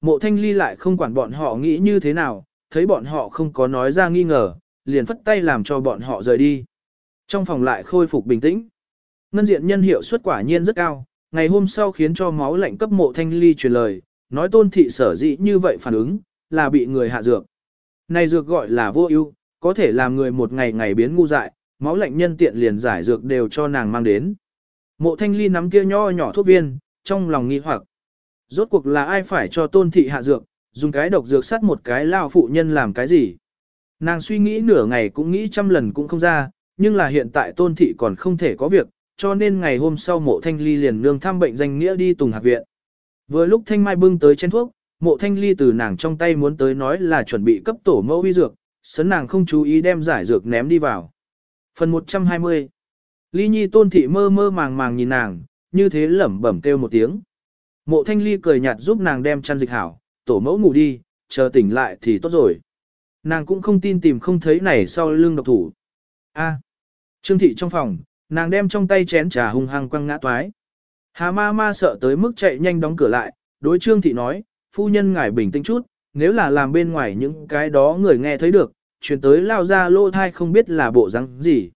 Mộ thanh ly lại không quản bọn họ nghĩ như thế nào, thấy bọn họ không có nói ra nghi ngờ, liền phất tay làm cho bọn họ rời đi. Trong phòng lại khôi phục bình tĩnh. Ngân diện nhân hiệu suất quả nhiên rất cao, ngày hôm sau khiến cho máu lạnh cấp mộ thanh ly truyền lời, nói tôn thị sở dĩ như vậy phản ứng, là bị người hạ dược. Này dược gọi là vô ưu, có thể làm người một ngày ngày biến ngu dại, máu lạnh nhân tiện liền giải dược đều cho nàng mang đến. Mộ thanh ly nắm kia nho nhỏ thuốc viên, trong lòng nghi hoặc. Rốt cuộc là ai phải cho tôn thị hạ dược, dùng cái độc dược sát một cái lao phụ nhân làm cái gì. Nàng suy nghĩ nửa ngày cũng nghĩ trăm lần cũng không ra, nhưng là hiện tại tôn thị còn không thể có việc, cho nên ngày hôm sau mộ thanh ly liền nương thăm bệnh danh nghĩa đi tùng Hạc viện. Vừa lúc thanh mai bưng tới chén thuốc, mộ thanh ly từ nàng trong tay muốn tới nói là chuẩn bị cấp tổ mẫu huy dược, sấn nàng không chú ý đem giải dược ném đi vào. Phần 120 Ly nhi tôn thị mơ mơ màng màng nhìn nàng, như thế lẩm bẩm kêu một tiếng. Mộ thanh ly cười nhạt giúp nàng đem chăn dịch hảo, tổ mẫu ngủ đi, chờ tỉnh lại thì tốt rồi. Nàng cũng không tin tìm không thấy này sau lưng độc thủ. A. Trương thị trong phòng, nàng đem trong tay chén trà hung hăng quăng ngã toái. Hà ma ma sợ tới mức chạy nhanh đóng cửa lại, đối trương thị nói, phu nhân ngài bình tĩnh chút, nếu là làm bên ngoài những cái đó người nghe thấy được, chuyển tới lao ra lô thai không biết là bộ dáng gì.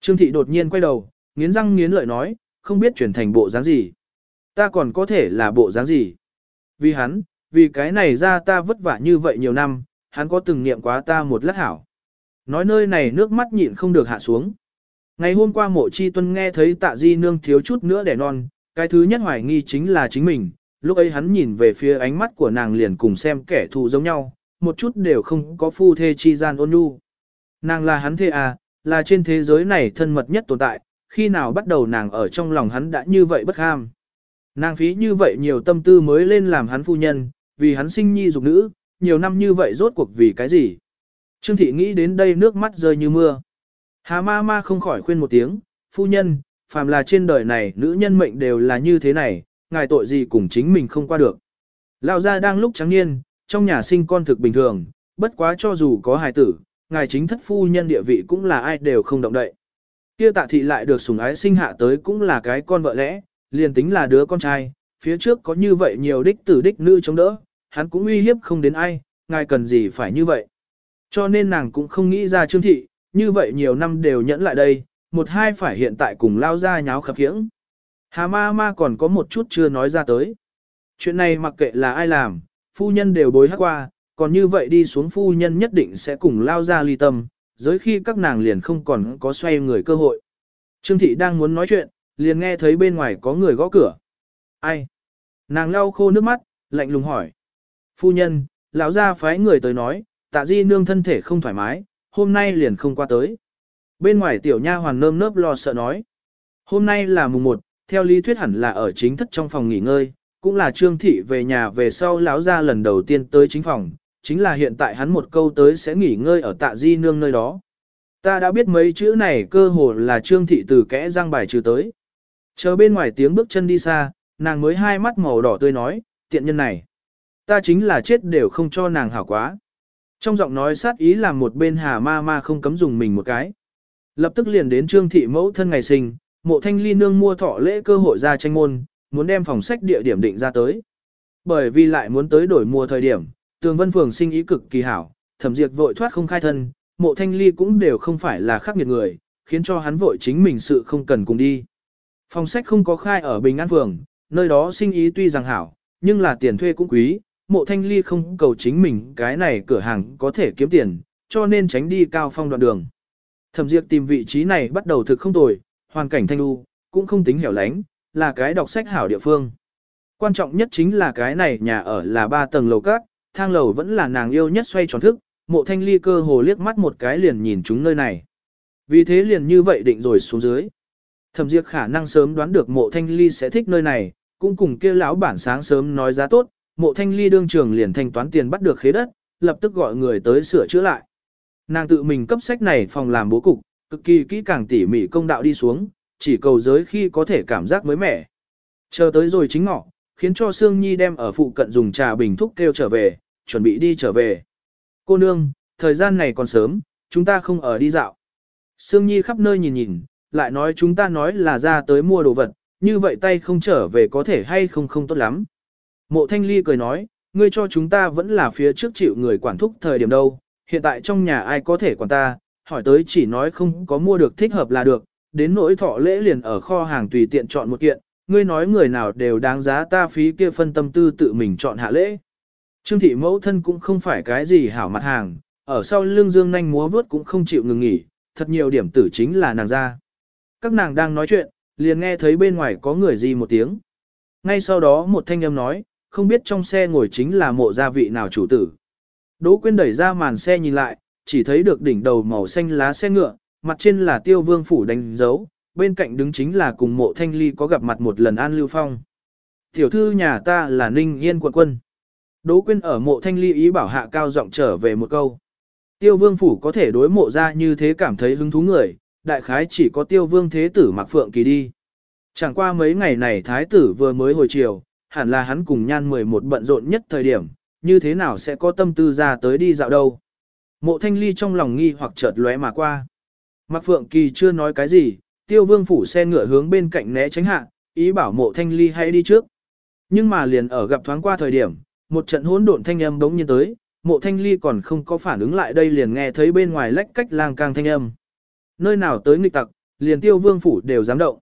Trương thị đột nhiên quay đầu, nghiến răng nghiến lợi nói, không biết chuyển thành bộ dáng gì. Ta còn có thể là bộ dáng gì. Vì hắn, vì cái này ra ta vất vả như vậy nhiều năm, hắn có từng niệm quá ta một lát hảo. Nói nơi này nước mắt nhịn không được hạ xuống. Ngày hôm qua mộ chi tuân nghe thấy tạ di nương thiếu chút nữa đẻ non, cái thứ nhất hoài nghi chính là chính mình, lúc ấy hắn nhìn về phía ánh mắt của nàng liền cùng xem kẻ thù giống nhau, một chút đều không có phu thê chi gian ôn nhu. Nàng là hắn thê à, là trên thế giới này thân mật nhất tồn tại, khi nào bắt đầu nàng ở trong lòng hắn đã như vậy bất ham. Nàng phí như vậy nhiều tâm tư mới lên làm hắn phu nhân, vì hắn sinh nhi dục nữ, nhiều năm như vậy rốt cuộc vì cái gì. Trương thị nghĩ đến đây nước mắt rơi như mưa. Hà ma ma không khỏi khuyên một tiếng, phu nhân, phàm là trên đời này nữ nhân mệnh đều là như thế này, ngài tội gì cùng chính mình không qua được. Lão gia đang lúc trắng niên, trong nhà sinh con thực bình thường, bất quá cho dù có hài tử, ngài chính thất phu nhân địa vị cũng là ai đều không động đậy. Kia tạ thị lại được sủng ái sinh hạ tới cũng là cái con vợ lẽ, liền tính là đứa con trai, phía trước có như vậy nhiều đích tử đích nữ chống đỡ, hắn cũng uy hiếp không đến ai, ngài cần gì phải như vậy. Cho nên nàng cũng không nghĩ ra trương thị, như vậy nhiều năm đều nhẫn lại đây, một hai phải hiện tại cùng lao ra nháo khập khiễng. Hà ma ma còn có một chút chưa nói ra tới. Chuyện này mặc kệ là ai làm, phu nhân đều bối hắc qua, còn như vậy đi xuống phu nhân nhất định sẽ cùng lao ra ly tâm, giới khi các nàng liền không còn có xoay người cơ hội. Trương thị đang muốn nói chuyện, liền nghe thấy bên ngoài có người gõ cửa. Ai? Nàng lau khô nước mắt, lạnh lùng hỏi. Phu nhân, lão gia phái người tới nói, tạ di nương thân thể không thoải mái, hôm nay liền không qua tới. Bên ngoài tiểu nha hoàn nơm nớp lo sợ nói. Hôm nay là mùng 1, theo lý thuyết hẳn là ở chính thất trong phòng nghỉ ngơi, cũng là trương thị về nhà về sau lão gia lần đầu tiên tới chính phòng, chính là hiện tại hắn một câu tới sẽ nghỉ ngơi ở tạ di nương nơi đó. Ta đã biết mấy chữ này cơ hồ là trương thị từ kẽ răng bài trừ tới. Chờ bên ngoài tiếng bước chân đi xa, nàng mới hai mắt màu đỏ tươi nói, tiện nhân này. Ta chính là chết đều không cho nàng hảo quá. Trong giọng nói sát ý làm một bên hà ma ma không cấm dùng mình một cái. Lập tức liền đến trương thị mẫu thân ngày sinh, mộ thanh ly nương mua thọ lễ cơ hội ra tranh môn, muốn đem phòng sách địa điểm định ra tới. Bởi vì lại muốn tới đổi mua thời điểm, tường vân phường sinh ý cực kỳ hảo, thẩm diệt vội thoát không khai thân, mộ thanh ly cũng đều không phải là khắc nghiệt người, khiến cho hắn vội chính mình sự không cần cùng đi. Phòng sách không có khai ở Bình An Phường, nơi đó sinh ý tuy rằng hảo, nhưng là tiền thuê cũng quý, mộ thanh ly không cầu chính mình cái này cửa hàng có thể kiếm tiền, cho nên tránh đi cao phong đoạn đường. Thẩm diệt tìm vị trí này bắt đầu thực không tồi, hoàn cảnh thanh lưu, cũng không tính hẻo lánh, là cái đọc sách hảo địa phương. Quan trọng nhất chính là cái này nhà ở là ba tầng lầu các, thang lầu vẫn là nàng yêu nhất xoay tròn thức, mộ thanh ly cơ hồ liếc mắt một cái liền nhìn chúng nơi này. Vì thế liền như vậy định rồi xuống dưới. Thẩm Diệp khả năng sớm đoán được mộ thanh ly sẽ thích nơi này, cũng cùng kia lão bản sáng sớm nói giá tốt, mộ thanh ly đương trường liền thanh toán tiền bắt được khế đất, lập tức gọi người tới sửa chữa lại. Nàng tự mình cấp sách này phòng làm bố cục, cực kỳ kỹ càng tỉ mỉ công đạo đi xuống, chỉ cầu giới khi có thể cảm giác mới mẻ. Chờ tới rồi chính ngọ, khiến cho Sương Nhi đem ở phụ cận dùng trà bình thúc kêu trở về, chuẩn bị đi trở về. Cô nương, thời gian này còn sớm, chúng ta không ở đi dạo. Sương Nhi khắp nơi nhìn nhìn, lại nói chúng ta nói là ra tới mua đồ vật, như vậy tay không trở về có thể hay không không tốt lắm. Mộ Thanh Ly cười nói, ngươi cho chúng ta vẫn là phía trước chịu người quản thúc thời điểm đâu, hiện tại trong nhà ai có thể quản ta, hỏi tới chỉ nói không có mua được thích hợp là được, đến nỗi thọ lễ liền ở kho hàng tùy tiện chọn một kiện, ngươi nói người nào đều đáng giá ta phí kia phân tâm tư tự mình chọn hạ lễ. Trương thị mẫu thân cũng không phải cái gì hảo mặt hàng, ở sau lưng dương nhanh múa vướt cũng không chịu ngừng nghỉ, thật nhiều điểm tử chính là nàng ra. Các nàng đang nói chuyện, liền nghe thấy bên ngoài có người gì một tiếng. Ngay sau đó một thanh âm nói, không biết trong xe ngồi chính là mộ gia vị nào chủ tử. Đỗ Quyên đẩy ra màn xe nhìn lại, chỉ thấy được đỉnh đầu màu xanh lá xe ngựa, mặt trên là tiêu vương phủ đánh dấu, bên cạnh đứng chính là cùng mộ thanh ly có gặp mặt một lần An Lưu Phong. Tiểu thư nhà ta là Ninh Yên quận quân. Đỗ Quyên ở mộ thanh ly ý bảo hạ cao giọng trở về một câu. Tiêu vương phủ có thể đối mộ ra như thế cảm thấy hứng thú người, đại khái chỉ có tiêu vương thế tử mặc phượng kỳ đi. Chẳng qua mấy ngày này thái tử vừa mới hồi chiều, hẳn là hắn cùng nhan 11 bận rộn nhất thời điểm, như thế nào sẽ có tâm tư ra tới đi dạo đâu. Mộ thanh ly trong lòng nghi hoặc chợt lóe mà qua. Mặc phượng kỳ chưa nói cái gì, tiêu vương phủ xe ngựa hướng bên cạnh né tránh hạ, ý bảo mộ thanh ly hãy đi trước. Nhưng mà liền ở gặp thoáng qua thời điểm, một trận hỗn độn thanh âm bỗng nhiên tới, mộ thanh ly còn không có phản ứng lại đây liền nghe thấy bên ngoài lách cách lang càng thanh âm. Nơi nào tới nghịch tặc, liền tiêu vương phủ đều dám động.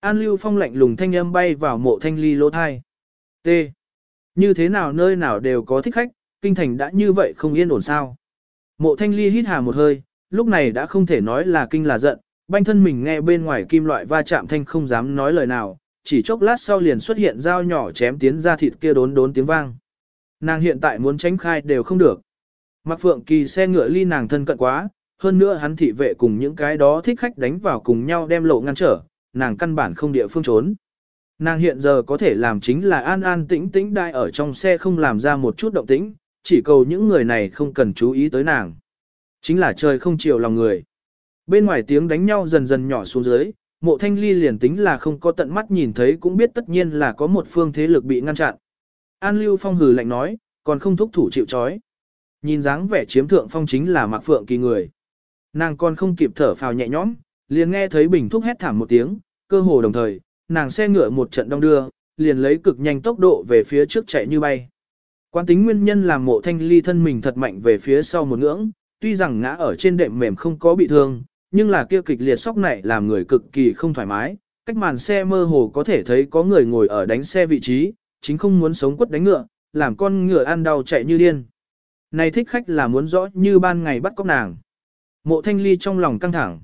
An lưu phong lạnh lùng thanh âm bay vào mộ thanh ly lỗ thai. T. Như thế nào nơi nào đều có thích khách, kinh thành đã như vậy không yên ổn sao. Mộ thanh ly hít hà một hơi, lúc này đã không thể nói là kinh là giận, banh thân mình nghe bên ngoài kim loại va chạm thanh không dám nói lời nào, chỉ chốc lát sau liền xuất hiện dao nhỏ chém tiến ra thịt kia đốn đốn tiếng vang. Nàng hiện tại muốn tránh khai đều không được. Mạc Phượng Kỳ xe ngựa ly nàng thân cận quá, hơn nữa hắn thị vệ cùng những cái đó thích khách đánh vào cùng nhau đem lộ ngăn trở, nàng căn bản không địa phương trốn. Nàng hiện giờ có thể làm chính là an an tĩnh tĩnh đai ở trong xe không làm ra một chút động tĩnh, chỉ cầu những người này không cần chú ý tới nàng. Chính là trời không chiều lòng người. Bên ngoài tiếng đánh nhau dần dần nhỏ xuống dưới, mộ thanh ly liền tính là không có tận mắt nhìn thấy cũng biết tất nhiên là có một phương thế lực bị ngăn chặn. An Lưu Phong hừ lạnh nói, còn không thúc thủ chịu chói. Nhìn dáng vẻ chiếm thượng phong chính là Mạc Phượng Kỳ người. Nàng còn không kịp thở phào nhẹ nhõm, liền nghe thấy bình thúc hét thảm một tiếng, cơ hồ đồng thời, nàng xe ngựa một trận đông đưa, liền lấy cực nhanh tốc độ về phía trước chạy như bay. Quan tính nguyên nhân làm mộ thanh ly thân mình thật mạnh về phía sau một ngưỡng, tuy rằng ngã ở trên đệm mềm không có bị thương, nhưng là kia kịch liệt sóc này làm người cực kỳ không thoải mái. Cách màn xe mơ hồ có thể thấy có người ngồi ở đánh xe vị trí, chính không muốn sống quất đánh ngựa, làm con ngựa ăn đau chạy như điên. Này thích khách là muốn rõ như ban ngày bắt cóc nàng. Mộ thanh ly trong lòng căng thẳng.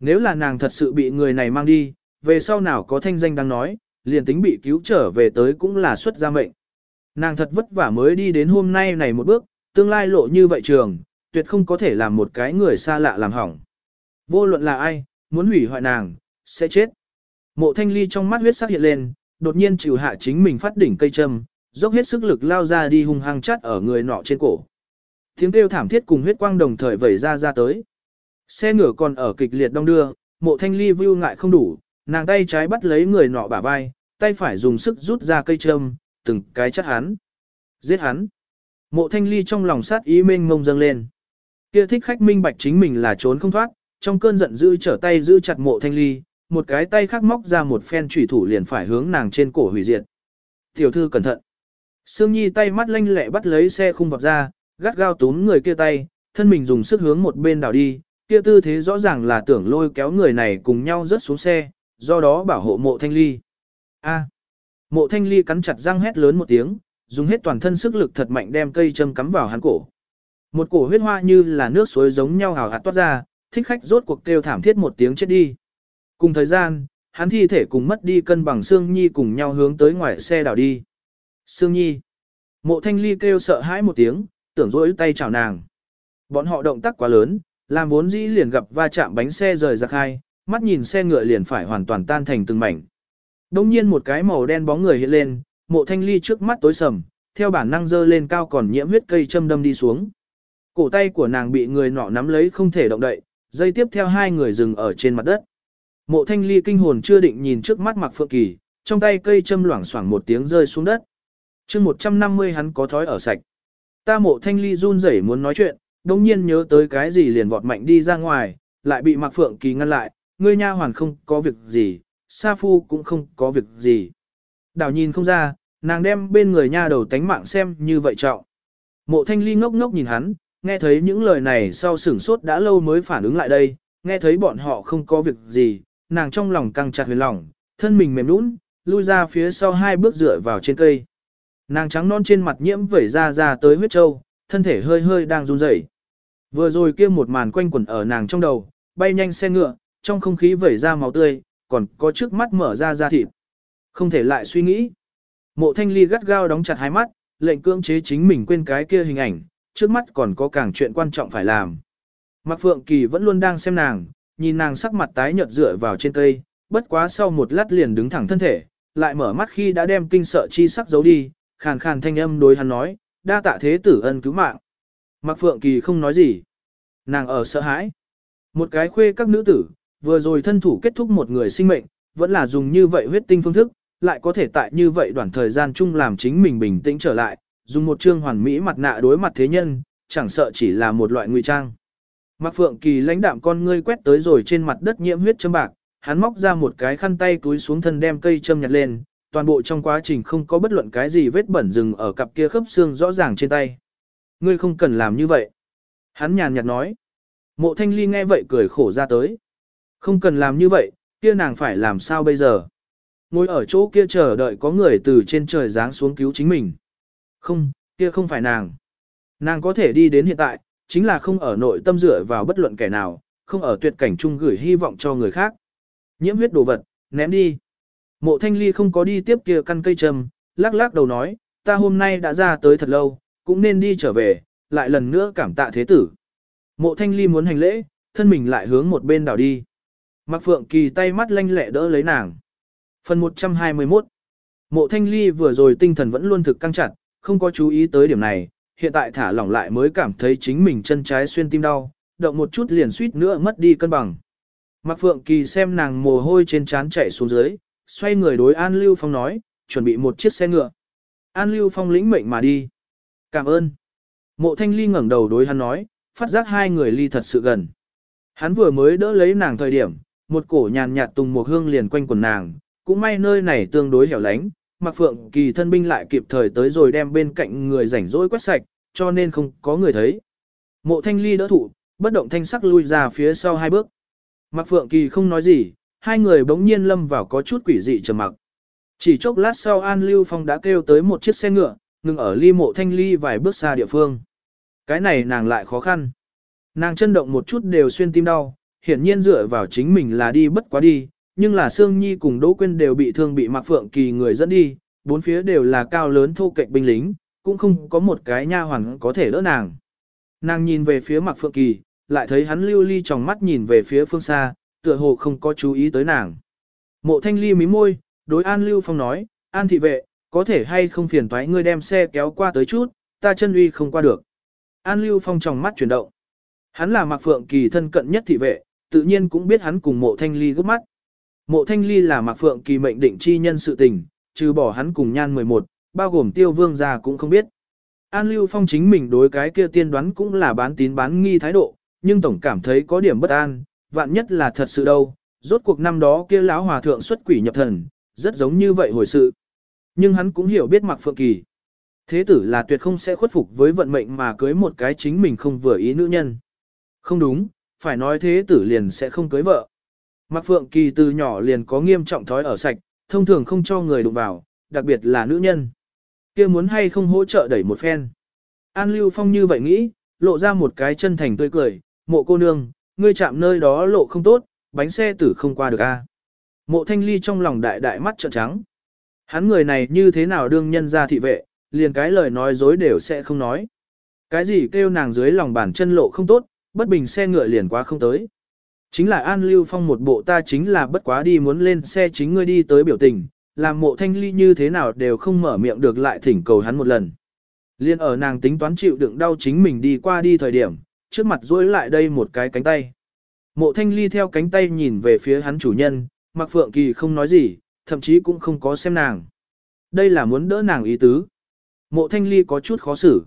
Nếu là nàng thật sự bị người này mang đi, về sau nào có thanh danh đang nói, liền tính bị cứu trở về tới cũng là xuất gia mệnh. Nàng thật vất vả mới đi đến hôm nay này một bước, tương lai lộ như vậy trường, tuyệt không có thể làm một cái người xa lạ làm hỏng. Vô luận là ai, muốn hủy hoại nàng, sẽ chết. Mộ thanh ly trong mắt huyết sắc hiện lên, đột nhiên chịu hạ chính mình phát đỉnh cây châm, dốc hết sức lực lao ra đi hung hăng chát ở người nọ trên cổ. Tiếng kêu thảm thiết cùng huyết quang đồng thời vẩy ra ra tới. Xe ngựa còn ở kịch liệt đông đưa, mộ thanh ly view ngại không đủ, nàng tay trái bắt lấy người nọ bả vai, tay phải dùng sức rút ra cây châm, từng cái chắt hắn. Giết hắn. Mộ thanh ly trong lòng sát ý mênh mông dâng lên. Kia thích khách minh bạch chính mình là trốn không thoát, trong cơn giận dữ trở tay giữ chặt mộ thanh ly, một cái tay khác móc ra một phen chủy thủ liền phải hướng nàng trên cổ hủy diệt. Tiểu thư cẩn thận. Sương Nhi tay mắt lanh lẹ bắt lấy xe khung vọt ra, gắt gao túm người kia tay, thân mình dùng sức hướng một bên đảo đi, kia tư thế rõ ràng là tưởng lôi kéo người này cùng nhau rớt xuống xe, do đó bảo hộ mộ thanh ly. A. Mộ thanh ly cắn chặt răng hét lớn một tiếng, dùng hết toàn thân sức lực thật mạnh đem cây châm cắm vào hắn cổ. Một cổ huyết hoa như là nước suối giống nhau hào hạt toát ra, thích khách rốt cuộc kêu thảm thiết một tiếng chết đi. Cùng thời gian, hắn thi thể cùng mất đi cân bằng Sương Nhi cùng nhau hướng tới ngoài xe đảo đi. Sương Nhi. Mộ thanh ly kêu sợ hãi một tiếng, tưởng rỗi tay chào nàng. Bọn họ động tác quá lớn, làm vốn dĩ liền gặp va chạm bánh xe rời ra khai, mắt nhìn xe ngựa liền phải hoàn toàn tan thành từng mảnh. Đông nhiên một cái màu đen bóng người hiện lên, mộ thanh ly trước mắt tối sầm, theo bản năng dơ lên cao còn nhiễm huyết cây châm đâm đi xuống. Cổ tay của nàng bị người nọ nắm lấy không thể động đậy, dây tiếp theo hai người dừng ở trên mặt đất. Mộ thanh ly kinh hồn chưa định nhìn trước mắt mặc phượng kỳ, trong tay cây châm loảng xoảng một tiếng rơi xuống đất. chương 150 hắn có thói ở sạch. Ta mộ thanh ly run rẩy muốn nói chuyện, đồng nhiên nhớ tới cái gì liền vọt mạnh đi ra ngoài, lại bị mặc phượng kỳ ngăn lại, ngươi nha hoàn không có việc gì, sa phu cũng không có việc gì. Đảo nhìn không ra, nàng đem bên người nha đầu tánh mạng xem như vậy trọng. Mộ thanh ly ngốc ngốc nhìn hắn, nghe thấy những lời này sau sửng sốt đã lâu mới phản ứng lại đây, nghe thấy bọn họ không có việc gì, nàng trong lòng căng chặt huyền lòng, thân mình mềm nũng, lui ra phía sau hai bước dựa vào trên cây. Nàng trắng non trên mặt nhiễm vẩy ra ra tới huyết trâu, thân thể hơi hơi đang run rẩy. Vừa rồi kia một màn quanh quẩn ở nàng trong đầu, bay nhanh xe ngựa, trong không khí vẩy ra máu tươi, còn có trước mắt mở ra da thịt. Không thể lại suy nghĩ. Mộ thanh ly gắt gao đóng chặt hai mắt, lệnh cưỡng chế chính mình quên cái kia hình ảnh, trước mắt còn có càng chuyện quan trọng phải làm. Mạc Phượng Kỳ vẫn luôn đang xem nàng, nhìn nàng sắc mặt tái nhợt dựa vào trên cây, bất quá sau một lát liền đứng thẳng thân thể, lại mở mắt khi đã đem kinh sợ chi sắc giấu đi, khàn khàn thanh âm đối hắn nói, đa tạ thế tử ân cứu mạng. Mạc Phượng Kỳ không nói gì. Nàng ở sợ hãi. Một cái khuê các nữ tử, vừa rồi thân thủ kết thúc một người sinh mệnh, vẫn là dùng như vậy huyết tinh phương thức, lại có thể tại như vậy đoạn thời gian chung làm chính mình bình tĩnh trở lại, dùng một trương hoàn mỹ mặt nạ đối mặt thế nhân, chẳng sợ chỉ là một loại ngụy trang. Mạc Phượng Kỳ lãnh đạm con ngươi quét tới rồi trên mặt đất nhiễm huyết châm bạc, hắn móc ra một cái khăn tay túi xuống thân đem cây châm nhặt lên, toàn bộ trong quá trình không có bất luận cái gì vết bẩn dừng ở cặp kia khớp xương rõ ràng trên tay. Ngươi không cần làm như vậy. Hắn nhàn nhạt nói. Mộ thanh ly nghe vậy cười khổ ra tới. Không cần làm như vậy, kia nàng phải làm sao bây giờ? Ngồi ở chỗ kia chờ đợi có người từ trên trời giáng xuống cứu chính mình. Không, kia không phải nàng. Nàng có thể đi đến hiện tại, chính là không ở nội tâm dựa vào bất luận kẻ nào, không ở tuyệt cảnh chung gửi hy vọng cho người khác. Nhiễm huyết đồ vật, ném đi. Mộ thanh ly không có đi tiếp kia căn cây trầm, lắc lắc đầu nói, ta hôm nay đã ra tới thật lâu, cũng nên đi trở về, lại lần nữa cảm tạ thế tử. Mộ thanh ly muốn hành lễ, thân mình lại hướng một bên đảo đi. Mạc Phượng Kỳ tay mắt lanh lẹ đỡ lấy nàng. Phần 121 Mộ thanh ly vừa rồi tinh thần vẫn luôn thực căng chặt, không có chú ý tới điểm này, hiện tại thả lỏng lại mới cảm thấy chính mình chân trái xuyên tim đau, động một chút liền suýt nữa mất đi cân bằng. Mạc Phượng Kỳ xem nàng mồ hôi trên trán chảy xuống dưới, xoay người đối An Lưu Phong nói, chuẩn bị một chiếc xe ngựa. An Lưu Phong lĩnh mệnh mà đi. Cảm ơn. Mộ Thanh Ly ngẩng đầu đối hắn nói, phát giác hai người ly thật sự gần. Hắn vừa mới đỡ lấy nàng thời điểm, một cổ nhàn nhạt tùng một hương liền quanh quần nàng, cũng may nơi này tương đối hẻo lánh, Mạc Phượng Kỳ thân binh lại kịp thời tới rồi đem bên cạnh người rảnh rỗi quét sạch, cho nên không có người thấy. Mộ Thanh Ly đỡ thụ, bất động thanh sắc lui ra phía sau hai bước. Mạc Phượng Kỳ không nói gì, hai người bỗng nhiên lâm vào có chút quỷ dị trầm mặc. Chỉ chốc lát sau An Lưu Phong đã kêu tới một chiếc xe ngựa, ngừng ở ly mộ thanh ly vài bước xa địa phương. Cái này nàng lại khó khăn. Nàng chân động một chút đều xuyên tim đau, hiển nhiên dựa vào chính mình là đi bất quá đi, nhưng là Sương Nhi cùng Đỗ Quyên đều bị thương bị Mạc Phượng Kỳ người dẫn đi, bốn phía đều là cao lớn thô kệch binh lính, cũng không có một cái nha hoàn có thể đỡ nàng. Nàng nhìn về phía Mạc Phượng Kỳ, lại thấy hắn lưu ly trong mắt nhìn về phía phương xa, tựa hồ không có chú ý tới nàng. Mộ thanh ly mí môi, đối An Lưu Phong nói, An thị vệ, có thể hay không phiền thoái ngươi đem xe kéo qua tới chút, ta chân uy không qua được. An Lưu Phong trong mắt chuyển động. Hắn là Mạc Phượng Kỳ thân cận nhất thị vệ, tự nhiên cũng biết hắn cùng mộ thanh ly gấp mắt. Mộ thanh ly là Mạc Phượng Kỳ mệnh định chi nhân sự tình, trừ bỏ hắn cùng nhan 11, bao gồm tiêu vương gia cũng không biết. An Lưu Phong chính mình đối cái kia tiên đoán cũng là bán tín bán nghi thái độ, nhưng tổng cảm thấy có điểm bất an, vạn nhất là thật sự đâu, rốt cuộc năm đó kia lão hòa thượng xuất quỷ nhập thần, rất giống như vậy hồi sự. Nhưng hắn cũng hiểu biết Mạc Phượng Kỳ. Thế tử là tuyệt không sẽ khuất phục với vận mệnh mà cưới một cái chính mình không vừa ý nữ nhân. Không đúng, phải nói thế tử liền sẽ không cưới vợ. Mạc Phượng Kỳ từ nhỏ liền có nghiêm trọng thói ở sạch, thông thường không cho người đụng vào, đặc biệt là nữ nhân. kia muốn hay không hỗ trợ đẩy một phen. An Lưu Phong như vậy nghĩ, lộ ra một cái chân thành tươi cười, mộ cô nương, ngươi chạm nơi đó lộ không tốt, bánh xe tử không qua được a. Mộ thanh ly trong lòng đại đại mắt trợn trắng. Hắn người này như thế nào đương nhân ra thị vệ, liền cái lời nói dối đều sẽ không nói. Cái gì kêu nàng dưới lòng bàn chân lộ không tốt, bất bình xe ngựa liền quá không tới. Chính là An Lưu Phong một bộ ta chính là bất quá đi muốn lên xe chính ngươi đi tới biểu tình, làm mộ thanh ly như thế nào đều không mở miệng được lại thỉnh cầu hắn một lần. Liên ở nàng tính toán chịu đựng đau chính mình đi qua đi thời điểm, trước mặt duỗi lại đây một cái cánh tay. Mộ thanh ly theo cánh tay nhìn về phía hắn chủ nhân, Mạc Phượng Kỳ không nói gì, thậm chí cũng không có xem nàng. Đây là muốn đỡ nàng ý tứ. Mộ thanh ly có chút khó xử.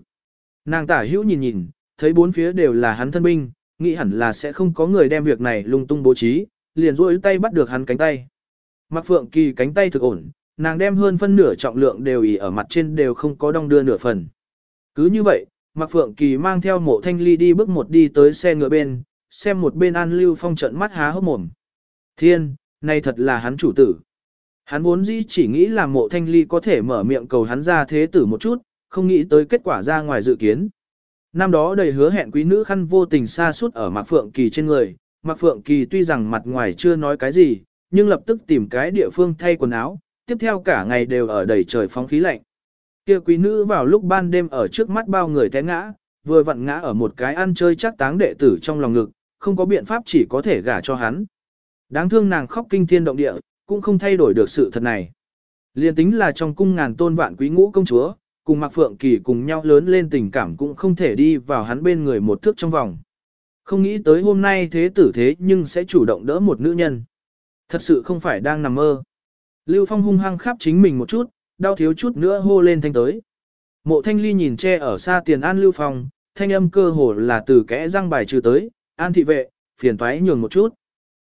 Nàng tả hữu nhìn nhìn, thấy bốn phía đều là hắn thân binh, nghĩ hẳn là sẽ không có người đem việc này lung tung bố trí, liền duỗi tay bắt được hắn cánh tay. Mạc Phượng Kỳ cánh tay thực ổn, nàng đem hơn phân nửa trọng lượng đều ỉ ở mặt trên đều không có đong đưa nửa phần. Cứ như vậy, Mạc Phượng Kỳ mang theo mộ thanh ly đi bước một đi tới xe ngựa bên, xem một bên An Lưu Phong trận mắt há hốc mồm. Thiên, này thật là hắn chủ tử. Hắn vốn dĩ chỉ nghĩ là mộ thanh ly có thể mở miệng cầu hắn ra thế tử một chút, không nghĩ tới kết quả ra ngoài dự kiến. Năm đó đầy hứa hẹn quý nữ khăn vô tình xa suốt ở Mạc Phượng Kỳ trên người, Mạc Phượng Kỳ tuy rằng mặt ngoài chưa nói cái gì, nhưng lập tức tìm cái địa phương thay quần áo, tiếp theo cả ngày đều ở đầy trời phóng khí lạnh. Kia quý nữ vào lúc ban đêm ở trước mắt bao người té ngã, vừa vặn ngã ở một cái ăn chơi chắc táng đệ tử trong lòng ngực, không có biện pháp chỉ có thể gả cho hắn. Đáng thương nàng khóc kinh thiên động địa, cũng không thay đổi được sự thật này. Liên tính là trong cung ngàn tôn vạn quý ngũ công chúa, cùng Mạc Phượng Kỳ cùng nhau lớn lên tình cảm cũng không thể đi vào hắn bên người một thước trong vòng. Không nghĩ tới hôm nay thế tử thế nhưng sẽ chủ động đỡ một nữ nhân. Thật sự không phải đang nằm mơ. Lưu Phong hung hăng khắp chính mình một chút, đau thiếu chút nữa hô lên thanh tới. Mộ thanh ly nhìn che ở xa tiền an Lưu Phong, thanh âm cơ hồ là từ kẽ răng bài trừ tới, an thị vệ, phiền toái nhường một chút.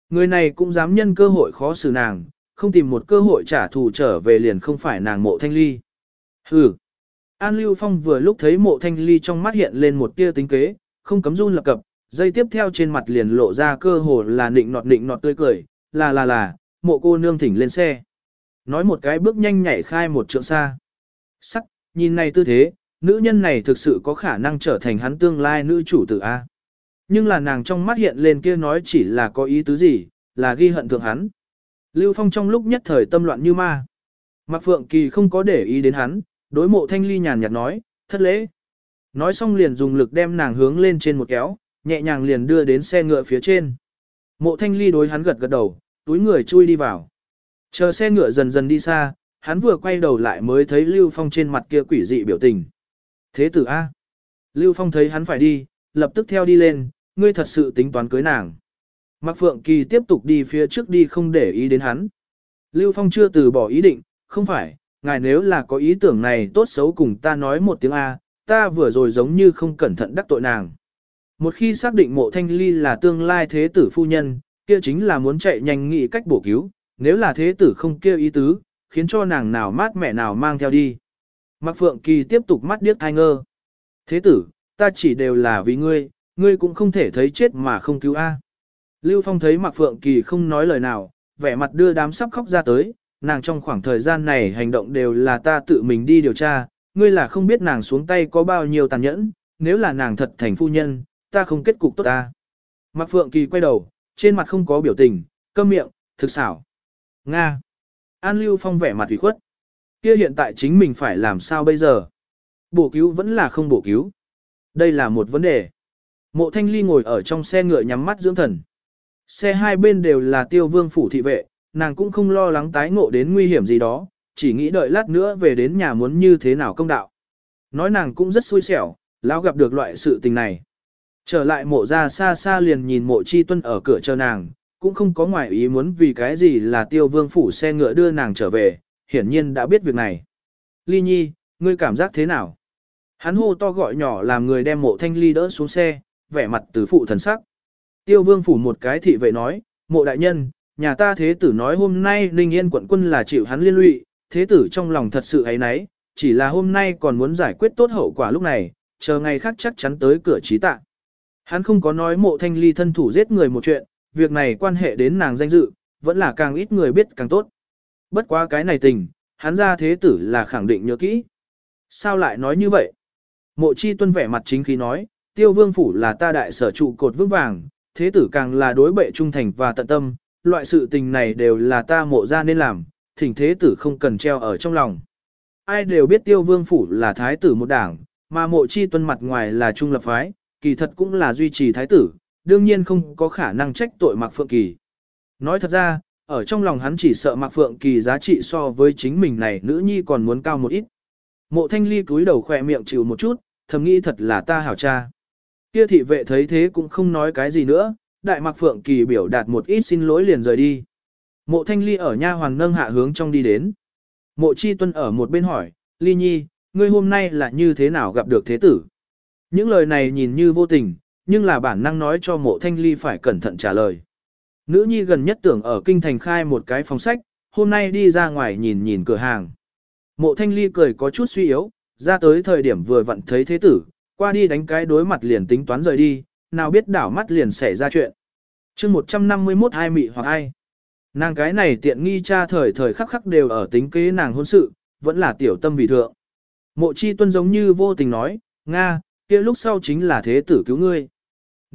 Người này cũng dám nhân cơ hội khó xử nàng, không tìm một cơ hội trả thù trở về liền không phải nàng mộ thanh ly. Hừ. An Lưu Phong vừa lúc thấy mộ thanh ly trong mắt hiện lên một tia tính kế, không cấm run lập cập, dây tiếp theo trên mặt liền lộ ra cơ hồ là nịnh nọt nịnh nọt tươi cười, là là là, mộ cô nương thỉnh lên xe. Nói một cái bước nhanh nhảy khai một trượng xa. Sắc, nhìn này tư thế, nữ nhân này thực sự có khả năng trở thành hắn tương lai nữ chủ tử A. Nhưng là nàng trong mắt hiện lên kia nói chỉ là có ý tứ gì, là ghi hận thượng hắn. Lưu Phong trong lúc nhất thời tâm loạn như ma. Mạc Phượng Kỳ không có để ý đến hắn, đối mộ thanh ly nhàn nhạt nói, thất lễ. Nói xong liền dùng lực đem nàng hướng lên trên một kéo, nhẹ nhàng liền đưa đến xe ngựa phía trên. Mộ thanh ly đối hắn gật gật đầu, túi người chui đi vào. Chờ xe ngựa dần dần đi xa, hắn vừa quay đầu lại mới thấy Lưu Phong trên mặt kia quỷ dị biểu tình. Thế tử A. Lưu Phong thấy hắn phải đi, lập tức theo đi lên, ngươi thật sự tính toán cưới nàng. Mạc Phượng Kỳ tiếp tục đi phía trước đi không để ý đến hắn. Lưu Phong chưa từ bỏ ý định, không phải, ngài nếu là có ý tưởng này tốt xấu cùng ta nói một tiếng A, ta vừa rồi giống như không cẩn thận đắc tội nàng. Một khi xác định mộ thanh ly là tương lai thế tử phu nhân, kia chính là muốn chạy nhanh nghĩ cách bổ cứu, nếu là thế tử không kêu ý tứ, khiến cho nàng nào mát mẹ nào mang theo đi. Mạc Phượng Kỳ tiếp tục mắt điếc thai ngơ. Thế tử, ta chỉ đều là vì ngươi, ngươi cũng không thể thấy chết mà không cứu A. Lưu Phong thấy Mạc Phượng Kỳ không nói lời nào, vẻ mặt đưa đám sắp khóc ra tới, nàng trong khoảng thời gian này hành động đều là ta tự mình đi điều tra, ngươi là không biết nàng xuống tay có bao nhiêu tàn nhẫn, nếu là nàng thật thành phu nhân, ta không kết cục tốt ta. Mạc Phượng Kỳ quay đầu, trên mặt không có biểu tình, câm miệng, thực xảo. Nga. An Lưu Phong vẻ mặt ủy khuất. Kia hiện tại chính mình phải làm sao bây giờ? Bổ cứu vẫn là không bổ cứu. Đây là một vấn đề. Mộ Thanh Ly ngồi ở trong xe ngựa nhắm mắt dưỡng thần. Xe hai bên đều là tiêu vương phủ thị vệ, nàng cũng không lo lắng tái ngộ đến nguy hiểm gì đó, chỉ nghĩ đợi lát nữa về đến nhà muốn như thế nào công đạo. Nói nàng cũng rất xui xẻo, lão gặp được loại sự tình này. Trở lại mộ ra xa xa liền nhìn mộ chi tuân ở cửa chờ nàng, cũng không có ngoại ý muốn vì cái gì là tiêu vương phủ xe ngựa đưa nàng trở về, hiển nhiên đã biết việc này. Ly nhi, ngươi cảm giác thế nào? Hắn hô to gọi nhỏ làm người đem mộ thanh ly đỡ xuống xe, vẻ mặt từ phụ thần sắc. Tiêu vương phủ một cái thị vệ nói, mộ đại nhân, nhà ta thế tử nói hôm nay Ninh Yên quận quân là chịu hắn liên lụy, thế tử trong lòng thật sự ấy nấy, chỉ là hôm nay còn muốn giải quyết tốt hậu quả lúc này, chờ ngày khác chắc chắn tới cửa trí tạ. Hắn không có nói mộ thanh ly thân thủ giết người một chuyện, việc này quan hệ đến nàng danh dự, vẫn là càng ít người biết càng tốt. Bất quá cái này tình, hắn ra thế tử là khẳng định nhớ kỹ. Sao lại nói như vậy? Mộ chi tuân vẻ mặt chính khí nói, tiêu vương phủ là ta đại sở trụ cột vững vàng, thế tử càng là đối bệ trung thành và tận tâm, loại sự tình này đều là ta mộ ra nên làm, thỉnh thế tử không cần treo ở trong lòng. Ai đều biết tiêu vương phủ là thái tử một đảng, mà mộ chi tuân mặt ngoài là trung lập phái, kỳ thật cũng là duy trì thái tử, đương nhiên không có khả năng trách tội Mạc Phượng Kỳ. Nói thật ra, ở trong lòng hắn chỉ sợ Mạc Phượng Kỳ giá trị so với chính mình này nữ nhi còn muốn cao một ít. Mộ thanh ly cúi đầu khỏe miệng chịu một chút, thầm nghĩ thật là ta hảo cha. Kia thị vệ thấy thế cũng không nói cái gì nữa, đại Mạc Phượng Kỳ biểu đạt một ít xin lỗi liền rời đi. Mộ thanh ly ở nha hoàng nâng hạ hướng trong đi đến. Mộ chi tuân ở một bên hỏi, ly nhi, ngươi hôm nay là như thế nào gặp được thế tử? Những lời này nhìn như vô tình, nhưng là bản năng nói cho mộ thanh ly phải cẩn thận trả lời. Nữ nhi gần nhất tưởng ở kinh thành khai một cái phòng sách, hôm nay đi ra ngoài nhìn nhìn cửa hàng. Mộ thanh ly cười có chút suy yếu, ra tới thời điểm vừa vặn thấy thế tử, qua đi đánh cái đối mặt liền tính toán rời đi, nào biết đảo mắt liền xảy ra chuyện. chương 151 hai mị hoặc ai. Nàng cái này tiện nghi cha thời thời khắc khắc đều ở tính kế nàng hôn sự, vẫn là tiểu tâm vì thượng. Mộ chi tuân giống như vô tình nói, Nga, kia lúc sau chính là thế tử cứu ngươi.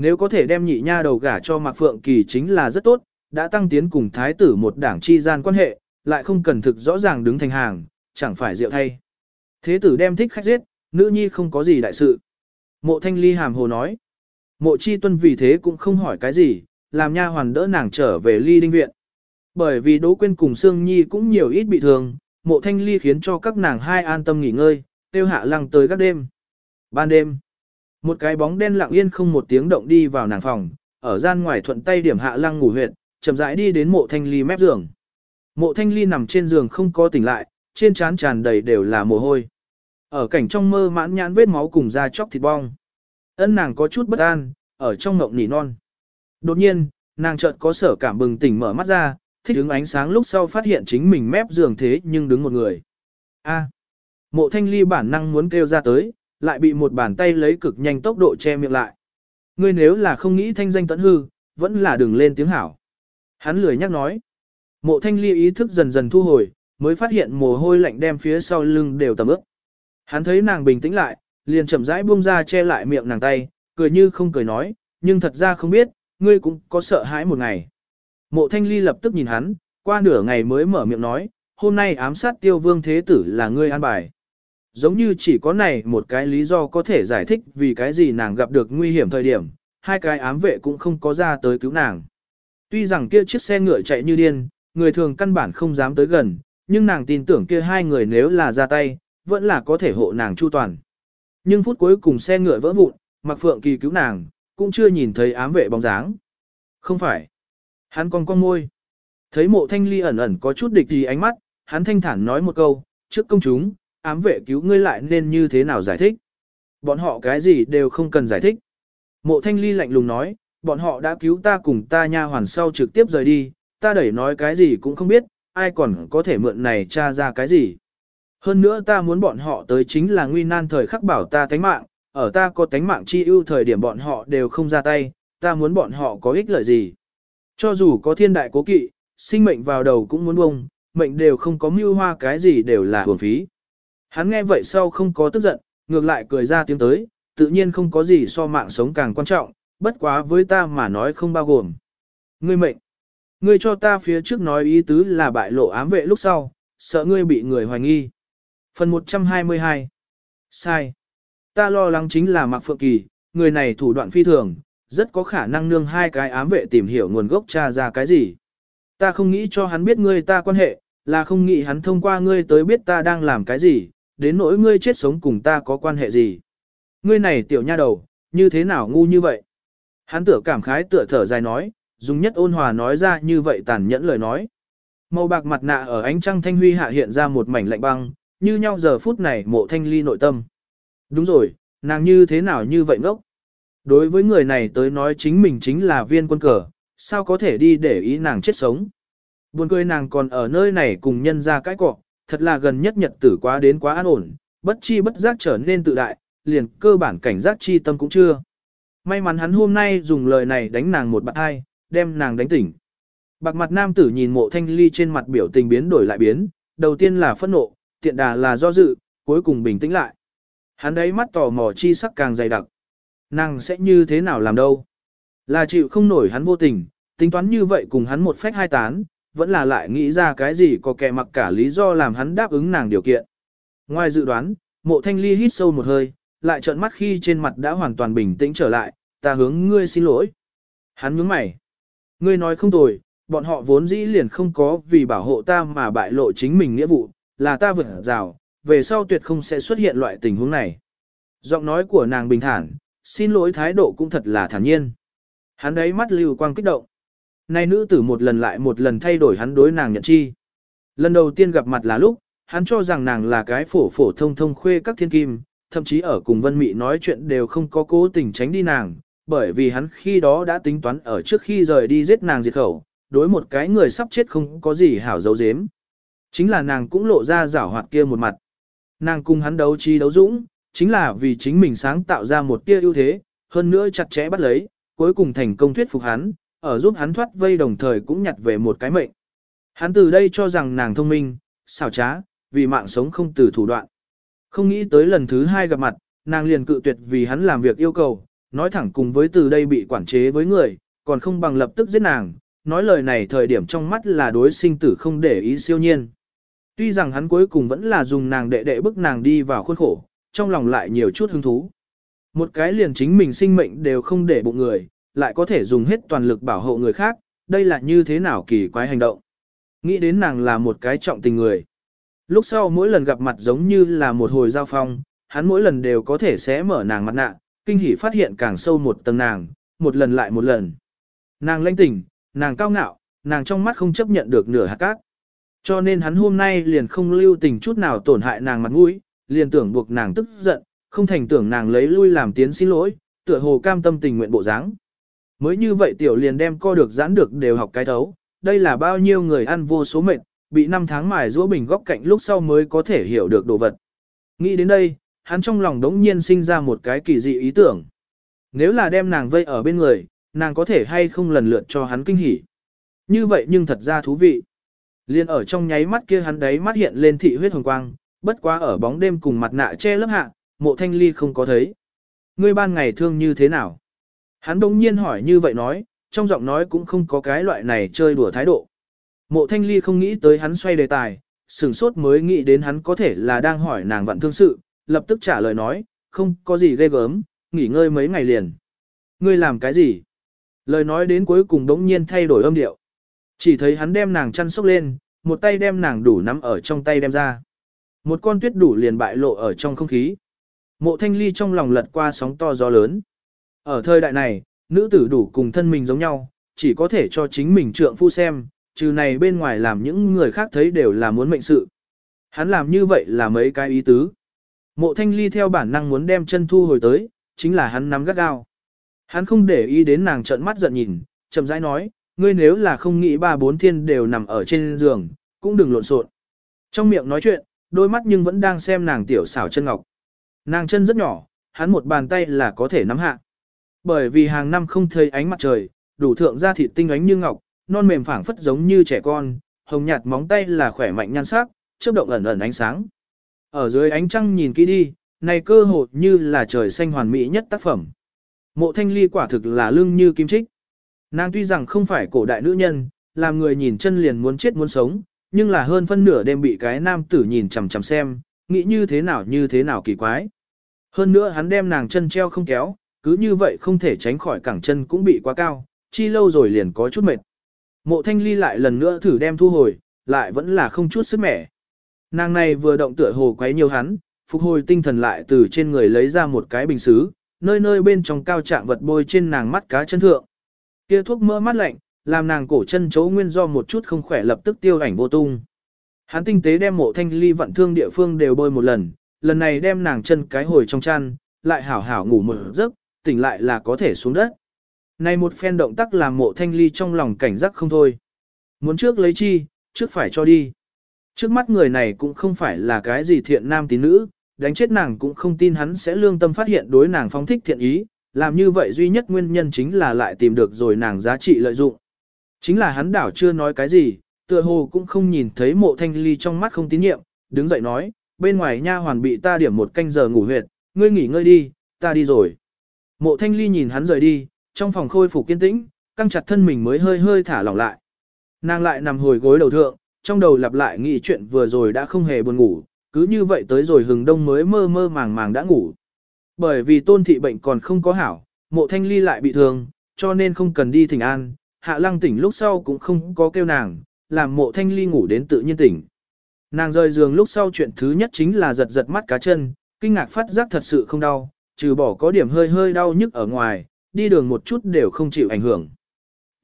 Nếu có thể đem nhị nha đầu gả cho Mạc Phượng Kỳ chính là rất tốt, đã tăng tiến cùng thái tử một đảng chi gian quan hệ, lại không cần thực rõ ràng đứng thành hàng, chẳng phải rượu thay. Thế tử đem thích khách giết, nữ nhi không có gì đại sự. Mộ thanh ly hàm hồ nói. Mộ chi tuân vì thế cũng không hỏi cái gì, làm nha hoàn đỡ nàng trở về ly đinh viện. Bởi vì Đỗ Quyên cùng Sương Nhi cũng nhiều ít bị thương, mộ thanh ly khiến cho các nàng hai an tâm nghỉ ngơi, tiêu hạ lăng tới các đêm. Ban đêm, một cái bóng đen lặng yên không một tiếng động đi vào nàng phòng, ở gian ngoài thuận tay điểm hạ lăng ngủ huyệt, chậm rãi đi đến mộ thanh ly mép giường. Mộ thanh ly nằm trên giường không có tỉnh lại, trên trán tràn đầy đều là mồ hôi. Ở cảnh trong mơ mãn nhãn vết máu cùng da chóc thịt bong. Ân nàng có chút bất an, ở trong ngộng nỉ non. Đột nhiên, nàng chợt có sở cảm bừng tỉnh mở mắt ra, thích ứng ánh sáng lúc sau phát hiện chính mình mép giường thế nhưng đứng một người. A. Mộ thanh ly bản năng muốn kêu ra tới, lại bị một bàn tay lấy cực nhanh tốc độ che miệng lại. Ngươi nếu là không nghĩ thanh danh tận hư, vẫn là đừng lên tiếng hảo. Hắn lười nhắc nói. Mộ thanh ly ý thức dần dần thu hồi, mới phát hiện mồ hôi lạnh đem phía sau lưng đều tầm ướp. Hắn thấy nàng bình tĩnh lại, liền chậm rãi buông ra che lại miệng nàng tay, cười như không cười nói, nhưng thật ra không biết, ngươi cũng có sợ hãi một ngày. Mộ thanh ly lập tức nhìn hắn, qua nửa ngày mới mở miệng nói, hôm nay ám sát tiêu vương thế tử là ngươi an bài. Giống như chỉ có này một cái lý do có thể giải thích vì cái gì nàng gặp được nguy hiểm thời điểm, hai cái ám vệ cũng không có ra tới cứu nàng. Tuy rằng kia chiếc xe ngựa chạy như điên, người thường căn bản không dám tới gần, nhưng nàng tin tưởng kia hai người nếu là ra tay, vẫn là có thể hộ nàng chu toàn. Nhưng phút cuối cùng xe ngựa vỡ vụn, Mạc Phượng Kỳ cứu nàng, cũng chưa nhìn thấy ám vệ bóng dáng. Không phải. Hắn con con môi. Thấy mộ thanh ly ẩn ẩn có chút địch gì ánh mắt, hắn thanh thản nói một câu, trước công chúng, ám vệ cứu ngươi lại nên như thế nào giải thích. Bọn họ cái gì đều không cần giải thích. Mộ thanh ly lạnh lùng nói, bọn họ đã cứu ta cùng ta nha hoàn sau trực tiếp rời đi, ta đẩy nói cái gì cũng không biết, ai còn có thể mượn này tra ra cái gì. Hơn nữa ta muốn bọn họ tới chính là nguy nan thời khắc bảo ta tánh mạng, ở ta có tánh mạng chi ưu thời điểm bọn họ đều không ra tay, ta muốn bọn họ có ích lợi gì. Cho dù có thiên đại cố kỵ, sinh mệnh vào đầu cũng muốn bông, mệnh đều không có mưu hoa cái gì đều là hưởng phí. Hắn nghe vậy sau không có tức giận, ngược lại cười ra tiếng tới, tự nhiên không có gì so mạng sống càng quan trọng, bất quá với ta mà nói không bao gồm. Ngươi mệnh. Ngươi cho ta phía trước nói ý tứ là bại lộ ám vệ lúc sau, sợ ngươi bị người hoài nghi. Phần 122 Sai. Ta lo lắng chính là Mạc Phượng Kỳ, người này thủ đoạn phi thường, rất có khả năng nương hai cái ám vệ tìm hiểu nguồn gốc tra ra cái gì. Ta không nghĩ cho hắn biết ngươi ta quan hệ, là không nghĩ hắn thông qua ngươi tới biết ta đang làm cái gì, đến nỗi ngươi chết sống cùng ta có quan hệ gì. Ngươi này tiểu nha đầu, như thế nào ngu như vậy? Hắn tựa cảm khái tựa thở dài nói, dùng nhất ôn hòa nói ra như vậy tàn nhẫn lời nói. Màu bạc mặt nạ ở ánh trăng thanh huy hạ hiện ra một mảnh lạnh băng, như nhau giờ phút này mộ thanh ly nội tâm. Đúng rồi, nàng như thế nào như vậy ngốc? Đối với người này tới nói chính mình chính là viên quân cờ, sao có thể đi để ý nàng chết sống? Buồn cười nàng còn ở nơi này cùng nhân ra cái cọ, thật là gần nhất nhật tử quá đến quá an ổn, bất chi bất giác trở nên tự đại, liền cơ bản cảnh giác chi tâm cũng chưa. May mắn hắn hôm nay dùng lời này đánh nàng một bạn hai, đem nàng đánh tỉnh. Bạc mặt nam tử nhìn mộ thanh ly trên mặt biểu tình biến đổi lại biến, đầu tiên là phẫn nộ, tiện đà là do dự, cuối cùng bình tĩnh lại. Hắn đấy mắt tò mò chi sắc càng dày đặc. Nàng sẽ như thế nào làm đâu? Là chịu không nổi hắn vô tình, tính toán như vậy cùng hắn một phách hai tán, vẫn là lại nghĩ ra cái gì có kẻ mặc cả lý do làm hắn đáp ứng nàng điều kiện. Ngoài dự đoán, mộ thanh ly hít sâu một hơi, lại trợn mắt khi trên mặt đã hoàn toàn bình tĩnh trở lại, ta hướng ngươi xin lỗi. Hắn nhướng mày. Ngươi nói không tồi, bọn họ vốn dĩ liền không có vì bảo hộ ta mà bại lộ chính mình nghĩa vụ, là ta vượt rào, về sau tuyệt không sẽ xuất hiện loại tình huống này. Giọng nói của nàng bình thản, xin lỗi thái độ cũng thật là thản nhiên. Hắn đấy mắt lưu quang kích động. Nay nữ tử một lần lại một lần thay đổi hắn đối nàng nhận chi. Lần đầu tiên gặp mặt là lúc, hắn cho rằng nàng là cái phổ phổ thông thông khuê các thiên kim, thậm chí ở cùng Vân Mị nói chuyện đều không có cố tình tránh đi nàng, bởi vì hắn khi đó đã tính toán ở trước khi rời đi giết nàng diệt khẩu, đối một cái người sắp chết không có gì hảo dấu dếm. Chính là nàng cũng lộ ra giảo hoạt kia một mặt. Nàng cùng hắn đấu trí đấu dũng, chính là vì chính mình sáng tạo ra một tia ưu thế, hơn nữa chặt chẽ bắt lấy, cuối cùng thành công thuyết phục hắn, ở giúp hắn thoát vây đồng thời cũng nhặt về một cái mệnh. Hắn từ đây cho rằng nàng thông minh, xảo trá, vì mạng sống không từ thủ đoạn. Không nghĩ tới lần thứ hai gặp mặt, nàng liền cự tuyệt vì hắn làm việc yêu cầu, nói thẳng cùng với từ đây bị quản chế với người, còn không bằng lập tức giết nàng, nói lời này thời điểm trong mắt là đối sinh tử không để ý siêu nhiên. Tuy rằng hắn cuối cùng vẫn là dùng nàng đệ đệ bức nàng đi vào khuôn khổ, trong lòng lại nhiều chút hứng thú. Một cái liền chính mình sinh mệnh đều không để bụng người, lại có thể dùng hết toàn lực bảo hộ người khác, đây là như thế nào kỳ quái hành động. Nghĩ đến nàng là một cái trọng tình người. Lúc sau mỗi lần gặp mặt giống như là một hồi giao phong, hắn mỗi lần đều có thể sẽ mở nàng mặt nạ, kinh hỉ phát hiện càng sâu một tầng nàng, một lần lại một lần. Nàng lãnh tỉnh, nàng cao ngạo, nàng trong mắt không chấp nhận được nửa hạt cát. Cho nên hắn hôm nay liền không lưu tình chút nào tổn hại nàng mặt mũi, liền tưởng buộc nàng tức giận, không thành tưởng nàng lấy lui làm tiến xin lỗi, tựa hồ cam tâm tình nguyện bộ dáng. Mới như vậy tiểu liền đem co được giãn được đều học cái thấu, đây là bao nhiêu người ăn vô số mệt, bị năm tháng mài rũa bình góc cạnh lúc sau mới có thể hiểu được đồ vật. Nghĩ đến đây, hắn trong lòng đống nhiên sinh ra một cái kỳ dị ý tưởng. Nếu là đem nàng vây ở bên người, nàng có thể hay không lần lượt cho hắn kinh hỉ. Như vậy nhưng thật ra thú vị. Liên ở trong nháy mắt kia hắn đấy mắt hiện lên thị huyết hồng quang, bất quá ở bóng đêm cùng mặt nạ che lớp hạ, mộ thanh ly không có thấy. Ngươi ban ngày thương như thế nào? Hắn đống nhiên hỏi như vậy nói, trong giọng nói cũng không có cái loại này chơi đùa thái độ. Mộ thanh ly không nghĩ tới hắn xoay đề tài, sửng sốt mới nghĩ đến hắn có thể là đang hỏi nàng vặn thương sự, lập tức trả lời nói, không có gì ghê gớm, nghỉ ngơi mấy ngày liền. Ngươi làm cái gì? Lời nói đến cuối cùng đống nhiên thay đổi âm điệu. Chỉ thấy hắn đem nàng chăn sốc lên, một tay đem nàng đủ nắm ở trong tay đem ra. Một con tuyết đủ liền bại lộ ở trong không khí. Mộ thanh ly trong lòng lật qua sóng to gió lớn. Ở thời đại này, nữ tử đủ cùng thân mình giống nhau, chỉ có thể cho chính mình trượng phu xem, trừ này bên ngoài làm những người khác thấy đều là muốn mệnh sự. Hắn làm như vậy là mấy cái ý tứ. Mộ thanh ly theo bản năng muốn đem chân thu hồi tới, chính là hắn nắm gắt gao. Hắn không để ý đến nàng trợn mắt giận nhìn, chậm rãi nói, ngươi nếu là không nghĩ ba bốn thiên đều nằm ở trên giường, cũng đừng lộn xộn. Trong miệng nói chuyện, đôi mắt nhưng vẫn đang xem nàng tiểu xảo chân ngọc. Nàng chân rất nhỏ, hắn một bàn tay là có thể nắm hạ. Bởi vì hàng năm không thấy ánh mặt trời, đủ thượng da thịt tinh ánh như ngọc, non mềm phảng phất giống như trẻ con, hồng nhạt móng tay là khỏe mạnh nhan sắc, chớp động ẩn ẩn ánh sáng. Ở dưới ánh trăng nhìn kỹ đi, này cơ hồ như là trời xanh hoàn mỹ nhất tác phẩm. Mộ thanh ly quả thực là lưng như kim trích. Nàng tuy rằng không phải cổ đại nữ nhân, làm người nhìn chân liền muốn chết muốn sống, nhưng là hơn phân nửa đêm bị cái nam tử nhìn chằm chằm xem, nghĩ như thế nào như thế nào kỳ quái. Hơn nữa hắn đem nàng chân treo không kéo, cứ như vậy không thể tránh khỏi cẳng chân cũng bị quá cao, chi lâu rồi liền có chút mệt. Mộ thanh ly lại lần nữa thử đem thu hồi, lại vẫn là không chút sức mẻ. Nàng này vừa động tựa hồ quấy nhiều hắn, phục hồi tinh thần lại từ trên người lấy ra một cái bình xứ, nơi nơi bên trong cao trạng vật bôi trên nàng mắt cá chân thượng. Kia thuốc mỡ mắt lạnh, làm nàng cổ chân chấu nguyên do một chút không khỏe lập tức tiêu ảnh vô tung. Hắn tinh tế đem mộ thanh ly vận thương địa phương đều bôi một lần, lần này đem nàng chân cái hồi trong chăn, lại hảo hảo ngủ một giấc, tỉnh lại là có thể xuống đất. Này một phen động tác làm mộ thanh ly trong lòng cảnh giác không thôi. Muốn trước lấy chi, trước phải cho đi. Trước mắt người này cũng không phải là cái gì thiện nam tín nữ, đánh chết nàng cũng không tin hắn sẽ lương tâm phát hiện đối nàng phong thích thiện ý, làm như vậy duy nhất nguyên nhân chính là lại tìm được rồi nàng giá trị lợi dụng. Chính là hắn đảo chưa nói cái gì, tựa hồ cũng không nhìn thấy mộ thanh ly trong mắt không tín nhiệm, đứng dậy nói, bên ngoài nha hoàn bị ta điểm một canh giờ ngủ huyệt, ngươi nghỉ ngơi đi, ta đi rồi. Mộ thanh ly nhìn hắn rời đi, trong phòng khôi phục kiên tĩnh, căng chặt thân mình mới hơi hơi thả lỏng lại. Nàng lại nằm hồi gối đầu thượng, trong đầu lặp lại nghĩ chuyện vừa rồi đã không hề buồn ngủ, cứ như vậy tới rồi hừng đông mới mơ mơ màng màng đã ngủ. Bởi vì tôn thị bệnh còn không có hảo, mộ thanh ly lại bị thương, cho nên không cần đi thỉnh an, hạ lăng tỉnh lúc sau cũng không có kêu nàng, làm mộ thanh ly ngủ đến tự nhiên tỉnh. Nàng rời giường lúc sau chuyện thứ nhất chính là giật giật mắt cá chân, kinh ngạc phát giác thật sự không đau, trừ bỏ có điểm hơi hơi đau nhức ở ngoài, đi đường một chút đều không chịu ảnh hưởng.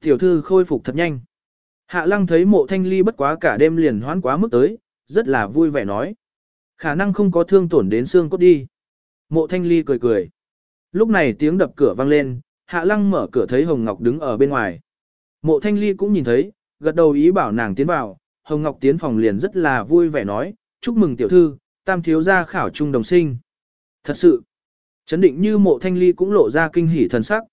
Tiểu thư khôi phục thật nhanh. Hạ lăng thấy mộ thanh ly bất quá cả đêm liền hoán quá mức tới, rất là vui vẻ nói. Khả năng không có thương tổn đến xương cốt đi. Mộ thanh ly cười cười. Lúc này tiếng đập cửa vang lên, hạ lăng mở cửa thấy Hồng Ngọc đứng ở bên ngoài. Mộ thanh ly cũng nhìn thấy, gật đầu ý bảo nàng tiến vào, Hồng Ngọc tiến phòng liền rất là vui vẻ nói, chúc mừng tiểu thư, tam thiếu gia khảo trung đồng sinh. Thật sự, chấn định như mộ thanh ly cũng lộ ra kinh hỉ thần sắc.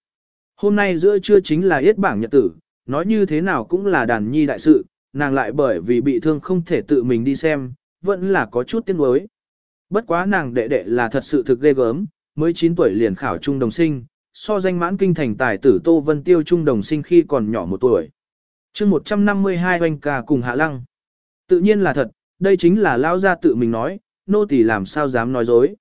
Hôm nay giữa trưa chính là yết bảng nhật tử, nói như thế nào cũng là đàn nhi đại sự, nàng lại bởi vì bị thương không thể tự mình đi xem, vẫn là có chút tiếc nuối. Bất quá nàng đệ đệ là thật sự thực ghê gớm, mới 9 tuổi liền khảo trung đồng sinh, so danh mãn kinh thành tài tử Tô Vân Tiêu trung đồng sinh khi còn nhỏ một tuổi. chương 152 oanh ca cùng hạ lăng. Tự nhiên là thật, đây chính là lao ra tự mình nói, nô tỳ làm sao dám nói dối.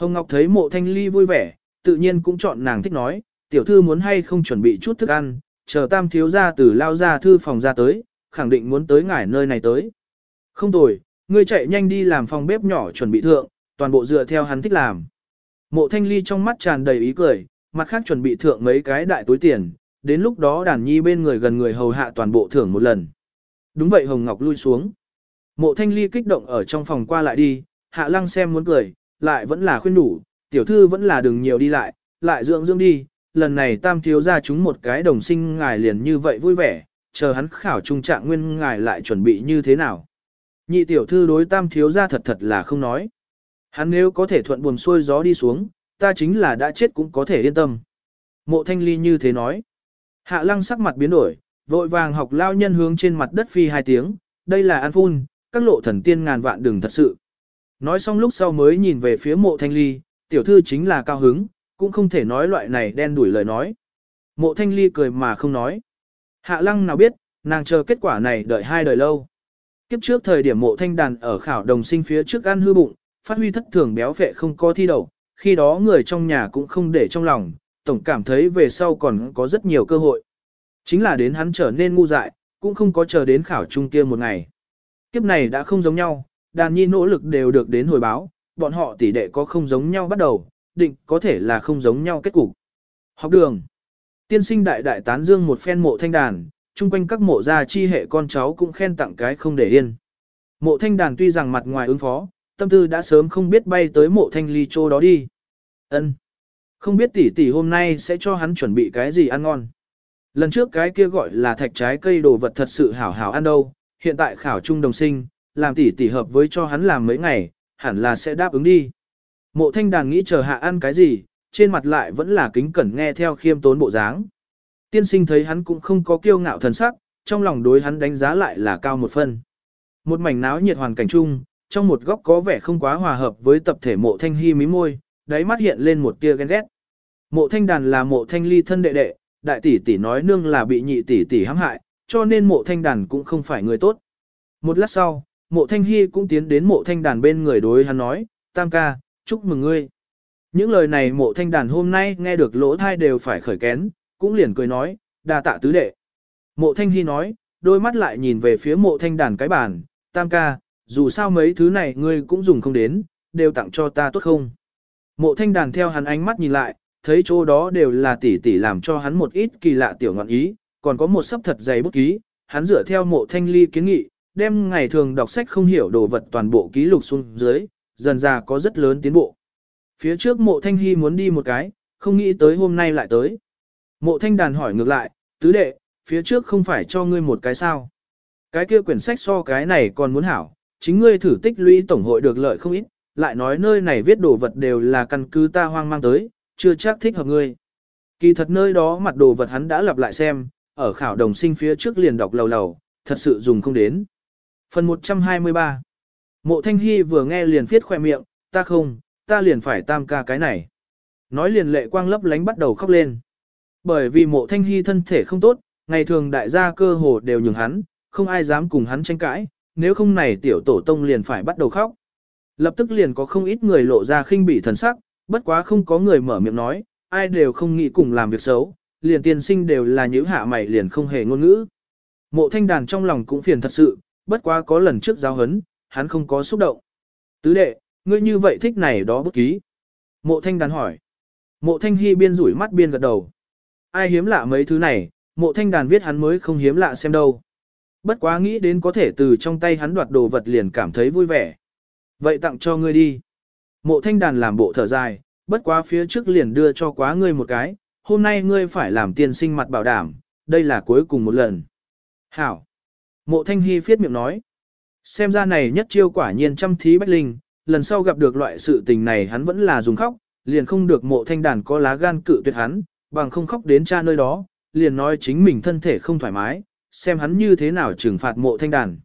Hồng Ngọc thấy mộ thanh ly vui vẻ, tự nhiên cũng chọn nàng thích nói, tiểu thư muốn hay không chuẩn bị chút thức ăn, chờ tam thiếu ra từ lao ra thư phòng ra tới, khẳng định muốn tới ngải nơi này tới. Không tồi, ngươi chạy nhanh đi làm phòng bếp nhỏ chuẩn bị thượng, toàn bộ dựa theo hắn thích làm. Mộ thanh ly trong mắt tràn đầy ý cười, mặt khác chuẩn bị thượng mấy cái đại túi tiền, đến lúc đó đàn nhi bên người gần người hầu hạ toàn bộ thưởng một lần. Đúng vậy Hồng Ngọc lui xuống. Mộ thanh ly kích động ở trong phòng qua lại đi, hạ lăng xem muốn cười, lại vẫn là khuyên đủ, tiểu thư vẫn là đừng nhiều đi lại, lại dưỡng dưỡng đi, lần này tam thiếu ra chúng một cái đồng sinh ngài liền như vậy vui vẻ, chờ hắn khảo trung trạng nguyên ngài lại chuẩn bị như thế nào. Nhị tiểu thư đối tam thiếu ra thật thật là không nói. Hắn nếu có thể thuận buồm xuôi gió đi xuống, ta chính là đã chết cũng có thể yên tâm. Mộ thanh ly như thế nói. Hạ lăng sắc mặt biến đổi, vội vàng học lao nhân hướng trên mặt đất phi hai tiếng, đây là an phun, các lộ thần tiên ngàn vạn đừng thật sự. Nói xong lúc sau mới nhìn về phía mộ thanh ly, tiểu thư chính là cao hứng, cũng không thể nói loại này đen đuổi lời nói. Mộ thanh ly cười mà không nói. Hạ lăng nào biết, nàng chờ kết quả này đợi hai đời lâu. Kiếp trước thời điểm mộ thanh đàn ở khảo đồng sinh phía trước ăn hư bụng, phát huy thất thường béo vệ không có thi đầu, khi đó người trong nhà cũng không để trong lòng, tổng cảm thấy về sau còn có rất nhiều cơ hội. Chính là đến hắn trở nên ngu dại, cũng không có chờ đến khảo trung kia một ngày. Kiếp này đã không giống nhau, đàn nhi nỗ lực đều được đến hồi báo, bọn họ tỷ đệ có không giống nhau bắt đầu, định có thể là không giống nhau kết cục. Học đường. Tiên sinh đại đại tán dương một phen mộ thanh đàn, chung quanh các mộ gia chi hệ con cháu cũng khen tặng cái không để yên. Mộ thanh đàn tuy rằng mặt ngoài ứng phó, tâm tư đã sớm không biết bay tới mộ thanh ly chỗ đó đi. ân Không biết tỷ tỷ hôm nay sẽ cho hắn chuẩn bị cái gì ăn ngon. Lần trước cái kia gọi là thạch trái cây đồ vật thật sự hảo hảo ăn đâu, hiện tại khảo trung đồng sinh, làm tỷ tỷ hợp với cho hắn làm mấy ngày, hẳn là sẽ đáp ứng đi. Mộ thanh đàn nghĩ chờ hạ ăn cái gì, trên mặt lại vẫn là kính cẩn nghe theo khiêm tốn bộ dáng. Tiên sinh thấy hắn cũng không có kiêu ngạo thần sắc, trong lòng đối hắn đánh giá lại là cao một phân. Một mảnh náo nhiệt hoàn cảnh chung, trong một góc có vẻ không quá hòa hợp với tập thể mộ thanh hy mí môi, đáy mắt hiện lên một tia ghen ghét. Mộ thanh đàn là mộ thanh ly thân đệ đệ, đại tỷ tỷ nói nương là bị nhị tỷ tỷ hãm hại, cho nên mộ thanh đàn cũng không phải người tốt. Một lát sau, mộ thanh hy cũng tiến đến mộ thanh đàn bên người đối hắn nói, tam ca, chúc mừng ngươi. Những lời này mộ thanh đàn hôm nay nghe được lỗ thai đều phải khởi kén, cũng liền cười nói, đa tạ tứ đệ. Mộ thanh hy nói, đôi mắt lại nhìn về phía mộ thanh đàn cái bàn, tam ca, dù sao mấy thứ này ngươi cũng dùng không đến, đều tặng cho ta tốt không. Mộ thanh đàn theo hắn ánh mắt nhìn lại, thấy chỗ đó đều là tỷ tỷ làm cho hắn một ít kỳ lạ tiểu ngọn ý, còn có một sấp thật dày bút ký, hắn dựa theo mộ thanh ly kiến nghị, đem ngày thường đọc sách không hiểu đồ vật toàn bộ ký lục xuống dưới, dần ra có rất lớn tiến bộ. Phía trước mộ thanh hy muốn đi một cái, không nghĩ tới hôm nay lại tới. Mộ thanh đàn hỏi ngược lại, tứ đệ, phía trước không phải cho ngươi một cái sao. Cái kia quyển sách so cái này còn muốn hảo, chính ngươi thử tích lũy tổng hội được lợi không ít, lại nói nơi này viết đồ vật đều là căn cứ ta hoang mang tới, chưa chắc thích hợp ngươi. Kỳ thật nơi đó mặt đồ vật hắn đã lặp lại xem, ở khảo đồng sinh phía trước liền đọc lầu lầu, thật sự dùng không đến. Phần 123 Mộ Thanh Hy vừa nghe liền viết khoe miệng, ta không, ta liền phải tam ca cái này. Nói liền lệ quang lấp lánh bắt đầu khóc lên. Bởi vì mộ Thanh Hy thân thể không tốt, ngày thường đại gia cơ hồ đều nhường hắn, không ai dám cùng hắn tranh cãi, nếu không này tiểu tổ tông liền phải bắt đầu khóc. Lập tức liền có không ít người lộ ra khinh bỉ thần sắc, bất quá không có người mở miệng nói, ai đều không nghĩ cùng làm việc xấu, liền tiên sinh đều là những hạ mày liền không hề ngôn ngữ. Mộ thanh đàn trong lòng cũng phiền thật sự, bất quá có lần trước giáo hấn, hắn không có xúc động. Tứ đệ, ngươi như vậy thích này đó bút ký. Mộ thanh đàn hỏi. Mộ thanh hy biên rủi mắt biên gật đầu. Ai hiếm lạ mấy thứ này, mộ thanh đàn viết hắn mới không hiếm lạ xem đâu. Bất quá nghĩ đến có thể từ trong tay hắn đoạt đồ vật liền cảm thấy vui vẻ. Vậy tặng cho ngươi đi. Mộ thanh đàn làm bộ thở dài, bất quá phía trước liền đưa cho quá ngươi một cái, hôm nay ngươi phải làm tiên sinh mặt bảo đảm, đây là cuối cùng một lần. Hảo, Mộ thanh hy phiết miệng nói. Xem ra này nhất chiêu quả nhiên chăm thí bách linh, lần sau gặp được loại sự tình này hắn vẫn là dùng khóc, liền không được mộ thanh đàn có lá gan cự tuyệt hắn, bằng không khóc đến cha nơi đó, liền nói chính mình thân thể không thoải mái, xem hắn như thế nào trừng phạt mộ thanh đàn.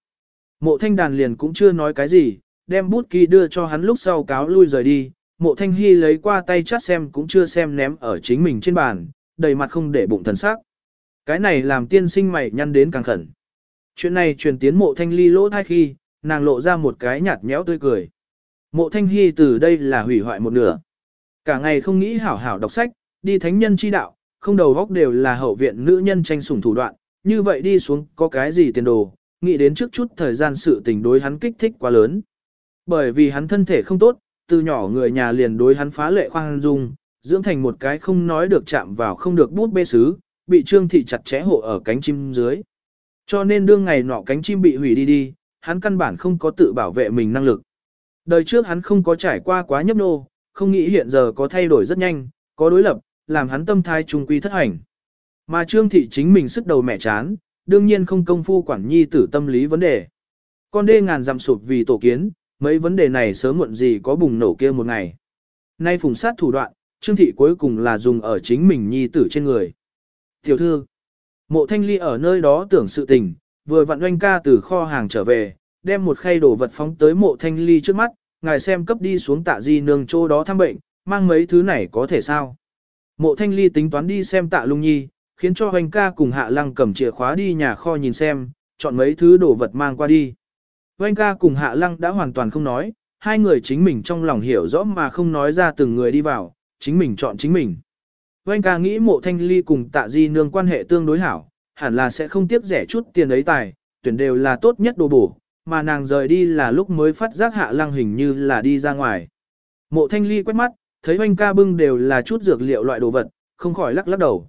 Mộ thanh đàn liền cũng chưa nói cái gì, đem bút ký đưa cho hắn lúc sau cáo lui rời đi, mộ thanh hy lấy qua tay chát xem cũng chưa xem ném ở chính mình trên bàn, đầy mặt không để bụng thần sắc. Cái này làm tiên sinh mày nhăn đến càng khẩn. Chuyện này truyền tiến mộ thanh ly lỗ thai khi, nàng lộ ra một cái nhạt nhẽo tươi cười. Mộ thanh hy từ đây là hủy hoại một nửa. Cả ngày không nghĩ hảo hảo đọc sách, đi thánh nhân chi đạo, không đầu góc đều là hậu viện nữ nhân tranh sủng thủ đoạn, như vậy đi xuống có cái gì tiền đồ, nghĩ đến trước chút thời gian sự tình đối hắn kích thích quá lớn. Bởi vì hắn thân thể không tốt, từ nhỏ người nhà liền đối hắn phá lệ khoan dung, dưỡng thành một cái không nói được chạm vào không được bút bê sứ, bị trương thị chặt chẽ hộ ở cánh chim dưới. Cho nên đương ngày nọ cánh chim bị hủy đi đi, hắn căn bản không có tự bảo vệ mình năng lực. Đời trước hắn không có trải qua quá nhấp nô, không nghĩ hiện giờ có thay đổi rất nhanh, có đối lập, làm hắn tâm thái trung quy thất hành. Mà trương thị chính mình sức đầu mẹ chán, đương nhiên không công phu quản nhi tử tâm lý vấn đề. Con đê ngàn dặm sụp vì tổ kiến, mấy vấn đề này sớm muộn gì có bùng nổ kia một ngày. Nay phùng sát thủ đoạn, Trương Thị cuối cùng là dùng ở chính mình nhi tử trên người. Tiểu thư, mộ thanh ly ở nơi đó tưởng sự tình, vừa vặn oanh ca từ kho hàng trở về, đem một khay đồ vật phóng tới mộ thanh ly trước mắt, ngài xem cấp đi xuống tạ di nương chỗ đó thăm bệnh, mang mấy thứ này có thể sao. Mộ thanh ly tính toán đi xem tạ lung nhi, khiến cho hoành ca cùng hạ lăng cầm chìa khóa đi nhà kho nhìn xem, chọn mấy thứ đồ vật mang qua đi. Hoành ca cùng hạ lăng đã hoàn toàn không nói, hai người chính mình trong lòng hiểu rõ mà không nói ra từng người đi vào, chính mình chọn chính mình. Oanh ca nghĩ mộ thanh ly cùng tạ di nương quan hệ tương đối hảo, hẳn là sẽ không tiếp rẻ chút tiền ấy tài, tuyển đều là tốt nhất đồ bổ, mà nàng rời đi là lúc mới phát giác hạ lăng hình như là đi ra ngoài. Mộ thanh ly quét mắt, thấy oanh ca bưng đều là chút dược liệu loại đồ vật, không khỏi lắc lắc đầu.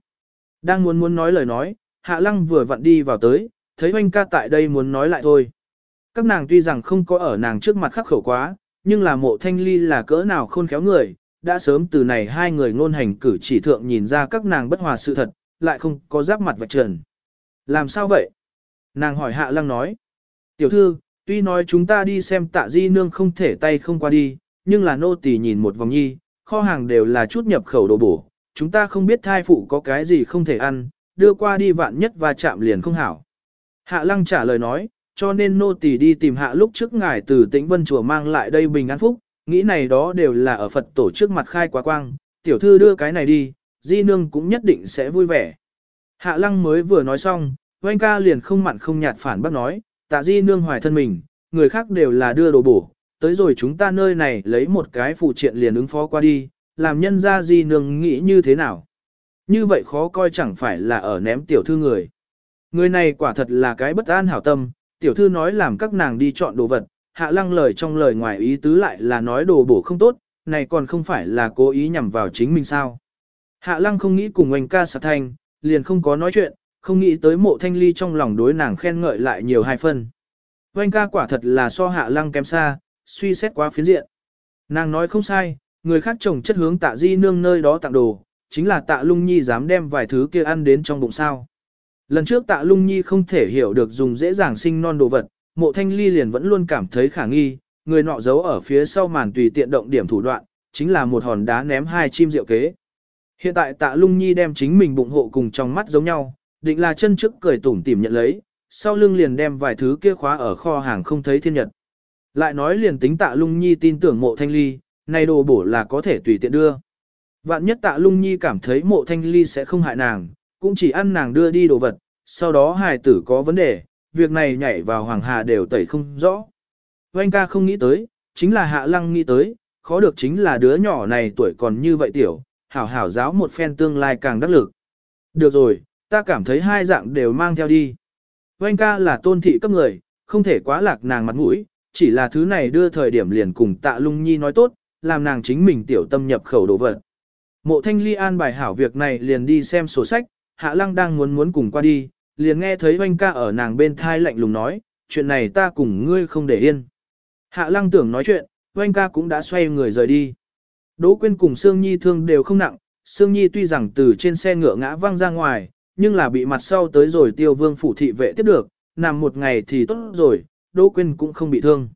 Đang muốn muốn nói lời nói, hạ lăng vừa vặn đi vào tới, thấy hoanh ca tại đây muốn nói lại thôi. Các nàng tuy rằng không có ở nàng trước mặt khắc khẩu quá, nhưng là mộ thanh ly là cỡ nào khôn khéo người, đã sớm từ này hai người ngôn hành cử chỉ thượng nhìn ra các nàng bất hòa sự thật, lại không có giáp mặt vạch trần. Làm sao vậy? Nàng hỏi hạ lăng nói. Tiểu thư, tuy nói chúng ta đi xem tạ di nương không thể tay không qua đi, nhưng là nô tỳ nhìn một vòng nhi, kho hàng đều là chút nhập khẩu đồ bổ, chúng ta không biết thai phụ có cái gì không thể ăn, đưa qua đi vạn nhất và chạm liền không hảo. Hạ lăng trả lời nói, cho nên nô tỳ đi tìm hạ lúc trước ngài từ tĩnh vân chùa mang lại đây bình an phúc, nghĩ này đó đều là ở Phật tổ trước mặt khai quá quang, tiểu thư đưa cái này đi, di nương cũng nhất định sẽ vui vẻ. Hạ lăng mới vừa nói xong, oanh ca liền không mặn không nhạt phản bác nói, tạ di nương hoài thân mình, người khác đều là đưa đồ bổ, tới rồi chúng ta nơi này lấy một cái phụ triện liền ứng phó qua đi, làm nhân ra di nương nghĩ như thế nào. Như vậy khó coi chẳng phải là ở ném tiểu thư người. Người này quả thật là cái bất an hảo tâm, tiểu thư nói làm các nàng đi chọn đồ vật, hạ lăng lời trong lời ngoài ý tứ lại là nói đồ bổ không tốt, này còn không phải là cố ý nhằm vào chính mình sao. Hạ lăng không nghĩ cùng anh ca sạc thanh, liền không có nói chuyện, không nghĩ tới mộ thanh ly trong lòng đối nàng khen ngợi lại nhiều hai phân. Oanh ca quả thật là so hạ lăng kém xa, suy xét quá phiến diện. Nàng nói không sai, người khác trồng chất hướng tạ di nương nơi đó tặng đồ, chính là tạ lung nhi dám đem vài thứ kia ăn đến trong bụng sao. Lần trước tạ lung nhi không thể hiểu được dùng dễ dàng sinh non đồ vật, mộ thanh ly liền vẫn luôn cảm thấy khả nghi, người nọ giấu ở phía sau màn tùy tiện động điểm thủ đoạn, chính là một hòn đá ném hai chim rượu kế. Hiện tại tạ lung nhi đem chính mình bụng hộ cùng trong mắt giống nhau, định là chân trước cười tủm tỉm nhận lấy, sau lưng liền đem vài thứ kia khóa ở kho hàng không thấy thiên nhật. Lại nói liền tính tạ lung nhi tin tưởng mộ thanh ly, này đồ bổ là có thể tùy tiện đưa. Vạn nhất tạ lung nhi cảm thấy mộ thanh ly sẽ không hại nàng, cũng chỉ ăn nàng đưa đi đồ vật, sau đó hài tử có vấn đề, việc này nhảy vào hoàng hà đều tẩy không rõ. Oanh ca không nghĩ tới, chính là hạ lăng nghĩ tới, khó được chính là đứa nhỏ này tuổi còn như vậy tiểu, hảo hảo giáo một phen tương lai càng đắc lực. Được rồi, ta cảm thấy hai dạng đều mang theo đi. Oanh ca là tôn thị cấp người, không thể quá lạc nàng mặt mũi, chỉ là thứ này đưa thời điểm liền cùng tạ lung nhi nói tốt, làm nàng chính mình tiểu tâm nhập khẩu đồ vật. Mộ thanh ly an bài hảo việc này liền đi xem sổ sách, hạ lăng đang muốn muốn cùng qua đi, liền nghe thấy oanh ca ở nàng bên thai lạnh lùng nói, chuyện này ta cùng ngươi không để yên. Hạ lăng tưởng nói chuyện, oanh ca cũng đã xoay người rời đi. Đỗ Quyên cùng Sương Nhi thương đều không nặng, Sương Nhi tuy rằng từ trên xe ngựa ngã văng ra ngoài, nhưng là bị mặt sau tới rồi tiêu vương phủ thị vệ tiếp được, nằm một ngày thì tốt rồi, Đỗ Quyên cũng không bị thương.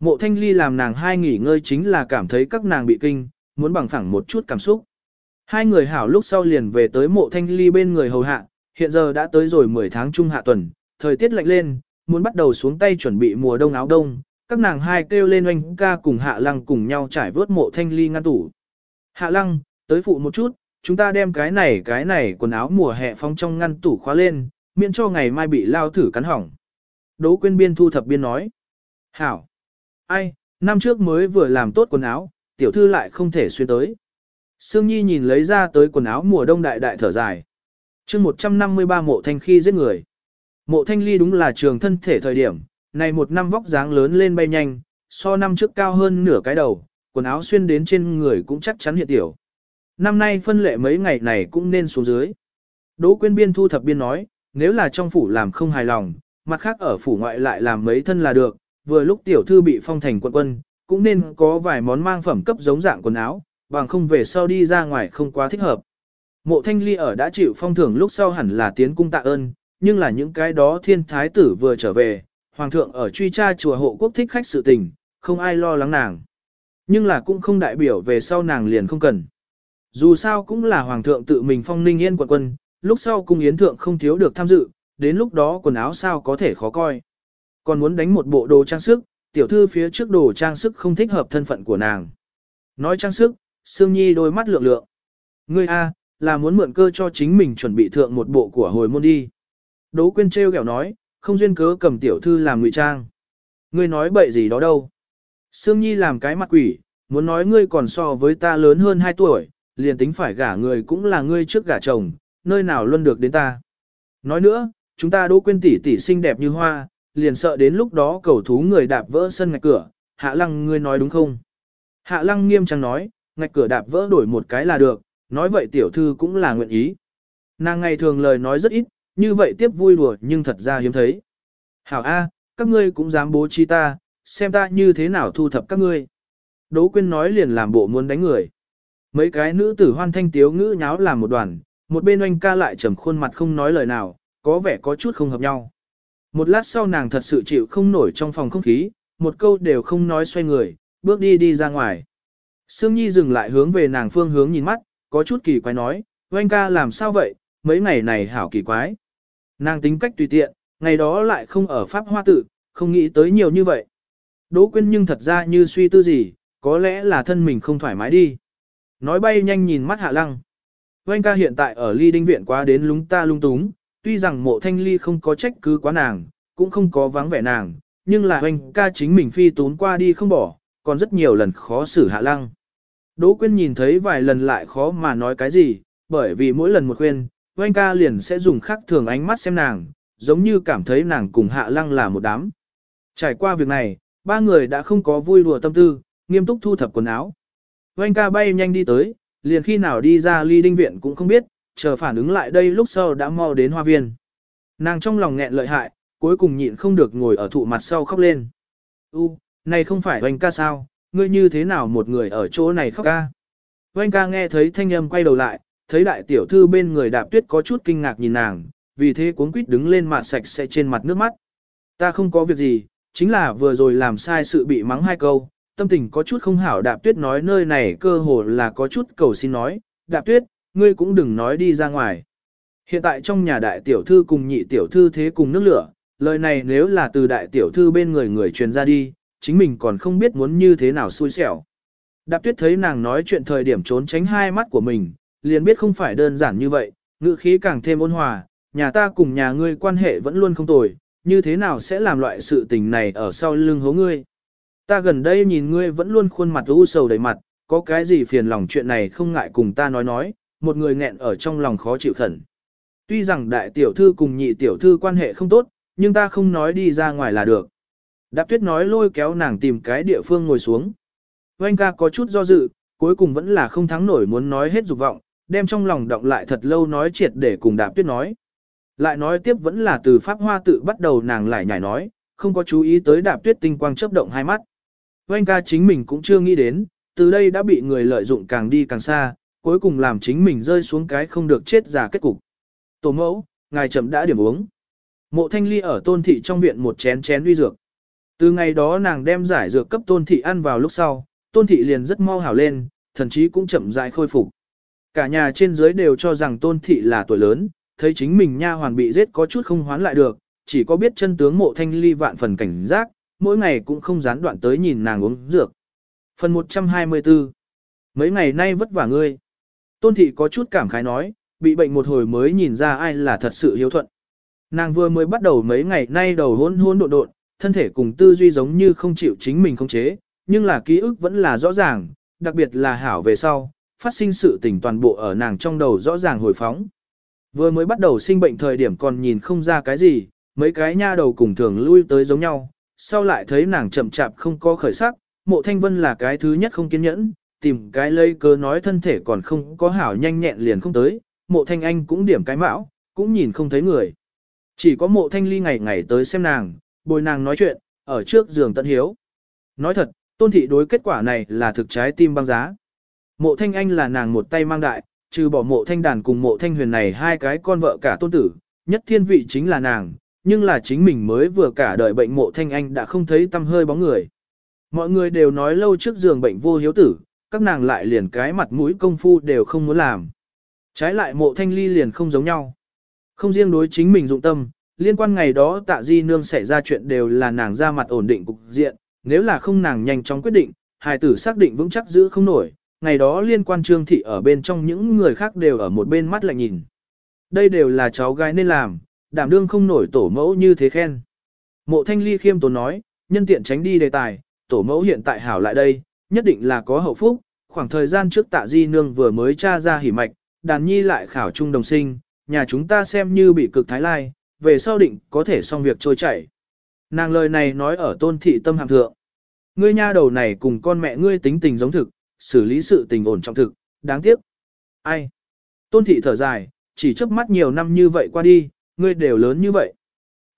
Mộ thanh ly làm nàng hai nghỉ ngơi chính là cảm thấy các nàng bị kinh, muốn bằng phẳng một chút cảm xúc. Hai người hảo lúc sau liền về tới mộ thanh ly bên người hầu hạ, hiện giờ đã tới rồi 10 tháng trung hạ tuần, thời tiết lạnh lên, muốn bắt đầu xuống tay chuẩn bị mùa đông áo đông, các nàng hai kêu lên oanh ca cùng hạ lăng cùng nhau trải vớt mộ thanh ly ngăn tủ. Hạ lăng, tới phụ một chút, chúng ta đem cái này cái này quần áo mùa hè phong trong ngăn tủ khóa lên, miễn cho ngày mai bị lao thử cắn hỏng. Đỗ quyên biên thu thập biên nói. Hảo. Ai, năm trước mới vừa làm tốt quần áo, tiểu thư lại không thể xuyên tới. Sương Nhi nhìn lấy ra tới quần áo mùa đông đại đại thở dài chương 153 mộ thanh khi giết người. Mộ thanh ly đúng là trường thân thể thời điểm, này một năm vóc dáng lớn lên bay nhanh, so năm trước cao hơn nửa cái đầu, quần áo xuyên đến trên người cũng chắc chắn hiện tiểu. Năm nay phân lệ mấy ngày này cũng nên xuống dưới. Đỗ quyên biên thu thập biên nói, nếu là trong phủ làm không hài lòng, mặt khác ở phủ ngoại lại làm mấy thân là được, vừa lúc tiểu thư bị phong thành quân quân, cũng nên có vài món mang phẩm cấp giống dạng quần áo, bằng không về sau đi ra ngoài không quá thích hợp. Mộ thanh ly ở đã chịu phong thưởng lúc sau hẳn là tiến cung tạ ơn, nhưng là những cái đó thiên thái tử vừa trở về, hoàng thượng ở truy tra chùa hộ quốc thích khách sự tình, không ai lo lắng nàng. Nhưng là cũng không đại biểu về sau nàng liền không cần. Dù sao cũng là hoàng thượng tự mình phong ninh yên quận quân, lúc sau cung yến thượng không thiếu được tham dự, đến lúc đó quần áo sao có thể khó coi. Còn muốn đánh một bộ đồ trang sức, tiểu thư phía trước đồ trang sức không thích hợp thân phận của nàng. Nói trang sức, Sương Nhi đôi mắt lượng lượng. Ngươi A, là muốn mượn cơ cho chính mình chuẩn bị thượng một bộ của hồi môn đi. Đỗ Quyên treo kẹo nói, không duyên cớ cầm tiểu thư làm ngụy trang. Ngươi nói bậy gì đó đâu. Sương Nhi làm cái mặt quỷ, muốn nói ngươi còn so với ta lớn hơn 2 tuổi, liền tính phải gả người cũng là ngươi trước gả chồng, nơi nào luôn được đến ta. Nói nữa, chúng ta Đỗ Quyên tỷ tỷ xinh đẹp như hoa, liền sợ đến lúc đó cầu thú người đạp vỡ sân ngạch cửa, Hạ Lăng ngươi nói đúng không? Hạ Lăng nghiêm trang nói, ngạch cửa đạp vỡ đổi một cái là được, nói vậy tiểu thư cũng là nguyện ý. Nàng ngày thường lời nói rất ít, như vậy tiếp vui đùa nhưng thật ra hiếm thấy. Hảo A, các ngươi cũng dám bố trí ta, xem ta như thế nào thu thập các ngươi. Đỗ Quyên nói liền làm bộ muốn đánh người. Mấy cái nữ tử hoan thanh tiếu ngữ nháo làm một đoàn, một bên oanh ca lại trầm khuôn mặt không nói lời nào, có vẻ có chút không hợp nhau. Một lát sau nàng thật sự chịu không nổi trong phòng không khí, một câu đều không nói xoay người, bước đi đi ra ngoài. Sương Nhi dừng lại hướng về nàng phương hướng nhìn mắt, có chút kỳ quái nói, oanh ca làm sao vậy, mấy ngày này hảo kỳ quái. Nàng tính cách tùy tiện, ngày đó lại không ở Pháp Hoa Tự, không nghĩ tới nhiều như vậy. Đỗ Quyên nhưng thật ra như suy tư gì, có lẽ là thân mình không thoải mái đi. Nói bay nhanh nhìn mắt Hạ Lăng. Oanh ca hiện tại ở ly đinh viện quá đến lúng ta lung túng, tuy rằng mộ thanh ly không có trách cứ quá nàng, cũng không có vắng vẻ nàng, nhưng là oanh ca chính mình phi tốn qua đi không bỏ, còn rất nhiều lần khó xử Hạ Lăng. Đỗ Quyên nhìn thấy vài lần lại khó mà nói cái gì, bởi vì mỗi lần một khuyên, oanh ca liền sẽ dùng khắc thường ánh mắt xem nàng, giống như cảm thấy nàng cùng Hạ Lăng là một đám. Trải qua việc này, ba người đã không có vui đùa tâm tư, nghiêm túc thu thập quần áo. Oanh ca bay nhanh đi tới, liền khi nào đi ra ly đinh viện cũng không biết, chờ phản ứng lại đây lúc sau đã mau đến hoa viên. Nàng trong lòng nghẹn lợi hại, cuối cùng nhịn không được ngồi ở thụ mặt sau khóc lên. U, này không phải oanh ca sao, ngươi như thế nào một người ở chỗ này khóc ca. Oanh ca nghe thấy thanh âm quay đầu lại, thấy đại tiểu thư bên người đạp tuyết có chút kinh ngạc nhìn nàng, vì thế cuốn quýt đứng lên mặt sạch sẽ trên mặt nước mắt. Ta không có việc gì, chính là vừa rồi làm sai sự bị mắng hai câu, tâm tình có chút không hảo đạp tuyết nói nơi này cơ hồ là có chút cầu xin nói, đạp tuyết, ngươi cũng đừng nói đi ra ngoài. Hiện tại trong nhà đại tiểu thư cùng nhị tiểu thư thế cùng nước lửa, lời này nếu là từ đại tiểu thư bên người người truyền ra đi, chính mình còn không biết muốn như thế nào xui xẻo. Đạp tuyết thấy nàng nói chuyện thời điểm trốn tránh hai mắt của mình, liền biết không phải đơn giản như vậy, ngữ khí càng thêm ôn hòa, nhà ta cùng nhà ngươi quan hệ vẫn luôn không tồi, như thế nào sẽ làm loại sự tình này ở sau lưng hố ngươi. Ta gần đây nhìn ngươi vẫn luôn khuôn mặt u sầu đầy mặt, có cái gì phiền lòng chuyện này không ngại cùng ta nói nói, một người nghẹn ở trong lòng khó chịu khẩn. Tuy rằng đại tiểu thư cùng nhị tiểu thư quan hệ không tốt, nhưng ta không nói đi ra ngoài là được. Đạp tuyết nói lôi kéo nàng tìm cái địa phương ngồi xuống. Oanh ca có chút do dự, cuối cùng vẫn là không thắng nổi muốn nói hết dục vọng, đem trong lòng động lại thật lâu nói triệt để cùng đạp tuyết nói. Lại nói tiếp vẫn là từ pháp hoa tự bắt đầu nàng lại nhảy nói, không có chú ý tới đạp tuyết tinh quang chớp động hai mắt. Oanh ca chính mình cũng chưa nghĩ đến, từ đây đã bị người lợi dụng càng đi càng xa, cuối cùng làm chính mình rơi xuống cái không được chết giả kết cục. Tổ mẫu, ngài chậm đã điểm uống. Mộ thanh ly ở tôn thị trong viện một chén chén uy dược. Từ ngày đó nàng đem giải dược cấp tôn thị ăn vào lúc sau, tôn thị liền rất mau hảo lên, thần chí cũng chậm rãi khôi phục. Cả nhà trên dưới đều cho rằng tôn thị là tuổi lớn, thấy chính mình nha hoàn bị giết có chút không hoán lại được, chỉ có biết chân tướng mộ thanh ly vạn phần cảnh giác, mỗi ngày cũng không gián đoạn tới nhìn nàng uống dược. Phần 124 Mấy ngày nay vất vả ngươi. Tôn thị có chút cảm khái nói, bị bệnh một hồi mới nhìn ra ai là thật sự hiếu thuận. Nàng vừa mới bắt đầu mấy ngày nay đầu hôn hôn độn độn, thân thể cùng tư duy giống như không chịu chính mình khống chế, nhưng là ký ức vẫn là rõ ràng, đặc biệt là hảo về sau, phát sinh sự tình toàn bộ ở nàng trong đầu rõ ràng hồi phóng. Vừa mới bắt đầu sinh bệnh thời điểm còn nhìn không ra cái gì, mấy cái nha đầu cùng thường lui tới giống nhau, sau lại thấy nàng chậm chạp không có khởi sắc, mộ thanh vân là cái thứ nhất không kiên nhẫn, tìm cái lây cớ nói thân thể còn không có hảo nhanh nhẹn liền không tới, mộ thanh anh cũng điểm cái mão, cũng nhìn không thấy người. Chỉ có mộ thanh ly ngày ngày tới xem nàng, bồi nàng nói chuyện, ở trước giường tận hiếu. Nói thật, tôn thị đối kết quả này là thực trái tim băng giá. Mộ thanh anh là nàng một tay mang đại, trừ bỏ mộ thanh đàn cùng mộ thanh huyền này hai cái con vợ cả tôn tử, nhất thiên vị chính là nàng, nhưng là chính mình mới vừa cả đời bệnh mộ thanh anh đã không thấy tâm hơi bóng người. Mọi người đều nói lâu trước giường bệnh vô hiếu tử, các nàng lại liền cái mặt mũi công phu đều không muốn làm. Trái lại mộ thanh ly liền không giống nhau. Không riêng đối chính mình dụng tâm, liên quan ngày đó tạ di nương xảy ra chuyện đều là nàng ra mặt ổn định cục diện, nếu là không nàng nhanh chóng quyết định, hài tử xác định vững chắc giữ không nổi, ngày đó liên quan trương thị ở bên trong những người khác đều ở một bên mắt lạnh nhìn. Đây đều là cháu gái nên làm, đảm đương không nổi tổ mẫu như thế khen. Mộ thanh ly khiêm tốn nói, nhân tiện tránh đi đề tài, tổ mẫu hiện tại hảo lại đây, nhất định là có hậu phúc, khoảng thời gian trước tạ di nương vừa mới tra ra hỉ mạch, đàn nhi lại khảo trung đồng sinh, nhà chúng ta xem như bị cực thái lai, về sau định có thể xong việc trôi chảy. Nàng lời này nói ở tôn thị tâm hạng thượng. Ngươi nha đầu này cùng con mẹ ngươi tính tình giống thực, xử lý sự tình ổn trọng thực, đáng tiếc. Ai? Tôn thị thở dài, chỉ chớp mắt nhiều năm như vậy qua đi, ngươi đều lớn như vậy.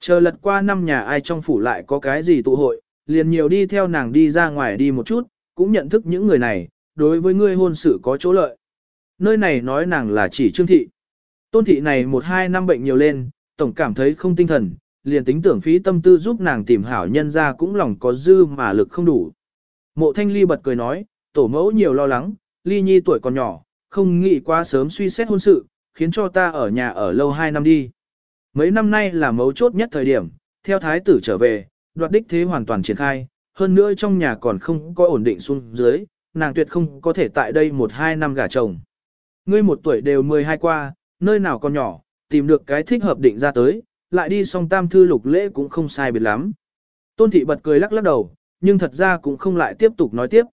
Chờ lật qua năm nhà ai trong phủ lại có cái gì tụ hội, liền nhiều đi theo nàng đi ra ngoài đi một chút, cũng nhận thức những người này, đối với ngươi hôn sự có chỗ lợi. Nơi này nói nàng là chỉ trương thị. Tôn thị này một hai năm bệnh nhiều lên, tổng cảm thấy không tinh thần, liền tính tưởng phí tâm tư giúp nàng tìm hảo nhân ra cũng lòng có dư mà lực không đủ. Mộ thanh ly bật cười nói, tổ mẫu nhiều lo lắng, ly nhi tuổi còn nhỏ, không nghĩ quá sớm suy xét hôn sự, khiến cho ta ở nhà ở lâu hai năm đi. Mấy năm nay là mấu chốt nhất thời điểm, theo thái tử trở về, đoạt đích thế hoàn toàn triển khai, hơn nữa trong nhà còn không có ổn định xuống dưới, nàng tuyệt không có thể tại đây một hai năm gả chồng. Ngươi một tuổi đều 12 qua, nơi nào còn nhỏ, tìm được cái thích hợp định ra tới, lại đi xong tam thư lục lễ cũng không sai biệt lắm. Tôn thị bật cười lắc lắc đầu, nhưng thật ra cũng không lại tiếp tục nói tiếp.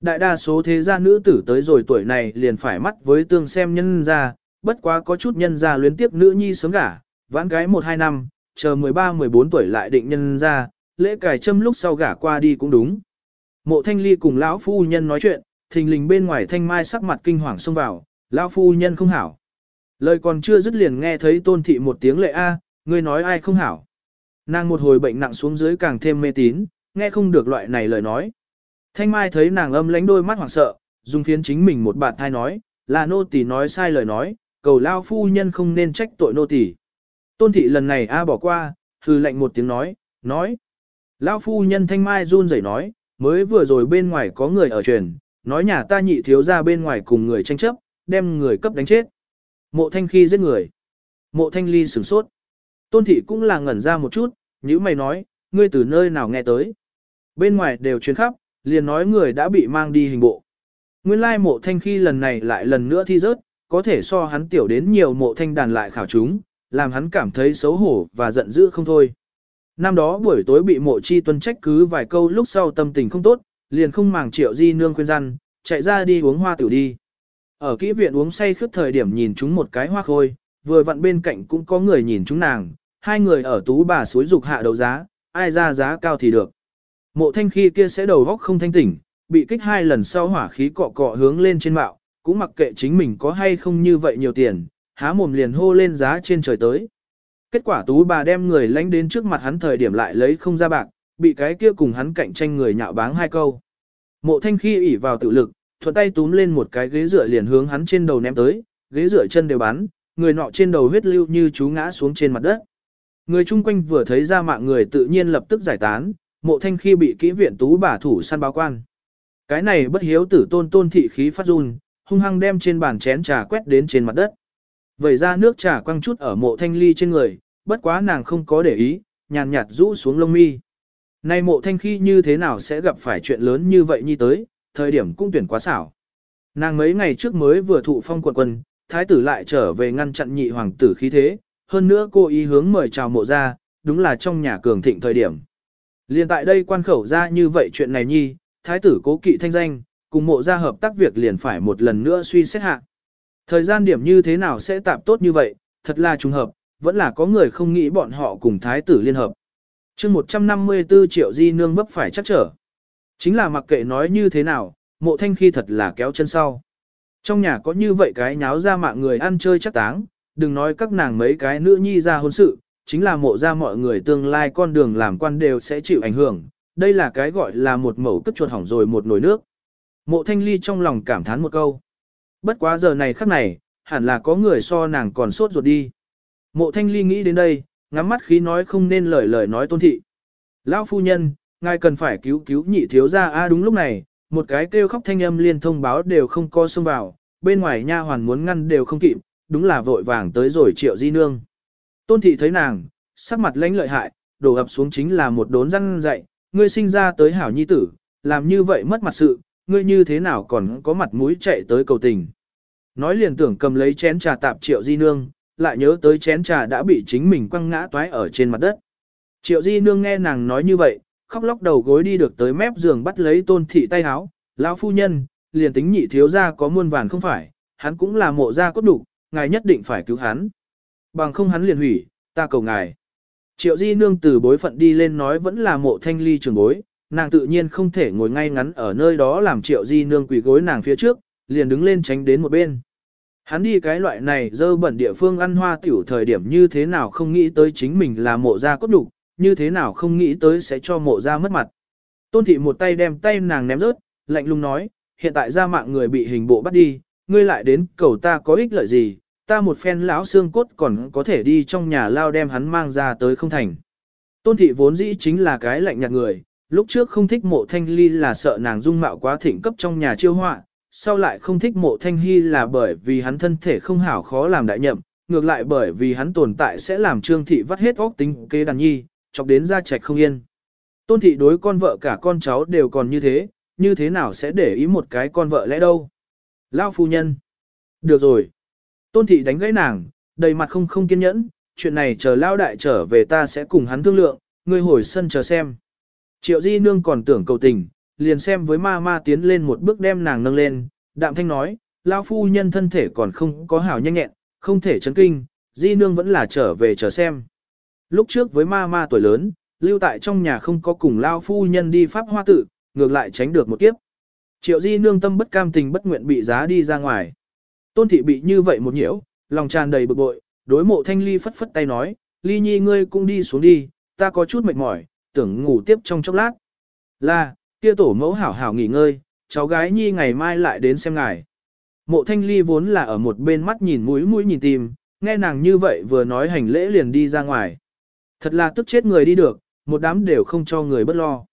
Đại đa số thế gia nữ tử tới rồi tuổi này liền phải mắt với tương xem nhân gia, bất quá có chút nhân gia luyến tiếp nữ nhi sớm gả, vãn gái 1-2 năm, chờ 13-14 tuổi lại định nhân gia, lễ cài châm lúc sau gả qua đi cũng đúng. Mộ thanh ly cùng lão phu nhân nói chuyện, thình lình bên ngoài thanh mai sắc mặt kinh hoàng xông vào, lão phu nhân không hảo. Lời còn chưa dứt liền nghe thấy tôn thị một tiếng lệ a, ngươi nói ai không hảo. Nàng một hồi bệnh nặng xuống dưới càng thêm mê tín, nghe không được loại này lời nói. Thanh mai thấy nàng âm lánh đôi mắt hoảng sợ, dùng phiến chính mình một bạn thai nói, là nô tỳ nói sai lời nói, cầu lao phu nhân không nên trách tội nô tỳ. Tôn thị lần này a bỏ qua, hừ lạnh một tiếng nói, nói. lao phu nhân thanh mai run rẩy nói, mới vừa rồi bên ngoài có người ở truyền, nói nhà ta nhị thiếu ra bên ngoài cùng người tranh chấp, đem người cấp đánh chết. Mộ thanh khi giết người. Mộ thanh ly sửng sốt. Tôn thị cũng là ngẩn ra một chút, như mày nói, ngươi từ nơi nào nghe tới. Bên ngoài đều chuyến khắp, liền nói người đã bị mang đi hình bộ. Nguyên lai mộ thanh khi lần này lại lần nữa thi rớt, có thể so hắn tiểu đến nhiều mộ thanh đàn lại khảo chúng, làm hắn cảm thấy xấu hổ và giận dữ không thôi. Năm đó buổi tối bị mộ chi tuân trách cứ vài câu lúc sau tâm tình không tốt, liền không màng triệu di nương khuyên răn, chạy ra đi uống hoa tiểu đi. Ở kỹ viện uống say khướt thời điểm nhìn chúng một cái hoa khôi, vừa vặn bên cạnh cũng có người nhìn chúng nàng, hai người ở tú bà suối dục hạ đấu giá, ai ra giá cao thì được. Mộ thanh khi kia sẽ đầu góc không thanh tỉnh, bị kích hai lần sau hỏa khí cọ cọ hướng lên trên mạo, cũng mặc kệ chính mình có hay không như vậy nhiều tiền, há mồm liền hô lên giá trên trời tới. Kết quả tú bà đem người lánh đến trước mặt hắn thời điểm lại lấy không ra bạc, bị cái kia cùng hắn cạnh tranh người nhạo báng hai câu. Mộ thanh khi ỉ vào tự lực, thuận tay túm lên một cái ghế dựa liền hướng hắn trên đầu ném tới, ghế dựa chân đều bắn, người nọ trên đầu huyết lưu như chú ngã xuống trên mặt đất. Người chung quanh vừa thấy ra mạng người tự nhiên lập tức giải tán, mộ thanh khi bị kỹ viện tú bà thủ săn báo quan. Cái này bất hiếu tử tôn tôn thị khí phát run, hung hăng đem trên bàn chén trà quét đến trên mặt đất. Vẩy ra nước trà quăng chút ở mộ thanh ly trên người, bất quá nàng không có để ý, nhàn nhạt rũ xuống lông mi. Này mộ thanh khi như thế nào sẽ gặp phải chuyện lớn như vậy như tới, thời điểm cũng tuyển quá xảo. Nàng mấy ngày trước mới vừa thụ phong quận quân, thái tử lại trở về ngăn chặn nhị hoàng tử khí thế, hơn nữa cô ý hướng mời chào mộ ra, đúng là trong nhà cường thịnh thời điểm. Liên tại đây quan khẩu ra như vậy chuyện này nhi, thái tử cố kỵ thanh danh, cùng mộ ra hợp tác việc liền phải một lần nữa suy xét hạ. Thời gian điểm như thế nào sẽ tạm tốt như vậy, thật là trùng hợp, vẫn là có người không nghĩ bọn họ cùng thái tử liên hợp. chương 154 triệu di nương vấp phải chắc trở. Chính là mặc kệ nói như thế nào, mộ thanh khi thật là kéo chân sau. Trong nhà có như vậy cái nháo ra mạng người ăn chơi chắc táng, đừng nói các nàng mấy cái nữ nhi ra hôn sự, chính là mộ ra mọi người tương lai con đường làm quan đều sẽ chịu ảnh hưởng, đây là cái gọi là một mẩu cất chuột hỏng rồi một nồi nước. Mộ thanh ly trong lòng cảm thán một câu. Bất quá giờ này khắc này, hẳn là có người so nàng còn sốt ruột đi. Mộ thanh ly nghĩ đến đây, ngắm mắt khí nói không nên lời lời nói tôn thị. Lão phu nhân, ngài cần phải cứu cứu nhị thiếu gia a đúng lúc này, một cái kêu khóc thanh âm liên thông báo đều không co xông vào, bên ngoài nha hoàn muốn ngăn đều không kịp, đúng là vội vàng tới rồi triệu di nương. Tôn thị thấy nàng, sắc mặt lãnh lợi hại, đổ ập xuống chính là một đốn răng dạy, ngươi sinh ra tới hảo nhi tử, làm như vậy mất mặt sự, ngươi như thế nào còn có mặt mũi chạy tới cầu tình. Nói liền tưởng cầm lấy chén trà tạp triệu di nương, lại nhớ tới chén trà đã bị chính mình quăng ngã toái ở trên mặt đất. Triệu di nương nghe nàng nói như vậy, khóc lóc đầu gối đi được tới mép giường bắt lấy tôn thị tay háo, lão phu nhân, liền tính nhị thiếu gia có muôn vàn không phải, hắn cũng là mộ gia cốt đủ, ngài nhất định phải cứu hắn. Bằng không hắn liền hủy, ta cầu ngài. Triệu di nương từ bối phận đi lên nói vẫn là mộ thanh ly trường bối, nàng tự nhiên không thể ngồi ngay ngắn ở nơi đó làm triệu di nương quỳ gối nàng phía trước, liền đứng lên tránh đến một bên. Hắn đi cái loại này dơ bẩn địa phương ăn hoa tiểu thời điểm như thế nào không nghĩ tới chính mình là mộ gia cốt đục, như thế nào không nghĩ tới sẽ cho mộ gia mất mặt. Tôn thị một tay đem tay nàng ném rớt, lạnh lùng nói, hiện tại ra mạng người bị hình bộ bắt đi, ngươi lại đến cầu ta có ích lợi gì, ta một phen lão xương cốt còn có thể đi trong nhà lao đem hắn mang ra tới không thành. Tôn thị vốn dĩ chính là cái lạnh nhạt người, lúc trước không thích mộ thanh ly là sợ nàng dung mạo quá thịnh cấp trong nhà chiêu họa, sau lại không thích mộ thanh hy là bởi vì hắn thân thể không hảo khó làm đại nhậm, ngược lại bởi vì hắn tồn tại sẽ làm trương thị vắt hết óc tính kế đàn nhi, chọc đến ra trạch không yên. Tôn thị đối con vợ cả con cháu đều còn như thế, như thế nào sẽ để ý một cái con vợ lẽ đâu. Lao phu nhân. Được rồi. Tôn thị đánh gãy nàng, đầy mặt không không kiên nhẫn, chuyện này chờ Lao đại trở về ta sẽ cùng hắn thương lượng, ngươi hồi sân chờ xem. Triệu di nương còn tưởng cầu tình, liền xem với ma ma tiến lên một bước đem nàng nâng lên, đạm thanh nói, Lao phu nhân thân thể còn không có hảo nhanh nhẹn, không thể chấn kinh, di nương vẫn là trở về chờ xem. Lúc trước với ma ma tuổi lớn, lưu tại trong nhà không có cùng Lao phu nhân đi pháp hoa tự, ngược lại tránh được một kiếp. Triệu di nương tâm bất cam tình bất nguyện bị giá đi ra ngoài. Tôn thị bị như vậy một nhiễu, lòng tràn đầy bực bội, đối mộ thanh ly phất phất tay nói, ly nhi ngươi cũng đi xuống đi, ta có chút mệt mỏi, tưởng ngủ tiếp trong chốc lát. Là, kia tổ mẫu hảo hảo nghỉ ngơi, cháu gái nhi ngày mai lại đến xem ngài. Mộ thanh ly vốn là ở một bên mắt nhìn mũi mũi nhìn tìm, nghe nàng như vậy vừa nói hành lễ liền đi ra ngoài. Thật là tức chết người đi được, một đám đều không cho người bất lo.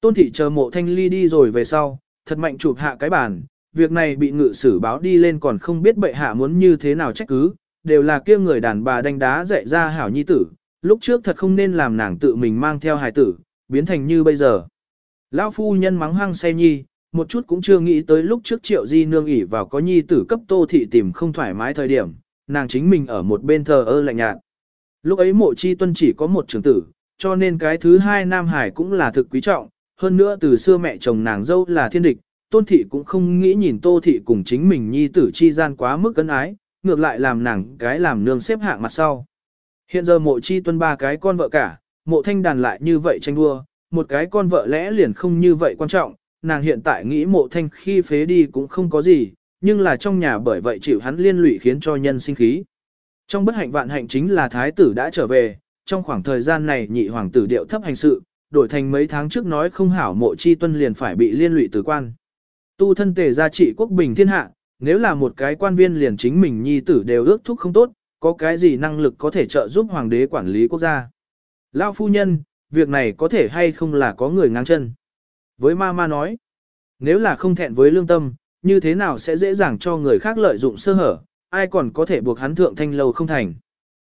Tôn thị chờ mộ thanh ly đi rồi về sau, thật mạnh chụp hạ cái bàn, việc này bị ngự sử báo đi lên còn không biết bệ hạ muốn như thế nào trách cứ, đều là kia người đàn bà đánh đá dạy ra hảo nhi tử, lúc trước thật không nên làm nàng tự mình mang theo hài tử, biến thành như bây giờ. Lão phu nhân mắng hăng say nhi, một chút cũng chưa nghĩ tới lúc trước triệu di nương ỉ vào có nhi tử cấp tô thị tìm không thoải mái thời điểm, nàng chính mình ở một bên thờ ơ lạnh nhạt. Lúc ấy mộ chi tuân chỉ có một trưởng tử, cho nên cái thứ hai Nam Hải cũng là thực quý trọng, hơn nữa từ xưa mẹ chồng nàng dâu là thiên địch, tôn thị cũng không nghĩ nhìn tô thị cùng chính mình nhi tử chi gian quá mức cân ái, ngược lại làm nàng cái làm nương xếp hạng mặt sau. Hiện giờ mộ chi tuân ba cái con vợ cả, mộ thanh đàn lại như vậy tranh đua, một cái con vợ lẽ liền không như vậy quan trọng, nàng hiện tại nghĩ mộ thanh khi phế đi cũng không có gì, nhưng là trong nhà bởi vậy chịu hắn liên lụy khiến cho nhân sinh khí. Trong bất hạnh vạn hạnh chính là thái tử đã trở về, trong khoảng thời gian này nhị hoàng tử điệu thấp hành sự, đổi thành mấy tháng trước nói không hảo mộ chi tuân liền phải bị liên lụy từ quan. Tu thân tề gia trị quốc bình thiên hạ, nếu là một cái quan viên liền chính mình nhi tử đều ước thúc không tốt, có cái gì năng lực có thể trợ giúp hoàng đế quản lý quốc gia. Lão phu nhân, việc này có thể hay không là có người ngang chân. Với ma ma nói, nếu là không thẹn với lương tâm, như thế nào sẽ dễ dàng cho người khác lợi dụng sơ hở, ai còn có thể buộc hắn thượng thanh lâu không thành.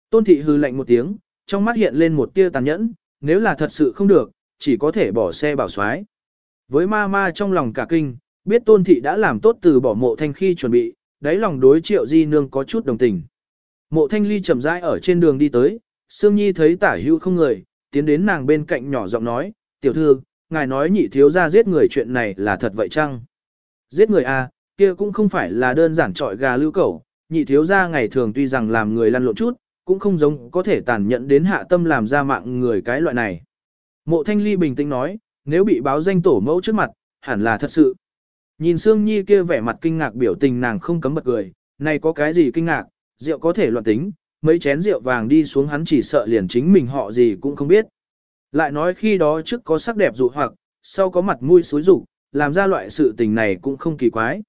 Tôn thị hư lạnh một tiếng, trong mắt hiện lên một tia tàn nhẫn, nếu là thật sự không được, chỉ có thể bỏ xe bảo xoái. Với ma ma trong lòng cả kinh, biết tôn thị đã làm tốt từ bỏ mộ thanh khi chuẩn bị, đáy lòng đối triệu di nương có chút đồng tình. Mộ thanh ly chậm rãi ở trên đường đi tới, Sương Nhi thấy tả hữu không người, tiến đến nàng bên cạnh nhỏ giọng nói, tiểu thư, ngài nói nhị thiếu ra giết người chuyện này là thật vậy chăng? Giết người à, kia cũng không phải là đơn giản trọi gà lưu cẩu, nhị thiếu gia ngày thường tuy rằng làm người lăn lộn chút, cũng không giống có thể tàn nhẫn đến hạ tâm làm ra mạng người cái loại này. Mộ thanh ly bình tĩnh nói, nếu bị báo danh tổ mẫu trước mặt, hẳn là thật sự. Nhìn Sương Nhi kia vẻ mặt kinh ngạc biểu tình nàng không cấm bật cười, này có cái gì kinh ngạc, rượu có thể loạn tính, mấy chén rượu vàng đi xuống hắn chỉ sợ liền chính mình họ gì cũng không biết. Lại nói khi đó trước có sắc đẹp dụ hoặc, sau có mặt mũi xối rủ, làm ra loại sự tình này cũng không kỳ quái.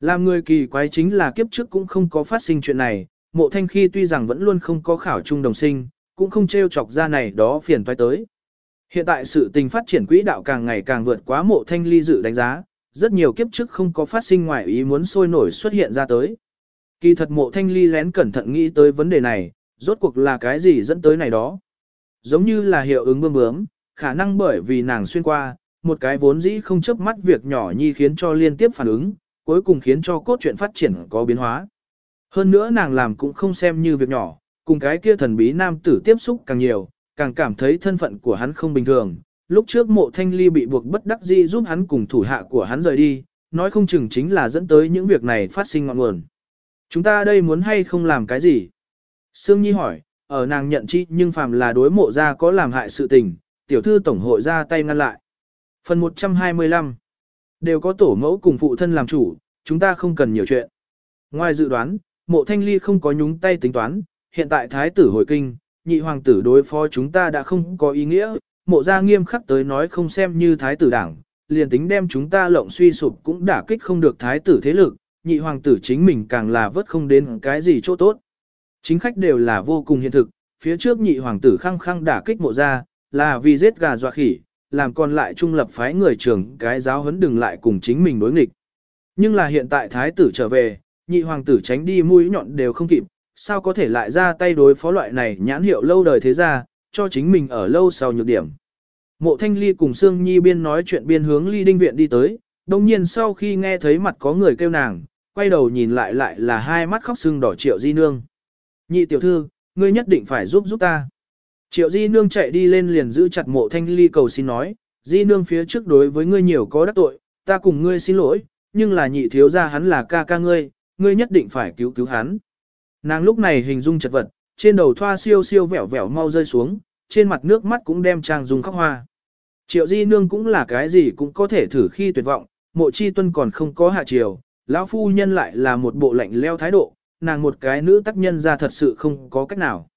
Làm người kỳ quái chính là kiếp trước cũng không có phát sinh chuyện này, mộ thanh khi tuy rằng vẫn luôn không có khảo trung đồng sinh, cũng không trêu chọc ra này đó phiền toái tới. Hiện tại sự tình phát triển quỹ đạo càng ngày càng vượt quá mộ thanh ly dự đánh giá, rất nhiều kiếp trước không có phát sinh ngoài ý muốn sôi nổi xuất hiện ra tới. Kỳ thật mộ thanh ly lén cẩn thận nghĩ tới vấn đề này, rốt cuộc là cái gì dẫn tới này đó. Giống như là hiệu ứng bơm bướm, khả năng bởi vì nàng xuyên qua, một cái vốn dĩ không chấp mắt việc nhỏ nhi khiến cho liên tiếp phản ứng, cuối cùng khiến cho cốt truyện phát triển có biến hóa. Hơn nữa nàng làm cũng không xem như việc nhỏ, cùng cái kia thần bí nam tử tiếp xúc càng nhiều, càng cảm thấy thân phận của hắn không bình thường. Lúc trước mộ thanh ly bị buộc bất đắc dĩ giúp hắn cùng thủ hạ của hắn rời đi, nói không chừng chính là dẫn tới những việc này phát sinh ngọn nguồn. Chúng ta đây muốn hay không làm cái gì? Sương Nhi hỏi, ở nàng nhận chi nhưng phàm là đối mộ ra có làm hại sự tình, tiểu thư tổng hội ra tay ngăn lại. Phần 125 Đều có tổ mẫu cùng phụ thân làm chủ, chúng ta không cần nhiều chuyện. Ngoài dự đoán, mộ thanh ly không có nhúng tay tính toán, hiện tại thái tử hồi kinh, nhị hoàng tử đối phó chúng ta đã không có ý nghĩa, mộ ra nghiêm khắc tới nói không xem như thái tử đảng, liền tính đem chúng ta lộng suy sụp cũng đả kích không được thái tử thế lực, nhị hoàng tử chính mình càng là vớt không đến cái gì chỗ tốt. Chính khách đều là vô cùng hiện thực, phía trước nhị hoàng tử khăng khăng đả kích mộ ra, là vì giết gà dọa khỉ, làm còn lại trung lập phái người trưởng cái giáo huấn đừng lại cùng chính mình đối nghịch. Nhưng là hiện tại thái tử trở về, nhị hoàng tử tránh đi mũi nhọn đều không kịp, sao có thể lại ra tay đối phó loại này nhãn hiệu lâu đời thế ra, cho chính mình ở lâu sau nhược điểm. Mộ thanh ly cùng Sương Nhi biên nói chuyện biên hướng ly đinh viện đi tới, đồng nhiên sau khi nghe thấy mặt có người kêu nàng, quay đầu nhìn lại lại là hai mắt khóc sưng đỏ triệu di nương. Nhị tiểu thư, ngươi nhất định phải giúp giúp ta. Triệu di nương chạy đi lên liền giữ chặt mộ thanh ly cầu xin nói, di nương phía trước đối với ngươi nhiều có đắc tội, ta cùng ngươi xin lỗi, nhưng là nhị thiếu ra hắn là ca ca ngươi, ngươi nhất định phải cứu cứu hắn. Nàng lúc này hình dung chật vật, trên đầu thoa siêu siêu vẻo vẻo mau rơi xuống, trên mặt nước mắt cũng đem trang dung khóc hoa. Triệu di nương cũng là cái gì cũng có thể thử khi tuyệt vọng, mộ chi tuân còn không có hạ triều, lão phu nhân lại là một bộ lạnh leo thái độ, nàng một cái nữ tác nhân ra thật sự không có cách nào.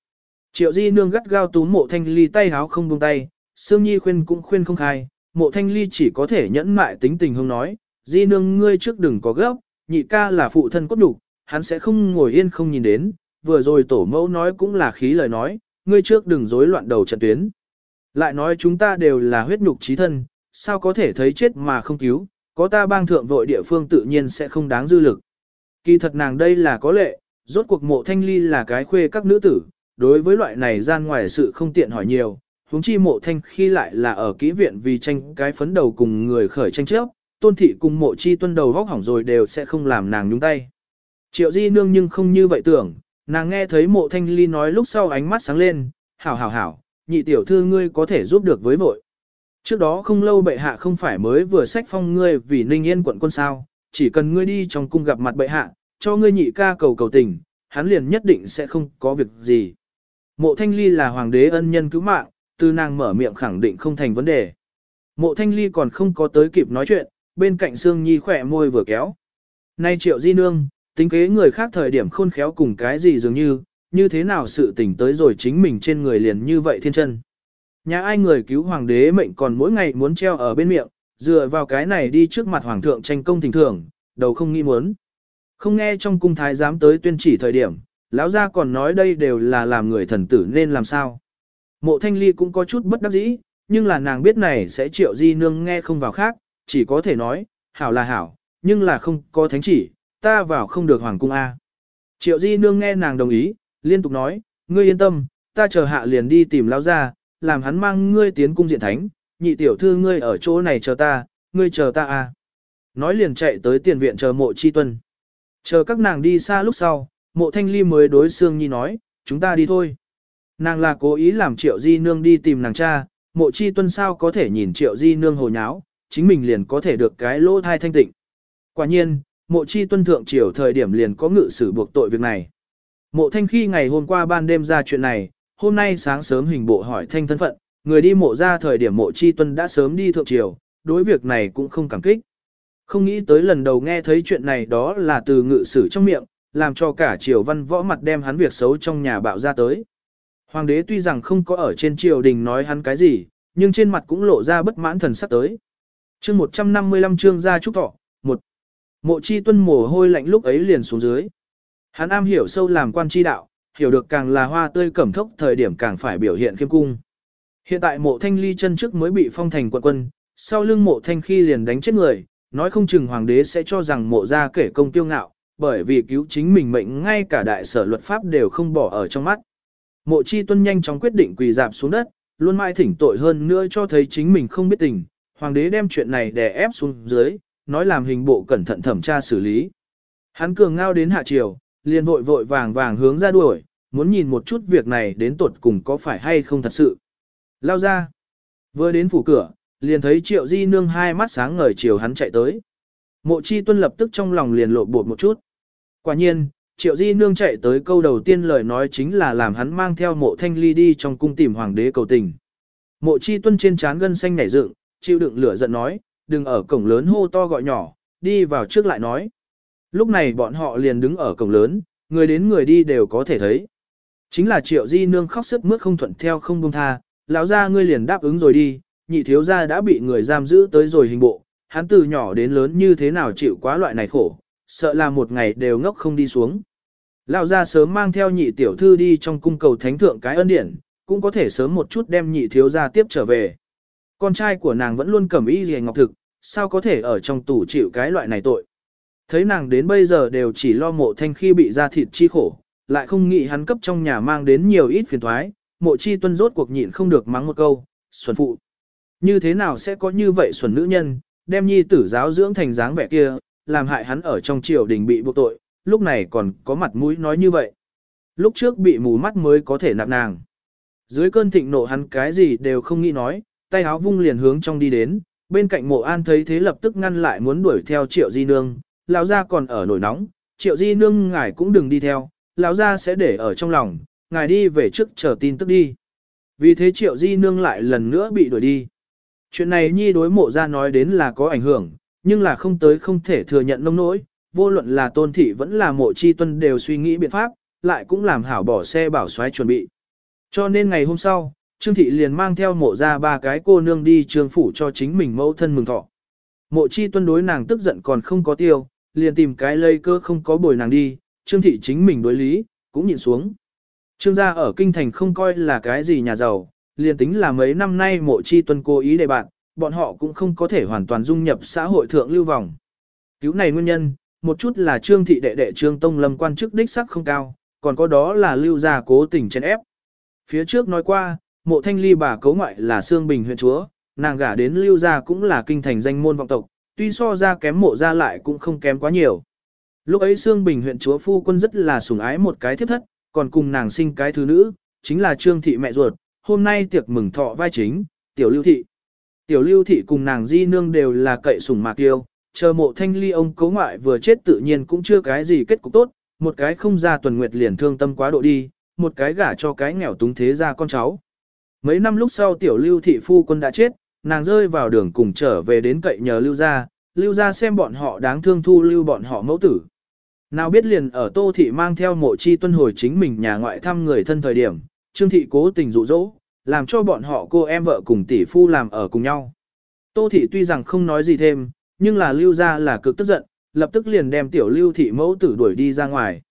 Triệu di nương gắt gao túm mộ thanh ly tay háo không buông tay, Sương Nhi khuyên cũng khuyên không khai, mộ thanh ly chỉ có thể nhẫn mại tính tình hương nói, di nương ngươi trước đừng có gấp, nhị ca là phụ thân cốt đủ, hắn sẽ không ngồi yên không nhìn đến, vừa rồi tổ mẫu nói cũng là khí lời nói, ngươi trước đừng rối loạn đầu trận tuyến. Lại nói chúng ta đều là huyết nhục trí thân, sao có thể thấy chết mà không cứu, có ta bang thượng vội địa phương tự nhiên sẽ không đáng dư lực. Kỳ thật nàng đây là có lệ, rốt cuộc mộ thanh ly là cái khuê các nữ tử, đối với loại này gian ngoài sự không tiện hỏi nhiều, huống chi mộ thanh khi lại là ở kỹ viện vì tranh cái phấn đầu cùng người khởi tranh trước, tôn thị cùng mộ chi tuân đầu vóc hỏng rồi đều sẽ không làm nàng nhúng tay. Triệu di nương nhưng không như vậy tưởng, nàng nghe thấy mộ thanh ly nói lúc sau ánh mắt sáng lên, hảo hảo hảo, nhị tiểu thư ngươi có thể giúp được với vội. Trước đó không lâu bệ hạ không phải mới vừa sách phong ngươi vì ninh yên quận quân sao, chỉ cần ngươi đi trong cung gặp mặt bệ hạ, cho ngươi nhị ca cầu cầu tình, hắn liền nhất định sẽ không có việc gì. Mộ thanh ly là hoàng đế ân nhân cứu mạng, từ nàng mở miệng khẳng định không thành vấn đề. Mộ thanh ly còn không có tới kịp nói chuyện, bên cạnh Sương Nhi khỏe môi vừa kéo. Nay triệu di nương, tính kế người khác thời điểm khôn khéo cùng cái gì dường như, như thế nào sự tỉnh tới rồi chính mình trên người liền như vậy thiên chân. Nhà ai người cứu hoàng đế mệnh còn mỗi ngày muốn treo ở bên miệng, dựa vào cái này đi trước mặt hoàng thượng tranh công thỉnh thưởng, đầu không nghĩ muốn. Không nghe trong cung thái giám tới tuyên chỉ thời điểm, lão gia còn nói đây đều là làm người thần tử nên làm sao. Mộ thanh ly cũng có chút bất đắc dĩ, nhưng là nàng biết này sẽ triệu di nương nghe không vào khác, chỉ có thể nói, hảo là hảo, nhưng là không có thánh chỉ, ta vào không được hoàng cung A. Triệu di nương nghe nàng đồng ý, liên tục nói, ngươi yên tâm, ta chờ hạ liền đi tìm lao ra, làm hắn mang ngươi tiến cung diện thánh, nhị tiểu thư ngươi ở chỗ này chờ ta, ngươi chờ ta A. Nói liền chạy tới tiền viện chờ mộ chi tuân. Chờ các nàng đi xa lúc sau, mộ thanh ly mới đối Sương Nhi nói, chúng ta đi thôi. Nàng là cố ý làm triệu di nương đi tìm nàng cha, mộ chi tuân sao có thể nhìn triệu di nương hồ nháo, chính mình liền có thể được cái lỗ thai thanh tịnh. Quả nhiên, mộ chi tuân thượng triều thời điểm liền có ngự sử buộc tội việc này. Mộ thanh khi ngày hôm qua ban đêm ra chuyện này, hôm nay sáng sớm hình bộ hỏi thanh thân phận, người đi mộ ra thời điểm mộ chi tuân đã sớm đi thượng triều, đối việc này cũng không cảm kích. Không nghĩ tới lần đầu nghe thấy chuyện này đó là từ ngự sử trong miệng, làm cho cả triều văn võ mặt đem hắn việc xấu trong nhà bạo ra tới. Hoàng đế tuy rằng không có ở trên triều đình nói hắn cái gì, nhưng trên mặt cũng lộ ra bất mãn thần sắc tới. chương 155 chương ra trúc thọ, một Mộ chi tuân mồ hôi lạnh lúc ấy liền xuống dưới. Hắn am hiểu sâu làm quan chi đạo, hiểu được càng là hoa tươi cẩm thốc thời điểm càng phải biểu hiện khiêm cung. Hiện tại mộ thanh ly chân trước mới bị phong thành quận quân, sau lưng mộ thanh khi liền đánh chết người, nói không chừng hoàng đế sẽ cho rằng mộ ra kể công tiêu ngạo, bởi vì cứu chính mình mệnh ngay cả đại sở luật pháp đều không bỏ ở trong mắt. Mộ chi tuân nhanh chóng quyết định quỳ dạp xuống đất, luôn mãi thỉnh tội hơn nữa cho thấy chính mình không biết tình, hoàng đế đem chuyện này đè ép xuống dưới, nói làm hình bộ cẩn thận thẩm tra xử lý. Hắn cường ngao đến hạ triều, liền vội vội vàng vàng hướng ra đuổi, muốn nhìn một chút việc này đến tột cùng có phải hay không thật sự. Lao ra. Vừa đến phủ cửa, liền thấy triệu di nương hai mắt sáng ngời chiều hắn chạy tới. Mộ chi tuân lập tức trong lòng liền lộ bột một chút. Quả nhiên, triệu di nương chạy tới câu đầu tiên lời nói chính là làm hắn mang theo mộ thanh ly đi trong cung tìm hoàng đế cầu tình. Mộ chi tuân trên trán gân xanh nảy dựng, chịu đựng lửa giận nói, đừng ở cổng lớn hô to gọi nhỏ, đi vào trước lại nói. Lúc này bọn họ liền đứng ở cổng lớn, người đến người đi đều có thể thấy. Chính là triệu di nương khóc sức mướt không thuận theo không buông tha, lão ra ngươi liền đáp ứng rồi đi, nhị thiếu gia đã bị người giam giữ tới rồi hình bộ, hắn từ nhỏ đến lớn như thế nào chịu quá loại này khổ, sợ là một ngày đều ngốc không đi xuống. Lão gia sớm mang theo nhị tiểu thư đi trong cung cầu thánh thượng cái ân điển, cũng có thể sớm một chút đem nhị thiếu gia tiếp trở về. Con trai của nàng vẫn luôn cầm y gì ngọc thực, sao có thể ở trong tủ chịu cái loại này tội. Thấy nàng đến bây giờ đều chỉ lo mộ thanh khi bị ra thịt chi khổ, lại không nghĩ hắn cấp trong nhà mang đến nhiều ít phiền thoái, mộ chi tuân rốt cuộc nhịn không được mắng một câu, "Xuẩn phụ. Như thế nào sẽ có như vậy xuẩn nữ nhân, đem nhi tử giáo dưỡng thành dáng vẻ kia, làm hại hắn ở trong triều đình bị buộc tội, lúc này còn có mặt mũi nói như vậy. Lúc trước bị mù mắt mới có thể nạp nàng. Dưới cơn thịnh nộ hắn cái gì đều không nghĩ nói, tay áo vung liền hướng trong đi đến, bên cạnh mộ an thấy thế lập tức ngăn lại muốn đuổi theo triệu di nương, lão gia còn ở nổi nóng, triệu di nương ngài cũng đừng đi theo, lão gia sẽ để ở trong lòng, ngài đi về trước chờ tin tức đi. Vì thế triệu di nương lại lần nữa bị đuổi đi. Chuyện này nhi đối mộ ra nói đến là có ảnh hưởng, nhưng là không tới không thể thừa nhận nông nỗi, vô luận là tôn thị vẫn là mộ chi tuân đều suy nghĩ biện pháp, lại cũng làm hảo bỏ xe bảo xoáy chuẩn bị. Cho nên ngày hôm sau, Trương thị liền mang theo mộ ra ba cái cô nương đi trường phủ cho chính mình mẫu thân mừng thọ. Mộ chi tuân đối nàng tức giận còn không có tiêu, liền tìm cái lây cơ không có bồi nàng đi, Trương thị chính mình đối lý, cũng nhìn xuống. Trương gia ở kinh thành không coi là cái gì nhà giàu, liền tính là mấy năm nay mộ chi tuân cố ý để bạn, bọn họ cũng không có thể hoàn toàn dung nhập xã hội thượng lưu vòng. Cứu này nguyên nhân, một chút là trương thị đệ đệ trương tông lâm quan chức đích sắc không cao, còn có đó là lưu gia cố tình chen ép. Phía trước nói qua, mộ thanh ly bà cấu ngoại là Sương Bình huyện chúa, nàng gả đến lưu gia cũng là kinh thành danh môn vọng tộc, tuy so ra kém mộ gia lại cũng không kém quá nhiều. Lúc ấy Sương Bình huyện chúa phu quân rất là sủng ái một cái thiếp thất, còn cùng nàng sinh cái thứ nữ, chính là trương thị mẹ ruột, hôm nay tiệc mừng thọ vai chính, tiểu lưu thị. Tiểu lưu thị cùng nàng di nương đều là cậy sủng mạc tiêu, chờ mộ thanh ly ông cấu ngoại vừa chết tự nhiên cũng chưa cái gì kết cục tốt, một cái không ra tuần nguyệt liền thương tâm quá độ đi, một cái gả cho cái nghèo túng thế ra con cháu. Mấy năm lúc sau tiểu lưu thị phu quân đã chết, nàng rơi vào đường cùng trở về đến cậy nhờ lưu gia, lưu gia xem bọn họ đáng thương thu lưu bọn họ mẫu tử. Nào biết liền ở tô thị mang theo mộ chi tuân hồi chính mình nhà ngoại thăm người thân thời điểm, Trương thị cố tình dụ dỗ, làm cho bọn họ cô em vợ cùng tỷ phu làm ở cùng nhau. Tô thị tuy rằng không nói gì thêm, nhưng là lưu ra là cực tức giận, lập tức liền đem tiểu lưu thị mẫu tử đuổi đi ra ngoài.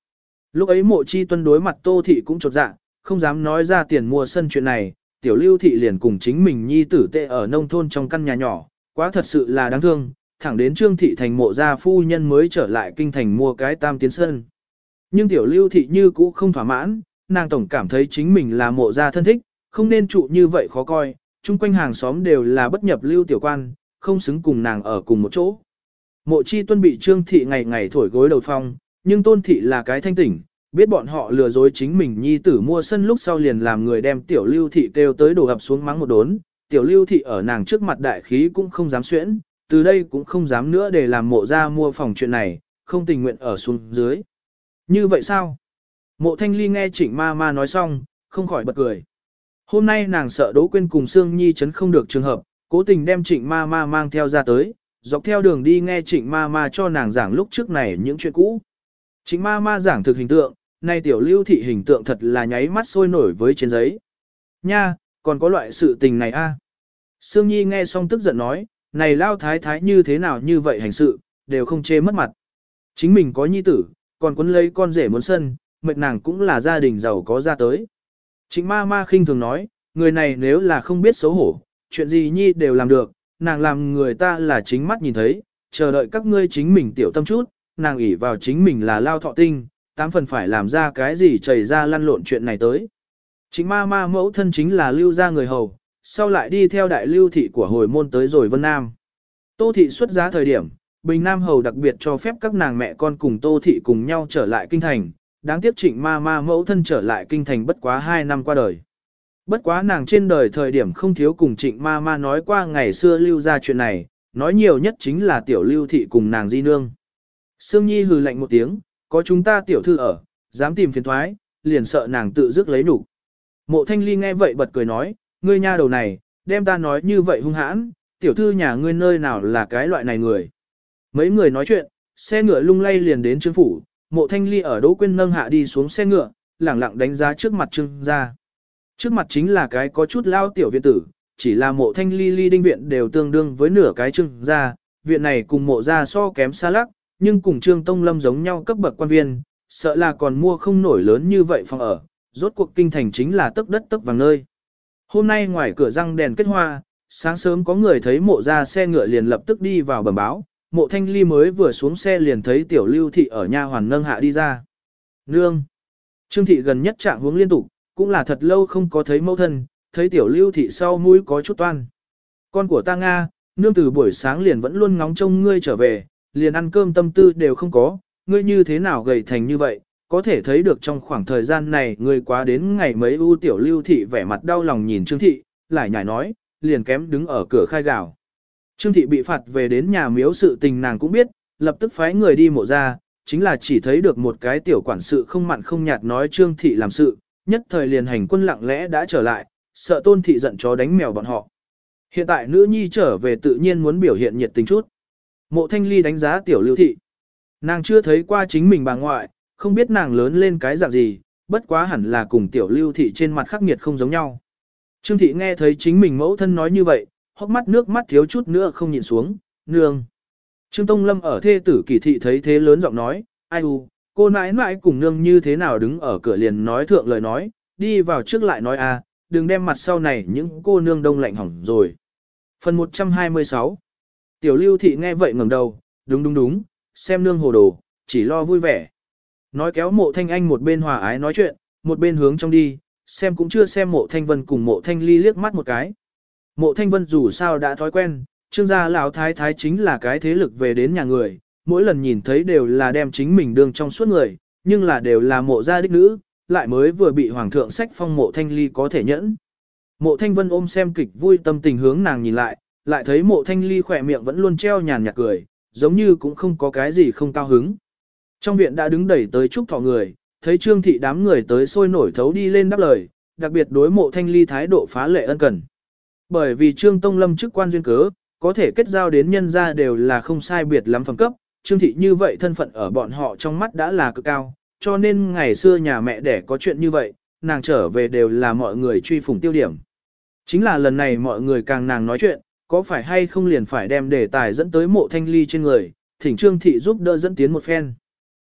Lúc ấy mộ chi tuân đối mặt tô thị cũng chột dạ, không dám nói ra tiền mua sân chuyện này, tiểu lưu thị liền cùng chính mình nhi tử tệ ở nông thôn trong căn nhà nhỏ, quá thật sự là đáng thương, thẳng đến trương thị thành mộ gia phu nhân mới trở lại kinh thành mua cái tam tiến sơn. Nhưng tiểu lưu thị như cũ không thỏa mãn, nàng tổng cảm thấy chính mình là mộ gia thân thích, không nên trụ như vậy khó coi, chung quanh hàng xóm đều là bất nhập lưu tiểu quan, không xứng cùng nàng ở cùng một chỗ. Mộ chi tuân bị trương thị ngày ngày thổi gối đầu phong, nhưng tôn thị là cái thanh tỉnh, biết bọn họ lừa dối chính mình nhi tử mua sân lúc sau liền làm người đem tiểu lưu thị kêu tới đổ ập xuống mắng một đốn, tiểu lưu thị ở nàng trước mặt đại khí cũng không dám xuyễn, từ đây cũng không dám nữa để làm mộ ra mua phòng chuyện này, không tình nguyện ở xuống dưới. Như vậy sao? Mộ thanh ly nghe trịnh ma ma nói xong, không khỏi bật cười. Hôm nay nàng sợ Đỗ Quyên cùng Sương Nhi chấn không được trường hợp, cố tình đem trịnh ma ma mang theo ra tới, dọc theo đường đi nghe trịnh ma ma cho nàng giảng lúc trước này những chuyện cũ. Trịnh ma ma giảng thực hình tượng, nay tiểu lưu thị hình tượng thật là nháy mắt sôi nổi với trên giấy. Nha, còn có loại sự tình này a. Sương Nhi nghe xong tức giận nói, này lao thái thái như thế nào như vậy hành sự, đều không chê mất mặt. Chính mình có nhi tử, còn quấn lấy con rể muốn sân, mệt nàng cũng là gia đình giàu có ra tới. Trịnh ma ma khinh thường nói, người này nếu là không biết xấu hổ, chuyện gì nhi đều làm được, nàng làm người ta là chính mắt nhìn thấy, chờ đợi các ngươi chính mình tiểu tâm chút, nàng ỷ vào chính mình là lao thọ tinh, tám phần phải làm ra cái gì chảy ra lăn lộn chuyện này tới. Chính ma ma mẫu thân chính là lưu gia người hầu, sau lại đi theo đại lưu thị của hồi môn tới rồi Vân Nam. Tô thị xuất giá thời điểm, Bình Nam hầu đặc biệt cho phép các nàng mẹ con cùng Tô thị cùng nhau trở lại kinh thành, đáng tiếc trịnh ma ma mẫu thân trở lại kinh thành bất quá 2 năm qua đời. Bất quá nàng trên đời thời điểm không thiếu cùng trịnh ma ma nói qua ngày xưa lưu ra chuyện này, nói nhiều nhất chính là tiểu lưu thị cùng nàng di nương. Sương Nhi hừ lạnh một tiếng, có chúng ta tiểu thư ở, dám tìm phiền thoái, liền sợ nàng tự dứt lấy đủ. Mộ thanh ly nghe vậy bật cười nói, ngươi nha đầu này, đem ta nói như vậy hung hãn, tiểu thư nhà ngươi nơi nào là cái loại này người. Mấy người nói chuyện, xe ngựa lung lay liền đến chương phủ, mộ thanh ly ở đỗ quyên nâng hạ đi xuống xe ngựa, lẳng lặng đánh giá trước mặt Trưng ra. Trước mặt chính là cái có chút lao tiểu viện tử, chỉ là mộ thanh ly ly đinh viện đều tương đương với nửa cái Trưng ra, viện này cùng mộ ra so kém xa lắc, nhưng cùng trương tông lâm giống nhau cấp bậc quan viên, sợ là còn mua không nổi lớn như vậy phòng ở, rốt cuộc kinh thành chính là tấc đất tấc vàng nơi. Hôm nay ngoài cửa răng đèn kết hoa, sáng sớm có người thấy mộ ra xe ngựa liền lập tức đi vào bẩm báo, mộ thanh ly mới vừa xuống xe liền thấy tiểu lưu thị ở nhà hoàn nâng hạ đi ra. Nương! Trương thị gần nhất trạng hướng liên tục, cũng là thật lâu không có thấy mẫu thân, thấy tiểu lưu thị sau mũi có chút toan. Con của ta Nga, nương từ buổi sáng liền vẫn luôn ngóng trông ngươi trở về, liền ăn cơm tâm tư đều không có, ngươi như thế nào gầy thành như vậy, có thể thấy được trong khoảng thời gian này ngươi quá đến ngày mấy u tiểu lưu thị vẻ mặt đau lòng nhìn Trương thị, lại nhảy nói, liền kém đứng ở cửa khai gạo. Trương thị bị phạt về đến nhà miếu sự tình nàng cũng biết, lập tức phái người đi mộ ra, chính là chỉ thấy được một cái tiểu quản sự không mặn không nhạt nói Trương thị làm sự, nhất thời liền hành quân lặng lẽ đã trở lại, sợ tôn thị giận chó đánh mèo bọn họ. Hiện tại nữ nhi trở về tự nhiên muốn biểu hiện nhiệt tình chút. Mộ thanh ly đánh giá tiểu lưu thị. Nàng chưa thấy qua chính mình bà ngoại, không biết nàng lớn lên cái dạng gì, bất quá hẳn là cùng tiểu lưu thị trên mặt khắc nghiệt không giống nhau. Trương thị nghe thấy chính mình mẫu thân nói như vậy, hốc mắt nước mắt thiếu chút nữa không nhìn xuống, nương. Trương Tông Lâm ở thê tử kỳ thị thấy thế lớn giọng nói, ai u, cô nãi nãi cùng nương như thế nào đứng ở cửa liền nói thượng lời nói, đi vào trước lại nói a, đừng đem mặt sau này những cô nương đông lạnh hỏng rồi. Phần 126 Tiểu lưu thị nghe vậy ngẩng đầu, đúng đúng đúng, xem nương hồ đồ, chỉ lo vui vẻ. Nói kéo mộ thanh anh một bên hòa ái nói chuyện, một bên hướng trong đi, xem cũng chưa xem mộ thanh vân cùng mộ thanh ly liếc mắt một cái. Mộ thanh vân dù sao đã thói quen, trương gia lão thái thái chính là cái thế lực về đến nhà người, mỗi lần nhìn thấy đều là đem chính mình đương trong suốt người, nhưng là đều là mộ gia đích nữ, lại mới vừa bị hoàng thượng sách phong mộ thanh ly có thể nhẫn. Mộ thanh vân ôm xem kịch vui tâm tình hướng nàng nhìn lại, lại thấy mộ thanh ly khỏe miệng vẫn luôn treo nhàn nhạt cười, giống như cũng không có cái gì không cao hứng. Trong viện đã đứng đẩy tới chúc thọ người, thấy trương thị đám người tới sôi nổi thấu đi lên đáp lời, đặc biệt đối mộ thanh ly thái độ phá lệ ân cần. Bởi vì trương tông lâm chức quan duyên cớ, có thể kết giao đến nhân gia đều là không sai biệt lắm phẩm cấp, trương thị như vậy thân phận ở bọn họ trong mắt đã là cực cao, cho nên ngày xưa nhà mẹ đẻ có chuyện như vậy, nàng trở về đều là mọi người truy phủng tiêu điểm. Chính là lần này mọi người càng nàng nói chuyện, có phải hay không liền phải đem đề tài dẫn tới mộ thanh ly trên người, thỉnh trương thị giúp đỡ dẫn tiến một phen.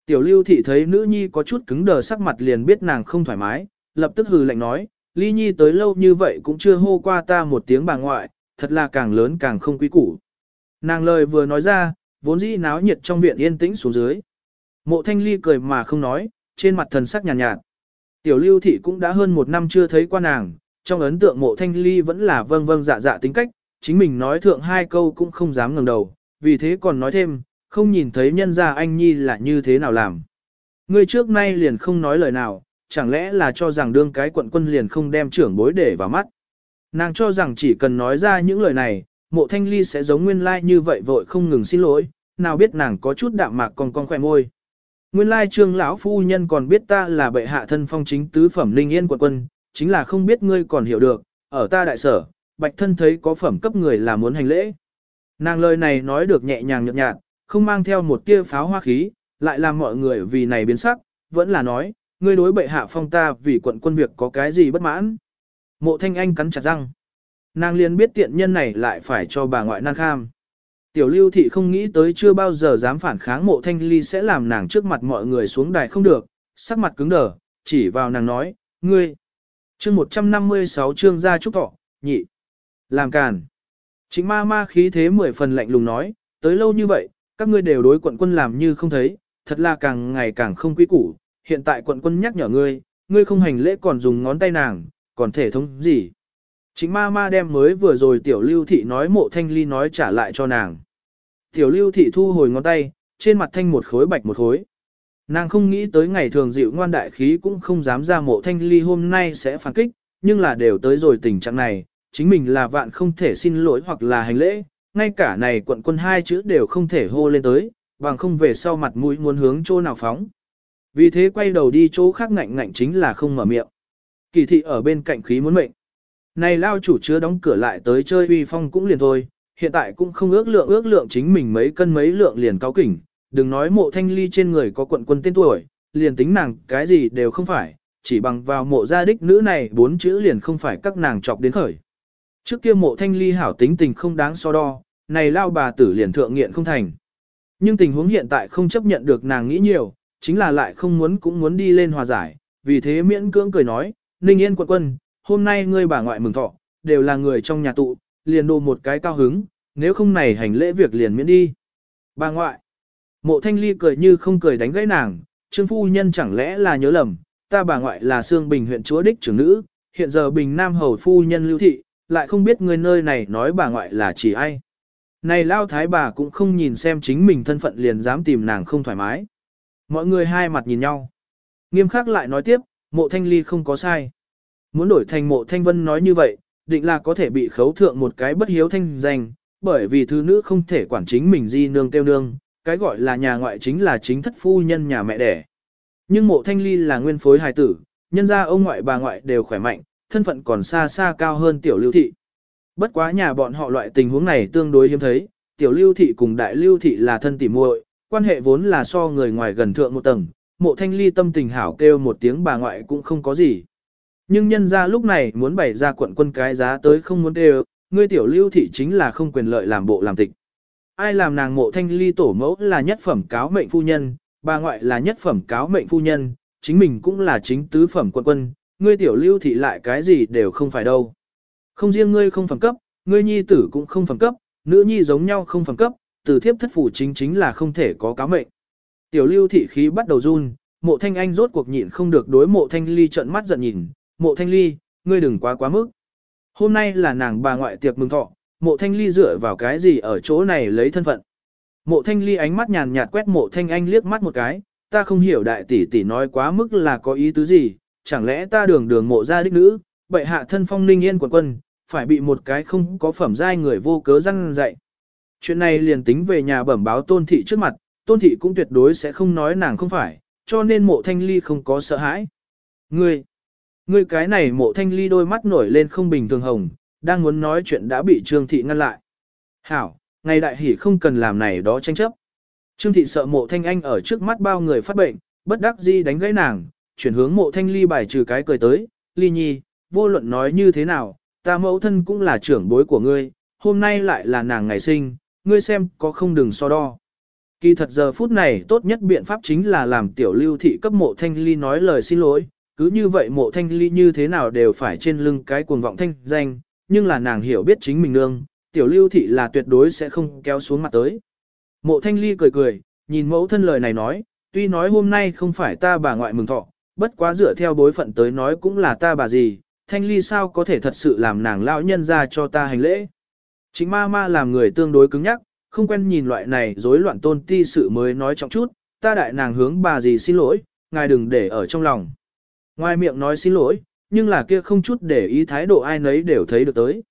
Tiểu lưu thị thấy nữ nhi có chút cứng đờ sắc mặt liền biết nàng không thoải mái, lập tức hừ lạnh nói, Ly Nhi tới lâu như vậy cũng chưa hô qua ta một tiếng bà ngoại, thật là càng lớn càng không quý củ. Nàng lời vừa nói ra, vốn dĩ náo nhiệt trong viện yên tĩnh xuống dưới. Mộ thanh ly cười mà không nói, trên mặt thần sắc nhàn nhạt, nhạt. Tiểu lưu thị cũng đã hơn một năm chưa thấy qua nàng, trong ấn tượng mộ thanh ly vẫn là vâng vâng dạ dạ tính cách, chính mình nói thượng hai câu cũng không dám ngẩng đầu, vì thế còn nói thêm, không nhìn thấy nhân gia anh nhi là như thế nào làm. Người trước nay liền không nói lời nào, chẳng lẽ là cho rằng đương cái quận quân liền không đem trưởng bối để vào mắt. Nàng cho rằng chỉ cần nói ra những lời này, mộ thanh ly sẽ giống nguyên lai like như vậy vội không ngừng xin lỗi, nào biết nàng có chút đạm mạc còn con khỏe môi. Nguyên lai trương lão phu nhân còn biết ta là bệ hạ thân phong chính tứ phẩm linh yên quận quân, chính là không biết ngươi còn hiểu được, ở ta đại sở, bạch thân thấy có phẩm cấp người là muốn hành lễ. Nàng lời này nói được nhẹ nhàng nhợt nhạt, không mang theo một tia pháo hoa khí, lại làm mọi người vì này biến sắc, vẫn là nói, ngươi đối bệ hạ phong ta vì quận quân việc có cái gì bất mãn. Mộ thanh anh cắn chặt răng. Nàng liền biết tiện nhân này lại phải cho bà ngoại nan kham. Tiểu lưu thị không nghĩ tới chưa bao giờ dám phản kháng mộ thanh ly sẽ làm nàng trước mặt mọi người xuống đài không được, sắc mặt cứng đờ, chỉ vào nàng nói, ngươi. chương 156 chương gia trúc thọ, nhị. Làm càn. Chính ma ma khí thế mười phần lạnh lùng nói, tới lâu như vậy, các ngươi đều đối quận quân làm như không thấy, thật là càng ngày càng không quý củ. Hiện tại quận quân nhắc nhở ngươi, ngươi không hành lễ còn dùng ngón tay nàng, còn thể thống gì. Chính ma ma đem mới vừa rồi tiểu lưu thị nói mộ thanh ly nói trả lại cho nàng. Tiểu lưu thị thu hồi ngón tay, trên mặt thanh một khối bạch một khối. Nàng không nghĩ tới ngày thường dịu ngoan đại khí cũng không dám ra mộ thanh ly hôm nay sẽ phản kích, nhưng là đều tới rồi tình trạng này, chính mình là vạn không thể xin lỗi hoặc là hành lễ, ngay cả này quận quân hai chữ đều không thể hô lên tới, bằng không về sau mặt mũi muốn hướng chỗ nào phóng. Vì thế quay đầu đi chỗ khác ngạnh ngạnh chính là không mở miệng. Kỳ thị ở bên cạnh khí muốn mệnh. Này lao chủ chứa đóng cửa lại tới chơi uy phong cũng liền thôi, hiện tại cũng không ước lượng ước lượng chính mình mấy cân mấy lượng liền cao kỉnh, đừng nói mộ thanh ly trên người có quận quân tên tuổi, liền tính nàng cái gì đều không phải, chỉ bằng vào mộ gia đích nữ này bốn chữ liền không phải các nàng chọc đến khởi. Trước kia mộ thanh ly hảo tính tình không đáng so đo, này lao bà tử liền thượng nghiện không thành. Nhưng tình huống hiện tại không chấp nhận được nàng nghĩ nhiều, chính là lại không muốn cũng muốn đi lên hòa giải, vì thế miễn cưỡng cười nói, Ninh Yên quận quân, hôm nay ngươi bà ngoại mừng thọ, đều là người trong nhà tụ, liền đồ một cái cao hứng, nếu không này hành lễ việc liền miễn đi. Bà ngoại, mộ thanh ly cười như không cười đánh gãy nàng, trương phu nhân chẳng lẽ là nhớ lầm, ta bà ngoại là Sương Bình huyện chúa đích trưởng nữ, hiện giờ Bình Nam hầu phu nhân lưu thị, lại không biết người nơi này nói bà ngoại là chỉ ai. Này lao thái bà cũng không nhìn xem chính mình thân phận liền dám tìm nàng không thoải mái. Mọi người hai mặt nhìn nhau. Nghiêm khắc lại nói tiếp, mộ thanh ly không có sai. Muốn đổi thành mộ thanh vân nói như vậy, định là có thể bị khấu thượng một cái bất hiếu thanh danh, bởi vì thứ nữ không thể quản chính mình di nương tiêu nương, cái gọi là nhà ngoại chính là chính thất phu nhân nhà mẹ đẻ. Nhưng mộ thanh ly là nguyên phối hài tử, nhân ra ông ngoại bà ngoại đều khỏe mạnh, thân phận còn xa xa cao hơn tiểu lưu thị. Bất quá nhà bọn họ loại tình huống này tương đối hiếm thấy, tiểu lưu thị cùng đại lưu thị là thân tỉ muội, quan hệ vốn là so người ngoài gần thượng một tầng, mộ thanh ly tâm tình hảo kêu một tiếng bà ngoại cũng không có gì. Nhưng nhân ra lúc này muốn bày ra quận quân cái giá tới không muốn đều, ngươi tiểu lưu thị chính là không quyền lợi làm bộ làm tịch. Ai làm nàng mộ thanh ly tổ mẫu là nhất phẩm cáo mệnh phu nhân, bà ngoại là nhất phẩm cáo mệnh phu nhân, chính mình cũng là chính tứ phẩm quận quân, ngươi tiểu lưu thị lại cái gì đều không phải đâu. Không riêng ngươi không phẩm cấp, ngươi nhi tử cũng không phẩm cấp, nữ nhi giống nhau không phẩm cấp, từ thiếp thất phủ chính chính là không thể có cáo mệnh. Tiểu lưu thị khí bắt đầu run, mộ thanh anh rốt cuộc nhịn không được đối mộ thanh ly trợn mắt giận nhìn, mộ thanh ly, ngươi đừng quá quá mức. Hôm nay là nàng bà ngoại tiệc mừng thọ, mộ thanh ly dựa vào cái gì ở chỗ này lấy thân phận. Mộ thanh ly ánh mắt nhàn nhạt quét mộ thanh anh liếc mắt một cái, ta không hiểu đại tỷ tỷ nói quá mức là có ý tứ gì, chẳng lẽ ta đường đường mộ gia đích nữ, bệ hạ thân phong ninh yên quần quân, phải bị một cái không có phẩm giai người vô cớ răng dạy. Chuyện này liền tính về nhà bẩm báo tôn thị trước mặt, tôn thị cũng tuyệt đối sẽ không nói nàng không phải, cho nên mộ thanh ly không có sợ hãi. Ngươi, ngươi cái này mộ thanh ly đôi mắt nổi lên không bình thường hồng, đang muốn nói chuyện đã bị trương thị ngăn lại. Hảo, ngày đại hỷ không cần làm này đó tranh chấp. Trương thị sợ mộ thanh anh ở trước mắt bao người phát bệnh, bất đắc di đánh gãy nàng, chuyển hướng mộ thanh ly bài trừ cái cười tới, ly nhi, vô luận nói như thế nào, ta mẫu thân cũng là trưởng bối của ngươi, hôm nay lại là nàng ngày sinh, ngươi xem có không đừng so đo. Kỳ thật giờ phút này tốt nhất biện pháp chính là làm tiểu lưu thị cấp mộ thanh ly nói lời xin lỗi, cứ như vậy mộ thanh ly như thế nào đều phải trên lưng cái cuồng vọng thanh danh, nhưng là nàng hiểu biết chính mình nương, tiểu lưu thị là tuyệt đối sẽ không kéo xuống mặt tới. Mộ thanh ly cười cười, nhìn mẫu thân lời này nói, tuy nói hôm nay không phải ta bà ngoại mừng thọ, bất quá dựa theo bối phận tới nói cũng là ta bà gì, thanh ly sao có thể thật sự làm nàng lão nhân ra cho ta hành lễ. Chính ma ma làm người tương đối cứng nhắc, không quen nhìn loại này rối loạn tôn ti sự mới nói trọng chút, ta đại nàng hướng bà gì xin lỗi, ngài đừng để ở trong lòng. Ngoài miệng nói xin lỗi, nhưng là kia không chút để ý thái độ ai nấy đều thấy được tới.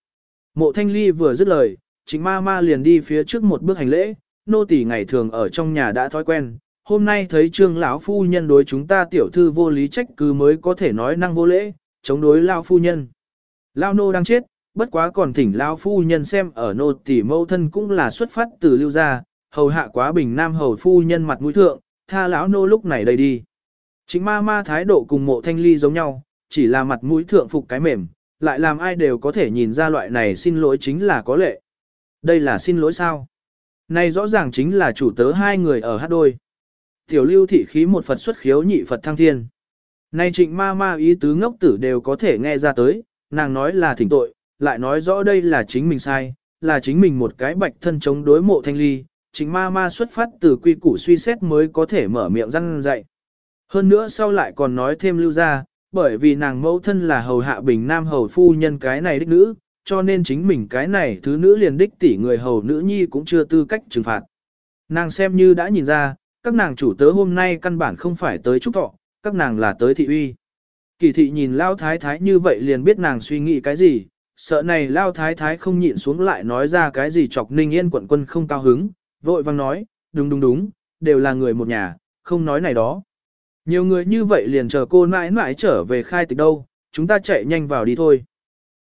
Mộ thanh ly vừa dứt lời, chính ma ma liền đi phía trước một bước hành lễ, nô tỳ ngày thường ở trong nhà đã thói quen, hôm nay thấy trương lão phu nhân đối chúng ta tiểu thư vô lý trách cứ mới có thể nói năng vô lễ, chống đối lao phu nhân. Lao nô đang chết, bất quá còn thỉnh lao phu nhân xem ở nô tỷ mâu thân cũng là xuất phát từ lưu gia, hầu hạ quá bình nam hầu phu nhân mặt mũi thượng, tha lão nô lúc này đây đi. Chính ma ma thái độ cùng mộ thanh ly giống nhau, chỉ là mặt mũi thượng phục cái mềm, lại làm ai đều có thể nhìn ra loại này xin lỗi chính là có lệ. Đây là xin lỗi sao? Này rõ ràng chính là chủ tớ hai người ở hát đôi. Tiểu lưu thị khí một Phật xuất khiếu nhị Phật thăng thiên. Này trịnh ma ma ý tứ ngốc tử đều có thể nghe ra tới, nàng nói là thỉnh tội, lại nói rõ đây là chính mình sai, là chính mình một cái bạch thân chống đối mộ thanh ly, chính ma ma xuất phát từ quy củ suy xét mới có thể mở miệng răng dạy. Hơn nữa sau lại còn nói thêm lưu ra, bởi vì nàng mẫu thân là hầu hạ bình nam hầu phu nhân cái này đích nữ, cho nên chính mình cái này thứ nữ liền đích tỷ người hầu nữ nhi cũng chưa tư cách trừng phạt. Nàng xem như đã nhìn ra, các nàng chủ tớ hôm nay căn bản không phải tới trúc thọ, các nàng là tới thị uy. Kỳ thị nhìn lao thái thái như vậy liền biết nàng suy nghĩ cái gì, sợ này lao thái thái không nhịn xuống lại nói ra cái gì chọc ninh yên quận quân không cao hứng, vội vang nói, đúng đúng đúng, đều là người một nhà, không nói này đó. Nhiều người như vậy liền chờ cô mãi mãi trở về khai tịch đâu, chúng ta chạy nhanh vào đi thôi.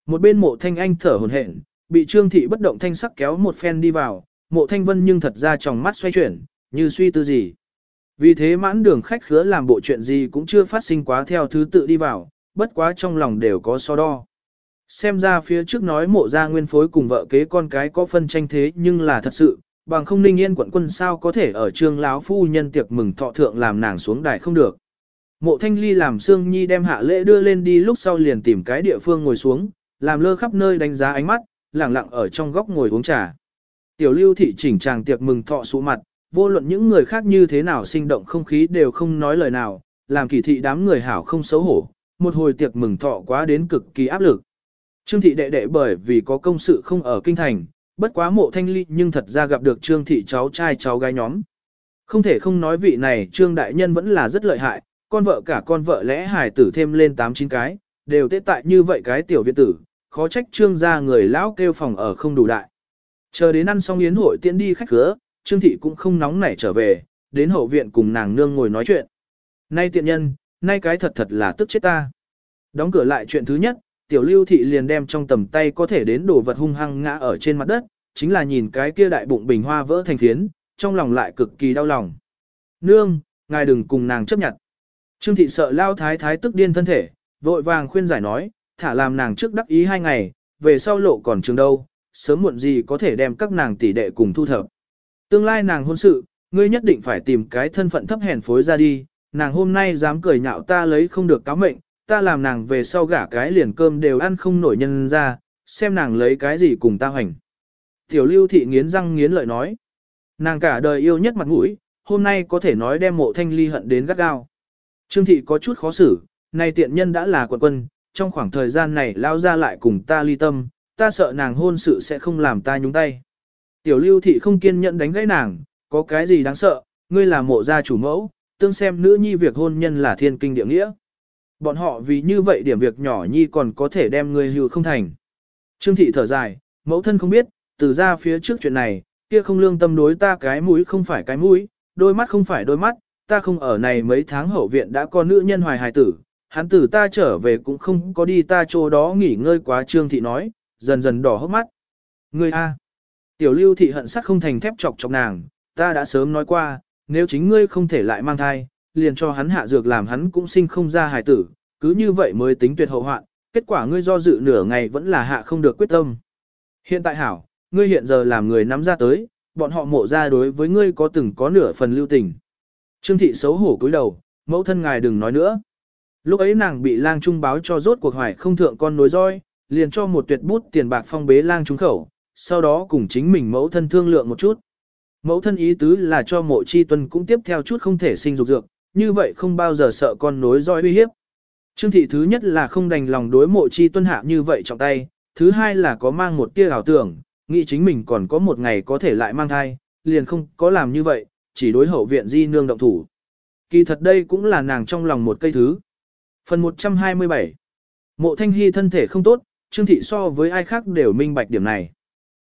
Một bên mộ thanh anh thở hồn hển, bị trương thị bất động thanh sắc kéo một phen đi vào, mộ thanh vân nhưng thật ra trong mắt xoay chuyển, như suy tư gì. Vì thế mãn đường khách khứa làm bộ chuyện gì cũng chưa phát sinh quá theo thứ tự đi vào, bất quá trong lòng đều có so đo. Xem ra phía trước nói mộ ra nguyên phối cùng vợ kế con cái có phân tranh thế nhưng là thật sự, bằng không ninh yên quận quân sao có thể ở trương láo phu nhân tiệc mừng thọ thượng làm nàng xuống đài không được. Mộ thanh ly làm xương Nhi đem hạ lễ đưa lên đi lúc sau liền tìm cái địa phương ngồi xuống, làm lơ khắp nơi đánh giá ánh mắt, lẳng lặng ở trong góc ngồi uống trà. Tiểu lưu thị chỉnh chàng tiệc mừng thọ sụ mặt, vô luận những người khác như thế nào sinh động không khí đều không nói lời nào, làm kỳ thị đám người hảo không xấu hổ, một hồi tiệc mừng thọ quá đến cực kỳ áp lực. Trương thị đệ đệ bởi vì có công sự không ở kinh thành, bất quá mộ thanh ly nhưng thật ra gặp được trương thị cháu trai cháu gái nhóm. Không thể không nói vị này trương đại nhân vẫn là rất lợi hại, con vợ cả con vợ lẽ hài tử thêm lên 8-9 cái, đều tế tại như vậy cái tiểu viện tử, khó trách trương gia người lão kêu phòng ở không đủ đại. Chờ đến ăn xong yến hội tiễn đi khách cửa, trương thị cũng không nóng nảy trở về, đến hậu viện cùng nàng nương ngồi nói chuyện. Nay tiện nhân, nay cái thật thật là tức chết ta. Đóng cửa lại chuyện thứ nhất, tiểu lưu thị liền đem trong tầm tay có thể đến đồ vật hung hăng ngã ở trên mặt đất, chính là nhìn cái kia đại bụng bình hoa vỡ thành phiến, trong lòng lại cực kỳ đau lòng. Nương, ngài đừng cùng nàng chấp nhận. Trương thị sợ lao thái thái tức điên thân thể, vội vàng khuyên giải nói, thả làm nàng trước đắc ý hai ngày, về sau lộ còn trường đâu, sớm muộn gì có thể đem các nàng tỷ đệ cùng thu thập. Tương lai nàng hôn sự, ngươi nhất định phải tìm cái thân phận thấp hèn phối ra đi, nàng hôm nay dám cười nhạo ta lấy không được cáo mệnh, ta làm nàng về sau gả cái liền cơm đều ăn không nổi nhân ra, xem nàng lấy cái gì cùng ta hoành. Tiểu lưu thị nghiến răng nghiến lợi nói, nàng cả đời yêu nhất mặt mũi, hôm nay có thể nói đem mộ thanh ly hận đến gắt gao. Trương thị có chút khó xử, nay tiện nhân đã là quận quân, trong khoảng thời gian này lao ra lại cùng ta ly tâm, ta sợ nàng hôn sự sẽ không làm ta nhúng tay. Tiểu lưu thị không kiên nhẫn đánh gãy nàng, có cái gì đáng sợ, ngươi là mộ gia chủ mẫu, tương xem nữ nhi việc hôn nhân là thiên kinh địa nghĩa. Bọn họ vì như vậy điểm việc nhỏ nhi còn có thể đem người hưu không thành. Trương thị thở dài, mẫu thân không biết, từ ra phía trước chuyện này, kia không lương tâm đối ta cái mũi không phải cái mũi, đôi mắt không phải đôi mắt, ta không ở này mấy tháng hậu viện đã có nữ nhân hoài hài tử, hắn tử ta trở về cũng không có đi ta chỗ đó nghỉ ngơi quá trương thị nói, dần dần đỏ hốc mắt. Ngươi A. Tiểu lưu thị hận sắt không thành thép chọc chọc nàng, ta đã sớm nói qua, nếu chính ngươi không thể lại mang thai, liền cho hắn hạ dược làm hắn cũng sinh không ra hài tử, cứ như vậy mới tính tuyệt hậu hoạn, kết quả ngươi do dự nửa ngày vẫn là hạ không được quyết tâm. Hiện tại hảo, ngươi hiện giờ làm người nắm ra tới, bọn họ mộ ra đối với ngươi có từng có nửa phần lưu tình. Trương thị xấu hổ cúi đầu, mẫu thân ngài đừng nói nữa. Lúc ấy nàng bị lang trung báo cho rốt cuộc hoài không thượng con nối roi, liền cho một tuyệt bút tiền bạc phong bế lang trung khẩu, sau đó cùng chính mình mẫu thân thương lượng một chút. Mẫu thân ý tứ là cho mộ chi tuân cũng tiếp theo chút không thể sinh dục dược, như vậy không bao giờ sợ con nối roi uy hiếp. Trương thị thứ nhất là không đành lòng đối mộ chi tuân hạ như vậy trọng tay, thứ hai là có mang một tia ảo tưởng, nghĩ chính mình còn có một ngày có thể lại mang thai, liền không có làm như vậy, chỉ đối hậu viện di nương động thủ. Kỳ thật đây cũng là nàng trong lòng một cây thứ. Phần 127 Mộ thanh hy thân thể không tốt, Trương thị so với ai khác đều minh bạch điểm này.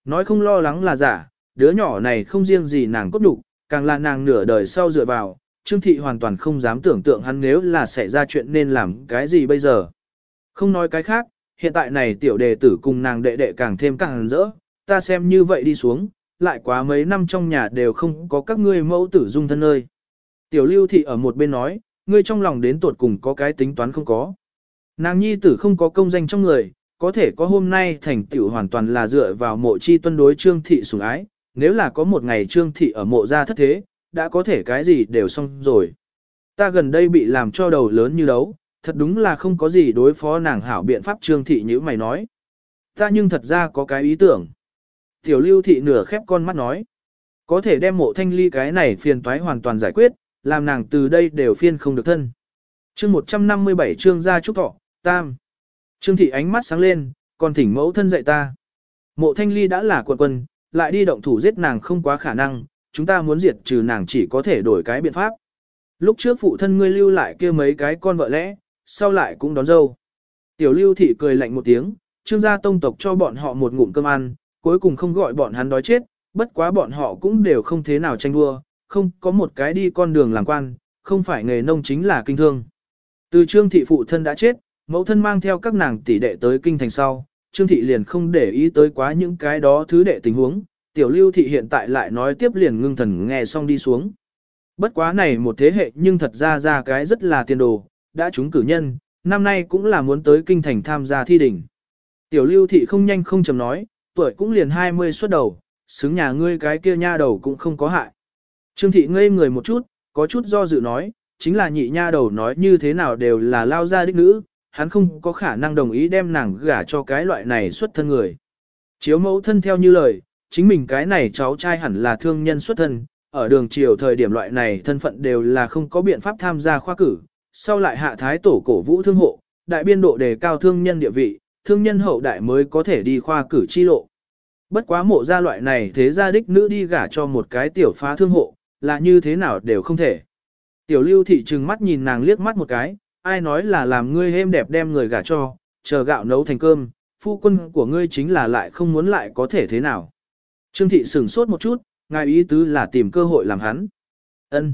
Nói không lo lắng là giả, đứa nhỏ này không riêng gì nàng cốt đủ, càng là nàng nửa đời sau dựa vào, Trương Thị hoàn toàn không dám tưởng tượng hắn nếu là xảy ra chuyện nên làm cái gì bây giờ. Không nói cái khác, hiện tại này tiểu đệ tử cùng nàng đệ đệ càng thêm càng rỡ, ta xem như vậy đi xuống, lại quá mấy năm trong nhà đều không có các ngươi mẫu tử dung thân ơi. Tiểu lưu thị ở một bên nói, ngươi trong lòng đến tuột cùng có cái tính toán không có. Nàng nhi tử không có công danh trong người, có thể có hôm nay thành tựu hoàn toàn là dựa vào mộ chi tuân đối trương thị sủng ái, nếu là có một ngày trương thị ở mộ gia thất thế, đã có thể cái gì đều xong rồi. Ta gần đây bị làm cho đầu lớn như đấu, thật đúng là không có gì đối phó nàng hảo biện pháp trương thị như mày nói. Ta nhưng thật ra có cái ý tưởng. Tiểu lưu thị nửa khép con mắt nói. Có thể đem mộ thanh ly cái này phiền toái hoàn toàn giải quyết, làm nàng từ đây đều phiên không được thân. chương 157 trương gia trúc thọ, tam. Trương thị ánh mắt sáng lên, còn thỉnh mẫu thân dạy ta. Mộ thanh ly đã là quận quân, lại đi động thủ giết nàng không quá khả năng, chúng ta muốn diệt trừ nàng chỉ có thể đổi cái biện pháp. Lúc trước phụ thân ngươi lưu lại kia mấy cái con vợ lẽ, sau lại cũng đón dâu. Tiểu lưu thị cười lạnh một tiếng, trương gia tông tộc cho bọn họ một ngụm cơm ăn, cuối cùng không gọi bọn hắn đói chết, bất quá bọn họ cũng đều không thế nào tranh đua, không có một cái đi con đường làm quan, không phải nghề nông chính là kinh thương. Từ trương thị phụ thân đã chết, mẫu thân mang theo các nàng tỷ đệ tới kinh thành sau, trương thị liền không để ý tới quá những cái đó thứ đệ tình huống, tiểu lưu thị hiện tại lại nói tiếp liền ngưng thần nghe xong đi xuống. Bất quá này một thế hệ nhưng thật ra ra cái rất là tiền đồ, đã trúng cử nhân, năm nay cũng là muốn tới kinh thành tham gia thi đỉnh. Tiểu lưu thị không nhanh không chầm nói, tuổi cũng liền 20 xuất đầu, xứng nhà ngươi cái kia nha đầu cũng không có hại. Trương thị ngây người một chút, có chút do dự nói, chính là nhị nha đầu nói như thế nào đều là lao ra đích nữ, hắn không có khả năng đồng ý đem nàng gả cho cái loại này xuất thân người. Chiếu mẫu thân theo như lời, chính mình cái này cháu trai hẳn là thương nhân xuất thân, ở đường triều thời điểm loại này thân phận đều là không có biện pháp tham gia khoa cử, sau lại hạ thái tổ cổ vũ thương hộ, đại biên độ đề cao thương nhân địa vị, thương nhân hậu đại mới có thể đi khoa cử chi lộ. Bất quá mộ gia loại này thế gia đích nữ đi gả cho một cái tiểu phá thương hộ, là như thế nào đều không thể. Tiểu lưu thị trừng mắt nhìn nàng liếc mắt một cái, ai nói là làm ngươi êm đẹp đem người gả cho, chờ gạo nấu thành cơm, phu quân của ngươi chính là lại không muốn lại có thể thế nào. Trương thị sửng sốt một chút, ngài ý tứ là tìm cơ hội làm hắn. Ân.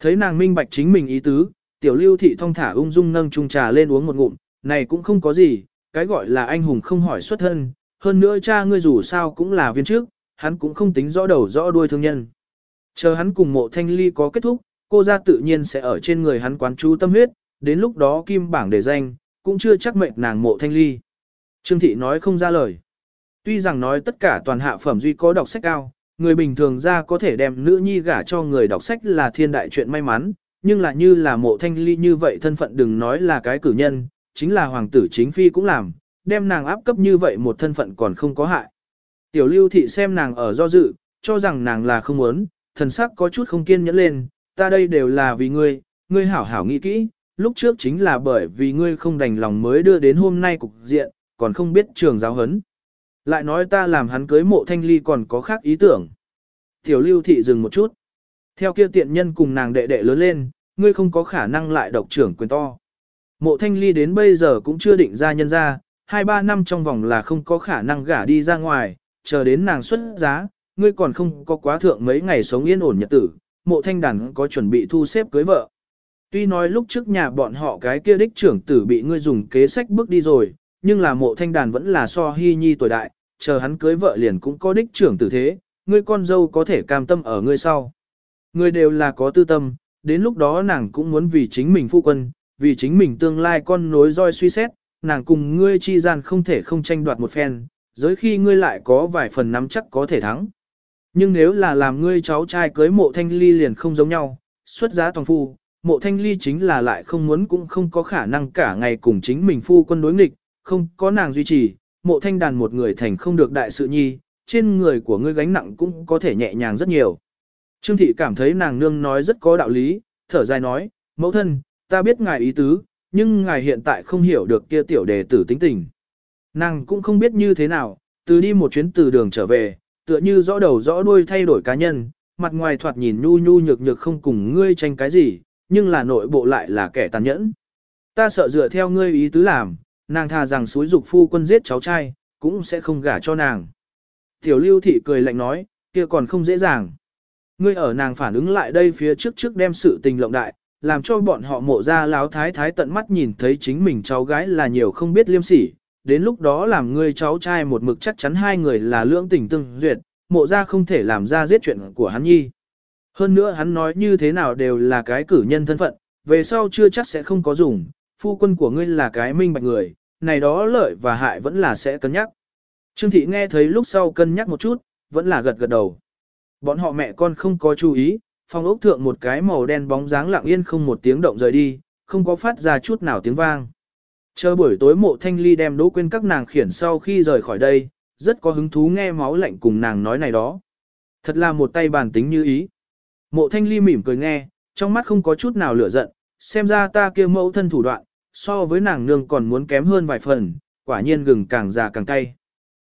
Thấy nàng minh bạch chính mình ý tứ, tiểu lưu thị thong thả ung dung nâng chung trà lên uống một ngụm, này cũng không có gì, cái gọi là anh hùng không hỏi xuất thân, hơn nữa cha ngươi dù sao cũng là viên trước, hắn cũng không tính rõ đầu rõ đuôi thương nhân. Chờ hắn cùng mộ thanh ly có kết thúc, cô ra tự nhiên sẽ ở trên người hắn quán chú tâm huyết, đến lúc đó kim bảng để danh, cũng chưa chắc mệnh nàng mộ thanh ly. Trương thị nói không ra lời. Tuy rằng nói tất cả toàn hạ phẩm duy có đọc sách cao, người bình thường ra có thể đem nữ nhi gả cho người đọc sách là thiên đại chuyện may mắn, nhưng là như là mộ thanh ly như vậy thân phận đừng nói là cái cử nhân, chính là hoàng tử chính phi cũng làm, đem nàng áp cấp như vậy một thân phận còn không có hại. Tiểu lưu thị xem nàng ở do dự, cho rằng nàng là không muốn, thần sắc có chút không kiên nhẫn lên, ta đây đều là vì ngươi, ngươi hảo hảo nghĩ kỹ, lúc trước chính là bởi vì ngươi không đành lòng mới đưa đến hôm nay cục diện, còn không biết trường giáo hấn. Lại nói ta làm hắn cưới mộ thanh ly còn có khác ý tưởng. Tiểu lưu thị dừng một chút. Theo kia tiện nhân cùng nàng đệ đệ lớn lên, ngươi không có khả năng lại độc trưởng quyền to. Mộ thanh ly đến bây giờ cũng chưa định ra nhân ra, hai ba năm trong vòng là không có khả năng gả đi ra ngoài, chờ đến nàng xuất giá, ngươi còn không có quá thượng mấy ngày sống yên ổn nhật tử, mộ thanh đàn có chuẩn bị thu xếp cưới vợ. Tuy nói lúc trước nhà bọn họ cái kia đích trưởng tử bị ngươi dùng kế sách bước đi rồi, nhưng là mộ thanh đàn vẫn là so hy nhi tuổi đại, chờ hắn cưới vợ liền cũng có đích trưởng tử thế, ngươi con dâu có thể cam tâm ở ngươi sau. Ngươi đều là có tư tâm, đến lúc đó nàng cũng muốn vì chính mình phu quân, vì chính mình tương lai con nối roi suy xét, nàng cùng ngươi chi gian không thể không tranh đoạt một phen, giới khi ngươi lại có vài phần nắm chắc có thể thắng. Nhưng nếu là làm ngươi cháu trai cưới mộ thanh ly liền không giống nhau, xuất giá toàn phu, mộ thanh ly chính là lại không muốn cũng không có khả năng cả ngày cùng chính mình phu quân đối nghịch, không có nàng duy trì, mộ thanh đàn một người thành không được đại sự nhi, trên người của ngươi gánh nặng cũng có thể nhẹ nhàng rất nhiều. Trương thị cảm thấy nàng nương nói rất có đạo lý, thở dài nói, mẫu thân, ta biết ngài ý tứ, nhưng ngài hiện tại không hiểu được kia tiểu đề tử tính tình. Nàng cũng không biết như thế nào, từ đi một chuyến từ đường trở về, tựa như rõ đầu rõ đuôi thay đổi cá nhân, mặt ngoài thoạt nhìn nhu nhu nhược nhược không cùng ngươi tranh cái gì, nhưng là nội bộ lại là kẻ tàn nhẫn. Ta sợ dựa theo ngươi ý tứ làm, nàng thà rằng suối dục phu quân giết cháu trai, cũng sẽ không gả cho nàng. Tiểu lưu thị cười lạnh nói, kia còn không dễ dàng. Ngươi ở nàng phản ứng lại đây phía trước trước đem sự tình lộng đại, làm cho bọn họ mộ ra láo thái thái tận mắt nhìn thấy chính mình cháu gái là nhiều không biết liêm sỉ. Đến lúc đó làm ngươi cháu trai một mực chắc chắn hai người là lưỡng tình tương duyệt, mộ ra không thể làm ra giết chuyện của hắn nhi. Hơn nữa hắn nói như thế nào đều là cái cử nhân thân phận, về sau chưa chắc sẽ không có dùng, phu quân của ngươi là cái minh bạch người, này đó lợi và hại vẫn là sẽ cân nhắc. Trương thị nghe thấy lúc sau cân nhắc một chút, vẫn là gật gật đầu. Bọn họ mẹ con không có chú ý, phòng ốc thượng một cái màu đen bóng dáng lặng yên không một tiếng động rời đi, không có phát ra chút nào tiếng vang. Chờ buổi tối mộ thanh ly đem đỗ quên các nàng khiển sau khi rời khỏi đây, rất có hứng thú nghe máu lạnh cùng nàng nói này đó. Thật là một tay bản tính như ý. Mộ thanh ly mỉm cười nghe, trong mắt không có chút nào lửa giận, xem ra ta kia mẫu thân thủ đoạn, so với nàng nương còn muốn kém hơn vài phần, quả nhiên gừng càng già càng cay.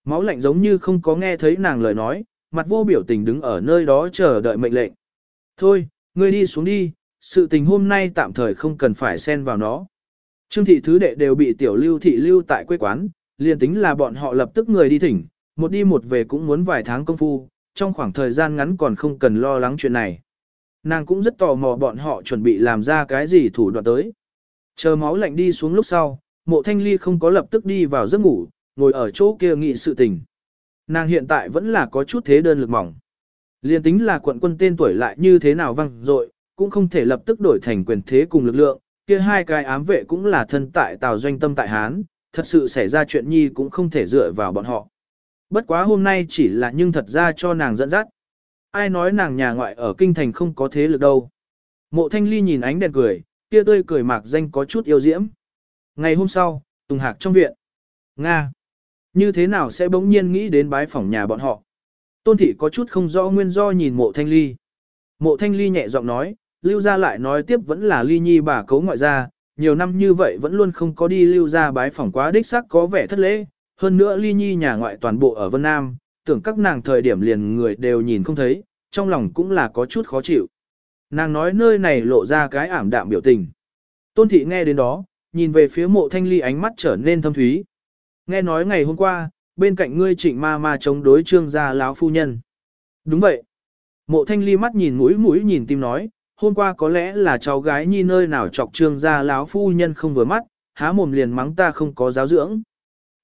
Máu lạnh giống như không có nghe thấy nàng lời nói, mặt vô biểu tình đứng ở nơi đó chờ đợi mệnh lệnh. Thôi, ngươi đi xuống đi, sự tình hôm nay tạm thời không cần phải xen vào nó. Trương thị thứ đệ đều bị tiểu lưu thị lưu tại quê quán, liền tính là bọn họ lập tức người đi thỉnh, một đi một về cũng muốn vài tháng công phu, trong khoảng thời gian ngắn còn không cần lo lắng chuyện này. Nàng cũng rất tò mò bọn họ chuẩn bị làm ra cái gì thủ đoạn tới. Chờ máu lạnh đi xuống lúc sau, mộ thanh ly không có lập tức đi vào giấc ngủ, ngồi ở chỗ kia nghị sự tình. Nàng hiện tại vẫn là có chút thế đơn lực mỏng. Liên tính là quận quân tên tuổi lại như thế nào văng rồi, cũng không thể lập tức đổi thành quyền thế cùng lực lượng, kia hai cái ám vệ cũng là thân tại tào doanh tâm tại Hán, thật sự xảy ra chuyện nhi cũng không thể dựa vào bọn họ. Bất quá hôm nay chỉ là nhưng thật ra cho nàng dẫn dắt. Ai nói nàng nhà ngoại ở kinh thành không có thế lực đâu. Mộ thanh ly nhìn ánh đèn cười, kia tươi cười mạc danh có chút yêu diễm. Ngày hôm sau, Tùng Hạc trong viện. Nga. Như thế nào sẽ bỗng nhiên nghĩ đến bái phỏng nhà bọn họ? Tôn thị có chút không rõ nguyên do nhìn mộ thanh ly. Mộ thanh ly nhẹ giọng nói, lưu ra lại nói tiếp vẫn là ly nhi bà cấu ngoại gia, nhiều năm như vậy vẫn luôn không có đi lưu ra bái phỏng quá đích sắc có vẻ thất lễ. Hơn nữa ly nhi nhà ngoại toàn bộ ở Vân Nam, tưởng các nàng thời điểm liền người đều nhìn không thấy, trong lòng cũng là có chút khó chịu. Nàng nói nơi này lộ ra cái ảm đạm biểu tình. Tôn thị nghe đến đó, nhìn về phía mộ thanh ly ánh mắt trở nên thâm thúy. Nghe nói ngày hôm qua, bên cạnh ngươi trịnh ma ma chống đối trương gia lão phu nhân. Đúng vậy. Mộ thanh ly mắt nhìn mũi mũi nhìn tim nói, hôm qua có lẽ là cháu gái nhi nơi nào chọc trương gia lão phu nhân không vừa mắt, há mồm liền mắng ta không có giáo dưỡng.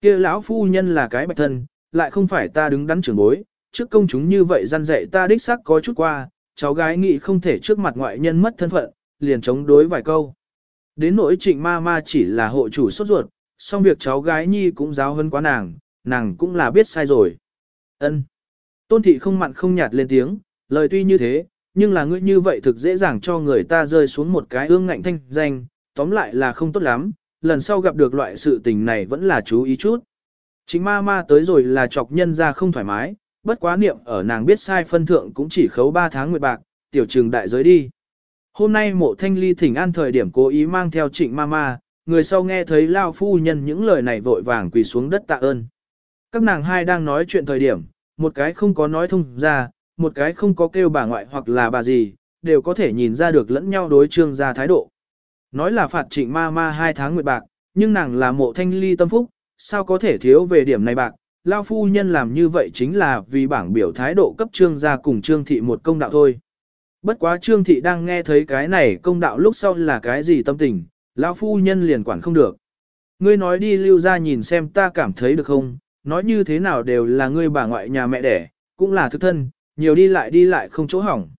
kia lão phu nhân là cái bạch thân, lại không phải ta đứng đắn trưởng bối, trước công chúng như vậy gian dạy ta đích xác có chút qua, cháu gái nghĩ không thể trước mặt ngoại nhân mất thân phận, liền chống đối vài câu. Đến nỗi trịnh ma ma chỉ là hộ chủ sốt ruột, song việc cháu gái nhi cũng giáo hơn quá nàng, nàng cũng là biết sai rồi. Ân. Tôn thị không mặn không nhạt lên tiếng, lời tuy như thế, nhưng là ngươi như vậy thực dễ dàng cho người ta rơi xuống một cái ương ngạnh thanh danh, tóm lại là không tốt lắm, lần sau gặp được loại sự tình này vẫn là chú ý chút. Chính ma ma tới rồi là chọc nhân ra không thoải mái, bất quá niệm ở nàng biết sai phân thượng cũng chỉ khấu 3 tháng nguyệt bạc, tiểu trường đại giới đi. Hôm nay mộ thanh ly thỉnh an thời điểm cố ý mang theo trịnh ma ma, người sau nghe thấy lao phu nhân những lời này vội vàng quỳ xuống đất tạ ơn. Các nàng hai đang nói chuyện thời điểm, một cái không có nói thông ra, một cái không có kêu bà ngoại hoặc là bà gì, đều có thể nhìn ra được lẫn nhau đối trương ra thái độ. Nói là phạt trịnh ma ma hai tháng nguyệt bạc, nhưng nàng là mộ thanh ly tâm phúc, sao có thể thiếu về điểm này bạc, lao phu nhân làm như vậy chính là vì bảng biểu thái độ cấp trương gia cùng trương thị một công đạo thôi. Bất quá trương thị đang nghe thấy cái này công đạo lúc sau là cái gì tâm tình, lão phu nhân liền quản không được. Ngươi nói đi lưu ra nhìn xem ta cảm thấy được không, nói như thế nào đều là ngươi bà ngoại nhà mẹ đẻ, cũng là thức thân, nhiều đi lại đi lại không chỗ hỏng.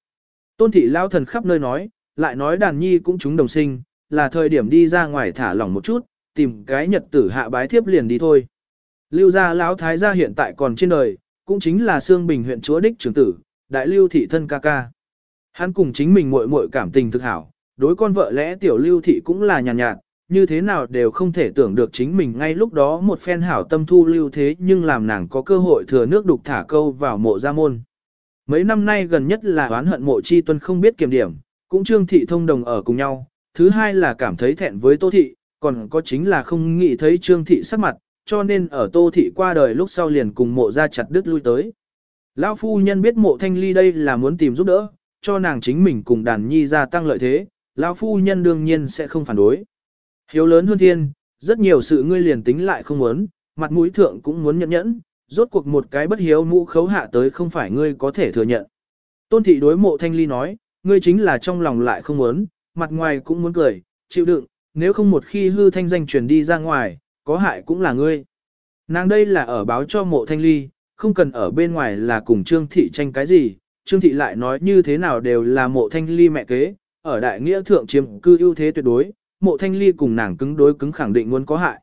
Tôn thị lao thần khắp nơi nói, lại nói đàn nhi cũng chúng đồng sinh, là thời điểm đi ra ngoài thả lỏng một chút, tìm cái nhật tử hạ bái thiếp liền đi thôi. Lưu gia lão thái gia hiện tại còn trên đời, cũng chính là Sương Bình huyện chúa đích trưởng tử, đại lưu thị thân ca ca. Hắn cùng chính mình muội muội cảm tình thực hảo, đối con vợ lẽ tiểu lưu thị cũng là nhàn nhạt, nhạt, như thế nào đều không thể tưởng được chính mình ngay lúc đó một phen hảo tâm thu lưu thế nhưng làm nàng có cơ hội thừa nước đục thả câu vào mộ gia môn. Mấy năm nay gần nhất là oán hận mộ chi tuân không biết kiểm điểm, cũng trương thị thông đồng ở cùng nhau, thứ hai là cảm thấy thẹn với tô thị, còn có chính là không nghĩ thấy trương thị sắc mặt, cho nên ở tô thị qua đời lúc sau liền cùng mộ ra chặt đứt lui tới. Lão phu nhân biết mộ thanh ly đây là muốn tìm giúp đỡ, cho nàng chính mình cùng đàn nhi gia tăng lợi thế, lão phu nhân đương nhiên sẽ không phản đối. Hiếu lớn hơn thiên, rất nhiều sự ngươi liền tính lại không muốn, mặt mũi thượng cũng muốn nhẫn nhẫn, rốt cuộc một cái bất hiếu mũ khấu hạ tới không phải ngươi có thể thừa nhận. Tôn thị đối mộ thanh ly nói, ngươi chính là trong lòng lại không muốn, mặt ngoài cũng muốn cười, chịu đựng, nếu không một khi hư thanh danh truyền đi ra ngoài, có hại cũng là ngươi. Nàng đây là ở báo cho mộ thanh ly, không cần ở bên ngoài là cùng Trương Thị tranh cái gì, Trương Thị lại nói như thế nào đều là mộ thanh ly mẹ kế, ở đại nghĩa thượng chiếm cư ưu thế tuyệt đối, mộ thanh ly cùng nàng cứng đối cứng khẳng định muốn có hại.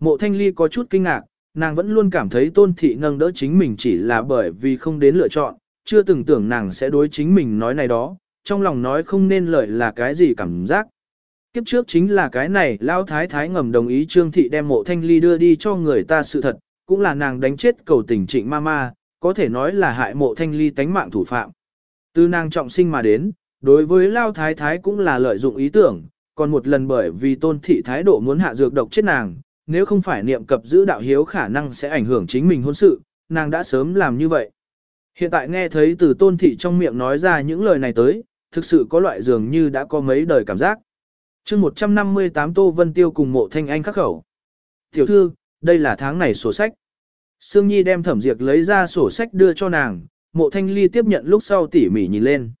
Mộ thanh ly có chút kinh ngạc, nàng vẫn luôn cảm thấy tôn thị nâng đỡ chính mình chỉ là bởi vì không đến lựa chọn, chưa từng tưởng nàng sẽ đối chính mình nói này đó, trong lòng nói không nên lời là cái gì cảm giác. Kiếp trước chính là cái này, Lão Thái Thái ngầm đồng ý Trương Thị đem mộ thanh ly đưa đi cho người ta sự thật, cũng là nàng đánh chết cầu tình trịnh ma ma, có thể nói là hại mộ thanh ly tánh mạng thủ phạm. Từ nàng trọng sinh mà đến, đối với Lao Thái Thái cũng là lợi dụng ý tưởng, còn một lần bởi vì tôn thị thái độ muốn hạ dược độc chết nàng, nếu không phải niệm cập giữ đạo hiếu khả năng sẽ ảnh hưởng chính mình hôn sự, nàng đã sớm làm như vậy. Hiện tại nghe thấy từ tôn thị trong miệng nói ra những lời này tới, thực sự có loại dường như đã có mấy đời cảm giác chương 158 Tô Vân Tiêu cùng mộ thanh anh khắc khẩu. Tiểu thư, đây là tháng này sổ sách. Sương Nhi đem thẩm diệt lấy ra sổ sách đưa cho nàng, mộ thanh ly tiếp nhận lúc sau tỉ mỉ nhìn lên.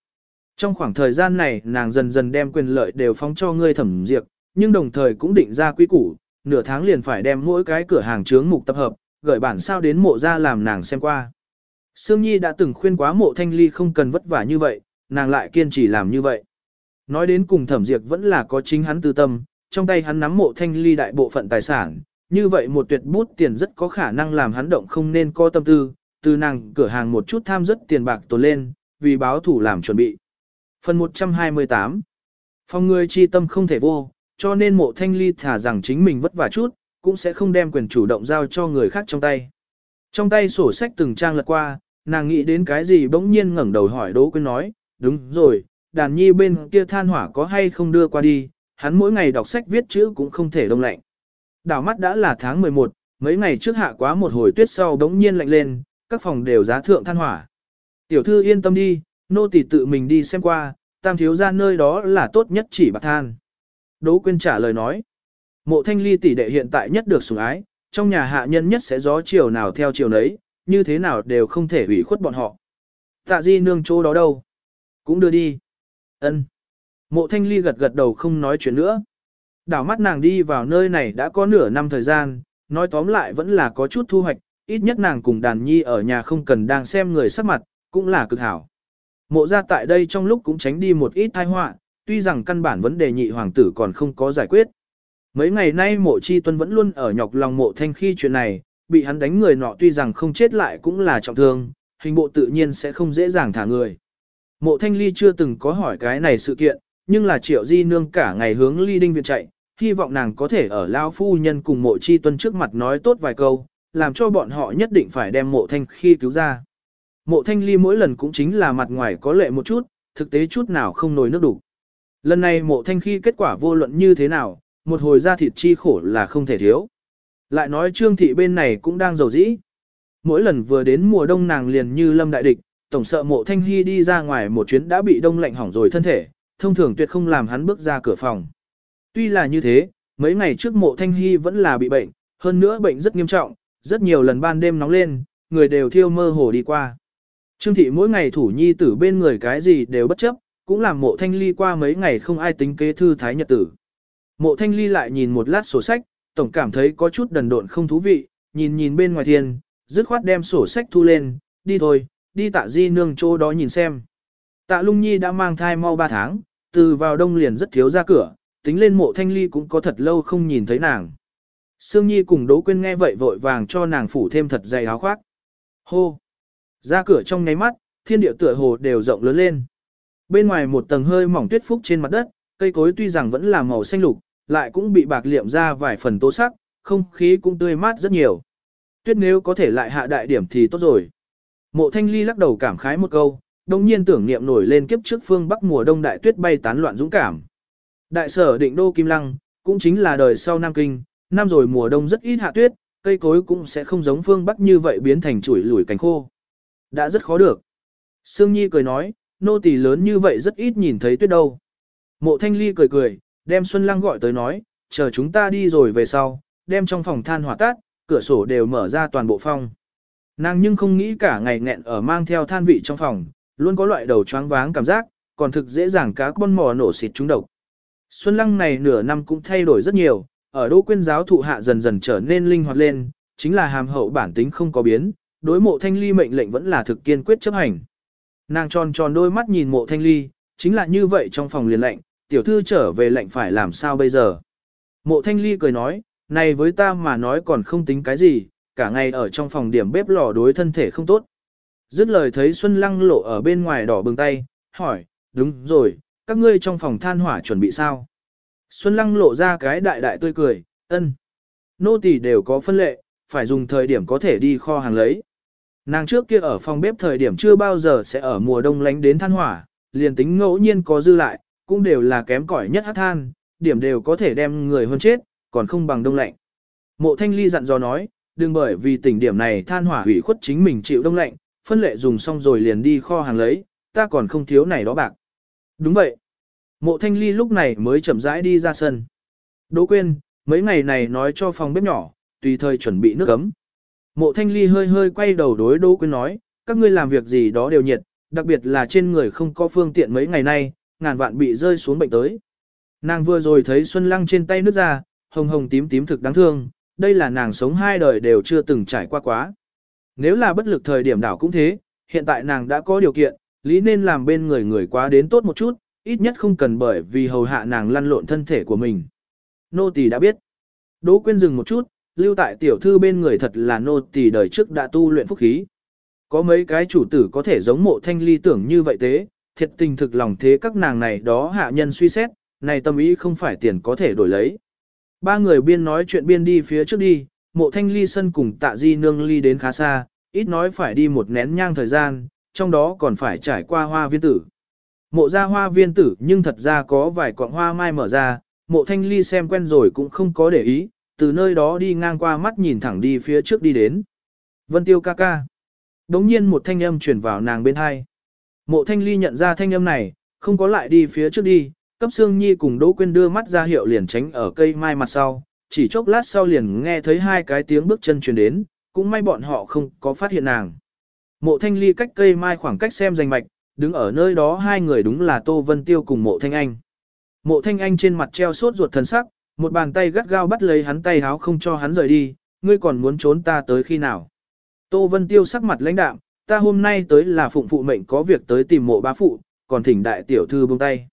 Trong khoảng thời gian này nàng dần dần đem quyền lợi đều phóng cho ngươi thẩm diệt, nhưng đồng thời cũng định ra quy củ, nửa tháng liền phải đem mỗi cái cửa hàng chướng mục tập hợp, gửi bản sao đến mộ ra làm nàng xem qua. Sương Nhi đã từng khuyên quá mộ thanh ly không cần vất vả như vậy, nàng lại kiên trì làm như vậy. Nói đến cùng thẩm diệt vẫn là có chính hắn tư tâm, trong tay hắn nắm mộ thanh ly đại bộ phận tài sản, như vậy một tuyệt bút tiền rất có khả năng làm hắn động không nên có tâm tư, từ nàng cửa hàng một chút tham rất tiền bạc tồn lên, vì báo thủ làm chuẩn bị. Phần 128 Phòng người chi tâm không thể vô, cho nên mộ thanh ly thả rằng chính mình vất vả chút, cũng sẽ không đem quyền chủ động giao cho người khác trong tay. Trong tay sổ sách từng trang lật qua, nàng nghĩ đến cái gì bỗng nhiên ngẩng đầu hỏi Đỗ Quyên nói, đúng rồi, đàn nhi bên kia than hỏa có hay không đưa qua đi, hắn mỗi ngày đọc sách viết chữ cũng không thể đông lạnh. Đảo mắt đã là tháng 11, mấy ngày trước hạ quá một hồi tuyết sau đống nhiên lạnh lên, các phòng đều giá thượng than hỏa. Tiểu thư yên tâm đi, nô tỳ tự mình đi xem qua, tam thiếu ra nơi đó là tốt nhất chỉ bạc than. Đỗ Quyên trả lời nói, mộ thanh ly tỷ đệ hiện tại nhất được sủng ái, trong nhà hạ nhân nhất sẽ gió chiều nào theo chiều nấy, như thế nào đều không thể hủy khuất bọn họ. Tạ di nương chỗ đó đâu? Cũng đưa đi ân Mộ thanh ly gật gật đầu không nói chuyện nữa. Đảo mắt nàng đi vào nơi này đã có nửa năm thời gian, nói tóm lại vẫn là có chút thu hoạch, ít nhất nàng cùng đàn nhi ở nhà không cần đang xem người sắc mặt, cũng là cực hảo. Mộ ra tại đây trong lúc cũng tránh đi một ít tai họa, tuy rằng căn bản vấn đề nhị hoàng tử còn không có giải quyết. Mấy ngày nay mộ chi tuân vẫn luôn ở nhọc lòng mộ thanh khi chuyện này, bị hắn đánh người nọ tuy rằng không chết lại cũng là trọng thương, hình bộ tự nhiên sẽ không dễ dàng thả người. Mộ thanh ly chưa từng có hỏi cái này sự kiện, nhưng là triệu di nương cả ngày hướng ly đinh viện chạy, hy vọng nàng có thể ở lao phu nhân cùng mộ chi tuân trước mặt nói tốt vài câu, làm cho bọn họ nhất định phải đem mộ thanh khi cứu ra. Mộ thanh ly mỗi lần cũng chính là mặt ngoài có lệ một chút, thực tế chút nào không nổi nước đủ. Lần này mộ thanh khi kết quả vô luận như thế nào, một hồi ra thịt chi khổ là không thể thiếu. Lại nói trương thị bên này cũng đang giàu dĩ. Mỗi lần vừa đến mùa đông nàng liền như lâm đại địch, tổng sợ mộ thanh hy đi ra ngoài một chuyến đã bị đông lạnh hỏng rồi thân thể, thông thường tuyệt không làm hắn bước ra cửa phòng. Tuy là như thế, mấy ngày trước mộ thanh hy vẫn là bị bệnh, hơn nữa bệnh rất nghiêm trọng, rất nhiều lần ban đêm nóng lên, người đều thiêu mơ hồ đi qua. Trương thị mỗi ngày thủ nhi tử bên người cái gì đều bất chấp, cũng làm mộ thanh ly qua mấy ngày không ai tính kế thư thái nhật tử. Mộ thanh ly lại nhìn một lát sổ sách, tổng cảm thấy có chút đần độn không thú vị, nhìn nhìn bên ngoài thiên, dứt khoát đem sổ sách thu lên, đi thôi, đi tạ di nương chỗ đó nhìn xem. Tạ lung nhi đã mang thai mau 3 tháng, từ vào đông liền rất thiếu ra cửa, tính lên mộ thanh ly cũng có thật lâu không nhìn thấy nàng. Sương Nhi cùng Đỗ Quyên nghe vậy vội vàng cho nàng phủ thêm thật dày áo khoác. Hô! Ra cửa trong nháy mắt, thiên địa tựa hồ đều rộng lớn lên. Bên ngoài một tầng hơi mỏng tuyết phúc trên mặt đất, cây cối tuy rằng vẫn là màu xanh lục, lại cũng bị bạc liệm ra vài phần tố sắc, không khí cũng tươi mát rất nhiều. Tuyết nếu có thể lại hạ đại điểm thì tốt rồi. Mộ thanh ly lắc đầu cảm khái một câu, đồng nhiên tưởng niệm nổi lên kiếp trước phương bắc mùa đông đại tuyết bay tán loạn dũng cảm. Đại sở định đô Kim Lăng, cũng chính là đời sau Nam Kinh, năm rồi mùa đông rất ít hạ tuyết, cây cối cũng sẽ không giống phương bắc như vậy biến thành chuỗi lủi cánh khô. Đã rất khó được. Sương Nhi cười nói, nô tỳ lớn như vậy rất ít nhìn thấy tuyết đâu. Mộ Thanh Ly cười cười, đem Xuân Lăng gọi tới nói, chờ chúng ta đi rồi về sau, đem trong phòng than hỏa tát, cửa sổ đều mở ra toàn bộ phòng. Nàng nhưng không nghĩ cả ngày nghẹn ở mang theo than vị trong phòng, luôn có loại đầu choáng váng cảm giác, còn thực dễ dàng cá con mò nổ xịt trúng độc. Xuân Lăng này nửa năm cũng thay đổi rất nhiều, ở Đỗ Quyên giáo thụ hạ dần dần trở nên linh hoạt lên, chính là hàm hậu bản tính không có biến, đối mộ thanh ly mệnh lệnh vẫn là thực kiên quyết chấp hành. Nàng tròn tròn đôi mắt nhìn mộ thanh ly, chính là như vậy trong phòng liền lệnh, tiểu thư trở về lệnh phải làm sao bây giờ. Mộ thanh ly cười nói, này với ta mà nói còn không tính cái gì, cả ngày ở trong phòng điểm bếp lò đối thân thể không tốt. Dứt lời thấy Xuân Lăng lộ ở bên ngoài đỏ bừng tay, hỏi, đúng rồi, các ngươi trong phòng than hỏa chuẩn bị sao? Xuân Lăng lộ ra cái đại đại tươi cười, ân. Nô tỳ đều có phân lệ, phải dùng thời điểm có thể đi kho hàng lấy. Nàng trước kia ở phòng bếp thời điểm chưa bao giờ sẽ ở mùa đông lánh đến than hỏa, liền tính ngẫu nhiên có dư lại, cũng đều là kém cỏi nhất hát than, điểm đều có thể đem người hơn chết, còn không bằng đông lạnh. Mộ thanh ly dặn dò nói, đừng bởi vì tình điểm này than hỏa hủy khuất chính mình chịu đông lạnh, phân lệ dùng xong rồi liền đi kho hàng lấy, ta còn không thiếu này đó bạc. Đúng vậy. Mộ thanh ly lúc này mới chậm rãi đi ra sân. Đỗ quên, mấy ngày này nói cho phòng bếp nhỏ, tùy thời chuẩn bị nước ấm. Mộ thanh ly hơi hơi quay đầu đối Đỗ quên nói, các ngươi làm việc gì đó đều nhiệt, đặc biệt là trên người không có phương tiện mấy ngày nay, ngàn vạn bị rơi xuống bệnh tới. Nàng vừa rồi thấy Xuân Lăng trên tay nước ra, hồng hồng tím tím thực đáng thương, đây là nàng sống hai đời đều chưa từng trải qua quá. Nếu là bất lực thời điểm đảo cũng thế, hiện tại nàng đã có điều kiện, lý nên làm bên người người quá đến tốt một chút, ít nhất không cần bởi vì hầu hạ nàng lăn lộn thân thể của mình. Nô tỳ đã biết. Đỗ quyên dừng một chút, lưu tại tiểu thư bên người thật là nô tỳ đời trước đã tu luyện phúc khí. Có mấy cái chủ tử có thể giống mộ thanh ly tưởng như vậy thế, thiệt tình thực lòng thế các nàng này đó hạ nhân suy xét, này tâm ý không phải tiền có thể đổi lấy. Ba người biên nói chuyện biên đi phía trước đi, mộ thanh ly sân cùng tạ di nương ly đến khá xa, ít nói phải đi một nén nhang thời gian, trong đó còn phải trải qua hoa viên tử. Mộ ra hoa viên tử nhưng thật ra có vài cọng hoa mai mở ra, mộ thanh ly xem quen rồi cũng không có để ý, từ nơi đó đi ngang qua mắt nhìn thẳng đi phía trước đi đến. Vân tiêu ca ca. Đống nhiên một thanh âm chuyển vào nàng bên hai. Mộ thanh ly nhận ra thanh âm này, không có lại đi phía trước đi, cấp xương nhi cùng Đỗ Quyên đưa mắt ra hiệu liền tránh ở cây mai mặt sau, chỉ chốc lát sau liền nghe thấy hai cái tiếng bước chân truyền đến, cũng may bọn họ không có phát hiện nàng. Mộ thanh ly cách cây mai khoảng cách xem danh mạch, đứng ở nơi đó hai người đúng là Tô Vân Tiêu cùng mộ thanh anh. Mộ thanh anh trên mặt treo sốt ruột thần sắc, một bàn tay gắt gao bắt lấy hắn tay háo không cho hắn rời đi, ngươi còn muốn trốn ta tới khi nào. Tô Vân Tiêu sắc mặt lãnh đạm, ta hôm nay tới là phụng phụ mệnh có việc tới tìm mộ bá phụ, còn thỉnh đại tiểu thư buông tay.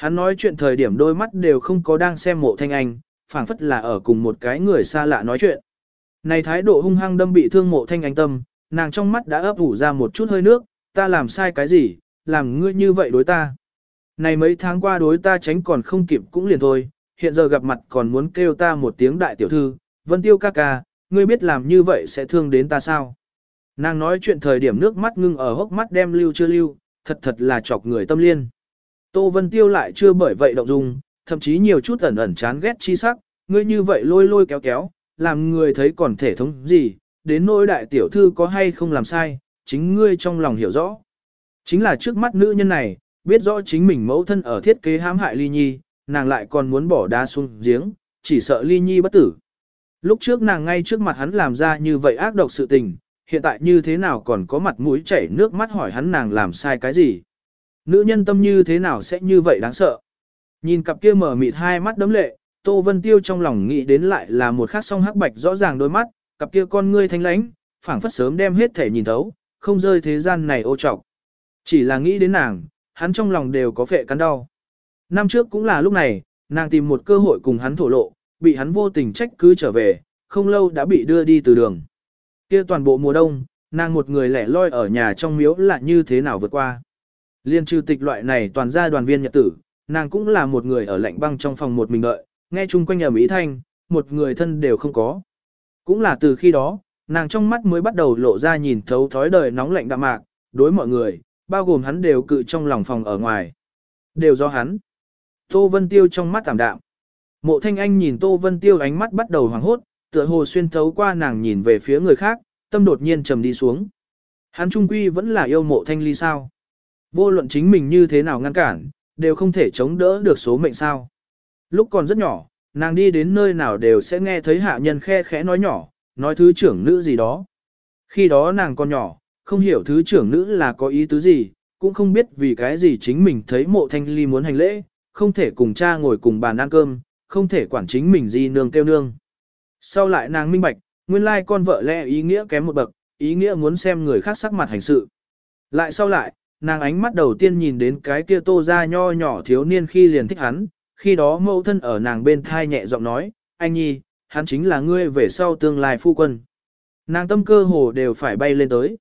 Hắn nói chuyện thời điểm đôi mắt đều không có đang xem mộ thanh anh, phảng phất là ở cùng một cái người xa lạ nói chuyện. Này thái độ hung hăng đâm bị thương mộ thanh anh tâm, nàng trong mắt đã ấp ủ ra một chút hơi nước, ta làm sai cái gì, làm ngươi như vậy đối ta. Này mấy tháng qua đối ta tránh còn không kịp cũng liền thôi, hiện giờ gặp mặt còn muốn kêu ta một tiếng đại tiểu thư, vân tiêu ca ca, ngươi biết làm như vậy sẽ thương đến ta sao. Nàng nói chuyện thời điểm nước mắt ngưng ở hốc mắt đem lưu chưa lưu, thật thật là chọc người tâm liên. Tô Vân Tiêu lại chưa bởi vậy động dung, thậm chí nhiều chút ẩn ẩn chán ghét chi sắc, ngươi như vậy lôi lôi kéo kéo, làm người thấy còn thể thống gì, đến nỗi đại tiểu thư có hay không làm sai, chính ngươi trong lòng hiểu rõ. Chính là trước mắt nữ nhân này, biết rõ chính mình mẫu thân ở thiết kế hãm hại ly nhi, nàng lại còn muốn bỏ đá xuống giếng, chỉ sợ ly nhi bất tử. Lúc trước nàng ngay trước mặt hắn làm ra như vậy ác độc sự tình, hiện tại như thế nào còn có mặt mũi chảy nước mắt hỏi hắn nàng làm sai cái gì. Nữ nhân tâm như thế nào sẽ như vậy đáng sợ. Nhìn cặp kia mở mịt hai mắt đấm lệ, Tô Vân Tiêu trong lòng nghĩ đến lại là một khắc song hắc bạch rõ ràng đôi mắt, cặp kia con ngươi thanh lãnh, phảng phất sớm đem hết thể nhìn thấu, không rơi thế gian này ô trọc. Chỉ là nghĩ đến nàng, hắn trong lòng đều có phệ cắn đau. Năm trước cũng là lúc này, nàng tìm một cơ hội cùng hắn thổ lộ, bị hắn vô tình trách cứ trở về, không lâu đã bị đưa đi từ đường. Kia toàn bộ mùa đông, nàng một người lẻ loi ở nhà trong miếu là như thế nào vượt qua. Liên trừ tịch loại này toàn gia đoàn viên nhật tử, Nàng cũng là một người ở lạnh băng trong phòng một mình đợi, nghe chung quanh ở mỹ thanh, một người thân đều không có. Cũng là từ khi đó, nàng trong mắt mới bắt đầu lộ ra nhìn thấu thói đời nóng lạnh đạm mạc, đối mọi người, bao gồm hắn đều cự trong lòng phòng ở ngoài. Đều do hắn. Tô Vân Tiêu trong mắt tạm đạm. Mộ Thanh Anh nhìn Tô Vân Tiêu ánh mắt bắt đầu hoàng hốt, tựa hồ xuyên thấu qua nàng nhìn về phía người khác, tâm đột nhiên trầm đi xuống. Hắn trung quy vẫn là yêu mộ Thanh Ly sao? Vô luận chính mình như thế nào ngăn cản, đều không thể chống đỡ được số mệnh sao. Lúc còn rất nhỏ, nàng đi đến nơi nào đều sẽ nghe thấy hạ nhân khe khẽ nói nhỏ, nói thứ trưởng nữ gì đó. Khi đó nàng còn nhỏ, không hiểu thứ trưởng nữ là có ý tứ gì, cũng không biết vì cái gì chính mình thấy mộ thanh ly muốn hành lễ, không thể cùng cha ngồi cùng bàn ăn cơm, không thể quản chính mình gì nương kêu nương. Sau lại nàng minh bạch, nguyên lai con vợ lẽ ý nghĩa kém một bậc, ý nghĩa muốn xem người khác sắc mặt hành sự. Lại sau lại, nàng ánh mắt đầu tiên nhìn đến cái kia tô ra nho nhỏ thiếu niên khi liền thích hắn, khi đó mẫu thân ở nàng bên thai nhẹ giọng nói, anh nhi, hắn chính là ngươi về sau tương lai phu quân. Nàng tâm cơ hồ đều phải bay lên tới.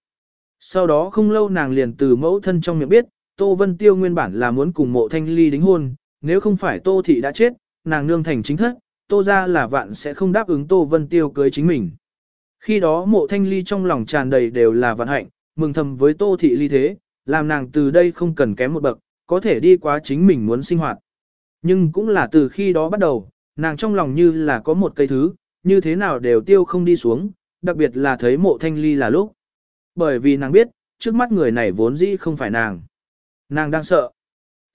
Sau đó không lâu nàng liền từ mẫu thân trong miệng biết, Tô Vân Tiêu nguyên bản là muốn cùng mộ thanh ly đính hôn, nếu không phải Tô Thị đã chết, nàng nương thành chính thất, Tô ra là vạn sẽ không đáp ứng Tô Vân Tiêu cưới chính mình. Khi đó mộ thanh ly trong lòng tràn đầy đều là vạn hạnh, mừng thầm với Tô Thị ly thế, làm nàng từ đây không cần kém một bậc, có thể đi quá chính mình muốn sinh hoạt. Nhưng cũng là từ khi đó bắt đầu, nàng trong lòng như là có một cây thứ, như thế nào đều tiêu không đi xuống, đặc biệt là thấy mộ thanh ly là lúc. Bởi vì nàng biết, trước mắt người này vốn dĩ không phải nàng. Nàng đang sợ.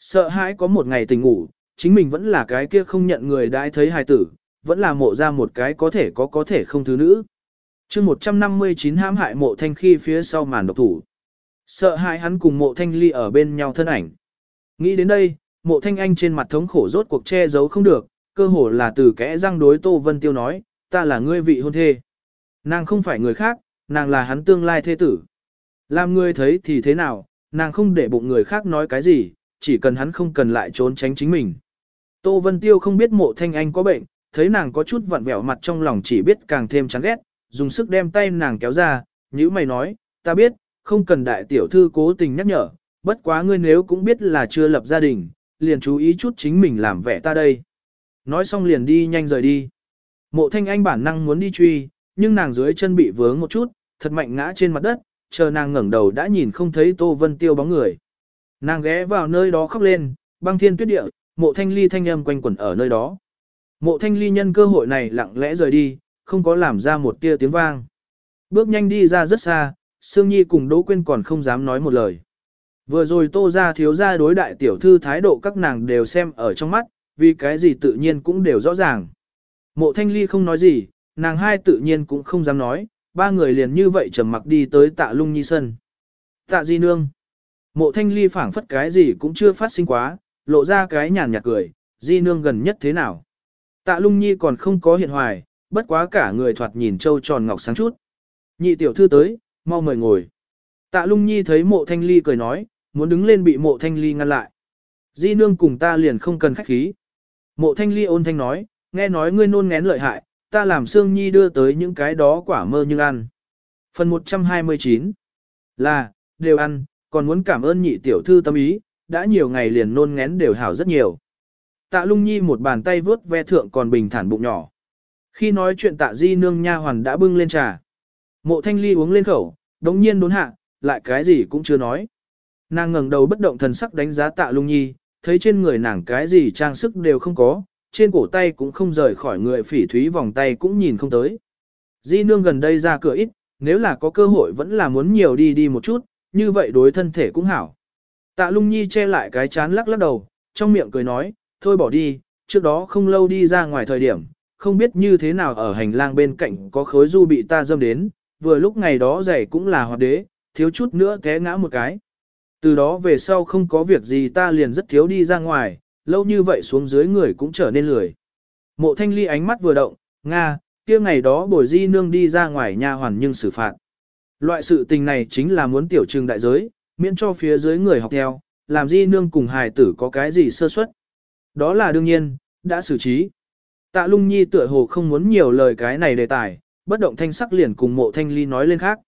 Sợ hãi có một ngày tỉnh ngủ, chính mình vẫn là cái kia không nhận người đãi thấy hài tử, vẫn là mộ ra một cái có thể có có thể không thứ nữ. chương 159 hãm hại mộ thanh khi phía sau màn độc thủ. Sợ hãi hắn cùng mộ thanh ly ở bên nhau thân ảnh. Nghĩ đến đây, mộ thanh anh trên mặt thống khổ rốt cuộc che giấu không được, cơ hồ là từ kẽ răng đối Tô Vân Tiêu nói, ta là ngươi vị hôn thê. Nàng không phải người khác, nàng là hắn tương lai thê tử. Làm ngươi thấy thì thế nào, nàng không để bụng người khác nói cái gì, chỉ cần hắn không cần lại trốn tránh chính mình. Tô Vân Tiêu không biết mộ thanh anh có bệnh, thấy nàng có chút vặn vẹo mặt trong lòng chỉ biết càng thêm chán ghét, dùng sức đem tay nàng kéo ra, như mày nói, ta biết, không cần đại tiểu thư cố tình nhắc nhở, bất quá ngươi nếu cũng biết là chưa lập gia đình, liền chú ý chút chính mình làm vẻ ta đây. Nói xong liền đi nhanh rời đi. Mộ thanh anh bản năng muốn đi truy, nhưng nàng dưới chân bị vướng một chút, thật mạnh ngã trên mặt đất, chờ nàng ngẩng đầu đã nhìn không thấy Tô Vân Tiêu bóng người. Nàng ghé vào nơi đó khóc lên, băng thiên tuyết địa, mộ thanh ly thanh âm quanh quẩn ở nơi đó. Mộ thanh ly nhân cơ hội này lặng lẽ rời đi, không có làm ra một tia tiếng vang. Bước nhanh đi ra rất xa, Sương Nhi cùng Đỗ Quyên còn không dám nói một lời. Vừa rồi tô ra thiếu ra đối đại tiểu thư thái độ các nàng đều xem ở trong mắt, vì cái gì tự nhiên cũng đều rõ ràng. Mộ thanh ly không nói gì, nàng hai tự nhiên cũng không dám nói, ba người liền như vậy trầm mặc đi tới tạ lung nhi sân. Tạ di nương. Mộ thanh ly phảng phất cái gì cũng chưa phát sinh quá, lộ ra cái nhàn nhạt cười, di nương gần nhất thế nào. Tạ lung nhi còn không có hiện hoài, bất quá cả người thoạt nhìn trâu tròn ngọc sáng chút. Nhị tiểu thư tới, mau mời ngồi. Tạ lung nhi thấy mộ thanh ly cười nói, muốn đứng lên bị mộ thanh ly ngăn lại. Di nương cùng ta liền không cần khách khí. Mộ thanh ly ôn thanh nói, nghe nói ngươi nôn ngén lợi hại, ta làm Sương Nhi đưa tới những cái đó quả mơ nhưng ăn. Phần 129 là, đều ăn, còn muốn cảm ơn nhị tiểu thư tâm ý, đã nhiều ngày liền nôn ngén đều hảo rất nhiều. Tạ lung nhi một bàn tay vớt ve thượng còn bình thản bụng nhỏ. Khi nói chuyện tạ di nương nha hoàn đã bưng lên trà. Mộ thanh ly uống lên khẩu, đống nhiên đốn hạ, lại cái gì cũng chưa nói. Nàng ngẩng đầu bất động thần sắc đánh giá tạ lung nhi, thấy trên người nàng cái gì trang sức đều không có, trên cổ tay cũng không rời khỏi người phỉ thúy vòng tay cũng nhìn không tới. Di nương gần đây ra cửa ít, nếu là có cơ hội vẫn là muốn nhiều đi đi một chút, như vậy đối thân thể cũng hảo. Tạ lung nhi che lại cái chán lắc lắc đầu, trong miệng cười nói, thôi bỏ đi, trước đó không lâu đi ra ngoài thời điểm, không biết như thế nào ở hành lang bên cạnh có khối du bị ta dâm đến, vừa lúc ngày đó giày cũng là hoạt đế, thiếu chút nữa té ngã một cái. Từ đó về sau không có việc gì ta liền rất thiếu đi ra ngoài, lâu như vậy xuống dưới người cũng trở nên lười. Mộ thanh ly ánh mắt vừa động, Nga, kia ngày đó bồi di nương đi ra ngoài nhà hoàn nhưng xử phạt. Loại sự tình này chính là muốn tiểu trừng đại giới, miễn cho phía dưới người học theo, làm di nương cùng hài tử có cái gì sơ suất. Đó là đương nhiên, đã xử trí. Tạ lung nhi tựa hồ không muốn nhiều lời cái này đề tài, bất động thanh sắc liền cùng mộ thanh ly nói lên khác.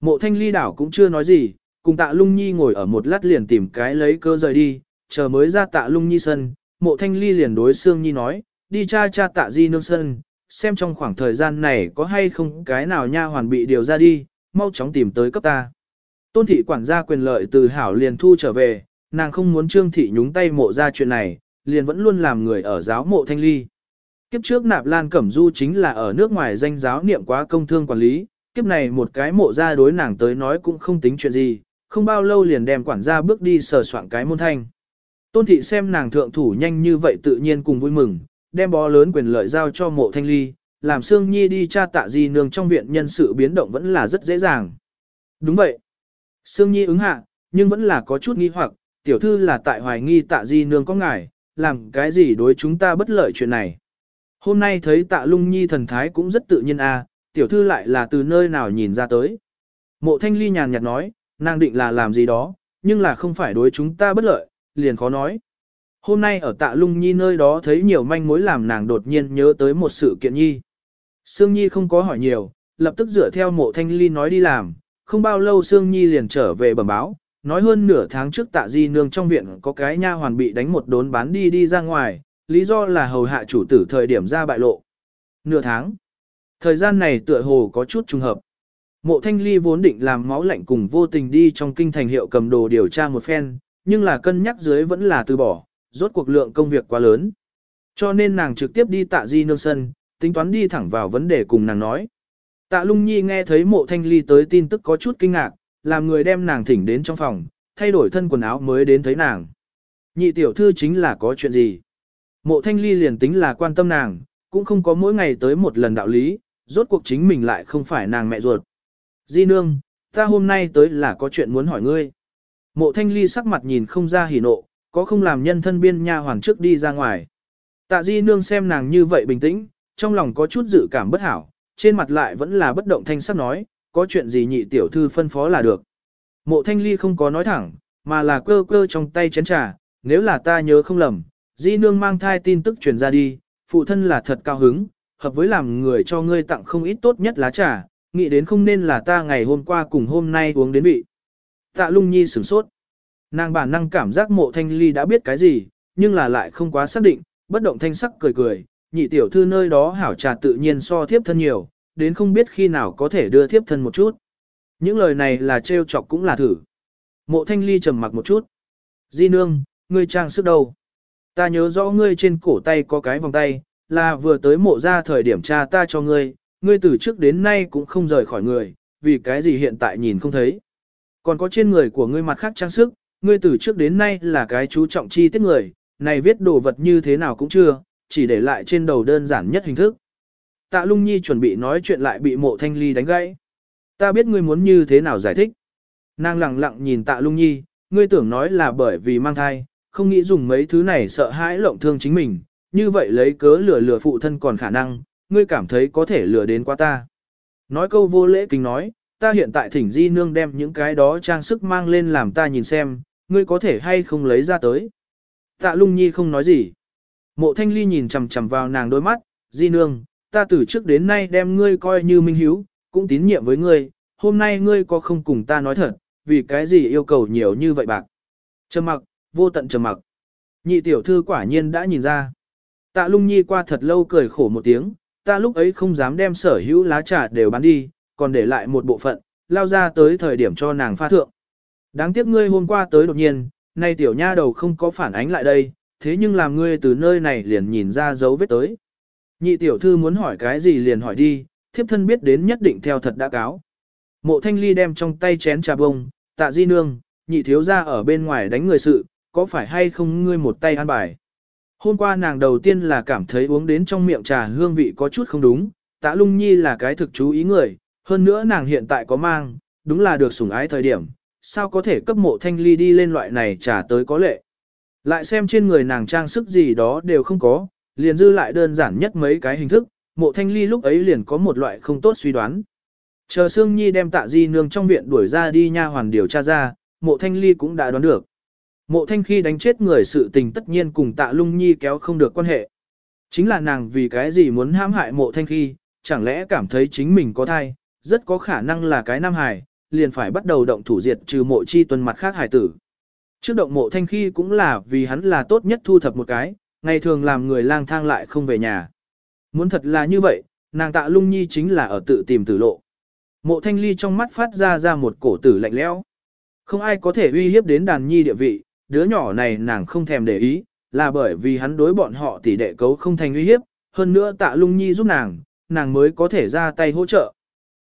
Mộ thanh ly đảo cũng chưa nói gì, cùng tạ lung nhi ngồi ở một lát liền tìm cái lấy cơ rời đi, chờ mới ra tạ lung nhi sân, mộ thanh ly liền đối Sương Nhi nói, đi cha cha tạ di nương sân, xem trong khoảng thời gian này có hay không cái nào nha hoàn bị điều ra đi, mau chóng tìm tới cấp ta. Tôn thị quản gia quyền lợi từ hảo liền thu trở về, nàng không muốn trương thị nhúng tay mộ ra chuyện này, liền vẫn luôn làm người ở giáo mộ thanh ly. Kiếp trước nạp lan cẩm du chính là ở nước ngoài danh giáo niệm quá công thương quản lý, kiếp này một cái mộ ra đối nàng tới nói cũng không tính chuyện gì, không bao lâu liền đem quản gia bước đi sờ soạn cái môn thanh. Tôn thị xem nàng thượng thủ nhanh như vậy tự nhiên cùng vui mừng, đem bó lớn quyền lợi giao cho mộ thanh ly, làm Sương Nhi đi tra tạ di nương trong viện nhân sự biến động vẫn là rất dễ dàng. Đúng vậy. Sương Nhi ứng hạ, nhưng vẫn là có chút nghi hoặc, tiểu thư là tại hoài nghi tạ di nương có ngài, làm cái gì đối chúng ta bất lợi chuyện này. Hôm nay thấy tạ lung nhi thần thái cũng rất tự nhiên a, à, tiểu thư lại là từ nơi nào nhìn ra tới. Mộ thanh ly nhàn nhạt nói, nàng định là làm gì đó, nhưng là không phải đối chúng ta bất lợi, liền khó nói. Hôm nay ở tạ lung nhi nơi đó thấy nhiều manh mối làm nàng đột nhiên nhớ tới một sự kiện nhi. Sương Nhi không có hỏi nhiều, lập tức dựa theo mộ thanh ly nói đi làm, không bao lâu Sương Nhi liền trở về bẩm báo, nói hơn nửa tháng trước tạ di nương trong viện có cái nha hoàn bị đánh một đốn bán đi đi ra ngoài, lý do là hầu hạ chủ tử thời điểm ra bại lộ. Nửa tháng. Thời gian này tựa hồ có chút trùng hợp. Mộ thanh ly vốn định làm máu lạnh cùng vô tình đi trong kinh thành hiệu cầm đồ điều tra một phen, nhưng là cân nhắc dưới vẫn là từ bỏ, rốt cuộc lượng công việc quá lớn. Cho nên nàng trực tiếp đi tạ di nương sân, tính toán đi thẳng vào vấn đề cùng nàng nói. Tạ lung nhi nghe thấy mộ thanh ly tới tin tức có chút kinh ngạc, làm người đem nàng thỉnh đến trong phòng, thay đổi thân quần áo mới đến thấy nàng. Nhị tiểu thư chính là có chuyện gì? Mộ thanh ly liền tính là quan tâm nàng, cũng không có mỗi ngày tới một lần đạo lý, rốt cuộc chính mình lại không phải nàng mẹ ruột. Di nương, ta hôm nay tới là có chuyện muốn hỏi ngươi. Mộ thanh ly sắc mặt nhìn không ra hỉ nộ, có không làm nhân thân biên nha hoàng trước đi ra ngoài. Tạ di nương xem nàng như vậy bình tĩnh, trong lòng có chút dự cảm bất hảo, trên mặt lại vẫn là bất động thanh sắc nói, có chuyện gì nhị tiểu thư phân phó là được. Mộ thanh ly không có nói thẳng, mà là cơ cơ trong tay chén trà, nếu là ta nhớ không lầm, di nương mang thai tin tức truyền ra đi, phụ thân là thật cao hứng, hợp với làm người cho ngươi tặng không ít tốt nhất lá trà, nghĩ đến không nên là ta ngày hôm qua cùng hôm nay uống đến vị. Tạ lung nhi sửng sốt. Nàng bản năng cảm giác mộ thanh ly đã biết cái gì, nhưng là lại không quá xác định, bất động thanh sắc cười cười, nhị tiểu thư nơi đó hảo trà tự nhiên so thiếp thân nhiều, đến không biết khi nào có thể đưa thiếp thân một chút. Những lời này là trêu chọc cũng là thử. Mộ thanh ly trầm mặc một chút. Di nương, ngươi trang sức đâu? Ta nhớ rõ ngươi trên cổ tay có cái vòng tay, là vừa tới mộ ra thời điểm cha ta cho ngươi, ngươi từ trước đến nay cũng không rời khỏi người, vì cái gì hiện tại nhìn không thấy. Còn có trên người của ngươi mặt khác trang sức, ngươi từ trước đến nay là cái chú trọng chi tiết người, này viết đồ vật như thế nào cũng chưa, chỉ để lại trên đầu đơn giản nhất hình thức. Tạ lung nhi chuẩn bị nói chuyện lại bị mộ thanh ly đánh gãy. Ta biết ngươi muốn như thế nào giải thích. Nàng lặng lặng nhìn tạ lung nhi, ngươi tưởng nói là bởi vì mang thai, không nghĩ dùng mấy thứ này sợ hãi lộng thương chính mình, như vậy lấy cớ lừa lừa phụ thân còn khả năng, ngươi cảm thấy có thể lừa đến qua ta. Nói câu vô lễ kính nói, ta hiện tại thỉnh di nương đem những cái đó trang sức mang lên làm ta nhìn xem, ngươi có thể hay không lấy ra tới. Tạ lung nhi không nói gì. Mộ thanh ly nhìn chằm chằm vào nàng đôi mắt, di nương, ta từ trước đến nay đem ngươi coi như minh hiếu, cũng tín nhiệm với ngươi, hôm nay ngươi có không cùng ta nói thật, vì cái gì yêu cầu nhiều như vậy bạc. Trầm mặc, vô tận trầm mặc. Nhị tiểu thư quả nhiên đã nhìn ra. Tạ lung nhi qua thật lâu cười khổ một tiếng, ta lúc ấy không dám đem sở hữu lá trà đều bán đi, còn để lại một bộ phận, lao ra tới thời điểm cho nàng pha thượng. Đáng tiếc ngươi hôm qua tới đột nhiên, nay tiểu nha đầu không có phản ánh lại đây, thế nhưng làm ngươi từ nơi này liền nhìn ra dấu vết tới. Nhị tiểu thư muốn hỏi cái gì liền hỏi đi, thiếp thân biết đến nhất định theo thật đã cáo. Mộ thanh ly đem trong tay chén trà bông, tạ di nương, nhị thiếu ra ở bên ngoài đánh người sự, có phải hay không ngươi một tay ăn bài. Hôm qua nàng đầu tiên là cảm thấy uống đến trong miệng trà hương vị có chút không đúng, tạ lung nhi là cái thực chú ý người, hơn nữa nàng hiện tại có mang, đúng là được sủng ái thời điểm, sao có thể cấp mộ thanh ly đi lên loại này trà tới có lệ. Lại xem trên người nàng trang sức gì đó đều không có, liền dư lại đơn giản nhất mấy cái hình thức, mộ thanh ly lúc ấy liền có một loại không tốt suy đoán. Chờ Sương Nhi đem tạ di nương trong viện đuổi ra đi nha hoàn điều tra ra, mộ thanh ly cũng đã đoán được. Mộ thanh khi đánh chết người sự tình tất nhiên cùng tạ lung nhi kéo không được quan hệ. Chính là nàng vì cái gì muốn hãm hại mộ thanh khi, chẳng lẽ cảm thấy chính mình có thai, rất có khả năng là cái nam hài, liền phải bắt đầu động thủ diệt trừ mộ chi tuần mặt khác hài tử. Trước động mộ thanh khi cũng là vì hắn là tốt nhất thu thập một cái, ngày thường làm người lang thang lại không về nhà. Muốn thật là như vậy, nàng tạ lung nhi chính là ở tự tìm tử lộ. Mộ thanh ly trong mắt phát ra ra một cổ tử lạnh lẽo. Không ai có thể uy hiếp đến đàn nhi địa vị, đứa nhỏ này nàng không thèm để ý, là bởi vì hắn đối bọn họ tỷ đệ cấu không thành uy hiếp, hơn nữa tạ lung nhi giúp nàng, nàng mới có thể ra tay hỗ trợ.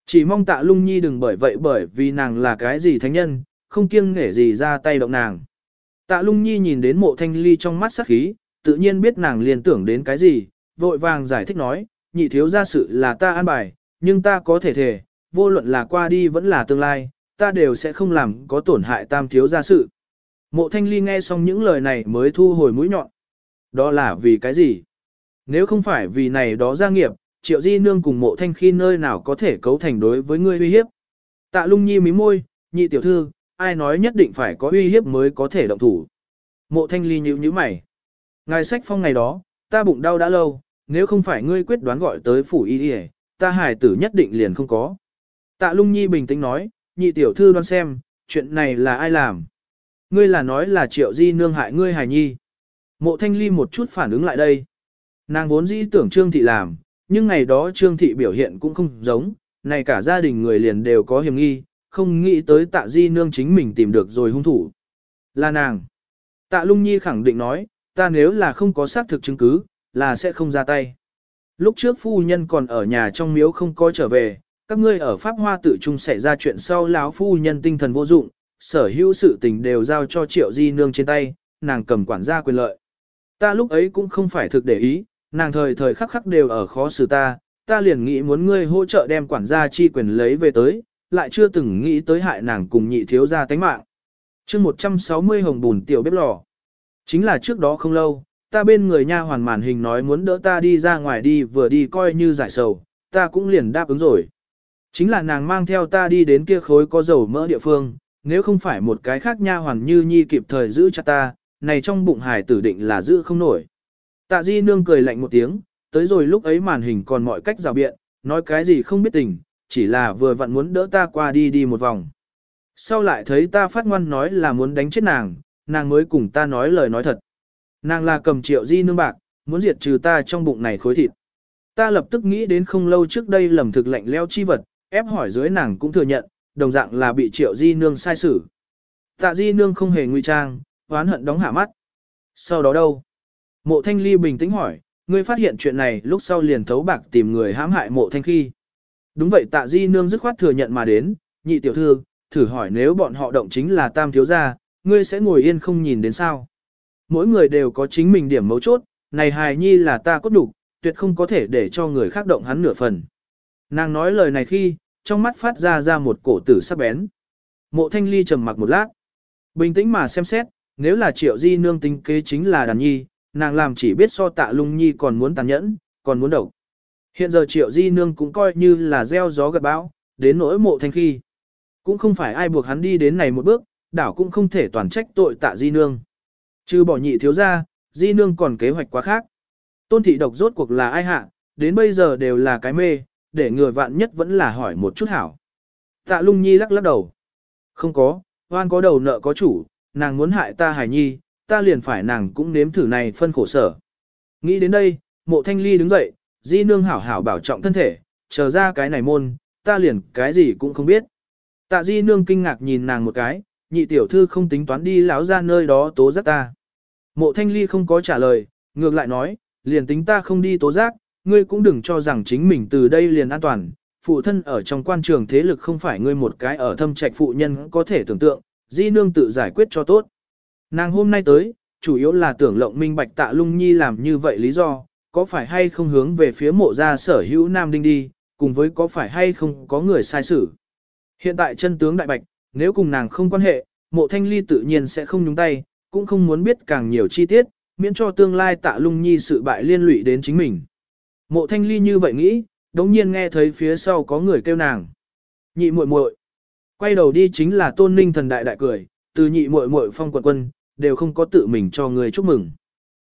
Chỉ mong tạ lung nhi đừng bởi vậy bởi vì nàng là cái gì thánh nhân, không kiêng nghể gì ra tay động nàng. Tạ lung nhi nhìn đến mộ thanh ly trong mắt sắc khí, tự nhiên biết nàng liền tưởng đến cái gì, vội vàng giải thích nói, nhị thiếu ra sự là ta an bài, nhưng ta có thể thể, vô luận là qua đi vẫn là tương lai, ta đều sẽ không làm có tổn hại tam thiếu ra sự. Mộ thanh ly nghe xong những lời này mới thu hồi mũi nhọn. Đó là vì cái gì? Nếu không phải vì này đó gia nghiệp, triệu di nương cùng mộ thanh khi nơi nào có thể cấu thành đối với ngươi uy hiếp. Tạ lung nhi mí môi, nhị tiểu thư, ai nói nhất định phải có uy hiếp mới có thể động thủ. Mộ thanh ly nhíu nhíu mày. Ngài sách phong ngày đó, ta bụng đau đã lâu, nếu không phải ngươi quyết đoán gọi tới phủ y y ta hải tử nhất định liền không có. Tạ lung nhi bình tĩnh nói, nhị tiểu thư đoán xem, chuyện này là ai làm. Ngươi là nói là triệu di nương hại ngươi hài nhi. Mộ thanh ly một chút phản ứng lại đây. Nàng vốn dĩ tưởng trương thị làm, nhưng ngày đó trương thị biểu hiện cũng không giống, này cả gia đình người liền đều có hiểm nghi, không nghĩ tới tạ di nương chính mình tìm được rồi hung thủ. Là nàng. Tạ lung nhi khẳng định nói, ta nếu là không có xác thực chứng cứ, là sẽ không ra tay. Lúc trước phu nhân còn ở nhà trong miếu không có trở về, các ngươi ở Pháp Hoa tự trung xảy ra chuyện sau láo phu nhân tinh thần vô dụng, sở hữu sự tình đều giao cho triệu di nương trên tay, nàng cầm quản gia quyền lợi. Ta lúc ấy cũng không phải thực để ý, nàng thời thời khắc khắc đều ở khó xử ta, ta liền nghĩ muốn ngươi hỗ trợ đem quản gia chi quyền lấy về tới, lại chưa từng nghĩ tới hại nàng cùng nhị thiếu gia tánh mạng. chương 160 hồng bùn tiểu bếp lò. Chính là trước đó không lâu, ta bên người nha hoàn màn hình nói muốn đỡ ta đi ra ngoài đi vừa đi coi như giải sầu, ta cũng liền đáp ứng rồi. Chính là nàng mang theo ta đi đến kia khối có dầu mỡ địa phương, nếu không phải một cái khác nha hoàn như nhi kịp thời giữ chặt ta, này trong bụng hải tử định là giữ không nổi. Tạ di nương cười lạnh một tiếng, tới rồi lúc ấy màn hình còn mọi cách rào biện, nói cái gì không biết tình, chỉ là vừa vặn muốn đỡ ta qua đi đi một vòng. Sau lại thấy ta phát ngoan nói là muốn đánh chết nàng, nàng mới cùng ta nói lời nói thật. Nàng là cầm triệu di nương bạc, muốn diệt trừ ta trong bụng này khối thịt. Ta lập tức nghĩ đến không lâu trước đây lầm thực lạnh leo chi vật, ép hỏi dưới nàng cũng thừa nhận, đồng dạng là bị triệu di nương sai xử. Tạ di nương không hề nguy trang, oán hận đóng hạ mắt. Sau đó đâu? Mộ thanh ly bình tĩnh hỏi, ngươi phát hiện chuyện này lúc sau liền thấu bạc tìm người hãm hại mộ thanh khi. Đúng vậy tạ di nương dứt khoát thừa nhận mà đến, nhị tiểu thư, thử hỏi nếu bọn họ động chính là tam thiếu gia, ngươi sẽ ngồi yên không nhìn đến sao. Mỗi người đều có chính mình điểm mấu chốt, này hài nhi là ta cốt đủ, tuyệt không có thể để cho người khác động hắn nửa phần. Nàng nói lời này khi, trong mắt phát ra ra một cổ tử sắc bén. Mộ thanh ly trầm mặc một lát. Bình tĩnh mà xem xét, nếu là triệu di nương tính kế chính là đàn nhi, nàng làm chỉ biết so tạ lung nhi còn muốn tàn nhẫn, còn muốn độc. Hiện giờ triệu di nương cũng coi như là gieo gió gật bão, đến nỗi mộ thanh khi. Cũng không phải ai buộc hắn đi đến này một bước, đảo cũng không thể toàn trách tội tạ di nương. Trừ bỏ nhị thiếu ra, di nương còn kế hoạch quá khác. Tôn thị độc rốt cuộc là ai hạ, đến bây giờ đều là cái mê, để người vạn nhất vẫn là hỏi một chút hảo. Tạ lung nhi lắc lắc đầu. Không có, oan có đầu nợ có chủ, nàng muốn hại ta hải nhi, ta liền phải nàng cũng nếm thử này phân khổ sở. Nghĩ đến đây, mộ thanh ly đứng dậy, di nương hảo hảo bảo trọng thân thể, chờ ra cái này môn, ta liền cái gì cũng không biết. Tạ di nương kinh ngạc nhìn nàng một cái, nhị tiểu thư không tính toán đi láo ra nơi đó tố giác ta. Mộ thanh ly không có trả lời, ngược lại nói, liền tính ta không đi tố giác, ngươi cũng đừng cho rằng chính mình từ đây liền an toàn. Phụ thân ở trong quan trường thế lực không phải ngươi một cái ở thâm trạch phụ nhân có thể tưởng tượng, di nương tự giải quyết cho tốt. Nàng hôm nay tới, chủ yếu là tưởng lộng minh bạch tạ lung nhi làm như vậy lý do, có phải hay không hướng về phía mộ gia sở hữu Nam Đinh đi, cùng với có phải hay không có người sai xử. Hiện tại chân tướng đại bạch, nếu cùng nàng không quan hệ, mộ thanh ly tự nhiên sẽ không nhúng tay, cũng không muốn biết càng nhiều chi tiết, miễn cho tương lai tạ lung nhi sự bại liên lụy đến chính mình. Mộ thanh ly như vậy nghĩ, đống nhiên nghe thấy phía sau có người kêu nàng. Nhị muội muội Quay đầu đi chính là tôn ninh thần đại đại cười, từ nhị muội muội phong quận quân, đều không có tự mình cho người chúc mừng.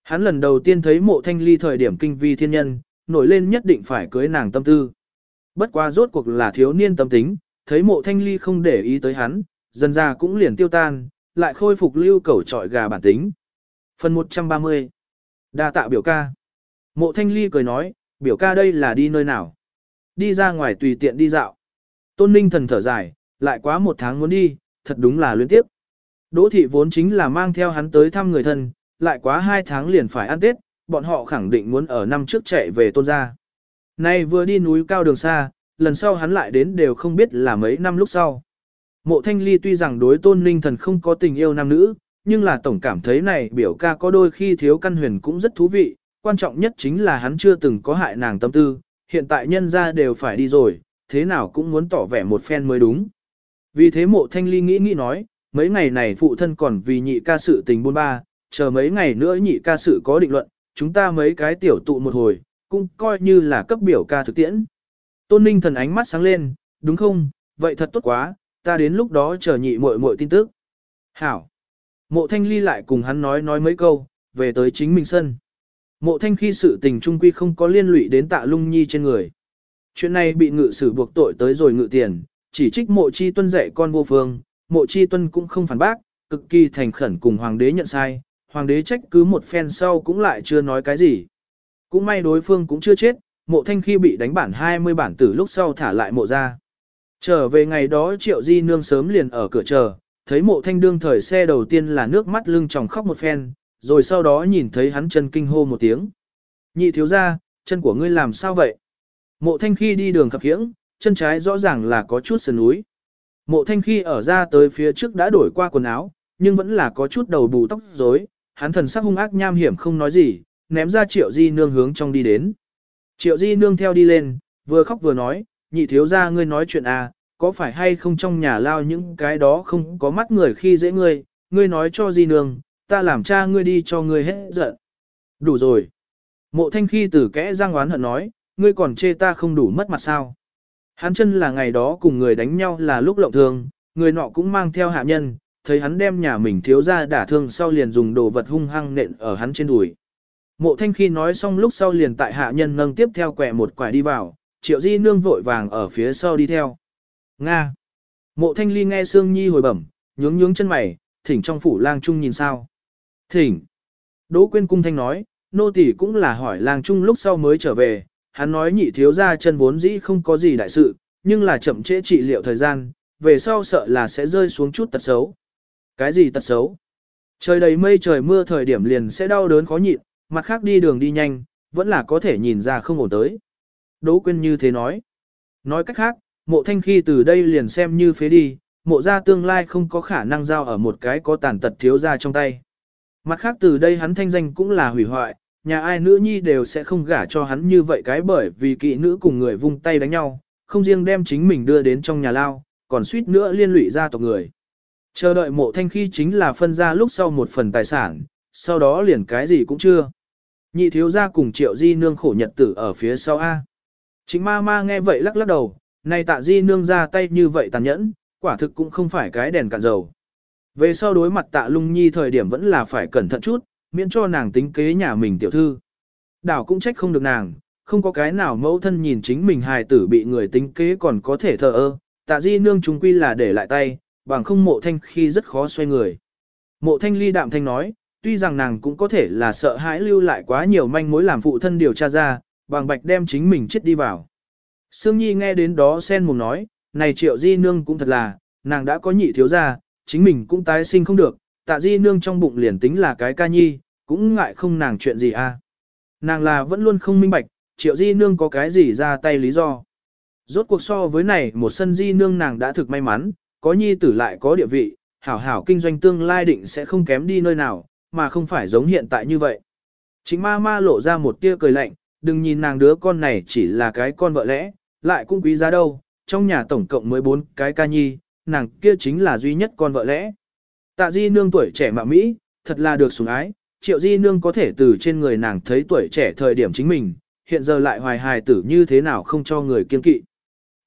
Hắn lần đầu tiên thấy mộ thanh ly thời điểm kinh vi thiên nhân, nổi lên nhất định phải cưới nàng tâm tư. Bất qua rốt cuộc là thiếu niên tâm tính, thấy mộ thanh ly không để ý tới hắn, dần ra cũng liền tiêu tan, lại khôi phục lưu cẩu trọi gà bản tính. Phần 130 Đa tạ biểu ca. Mộ thanh ly cười nói, biểu ca đây là đi nơi nào? Đi ra ngoài tùy tiện đi dạo. Tôn ninh thần thở dài, lại quá một tháng muốn đi, thật đúng là luyến tiếp. Đỗ thị vốn chính là mang theo hắn tới thăm người thân, lại quá hai tháng liền phải ăn Tết, bọn họ khẳng định muốn ở năm trước chạy về tôn gia. Nay vừa đi núi cao đường xa, lần sau hắn lại đến đều không biết là mấy năm lúc sau. Mộ thanh ly tuy rằng đối tôn ninh thần không có tình yêu nam nữ, nhưng là tổng cảm thấy này biểu ca có đôi khi thiếu căn huyền cũng rất thú vị, quan trọng nhất chính là hắn chưa từng có hại nàng tâm tư, hiện tại nhân ra đều phải đi rồi, thế nào cũng muốn tỏ vẻ một phen mới đúng. Vì thế mộ thanh ly nghĩ nghĩ nói, mấy ngày này phụ thân còn vì nhị ca sự tình buôn ba, chờ mấy ngày nữa nhị ca sự có định luận, chúng ta mấy cái tiểu tụ một hồi, cũng coi như là cấp biểu ca thực tiễn. Tôn ninh thần ánh mắt sáng lên, đúng không, vậy thật tốt quá, ta đến lúc đó chờ nhị muội muội tin tức. Hảo. Mộ thanh ly lại cùng hắn nói nói mấy câu, về tới chính mình sân. Mộ thanh khi sự tình trung quy không có liên lụy đến tạ lung nhi trên người. Chuyện này bị ngự sử buộc tội tới rồi ngự tiền, chỉ trích mộ chi tuân dạy con vô phương, mộ chi tuân cũng không phản bác, cực kỳ thành khẩn cùng hoàng đế nhận sai, hoàng đế trách cứ một phen sau cũng lại chưa nói cái gì. Cũng may đối phương cũng chưa chết, mộ thanh khi bị đánh bản 20 bản tử lúc sau thả lại mộ ra. Trở về ngày đó triệu di nương sớm liền ở cửa chờ, thấy mộ thanh đương thời xe đầu tiên là nước mắt lưng tròng khóc một phen, rồi sau đó nhìn thấy hắn chân kinh hô một tiếng. Nhị thiếu ra, chân của ngươi làm sao vậy? Mộ thanh khi đi đường khập khiễng, chân trái rõ ràng là có chút sườn núi. Mộ thanh khi ở ra tới phía trước đã đổi qua quần áo, nhưng vẫn là có chút đầu bù tóc rối, hắn thần sắc hung ác nham hiểm không nói gì, ném ra triệu di nương hướng trong đi đến. Triệu di nương theo đi lên, vừa khóc vừa nói, nhị thiếu ra ngươi nói chuyện à, có phải hay không trong nhà lao những cái đó không có mắt người khi dễ ngươi, ngươi nói cho di nương, ta làm cha ngươi đi cho ngươi hết giận. Đủ rồi. Mộ thanh khi từ kẽ giang oán hận nói, ngươi còn chê ta không đủ mất mặt sao. Hắn chân là ngày đó cùng người đánh nhau là lúc lộng thường, người nọ cũng mang theo hạ nhân, thấy hắn đem nhà mình thiếu ra đả thương sau liền dùng đồ vật hung hăng nện ở hắn trên đùi. Mộ thanh khi nói xong lúc sau liền tại hạ nhân nâng tiếp theo quẹ một quải đi vào, triệu di nương vội vàng ở phía sau đi theo. Nga. Mộ thanh ly nghe Sương Nhi hồi bẩm, nhướng nhướng chân mày, thỉnh trong phủ lang trung nhìn sao. Thỉnh. Đỗ quyên cung thanh nói, nô tỷ cũng là hỏi lang trung lúc sau mới trở về, hắn nói nhị thiếu ra chân vốn dĩ không có gì đại sự, nhưng là chậm trễ trị liệu thời gian, về sau sợ là sẽ rơi xuống chút tật xấu. Cái gì tật xấu? Trời đầy mây trời mưa thời điểm liền sẽ đau đớn khó nhịn, mặt khác đi đường đi nhanh, vẫn là có thể nhìn ra không ổn tới. Đỗ quyên như thế nói. Nói cách khác, mộ thanh khi từ đây liền xem như phế đi, mộ ra tương lai không có khả năng giao ở một cái có tàn tật thiếu ra trong tay. Mặt khác từ đây hắn thanh danh cũng là hủy hoại, nhà ai nữ nhi đều sẽ không gả cho hắn như vậy cái bởi vì kỵ nữ cùng người vung tay đánh nhau, không riêng đem chính mình đưa đến trong nhà lao, còn suýt nữa liên lụy ra tộc người. Chờ đợi mộ thanh khi chính là phân ra lúc sau một phần tài sản, sau đó liền cái gì cũng chưa. Nhị thiếu ra cùng triệu di nương khổ nhật tử ở phía sau A. Chính ma ma nghe vậy lắc lắc đầu, này tạ di nương ra tay như vậy tàn nhẫn, quả thực cũng không phải cái đèn cạn dầu. Về sau đối mặt tạ lung nhi thời điểm vẫn là phải cẩn thận chút, miễn cho nàng tính kế nhà mình tiểu thư. Đảo cũng trách không được nàng, không có cái nào mẫu thân nhìn chính mình hài tử bị người tính kế còn có thể thờ ơ, tạ di nương chúng quy là để lại tay, bằng không mộ thanh khi rất khó xoay người. Mộ thanh ly đạm thanh nói, tuy rằng nàng cũng có thể là sợ hãi lưu lại quá nhiều manh mối làm phụ thân điều tra ra, bằng bạch đem chính mình chết đi vào. Sương Nhi nghe đến đó sen mùng nói, này triệu di nương cũng thật là, nàng đã có nhị thiếu gia, chính mình cũng tái sinh không được, tạ di nương trong bụng liền tính là cái ca nhi, cũng ngại không nàng chuyện gì à. Nàng là vẫn luôn không minh bạch, triệu di nương có cái gì ra tay lý do. Rốt cuộc so với này một sân di nương nàng đã thực may mắn, có nhi tử lại có địa vị, hảo hảo kinh doanh tương lai định sẽ không kém đi nơi nào, mà không phải giống hiện tại như vậy. Chính ma ma lộ ra một tia cười lạnh, đừng nhìn nàng đứa con này chỉ là cái con vợ lẽ, lại cũng quý giá đâu, trong nhà tổng cộng mới bốn cái ca nhi, nàng kia chính là duy nhất con vợ lẽ. Tạ di nương tuổi trẻ mạ Mỹ, thật là được sủng ái, triệu di nương có thể từ trên người nàng thấy tuổi trẻ thời điểm chính mình, hiện giờ lại hoài hài tử như thế nào không cho người kiên kỵ.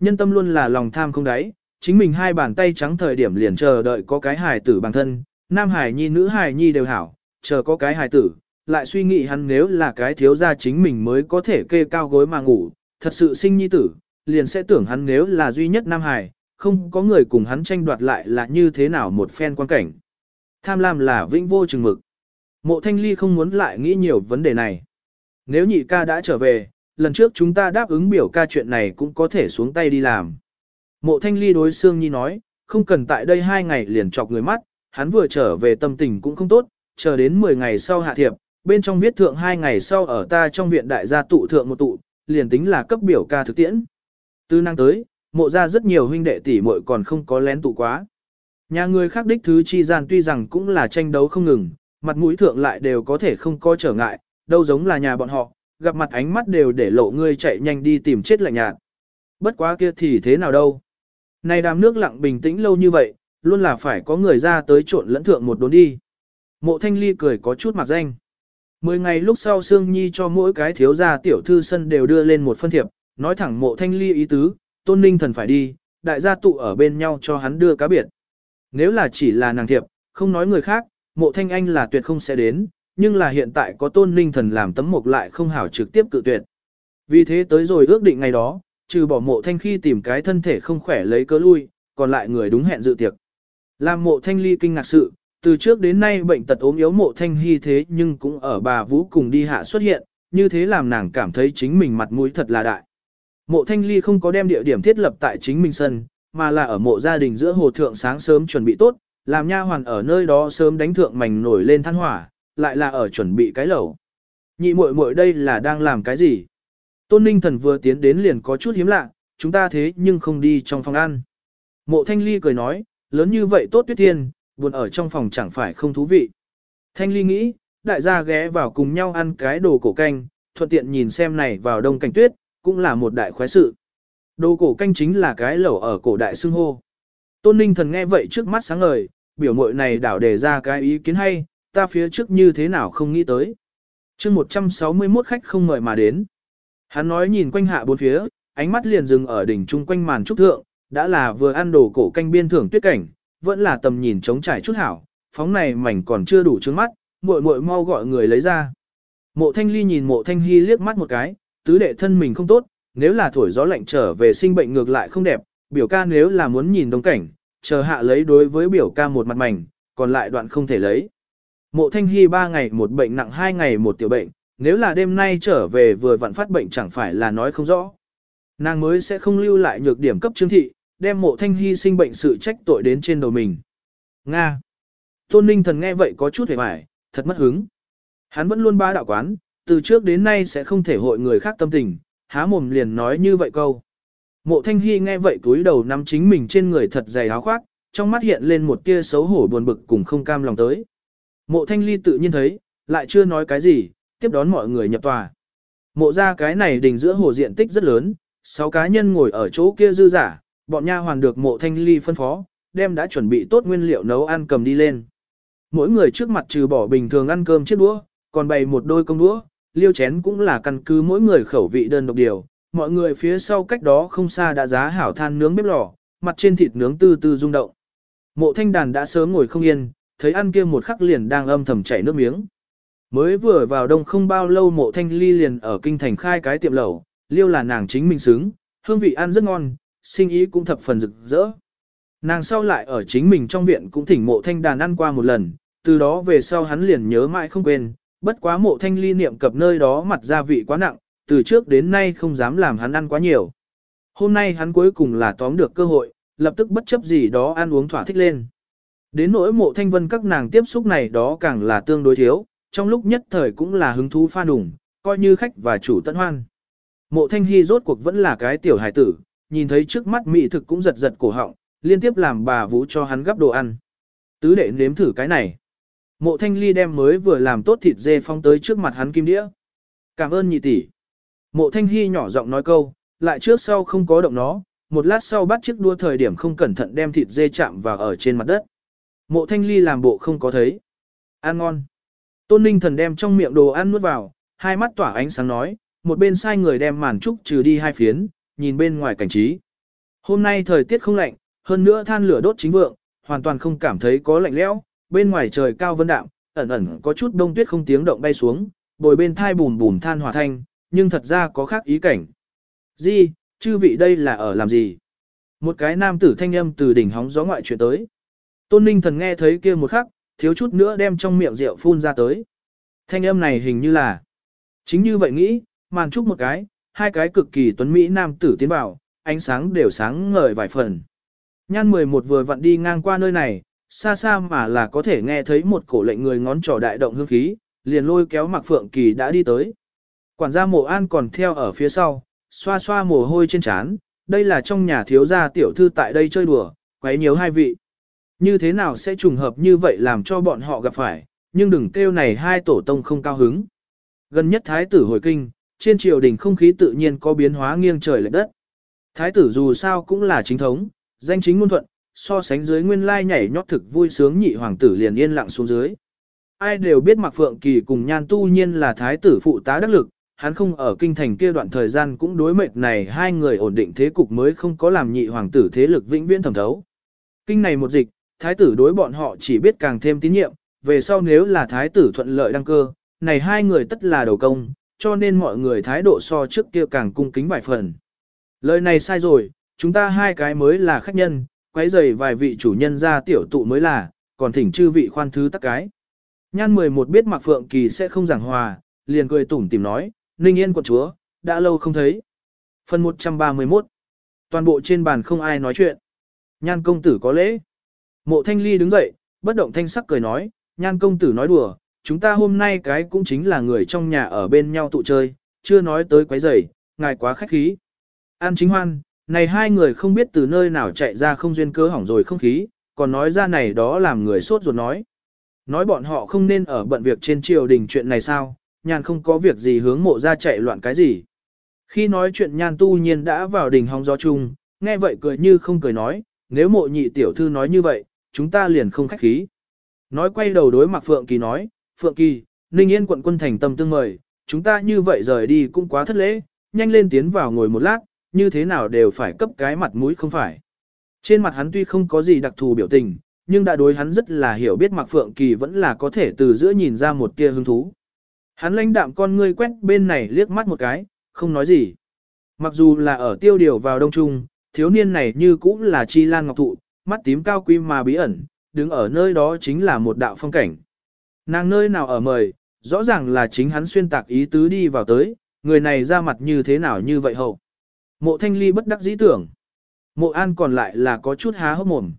Nhân tâm luôn là lòng tham không đáy, chính mình hai bàn tay trắng thời điểm liền chờ đợi có cái hài tử bằng thân, nam hài nhi nữ hài nhi đều hảo, chờ có cái hài tử, lại suy nghĩ hắn nếu là cái thiếu gia chính mình mới có thể kê cao gối mà ngủ, thật sự sinh nhi tử, liền sẽ tưởng hắn nếu là duy nhất nam hài, không có người cùng hắn tranh đoạt lại là như thế nào một phen quan cảnh. Tham lam là vĩnh vô chừng mực. Mộ thanh ly không muốn lại nghĩ nhiều vấn đề này. Nếu nhị ca đã trở về, lần trước chúng ta đáp ứng biểu ca chuyện này cũng có thể xuống tay đi làm. Mộ thanh ly đối Sương Nhi nói, không cần tại đây hai ngày liền chọc người mắt, hắn vừa trở về tâm tình cũng không tốt, chờ đến 10 ngày sau hạ thiệp, bên trong viết thượng hai ngày sau ở ta trong viện đại gia tụ thượng một tụ, liền tính là cấp biểu ca thực tiễn. tư năng tới, mộ ra rất nhiều huynh đệ tỷ muội còn không có lén tụ quá. Nhà người khác đích thứ chi gian tuy rằng cũng là tranh đấu không ngừng, mặt mũi thượng lại đều có thể không có trở ngại, đâu giống là nhà bọn họ, gặp mặt ánh mắt đều để lộ ngươi chạy nhanh đi tìm chết lạnh nhạt. Bất quá kia thì thế nào đâu. Này đàm nước lặng bình tĩnh lâu như vậy, luôn là phải có người ra tới trộn lẫn thượng một đốn đi. Mộ thanh ly cười có chút mặc danh. Mười ngày lúc sau Sương Nhi cho mỗi cái thiếu gia tiểu thư sân đều đưa lên một phân thiệp, nói thẳng mộ thanh ly ý tứ, tôn ninh thần phải đi, đại gia tụ ở bên nhau cho hắn đưa cá biệt. Nếu là chỉ là nàng thiệp, không nói người khác, mộ thanh anh là tuyệt không sẽ đến, nhưng là hiện tại có tôn ninh thần làm tấm mộc lại không hảo trực tiếp cự tuyệt. Vì thế tới rồi ước định ngày đó, trừ bỏ mộ thanh khi tìm cái thân thể không khỏe lấy cớ lui, còn lại người đúng hẹn dự tiệc. Làm mộ thanh ly kinh ngạc sự, từ trước đến nay bệnh tật ốm yếu mộ thanh hy thế nhưng cũng ở bà Vũ cùng đi hạ xuất hiện, như thế làm nàng cảm thấy chính mình mặt mũi thật là đại. Mộ thanh ly không có đem địa điểm thiết lập tại chính mình sân, mà là ở mộ gia đình giữa hồ thượng sáng sớm chuẩn bị tốt, làm nha hoàn ở nơi đó sớm đánh thượng mảnh nổi lên than hỏa, lại là ở chuẩn bị cái lẩu. Nhị muội muội đây là đang làm cái gì? Tôn Ninh Thần vừa tiến đến liền có chút hiếm lạ, chúng ta thế nhưng không đi trong phòng ăn. Mộ Thanh Ly cười nói, lớn như vậy tốt tuyết thiên, buồn ở trong phòng chẳng phải không thú vị. Thanh Ly nghĩ, đại gia ghé vào cùng nhau ăn cái đồ cổ canh, thuận tiện nhìn xem này vào đông cảnh tuyết, cũng là một đại khoái sự. Đồ cổ canh chính là cái lẩu ở cổ đại xưng hô. Tôn Ninh Thần nghe vậy trước mắt sáng ngời, biểu mội này đảo đề ra cái ý kiến hay, ta phía trước như thế nào không nghĩ tới. chương 161 khách không mời mà đến. Hắn nói nhìn quanh hạ bốn phía, ánh mắt liền dừng ở đỉnh trung quanh màn trúc thượng, đã là vừa ăn đồ cổ canh biên thưởng tuyết cảnh, vẫn là tầm nhìn trống trải chút hảo, phóng này mảnh còn chưa đủ trước mắt, muội muội mau gọi người lấy ra. Mộ thanh ly nhìn mộ thanh hy liếc mắt một cái, tứ đệ thân mình không tốt, nếu là thổi gió lạnh trở về sinh bệnh ngược lại không đẹp, biểu ca nếu là muốn nhìn đông cảnh, chờ hạ lấy đối với biểu ca một mặt mảnh, còn lại đoạn không thể lấy. Mộ thanh hy ba ngày một bệnh nặng hai ngày một tiểu bệnh, nếu là đêm nay trở về vừa vặn phát bệnh chẳng phải là nói không rõ. Nàng mới sẽ không lưu lại nhược điểm cấp trương thị, đem mộ thanh hy sinh bệnh sự trách tội đến trên đầu mình. Nga. Tôn ninh thần nghe vậy có chút hề hoài, thật mất hứng. Hắn vẫn luôn ba đạo quán, từ trước đến nay sẽ không thể hội người khác tâm tình, há mồm liền nói như vậy câu. Mộ thanh hy nghe vậy túi đầu nắm chính mình trên người thật dày áo khoác, trong mắt hiện lên một tia xấu hổ buồn bực cùng không cam lòng tới. Mộ thanh ly tự nhiên thấy, lại chưa nói cái gì, tiếp đón mọi người nhập tòa. Mộ ra cái này đình giữa hồ diện tích rất lớn, sáu cá nhân ngồi ở chỗ kia dư giả, bọn nha hoàn được mộ thanh ly phân phó, đem đã chuẩn bị tốt nguyên liệu nấu ăn cầm đi lên. Mỗi người trước mặt trừ bỏ bình thường ăn cơm chiếc đũa, còn bày một đôi công đũa, liêu chén cũng là căn cứ mỗi người khẩu vị đơn độc điều. Mọi người phía sau cách đó không xa đã giá hảo than nướng bếp lò, mặt trên thịt nướng tư tư rung động. Mộ thanh đàn đã sớm ngồi không yên, thấy ăn kia một khắc liền đang âm thầm chảy nước miếng. Mới vừa vào đông không bao lâu mộ thanh ly liền ở kinh thành khai cái tiệm lẩu, liêu là nàng chính mình xứng, hương vị ăn rất ngon, sinh ý cũng thập phần rực rỡ. Nàng sau lại ở chính mình trong viện cũng thỉnh mộ thanh đàn ăn qua một lần, từ đó về sau hắn liền nhớ mãi không quên, bất quá mộ thanh ly niệm cập nơi đó mặt gia vị quá nặng, từ trước đến nay không dám làm hắn ăn quá nhiều. Hôm nay hắn cuối cùng là tóm được cơ hội, lập tức bất chấp gì đó ăn uống thỏa thích lên. Đến nỗi mộ thanh vân các nàng tiếp xúc này đó càng là tương đối thiếu, trong lúc nhất thời cũng là hứng thú pha đủng, coi như khách và chủ tận hoan. Mộ thanh hy rốt cuộc vẫn là cái tiểu hài tử, nhìn thấy trước mắt mỹ thực cũng giật giật cổ họng, liên tiếp làm bà vũ cho hắn gấp đồ ăn. Tứ đệ nếm thử cái này. Mộ thanh ly đem mới vừa làm tốt thịt dê phong tới trước mặt hắn kim đĩa. Cảm ơn nhị tỷ. Mộ thanh hy nhỏ giọng nói câu, lại trước sau không có động nó, một lát sau bắt chiếc đua thời điểm không cẩn thận đem thịt dê chạm vào ở trên mặt đất. Mộ thanh ly làm bộ không có thấy. Ăn ngon. Tôn ninh thần đem trong miệng đồ ăn nuốt vào, hai mắt tỏa ánh sáng nói, một bên sai người đem màn trúc trừ đi hai phiến, nhìn bên ngoài cảnh trí. Hôm nay thời tiết không lạnh, hơn nữa than lửa đốt chính vượng, hoàn toàn không cảm thấy có lạnh lẽo, bên ngoài trời cao vân đạm, ẩn ẩn có chút đông tuyết không tiếng động bay xuống, bồi bên thai bùn bùn than hỏa thanh, nhưng thật ra có khác ý cảnh. Di, chư vị đây là ở làm gì? Một cái nam tử thanh âm từ đỉnh hóng gió ngoại chuyện tới. Tôn ninh thần nghe thấy kia một khắc, thiếu chút nữa đem trong miệng rượu phun ra tới. Thanh âm này hình như là, chính như vậy nghĩ, màn trúc một cái, hai cái cực kỳ tuấn Mỹ nam tử tiến vào, ánh sáng đều sáng ngời vài phần. Nhan 11 vừa vặn đi ngang qua nơi này, xa xa mà là có thể nghe thấy một cổ lệnh người ngón trỏ đại động hương khí, liền lôi kéo Mạc Phượng Kỳ đã đi tới. Quản gia mộ an còn theo ở phía sau, xoa xoa mồ hôi trên trán, đây là trong nhà thiếu gia tiểu thư tại đây chơi đùa, quấy nhiều hai vị. Như thế nào sẽ trùng hợp như vậy làm cho bọn họ gặp phải, nhưng đừng kêu này hai tổ tông không cao hứng. Gần nhất thái tử hồi kinh, trên triều đình không khí tự nhiên có biến hóa nghiêng trời lệch đất. Thái tử dù sao cũng là chính thống, danh chính ngôn thuận, so sánh dưới nguyên lai nhảy nhót thực vui sướng nhị hoàng tử liền yên lặng xuống dưới. Ai đều biết Mạc Phượng Kỳ cùng Nhan Tu Nhiên là thái tử phụ tá đắc lực, hắn không ở kinh thành kia đoạn thời gian cũng đối mệt này hai người ổn định thế cục mới không có làm nhị hoàng tử thế lực vĩnh viễn thẩm thấu. Kinh này một dịch, thái tử đối bọn họ chỉ biết càng thêm tín nhiệm, về sau nếu là thái tử thuận lợi đăng cơ, này hai người tất là đầu công, cho nên mọi người thái độ so trước kia càng cung kính vài phần. Lời này sai rồi, chúng ta hai cái mới là khách nhân, quấy rầy vài vị chủ nhân ra tiểu tụ mới là, còn thỉnh chư vị khoan thứ tắc cái. Nhan 11 biết Mạc Phượng Kỳ sẽ không giảng hòa, liền cười tủm tìm nói, Ninh Yên quận chúa, đã lâu không thấy. Phần 131 Toàn bộ trên bàn không ai nói chuyện. Nhan công tử có lễ. Mộ thanh ly đứng dậy, bất động thanh sắc cười nói, nhan công tử nói đùa, chúng ta hôm nay cái cũng chính là người trong nhà ở bên nhau tụ chơi, chưa nói tới quấy rầy, ngài quá khách khí. An chính hoan, này hai người không biết từ nơi nào chạy ra không duyên cớ hỏng rồi không khí, còn nói ra này đó làm người sốt ruột nói. Nói bọn họ không nên ở bận việc trên triều đình chuyện này sao, nhàn không có việc gì hướng mộ ra chạy loạn cái gì. Khi nói chuyện nhan tu nhiên đã vào đình hóng gió chung, nghe vậy cười như không cười nói, nếu mộ nhị tiểu thư nói như vậy, chúng ta liền không khách khí. Nói quay đầu đối mặt Phượng Kỳ nói, Phượng Kỳ, Ninh Yên quận quân thành tâm tương mời, chúng ta như vậy rời đi cũng quá thất lễ, nhanh lên tiến vào ngồi một lát, như thế nào đều phải cấp cái mặt mũi không phải. Trên mặt hắn tuy không có gì đặc thù biểu tình, nhưng đã đối hắn rất là hiểu biết Mạc Phượng Kỳ vẫn là có thể từ giữa nhìn ra một tia hứng thú. Hắn lãnh đạm con ngươi quét bên này liếc mắt một cái, không nói gì. Mặc dù là ở tiêu điều vào đông trung, thiếu niên này như cũng là chi lan ngọc thụ, mắt tím cao quý mà bí ẩn, đứng ở nơi đó chính là một đạo phong cảnh. Nàng nơi nào ở mời, rõ ràng là chính hắn xuyên tạc ý tứ đi vào tới, người này ra mặt như thế nào như vậy hậu. Mộ thanh ly bất đắc dĩ tưởng. Mộ an còn lại là có chút há hốc mồm.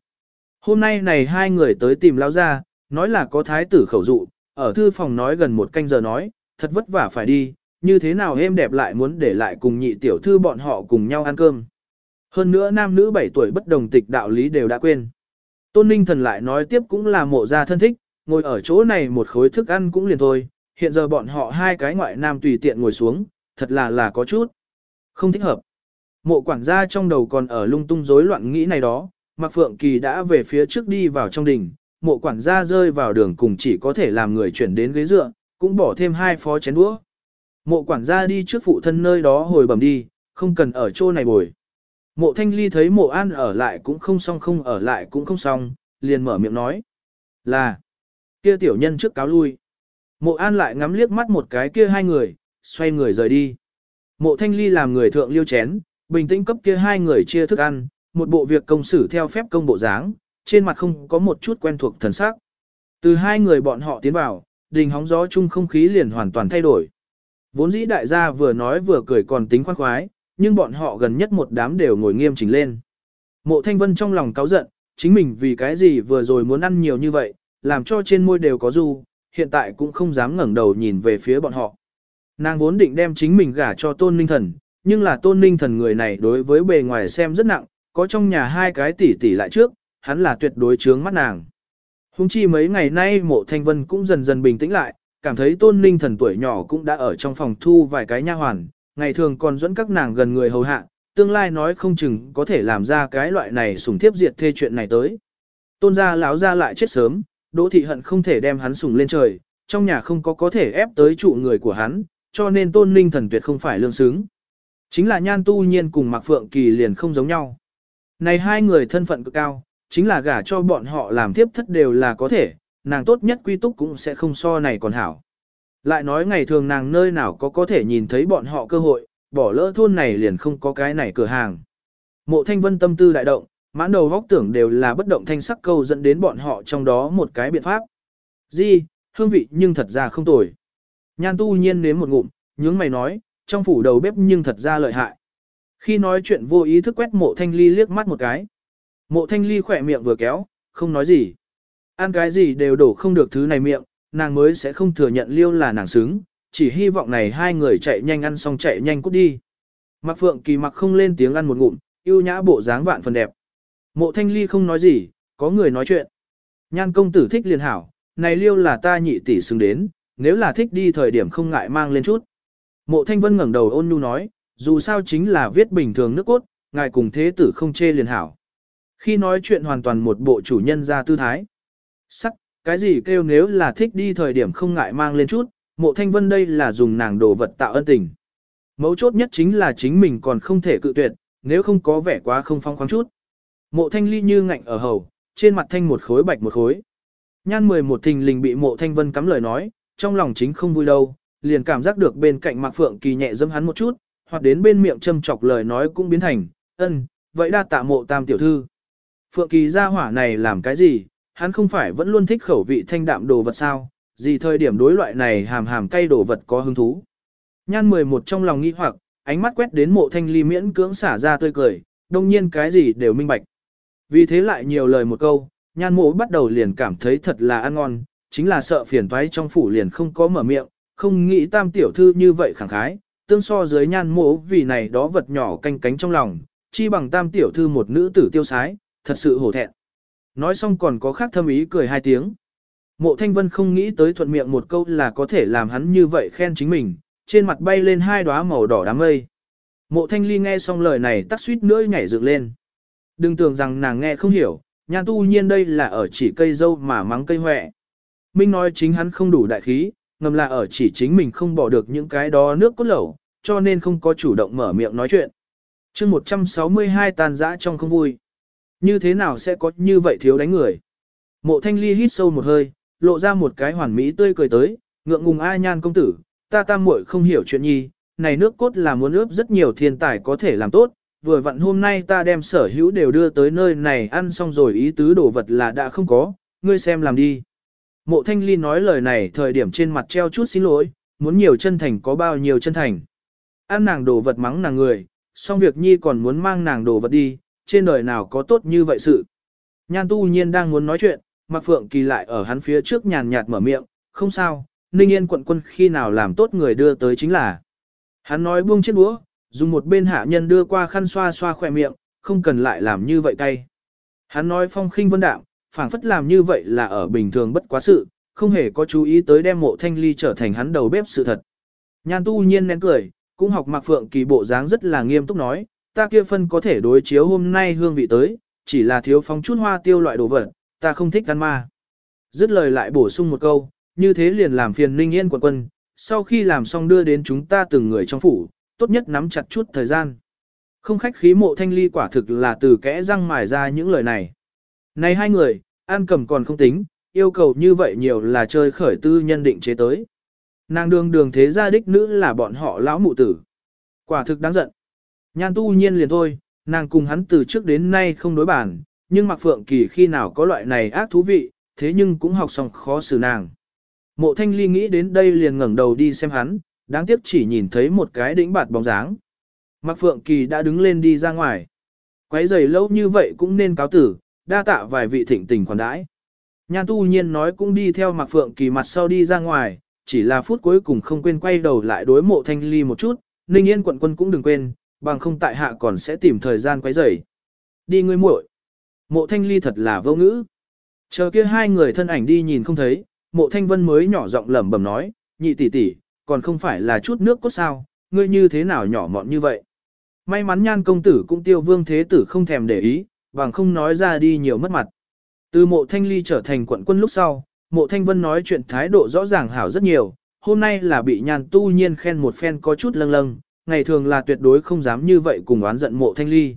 Hôm nay này hai người tới tìm lao ra, nói là có thái tử khẩu dụ, ở thư phòng nói gần một canh giờ nói, thật vất vả phải đi, như thế nào êm đẹp lại muốn để lại cùng nhị tiểu thư bọn họ cùng nhau ăn cơm. Hơn nữa nam nữ 7 tuổi bất đồng tịch đạo lý đều đã quên. Tôn Ninh Thần lại nói tiếp cũng là mộ gia thân thích, ngồi ở chỗ này một khối thức ăn cũng liền thôi, hiện giờ bọn họ hai cái ngoại nam tùy tiện ngồi xuống, thật là là có chút. Không thích hợp. Mộ quản gia trong đầu còn ở lung tung rối loạn nghĩ này đó, Mạc Phượng Kỳ đã về phía trước đi vào trong đình, mộ quản gia rơi vào đường cùng chỉ có thể làm người chuyển đến ghế dựa, cũng bỏ thêm hai phó chén đũa. Mộ quản gia đi trước phụ thân nơi đó hồi bẩm đi, không cần ở chỗ này bồi. Mộ thanh ly thấy mộ an ở lại cũng không xong không ở lại cũng không xong, liền mở miệng nói. Là, kia tiểu nhân trước cáo lui. Mộ an lại ngắm liếc mắt một cái kia hai người, xoay người rời đi. Mộ thanh ly làm người thượng liêu chén, bình tĩnh cấp kia hai người chia thức ăn, một bộ việc công xử theo phép công bộ dáng, trên mặt không có một chút quen thuộc thần sắc. Từ hai người bọn họ tiến vào, đình hóng gió chung không khí liền hoàn toàn thay đổi. Vốn dĩ đại gia vừa nói vừa cười còn tính khoan khoái, nhưng bọn họ gần nhất một đám đều ngồi nghiêm chỉnh lên. Mộ Thanh Vân trong lòng cáu giận, chính mình vì cái gì vừa rồi muốn ăn nhiều như vậy, làm cho trên môi đều có du, hiện tại cũng không dám ngẩng đầu nhìn về phía bọn họ. Nàng vốn định đem chính mình gả cho tôn ninh thần, nhưng là tôn ninh thần người này đối với bề ngoài xem rất nặng, có trong nhà hai cái tỷ tỷ lại trước, hắn là tuyệt đối chướng mắt nàng. Hùng chi mấy ngày nay mộ thanh vân cũng dần dần bình tĩnh lại, cảm thấy tôn ninh thần tuổi nhỏ cũng đã ở trong phòng thu vài cái nha hoàn, ngày thường còn dẫn các nàng gần người hầu hạ, tương lai nói không chừng có thể làm ra cái loại này sủng thiếp diệt thê chuyện này tới. Tôn gia lão gia lại chết sớm, Đỗ thị hận không thể đem hắn sủng lên trời, trong nhà không có có thể ép tới trụ người của hắn, cho nên tôn ninh thần tuyệt không phải lương xứng. Chính là nhan tu nhiên cùng Mạc Phượng Kỳ liền không giống nhau. Này hai người thân phận cực cao, chính là gả cho bọn họ làm tiếp thất đều là có thể, nàng tốt nhất quy túc cũng sẽ không so này còn hảo. Lại nói ngày thường nàng nơi nào có có thể nhìn thấy bọn họ cơ hội, bỏ lỡ thôn này liền không có cái này cửa hàng. Mộ thanh vân tâm tư đại động, mãn đầu góc tưởng đều là bất động thanh sắc câu dẫn đến bọn họ trong đó một cái biện pháp. Di, hương vị nhưng thật ra không tồi. Nhan tu nhiên nếm một ngụm, nhướng mày nói, trong phủ đầu bếp nhưng thật ra lợi hại. Khi nói chuyện vô ý thức quét mộ thanh ly liếc mắt một cái. Mộ thanh ly khỏe miệng vừa kéo, không nói gì. Ăn cái gì đều đổ không được thứ này miệng, nàng mới sẽ không thừa nhận liêu là nàng xứng, chỉ hy vọng này hai người chạy nhanh ăn xong chạy nhanh cút đi. Mặc phượng kỳ mặc không lên tiếng ăn một ngụm, yêu nhã bộ dáng vạn phần đẹp. Mộ thanh ly không nói gì, có người nói chuyện. Nhan công tử thích liền hảo, này liêu là ta nhị tỷ xứng đến, nếu là thích đi thời điểm không ngại mang lên chút. Mộ thanh vân ngẩng đầu ôn nhu nói, dù sao chính là viết bình thường nước cốt, ngài cùng thế tử không chê liền hảo. Khi nói chuyện hoàn toàn một bộ chủ nhân ra tư thái. Sắc, cái gì kêu nếu là thích đi thời điểm không ngại mang lên chút, mộ thanh vân đây là dùng nàng đồ vật tạo ân tình. Mấu chốt nhất chính là chính mình còn không thể cự tuyệt, nếu không có vẻ quá không phong khoáng chút. Mộ thanh ly như ngạnh ở hầu, trên mặt thanh một khối bạch một khối. Nhan mười một thình lình bị mộ thanh vân cắm lời nói, trong lòng chính không vui đâu, liền cảm giác được bên cạnh mạc phượng kỳ nhẹ dâm hắn một chút, hoặc đến bên miệng châm chọc lời nói cũng biến thành, ân, vậy đa tạ mộ tam tiểu thư. Phượng kỳ ra hỏa này làm cái gì, hắn không phải vẫn luôn thích khẩu vị thanh đạm đồ vật sao, gì thời điểm đối loại này hàm hàm cay đồ vật có hứng thú. Nhan 11 trong lòng nghi hoặc, ánh mắt quét đến mộ thanh ly miễn cưỡng xả ra tươi cười, đồng nhiên cái gì đều minh bạch. Vì thế lại nhiều lời một câu, nhan mộ bắt đầu liền cảm thấy thật là ăn ngon, chính là sợ phiền toái trong phủ liền không có mở miệng, không nghĩ tam tiểu thư như vậy khẳng khái, tương so dưới nhan mộ vì này đó vật nhỏ canh cánh trong lòng, chi bằng tam tiểu thư một nữ tử tiêu sái, thật sự hổ thẹn. Nói xong còn có khác thâm ý cười hai tiếng. Mộ thanh vân không nghĩ tới thuận miệng một câu là có thể làm hắn như vậy khen chính mình, trên mặt bay lên hai đóa màu đỏ đám mây. Mộ thanh ly nghe xong lời này tắt suýt nữa nhảy dựng lên. Đừng tưởng rằng nàng nghe không hiểu, nhan tu nhiên đây là ở chỉ cây dâu mà mắng cây hoẹ. Minh nói chính hắn không đủ đại khí, ngầm là ở chỉ chính mình không bỏ được những cái đó nước cốt lẩu, cho nên không có chủ động mở miệng nói chuyện. chương 162 tàn dã trong không vui. Như thế nào sẽ có như vậy thiếu đánh người? Mộ thanh ly hít sâu một hơi, lộ ra một cái hoàn mỹ tươi cười tới, ngượng ngùng ai nhan công tử, ta tam muội không hiểu chuyện nhi, này nước cốt là muốn ướp rất nhiều thiên tài có thể làm tốt, vừa vặn hôm nay ta đem sở hữu đều đưa tới nơi này ăn xong rồi ý tứ đồ vật là đã không có, ngươi xem làm đi. Mộ thanh ly nói lời này thời điểm trên mặt treo chút xin lỗi, muốn nhiều chân thành có bao nhiêu chân thành. Ăn nàng đồ vật mắng nàng người, xong việc nhi còn muốn mang nàng đồ vật đi, trên đời nào có tốt như vậy sự. Nhan tu nhiên đang muốn nói chuyện, Mạc Phượng Kỳ lại ở hắn phía trước nhàn nhạt mở miệng, không sao, Ninh Yên quận quân khi nào làm tốt người đưa tới chính là. Hắn nói buông chiếc đũa, dùng một bên hạ nhân đưa qua khăn xoa xoa khỏe miệng, không cần lại làm như vậy cay. Hắn nói phong khinh vân đạm, phảng phất làm như vậy là ở bình thường bất quá sự, không hề có chú ý tới đem mộ thanh ly trở thành hắn đầu bếp sự thật. Nhan tu nhiên nén cười, cũng học Mạc Phượng Kỳ bộ dáng rất là nghiêm túc nói, ta kia phân có thể đối chiếu hôm nay hương vị tới, chỉ là thiếu phong chút hoa tiêu loại đồ vật, ta không thích ăn ma. Dứt lời lại bổ sung một câu, như thế liền làm phiền Ninh Yên quận quân, sau khi làm xong đưa đến chúng ta từng người trong phủ, tốt nhất nắm chặt chút thời gian. Không khách khí mộ thanh ly quả thực là từ kẽ răng mài ra những lời này. Này hai người, an cầm còn không tính, yêu cầu như vậy nhiều là chơi khởi tư nhân định chế tới. Nàng đường đường thế gia đích nữ là bọn họ lão mụ tử. Quả thực đáng giận. Nhan tu nhiên liền thôi, nàng cùng hắn từ trước đến nay không đối bản, nhưng Mạc Phượng Kỳ khi nào có loại này ác thú vị, thế nhưng cũng học xong khó xử nàng. Mộ Thanh Ly nghĩ đến đây liền ngẩng đầu đi xem hắn, đáng tiếc chỉ nhìn thấy một cái đỉnh bạt bóng dáng. Mạc Phượng Kỳ đã đứng lên đi ra ngoài. Quấy giày lâu như vậy cũng nên cáo tử, đa tạ vài vị thịnh tình khoản đãi. Nhan tu nhiên nói cũng đi theo Mạc Phượng Kỳ mặt sau đi ra ngoài, chỉ là phút cuối cùng không quên quay đầu lại đối mộ Thanh Ly một chút, Ninh Yên quận quân cũng đừng quên, bằng không tại hạ còn sẽ tìm thời gian quấy rầy. Đi ngươi muội. Mộ Thanh Ly thật là vô ngữ. Chờ kia hai người thân ảnh đi nhìn không thấy, Mộ Thanh Vân mới nhỏ giọng lẩm bẩm nói, nhị tỷ tỷ, còn không phải là chút nước cốt sao, ngươi như thế nào nhỏ mọn như vậy. May mắn nhan công tử cũng tiêu vương thế tử không thèm để ý, bằng không nói ra đi nhiều mất mặt. Từ mộ thanh ly trở thành quận quân lúc sau, mộ thanh vân nói chuyện thái độ rõ ràng hảo rất nhiều, hôm nay là bị nhàn tu nhiên khen một phen có chút lâng lâng, ngày thường là tuyệt đối không dám như vậy cùng oán giận mộ thanh ly.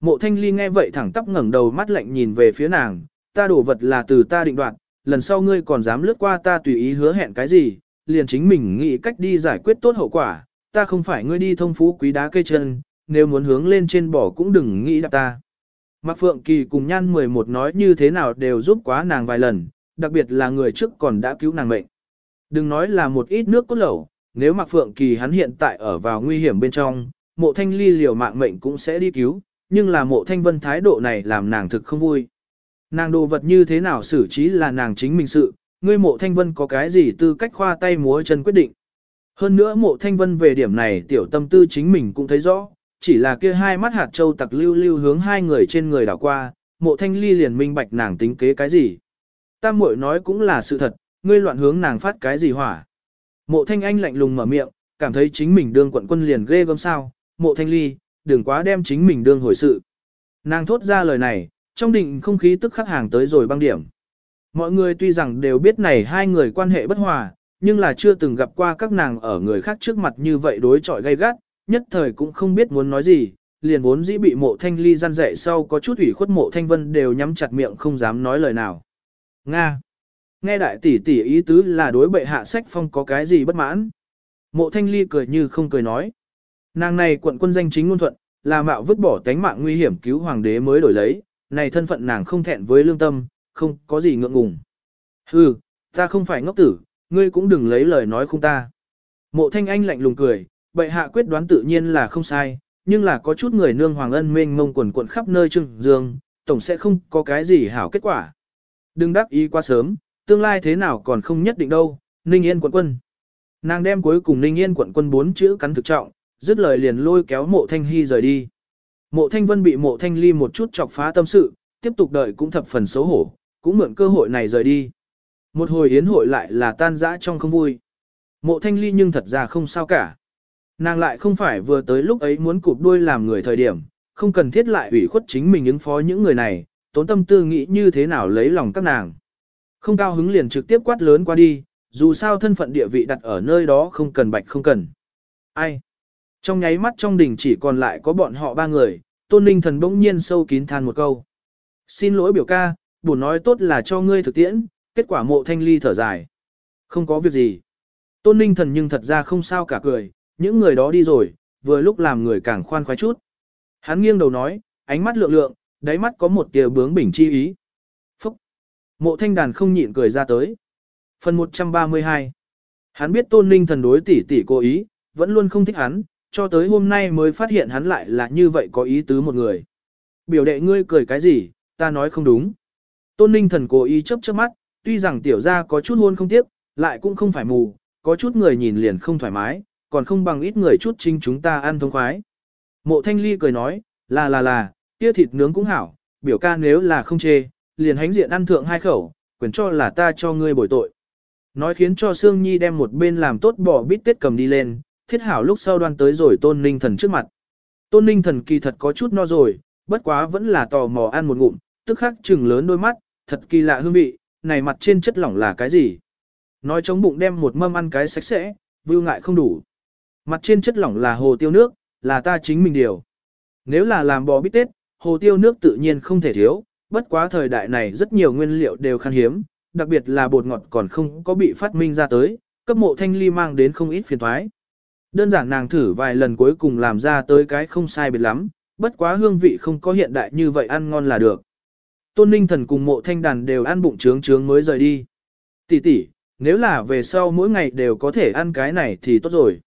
Mộ thanh ly nghe vậy thẳng tắp ngẩng đầu mắt lạnh nhìn về phía nàng, ta đổ vật là từ ta định đoạt, lần sau ngươi còn dám lướt qua ta tùy ý hứa hẹn cái gì, liền chính mình nghĩ cách đi giải quyết tốt hậu quả, ta không phải ngươi đi thông phú quý đá cây chân, nếu muốn hướng lên trên bỏ cũng đừng nghĩ đạp ta. Mạc Phượng Kỳ cùng Nhan 11 nói như thế nào đều giúp quá nàng vài lần, đặc biệt là người trước còn đã cứu nàng mệnh. Đừng nói là một ít nước cốt lẩu, nếu Mạc Phượng Kỳ hắn hiện tại ở vào nguy hiểm bên trong, mộ thanh ly liều mạng mệnh cũng sẽ đi cứu, nhưng là mộ thanh vân thái độ này làm nàng thực không vui. Nàng đồ vật như thế nào xử trí là nàng chính mình sự, ngươi mộ thanh vân có cái gì tư cách khoa tay múa chân quyết định. Hơn nữa mộ thanh vân về điểm này tiểu tâm tư chính mình cũng thấy rõ, chỉ là kia hai mắt hạt châu tặc lưu lưu hướng hai người trên người đảo qua, mộ thanh ly liền minh bạch nàng tính kế cái gì. Tam muội nói cũng là sự thật, ngươi loạn hướng nàng phát cái gì hỏa. Mộ thanh anh lạnh lùng mở miệng, cảm thấy chính mình đương quận quân liền ghê gớm sao, mộ thanh ly, đừng quá đem chính mình đương hồi sự. Nàng thốt ra lời này, trong định không khí tức khắc hàng tới rồi băng điểm. Mọi người tuy rằng đều biết này hai người quan hệ bất hòa, nhưng là chưa từng gặp qua các nàng ở người khác trước mặt như vậy đối chọi gay gắt, nhất thời cũng không biết muốn nói gì, liền vốn dĩ bị mộ thanh ly gian dạy sau có chút ủy khuất mộ thanh vân đều nhắm chặt miệng không dám nói lời nào. Nga. Nghe đại tỷ tỷ ý tứ là đối bệ hạ sách phong có cái gì bất mãn. Mộ thanh ly cười như không cười nói. Nàng này quận quân danh chính ngôn thuận, là mạo vứt bỏ tánh mạng nguy hiểm cứu hoàng đế mới đổi lấy, này thân phận nàng không thẹn với lương tâm, không có gì ngượng ngùng. Hừ, ta không phải ngốc tử, ngươi cũng đừng lấy lời nói không ta. Mộ thanh anh lạnh lùng cười, bệ hạ quyết đoán tự nhiên là không sai, nhưng là có chút người nương hoàng ân mênh mông quần quận khắp nơi trưng dương, tổng sẽ không có cái gì hảo kết quả. Đừng đắc ý quá sớm, tương lai thế nào còn không nhất định đâu, Ninh Yên quận quân. Nàng đem cuối cùng Ninh Yên quận quân bốn chữ cắn thực trọng, dứt lời liền lôi kéo mộ thanh hy rời đi. Mộ thanh vân bị mộ thanh ly một chút chọc phá tâm sự, tiếp tục đợi cũng thập phần xấu hổ, cũng mượn cơ hội này rời đi. Một hồi yến hội lại là tan dã trong không vui. Mộ thanh ly nhưng thật ra không sao cả. Nàng lại không phải vừa tới lúc ấy muốn cụp đuôi làm người thời điểm, không cần thiết lại ủy khuất chính mình ứng phó những người này, tốn tâm tư nghĩ như thế nào lấy lòng các nàng. Không cao hứng liền trực tiếp quát lớn qua đi, dù sao thân phận địa vị đặt ở nơi đó không cần bạch không cần. Ai? Trong nháy mắt trong đình chỉ còn lại có bọn họ ba người, tôn ninh thần bỗng nhiên sâu kín than một câu. Xin lỗi biểu ca, buồn nói tốt là cho ngươi thực tiễn, kết quả mộ thanh ly thở dài. Không có việc gì. Tôn ninh thần nhưng thật ra không sao cả cười, những người đó đi rồi, vừa lúc làm người càng khoan khoái chút. Hắn nghiêng đầu nói, ánh mắt lượng lượng, đáy mắt có một tia bướng bỉnh chi ý. Phúc! Mộ thanh đàn không nhịn cười ra tới. Phần 132 Hắn biết tôn ninh thần đối tỷ tỷ cố ý, vẫn luôn không thích hắn, cho tới hôm nay mới phát hiện hắn lại là như vậy có ý tứ một người. Biểu đệ ngươi cười cái gì, ta nói không đúng. Tôn ninh thần cố ý chấp chớp mắt, tuy rằng tiểu gia có chút hôn không tiếc, lại cũng không phải mù, có chút người nhìn liền không thoải mái, còn không bằng ít người chút chính chúng ta ăn thông khoái. Mộ thanh ly cười nói, là là là, kia thịt nướng cũng hảo, biểu ca nếu là không chê, liền hánh diện ăn thượng hai khẩu, quyền cho là ta cho ngươi bồi tội. Nói khiến cho Sương Nhi đem một bên làm tốt bỏ bít tết cầm đi lên, thiết hảo lúc sau đoan tới rồi tôn ninh thần trước mặt. Tôn ninh thần kỳ thật có chút no rồi, bất quá vẫn là tò mò ăn một ngụm, tức khắc trừng lớn đôi mắt, thật kỳ lạ hương vị, này mặt trên chất lỏng là cái gì? Nói chống bụng đem một mâm ăn cái sạch sẽ, vưu ngại không đủ. Mặt trên chất lỏng là hồ tiêu nước, là ta chính mình điều. Nếu là làm bò bít tết, hồ tiêu nước tự nhiên không thể thiếu, bất quá thời đại này rất nhiều nguyên liệu đều khan hiếm, đặc biệt là bột ngọt còn không có bị phát minh ra tới, cấp mộ thanh ly mang đến không ít phiền thoái. Đơn giản nàng thử vài lần cuối cùng làm ra tới cái không sai biệt lắm, bất quá hương vị không có hiện đại như vậy ăn ngon là được. Tôn Ninh Thần cùng mộ thanh đàn đều ăn bụng trướng trướng mới rời đi. Tỷ tỷ, nếu là về sau mỗi ngày đều có thể ăn cái này thì tốt rồi.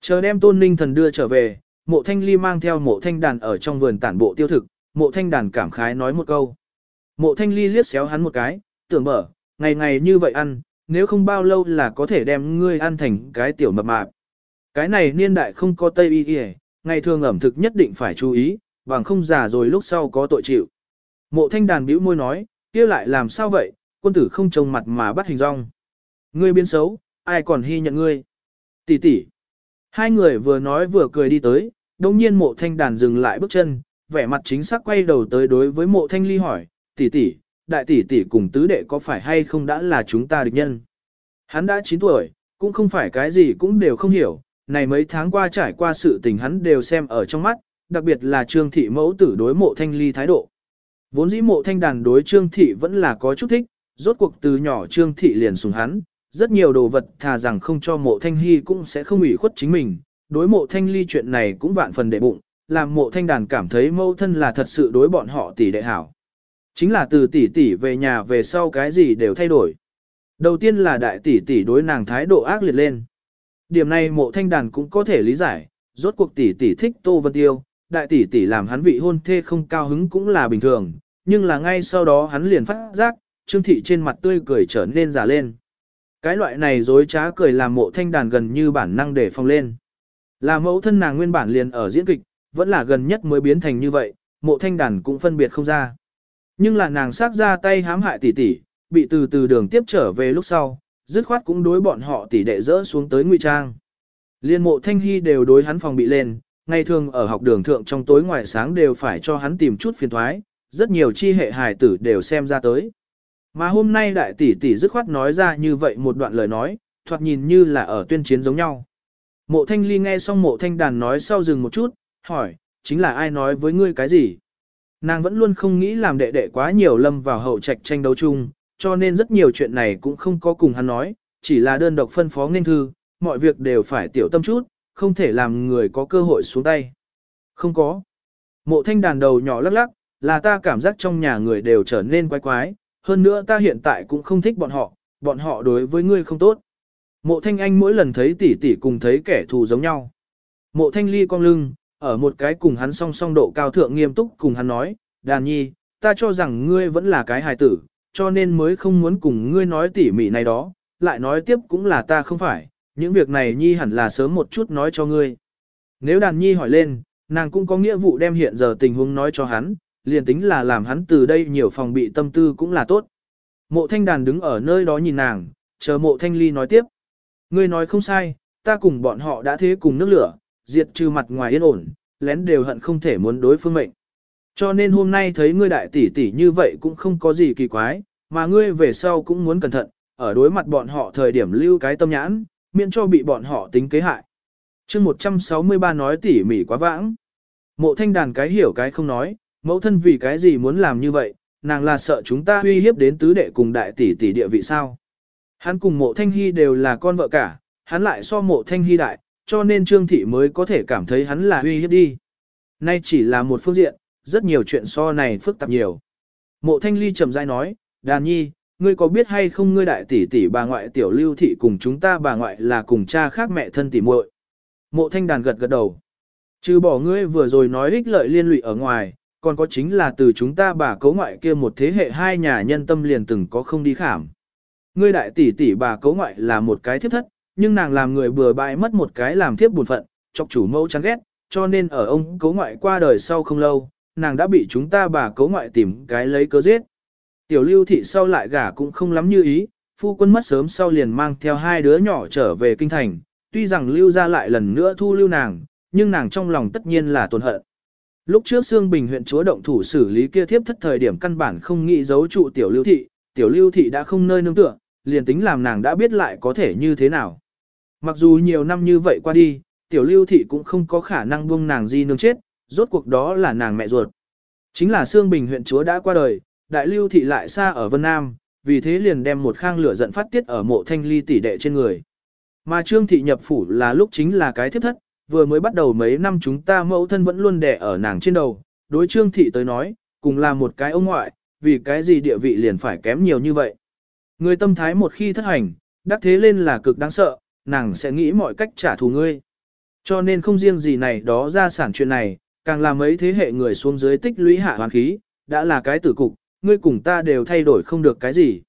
Chờ đem tôn ninh thần đưa trở về, mộ thanh ly mang theo mộ thanh đàn ở trong vườn tản bộ tiêu thực, mộ thanh đàn cảm khái nói một câu. Mộ thanh ly liếc xéo hắn một cái, tưởng mở, ngày ngày như vậy ăn, nếu không bao lâu là có thể đem ngươi ăn thành cái tiểu mập mạp. Cái này niên đại không có tây y kìa, ngày thường ẩm thực nhất định phải chú ý, bằng không già rồi lúc sau có tội chịu. Mộ thanh đàn bĩu môi nói, kia lại làm sao vậy, quân tử không trông mặt mà bắt hình rong. Ngươi biến xấu, ai còn hy nhận ngươi. Tỷ tỷ. Hai người vừa nói vừa cười đi tới, đồng nhiên mộ thanh đàn dừng lại bước chân, vẻ mặt chính xác quay đầu tới đối với mộ thanh ly hỏi, tỷ tỷ, đại tỷ tỷ cùng tứ đệ có phải hay không đã là chúng ta địch nhân. Hắn đã 9 tuổi, cũng không phải cái gì cũng đều không hiểu, này mấy tháng qua trải qua sự tình hắn đều xem ở trong mắt, đặc biệt là trương thị mẫu tử đối mộ thanh ly thái độ. Vốn dĩ mộ thanh đàn đối trương thị vẫn là có chút thích, rốt cuộc từ nhỏ trương thị liền sùng hắn, rất nhiều đồ vật thà rằng không cho mộ thanh hy cũng sẽ không ủy khuất chính mình, đối mộ thanh ly chuyện này cũng vạn phần đệ bụng, làm mộ thanh đàn cảm thấy mâu thân là thật sự đối bọn họ tỷ đệ hảo. Chính là từ tỷ tỷ về nhà về sau cái gì đều thay đổi. Đầu tiên là đại tỷ tỷ đối nàng thái độ ác liệt lên. Điểm này mộ thanh đàn cũng có thể lý giải, rốt cuộc tỷ tỷ thích Tô Vân Tiêu, đại tỷ tỷ làm hắn vị hôn thê không cao hứng cũng là bình thường, nhưng là ngay sau đó hắn liền phát giác, Trương Thị trên mặt tươi cười trở nên già lên. Cái loại này dối trá cười làm mộ thanh đàn gần như bản năng để phong lên. Là mẫu thân nàng nguyên bản liền ở diễn kịch, vẫn là gần nhất mới biến thành như vậy, mộ thanh đàn cũng phân biệt không ra. Nhưng là nàng sát ra tay hãm hại tỷ tỷ, bị từ từ đường tiếp trở về lúc sau, dứt khoát cũng đối bọn họ tỷ đệ dỡ xuống tới ngụy trang. Liên mộ thanh hy đều đối hắn phòng bị lên, ngày thường ở học đường thượng trong tối ngoài sáng đều phải cho hắn tìm chút phiền thoái, rất nhiều chi hệ hài tử đều xem ra tới. Mà hôm nay đại tỷ tỷ dứt khoát nói ra như vậy một đoạn lời nói, thoạt nhìn như là ở tuyên chiến giống nhau. Mộ thanh ly nghe xong mộ thanh đàn nói sau dừng một chút, hỏi, chính là ai nói với ngươi cái gì? Nàng vẫn luôn không nghĩ làm đệ đệ quá nhiều lâm vào hậu trạch tranh đấu chung, cho nên rất nhiều chuyện này cũng không có cùng hắn nói, chỉ là đơn độc phân phó nên thư, mọi việc đều phải tiểu tâm chút, không thể làm người có cơ hội xuống tay. Không có. Mộ thanh đàn đầu nhỏ lắc lắc, là ta cảm giác trong nhà người đều trở nên quái quái, hơn nữa ta hiện tại cũng không thích bọn họ, bọn họ đối với ngươi không tốt. Mộ thanh anh mỗi lần thấy tỷ tỷ cùng thấy kẻ thù giống nhau. Mộ thanh ly cong lưng, ở một cái cùng hắn song song độ cao thượng nghiêm túc cùng hắn nói, đàn nhi, ta cho rằng ngươi vẫn là cái hài tử, cho nên mới không muốn cùng ngươi nói tỉ mỉ này đó, lại nói tiếp cũng là ta không phải, những việc này nhi hẳn là sớm một chút nói cho ngươi. Nếu đàn nhi hỏi lên, nàng cũng có nghĩa vụ đem hiện giờ tình huống nói cho hắn, liền tính là làm hắn từ đây nhiều phòng bị tâm tư cũng là tốt. Mộ thanh đàn đứng ở nơi đó nhìn nàng, chờ mộ thanh ly nói tiếp. Ngươi nói không sai, ta cùng bọn họ đã thế cùng nước lửa, diệt trừ mặt ngoài yên ổn, lén đều hận không thể muốn đối phương mệnh. Cho nên hôm nay thấy ngươi đại tỷ tỷ như vậy cũng không có gì kỳ quái, mà ngươi về sau cũng muốn cẩn thận, ở đối mặt bọn họ thời điểm lưu cái tâm nhãn, miễn cho bị bọn họ tính kế hại. chương 163 nói tỉ mỉ quá vãng. Mộ thanh đàn cái hiểu cái không nói, mẫu thân vì cái gì muốn làm như vậy, nàng là sợ chúng ta uy hiếp đến tứ đệ cùng đại tỷ tỷ địa vị sao. Hắn cùng mộ thanh hy đều là con vợ cả, hắn lại so mộ thanh hy đại, cho nên trương thị mới có thể cảm thấy hắn là uy hiếp đi. Nay chỉ là một phương diện, rất nhiều chuyện so này phức tạp nhiều. Mộ thanh ly chậm rãi nói, đàn nhi, ngươi có biết hay không ngươi đại tỷ tỷ bà ngoại tiểu lưu thị cùng chúng ta bà ngoại là cùng cha khác mẹ thân tỷ muội. Mộ thanh đàn gật gật đầu. Trừ bỏ ngươi vừa rồi nói ích lợi liên lụy ở ngoài, còn có chính là từ chúng ta bà cấu ngoại kia một thế hệ hai nhà nhân tâm liền từng có không đi khảm. Ngươi đại tỷ tỷ bà cấu ngoại là một cái thiếp thất, nhưng nàng làm người bừa bãi mất một cái làm thiếp buồn phận, chọc chủ mẫu chán ghét, cho nên ở ông cấu ngoại qua đời sau không lâu, nàng đã bị chúng ta bà cấu ngoại tìm cái lấy cớ giết. Tiểu lưu thị sau lại gả cũng không lắm như ý, phu quân mất sớm sau liền mang theo hai đứa nhỏ trở về kinh thành, tuy rằng lưu ra lại lần nữa thu lưu nàng, nhưng nàng trong lòng tất nhiên là tuần hận. Lúc trước Sương Bình huyện chúa động thủ xử lý kia thiếp thất thời điểm căn bản không nghĩ giấu trụ tiểu lưu thị, tiểu lưu thị đã không nơi nương tựa, liền tính làm nàng đã biết lại có thể như thế nào. Mặc dù nhiều năm như vậy qua đi, tiểu lưu thị cũng không có khả năng buông nàng di nương chết, rốt cuộc đó là nàng mẹ ruột. Chính là Sương Bình huyện chúa đã qua đời, đại lưu thị lại xa ở Vân Nam, vì thế liền đem một khang lửa giận phát tiết ở mộ thanh ly tỷ đệ trên người. Mà trương thị nhập phủ là lúc chính là cái thiếp thất, vừa mới bắt đầu mấy năm chúng ta mẫu thân vẫn luôn đẻ ở nàng trên đầu, đối trương thị tới nói, cùng là một cái ông ngoại, vì cái gì địa vị liền phải kém nhiều như vậy. Người tâm thái một khi thất hành, đắc thế lên là cực đáng sợ, nàng sẽ nghĩ mọi cách trả thù ngươi. Cho nên không riêng gì này đó ra sản chuyện này, càng là mấy thế hệ người xuống dưới tích lũy hạ hoàn khí, đã là cái tử cục, ngươi cùng ta đều thay đổi không được cái gì.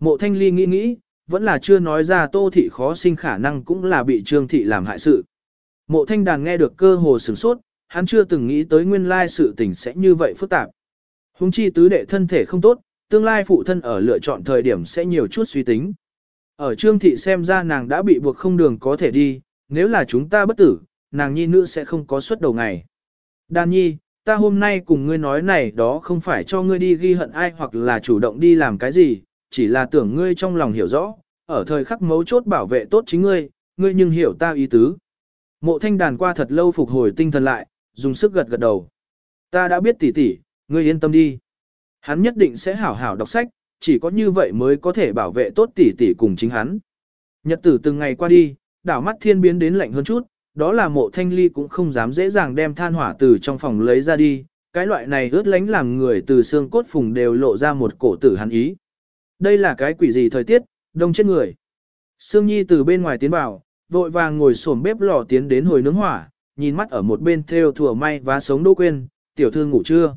Mộ thanh ly nghĩ nghĩ, vẫn là chưa nói ra tô thị khó sinh khả năng cũng là bị trương thị làm hại sự. Mộ thanh đàn nghe được cơ hồ sửng sốt, hắn chưa từng nghĩ tới nguyên lai sự tình sẽ như vậy phức tạp. Hùng chi tứ đệ thân thể không tốt, tương lai phụ thân ở lựa chọn thời điểm sẽ nhiều chút suy tính. Ở trương thị xem ra nàng đã bị buộc không đường có thể đi, nếu là chúng ta bất tử, nàng nhi nữ sẽ không có suất đầu ngày. Đàn nhi, ta hôm nay cùng ngươi nói này đó không phải cho ngươi đi ghi hận ai hoặc là chủ động đi làm cái gì, chỉ là tưởng ngươi trong lòng hiểu rõ, ở thời khắc mấu chốt bảo vệ tốt chính ngươi, ngươi nhưng hiểu ta ý tứ. Mộ thanh đàn qua thật lâu phục hồi tinh thần lại, dùng sức gật gật đầu. Ta đã biết tỉ tỉ, ngươi yên tâm đi. Hắn nhất định sẽ hảo hảo đọc sách, chỉ có như vậy mới có thể bảo vệ tốt tỉ tỉ cùng chính hắn. Nhật tử từng ngày qua đi, đảo mắt thiên biến đến lạnh hơn chút, đó là mộ thanh ly cũng không dám dễ dàng đem than hỏa từ trong phòng lấy ra đi, cái loại này ướt lánh làm người từ xương cốt phùng đều lộ ra một cổ tử hắn ý. Đây là cái quỷ gì thời tiết, đông chết người. Sương Nhi từ bên ngoài tiến vào, vội vàng ngồi xổm bếp lò tiến đến hồi nướng hỏa, nhìn mắt ở một bên theo thừa may và sống Đỗ Quyên, tiểu thư ngủ trưa.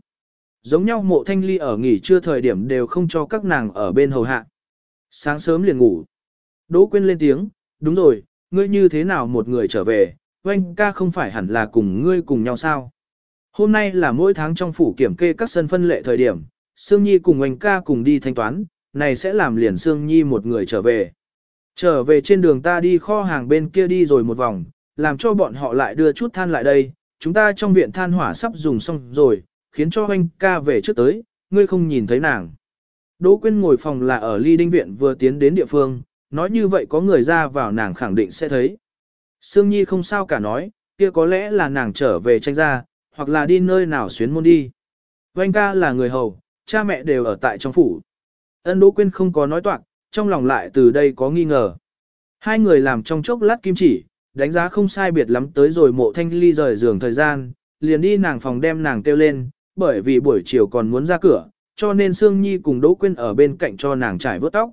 Giống nhau mộ thanh ly ở nghỉ trưa thời điểm đều không cho các nàng ở bên hầu hạ. Sáng sớm liền ngủ. Đỗ Quyên lên tiếng, đúng rồi, ngươi như thế nào một người trở về, oanh ca không phải hẳn là cùng ngươi cùng nhau sao? Hôm nay là mỗi tháng trong phủ kiểm kê các sân phân lệ thời điểm, Sương Nhi cùng oanh ca cùng đi thanh toán, này sẽ làm liền Sương Nhi một người trở về. Trở về trên đường ta đi kho hàng bên kia đi rồi một vòng, làm cho bọn họ lại đưa chút than lại đây, chúng ta trong viện than hỏa sắp dùng xong rồi, khiến cho anh ca về trước tới, ngươi không nhìn thấy nàng. Đỗ Quyên ngồi phòng là ở ly đinh viện vừa tiến đến địa phương, nói như vậy có người ra vào nàng khẳng định sẽ thấy. Sương Nhi không sao cả nói, kia có lẽ là nàng trở về tranh ra, hoặc là đi nơi nào xuyến môn đi. anh ca là người hầu, cha mẹ đều ở tại trong phủ. Ân Đỗ Quyên không có nói toạc, trong lòng lại từ đây có nghi ngờ. Hai người làm trong chốc lát kim chỉ, đánh giá không sai biệt lắm tới rồi mộ thanh ly rời giường thời gian, liền đi nàng phòng đem nàng kêu lên, bởi vì buổi chiều còn muốn ra cửa, cho nên Sương Nhi cùng Đỗ Quyên ở bên cạnh cho nàng trải vớt tóc.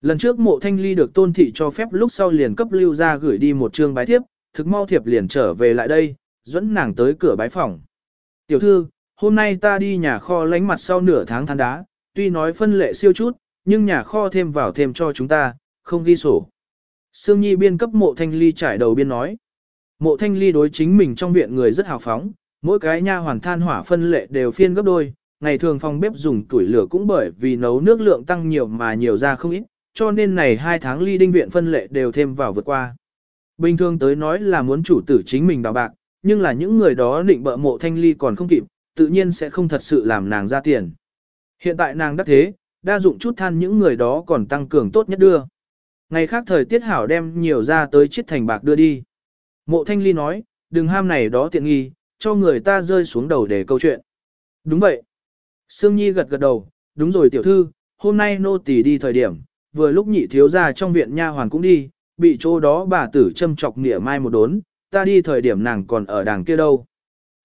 Lần trước mộ thanh ly được tôn thị cho phép lúc sau liền cấp lưu ra gửi đi một chương bái thiếp, thực mau thiệp liền trở về lại đây, dẫn nàng tới cửa bái phòng. Tiểu thư, hôm nay ta đi nhà kho lánh mặt sau nửa tháng than đá, tuy nói phân lệ siêu chút, nhưng nhà kho thêm vào thêm cho chúng ta, không ghi sổ. Sương Nhi biên cấp mộ thanh ly trải đầu biên nói. Mộ thanh ly đối chính mình trong viện người rất hào phóng, mỗi cái nha hoàn than hỏa phân lệ đều phiên gấp đôi, ngày thường phòng bếp dùng tuổi lửa cũng bởi vì nấu nước lượng tăng nhiều mà nhiều ra không ít, cho nên này hai tháng ly đinh viện phân lệ đều thêm vào vượt qua. Bình thường tới nói là muốn chủ tử chính mình đào bạc, nhưng là những người đó định bợ mộ thanh ly còn không kịp, tự nhiên sẽ không thật sự làm nàng ra tiền. Hiện tại nàng đắc thế, đa dụng chút than những người đó còn tăng cường tốt nhất đưa. Ngày khác thời tiết hảo đem nhiều ra tới chiết thành bạc đưa đi. Mộ thanh ly nói, đừng ham này đó tiện nghi, cho người ta rơi xuống đầu để câu chuyện. Đúng vậy. Sương Nhi gật gật đầu, đúng rồi tiểu thư, hôm nay nô tỳ đi thời điểm, vừa lúc nhị thiếu ra trong viện nha hoàn cũng đi, bị chỗ đó bà tử châm chọc nghĩa mai một đốn, ta đi thời điểm nàng còn ở đàng kia đâu.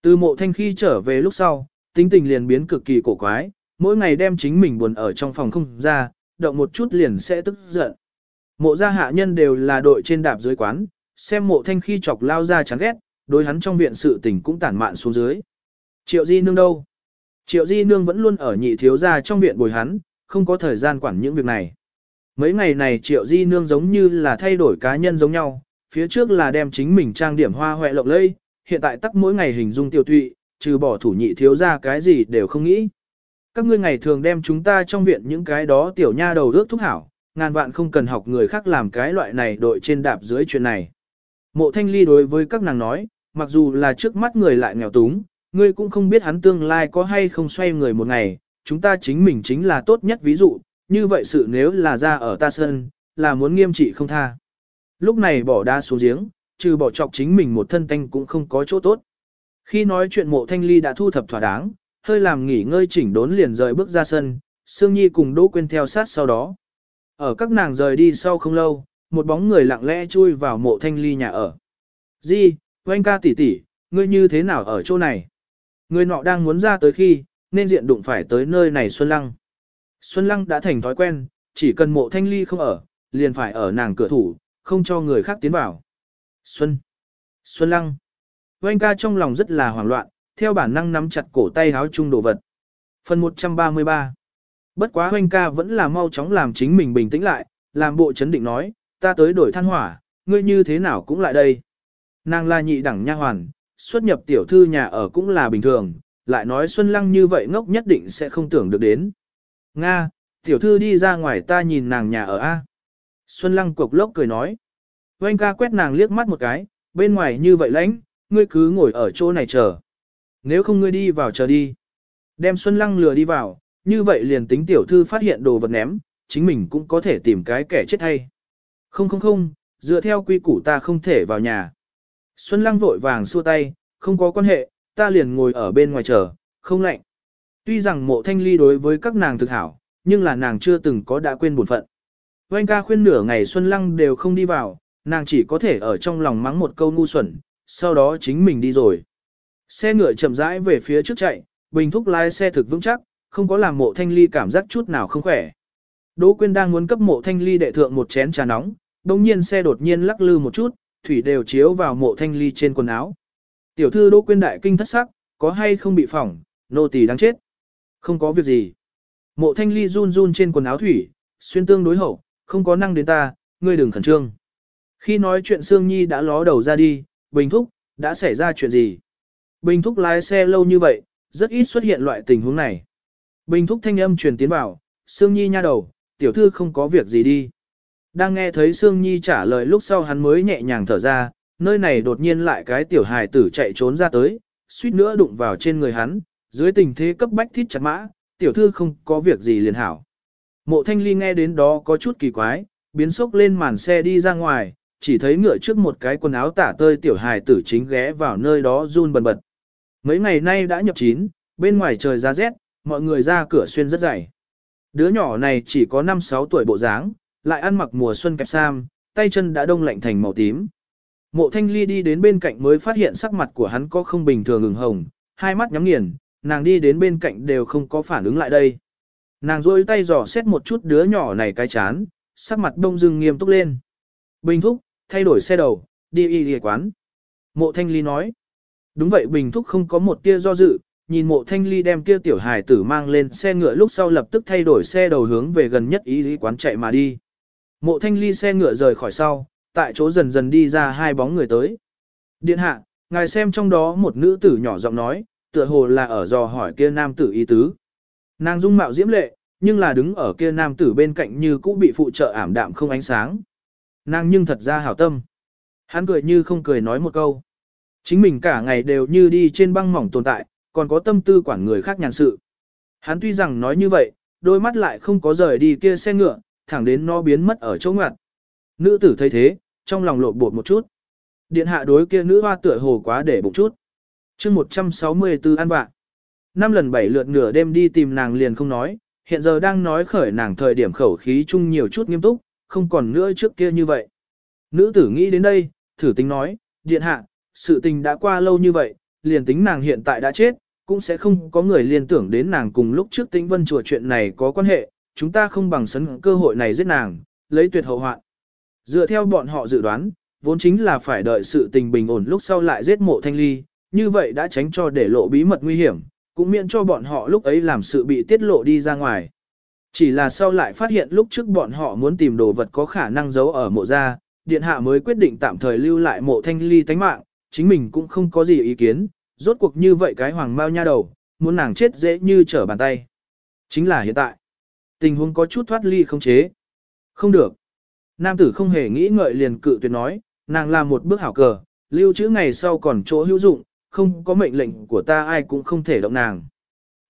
Từ mộ thanh khi trở về lúc sau, tính tình liền biến cực kỳ cổ quái, mỗi ngày đem chính mình buồn ở trong phòng không ra, động một chút liền sẽ tức giận. Mộ gia hạ nhân đều là đội trên đạp dưới quán, xem mộ thanh khi chọc lao ra chán ghét, đối hắn trong viện sự tình cũng tản mạn xuống dưới. Triệu di nương đâu? Triệu di nương vẫn luôn ở nhị thiếu gia trong viện bồi hắn, không có thời gian quản những việc này. Mấy ngày này triệu di nương giống như là thay đổi cá nhân giống nhau, phía trước là đem chính mình trang điểm hoa hoẹ lộng lây, hiện tại tắc mỗi ngày hình dung tiêu tụy, trừ bỏ thủ nhị thiếu gia cái gì đều không nghĩ. Các ngươi ngày thường đem chúng ta trong viện những cái đó tiểu nha đầu ước thúc hảo, ngàn vạn không cần học người khác làm cái loại này đội trên đạp dưới chuyện này. Mộ thanh ly đối với các nàng nói, mặc dù là trước mắt người lại nghèo túng, ngươi cũng không biết hắn tương lai có hay không xoay người một ngày, chúng ta chính mình chính là tốt nhất ví dụ, như vậy sự nếu là ra ở ta sân, là muốn nghiêm trị không tha. Lúc này bỏ đa xuống giếng, trừ bỏ chọc chính mình một thân tanh cũng không có chỗ tốt. Khi nói chuyện mộ thanh ly đã thu thập thỏa đáng, hơi làm nghỉ ngơi chỉnh đốn liền rời bước ra sân, Sương Nhi cùng Đỗ Quyên theo sát sau đó. Ở các nàng rời đi sau không lâu, một bóng người lặng lẽ chui vào mộ thanh ly nhà ở. Di, oanh ca tỷ tỷ, ngươi như thế nào ở chỗ này? Người nọ đang muốn ra tới khi, nên diện đụng phải tới nơi này Xuân Lăng. Xuân Lăng đã thành thói quen, chỉ cần mộ thanh ly không ở, liền phải ở nàng cửa thủ, không cho người khác tiến vào. Xuân. Xuân Lăng. Oanh ca trong lòng rất là hoảng loạn, theo bản năng nắm chặt cổ tay háo chung đồ vật. Phần 133 Bất quá hoanh ca vẫn là mau chóng làm chính mình bình tĩnh lại, làm bộ chấn định nói, ta tới đổi than hỏa, ngươi như thế nào cũng lại đây. Nàng là nhị đẳng nha hoàn, xuất nhập tiểu thư nhà ở cũng là bình thường, lại nói Xuân Lăng như vậy ngốc nhất định sẽ không tưởng được đến. Nga, tiểu thư đi ra ngoài ta nhìn nàng nhà ở A. Xuân Lăng cục lốc cười nói. Hoanh ca quét nàng liếc mắt một cái, bên ngoài như vậy lãnh, ngươi cứ ngồi ở chỗ này chờ. Nếu không ngươi đi vào chờ đi. Đem Xuân Lăng lừa đi vào, như vậy liền tính tiểu thư phát hiện đồ vật ném, chính mình cũng có thể tìm cái kẻ chết hay. Không không không, dựa theo quy củ ta không thể vào nhà. Xuân Lăng vội vàng xua tay, không có quan hệ, ta liền ngồi ở bên ngoài chờ, không lạnh. Tuy rằng mộ thanh ly đối với các nàng thực hảo, nhưng là nàng chưa từng có đã quên buồn phận. Oanh ca khuyên nửa ngày Xuân Lăng đều không đi vào, nàng chỉ có thể ở trong lòng mắng một câu ngu xuẩn, sau đó chính mình đi rồi. Xe ngựa chậm rãi về phía trước chạy, Bình thúc lái xe thực vững chắc, không có làm mộ thanh ly cảm giác chút nào không khỏe. Đỗ Quyên đang muốn cấp mộ thanh ly đệ thượng một chén trà nóng, đồng nhiên xe đột nhiên lắc lư một chút, thủy đều chiếu vào mộ thanh ly trên quần áo. Tiểu thư Đỗ Quyên đại kinh thất sắc, có hay không bị phỏng, nô tỳ đang chết. Không có việc gì. Mộ thanh ly run run trên quần áo thủy, xuyên tương đối hậu, không có năng đến ta, ngươi đừng khẩn trương. Khi nói chuyện Sương Nhi đã ló đầu ra đi, Bình Thúc, đã xảy ra chuyện gì? Bình Thúc lái xe lâu như vậy, rất ít xuất hiện loại tình huống này. Bình Thúc thanh âm truyền tiến vào, Sương Nhi nha đầu, tiểu thư không có việc gì đi. Đang nghe thấy Sương Nhi trả lời lúc sau hắn mới nhẹ nhàng thở ra, nơi này đột nhiên lại cái tiểu hài tử chạy trốn ra tới, suýt nữa đụng vào trên người hắn, dưới tình thế cấp bách thít chặt mã, tiểu thư không có việc gì liền hảo. Mộ thanh ly nghe đến đó có chút kỳ quái, biến sốc lên màn xe đi ra ngoài, chỉ thấy ngựa trước một cái quần áo tả tơi tiểu hài tử chính ghé vào nơi đó run bần bật. Mấy ngày nay đã nhập chín, bên ngoài trời ra rét, mọi người ra cửa xuyên rất dày. Đứa nhỏ này chỉ có 5-6 tuổi bộ dáng, lại ăn mặc mùa xuân kẹp sam, tay chân đã đông lạnh thành màu tím. Mộ thanh ly đi đến bên cạnh mới phát hiện sắc mặt của hắn có không bình thường ửng hồng, hai mắt nhắm nghiền, nàng đi đến bên cạnh đều không có phản ứng lại đây. Nàng rôi tay dò xét một chút đứa nhỏ này cái chán, sắc mặt đông dưng nghiêm túc lên. Bình thúc, thay đổi xe đầu, đi y y quán. Mộ thanh ly nói. Đúng vậy Bình thúc không có một tia do dự, nhìn mộ thanh ly đem kia tiểu hài tử mang lên xe ngựa lúc sau lập tức thay đổi xe đầu hướng về gần nhất y lý quán chạy mà đi. Mộ thanh ly xe ngựa rời khỏi sau, tại chỗ dần dần đi ra hai bóng người tới. Điện hạ, ngài xem trong đó một nữ tử nhỏ giọng nói, tựa hồ là ở dò hỏi kia nam tử ý tứ. Nàng dung mạo diễm lệ, nhưng là đứng ở kia nam tử bên cạnh như cũ bị phụ trợ ảm đạm không ánh sáng. Nàng nhưng thật ra hảo tâm. Hắn cười như không cười nói một câu. Chính mình cả ngày đều như đi trên băng mỏng tồn tại, còn có tâm tư quản người khác nhàn sự. Hắn tuy rằng nói như vậy, đôi mắt lại không có rời đi kia xe ngựa, thẳng đến nó biến mất ở chỗ ngoặt. Nữ tử thấy thế, trong lòng lộ bột một chút. Điện hạ đối kia nữ hoa tựa hồ quá để bụng chút. chương 164 ăn vạ. Năm lần bảy lượt nửa đêm đi tìm nàng liền không nói, hiện giờ đang nói khởi nàng thời điểm khẩu khí chung nhiều chút nghiêm túc, không còn nữa trước kia như vậy. Nữ tử nghĩ đến đây, thử tính nói, điện hạ, sự tình đã qua lâu như vậy, liền tính nàng hiện tại đã chết, cũng sẽ không có người liên tưởng đến nàng cùng lúc trước tĩnh vân chùa chuyện này có quan hệ, chúng ta không bằng sấn cơ hội này giết nàng, lấy tuyệt hậu hoạn. Dựa theo bọn họ dự đoán, vốn chính là phải đợi sự tình bình ổn lúc sau lại giết mộ thanh ly, như vậy đã tránh cho để lộ bí mật nguy hiểm, cũng miễn cho bọn họ lúc ấy làm sự bị tiết lộ đi ra ngoài. Chỉ là sau lại phát hiện lúc trước bọn họ muốn tìm đồ vật có khả năng giấu ở mộ gia, điện hạ mới quyết định tạm thời lưu lại mộ thanh ly tánh mạng, chính mình cũng không có gì ý kiến, rốt cuộc như vậy cái hoàng mau nha đầu, muốn nàng chết dễ như trở bàn tay. Chính là hiện tại. Tình huống có chút thoát ly không chế. Không được. Nam tử không hề nghĩ ngợi liền cự tuyệt nói, nàng làm một bước hảo cờ, lưu trữ ngày sau còn chỗ hữu dụng, không có mệnh lệnh của ta ai cũng không thể động nàng.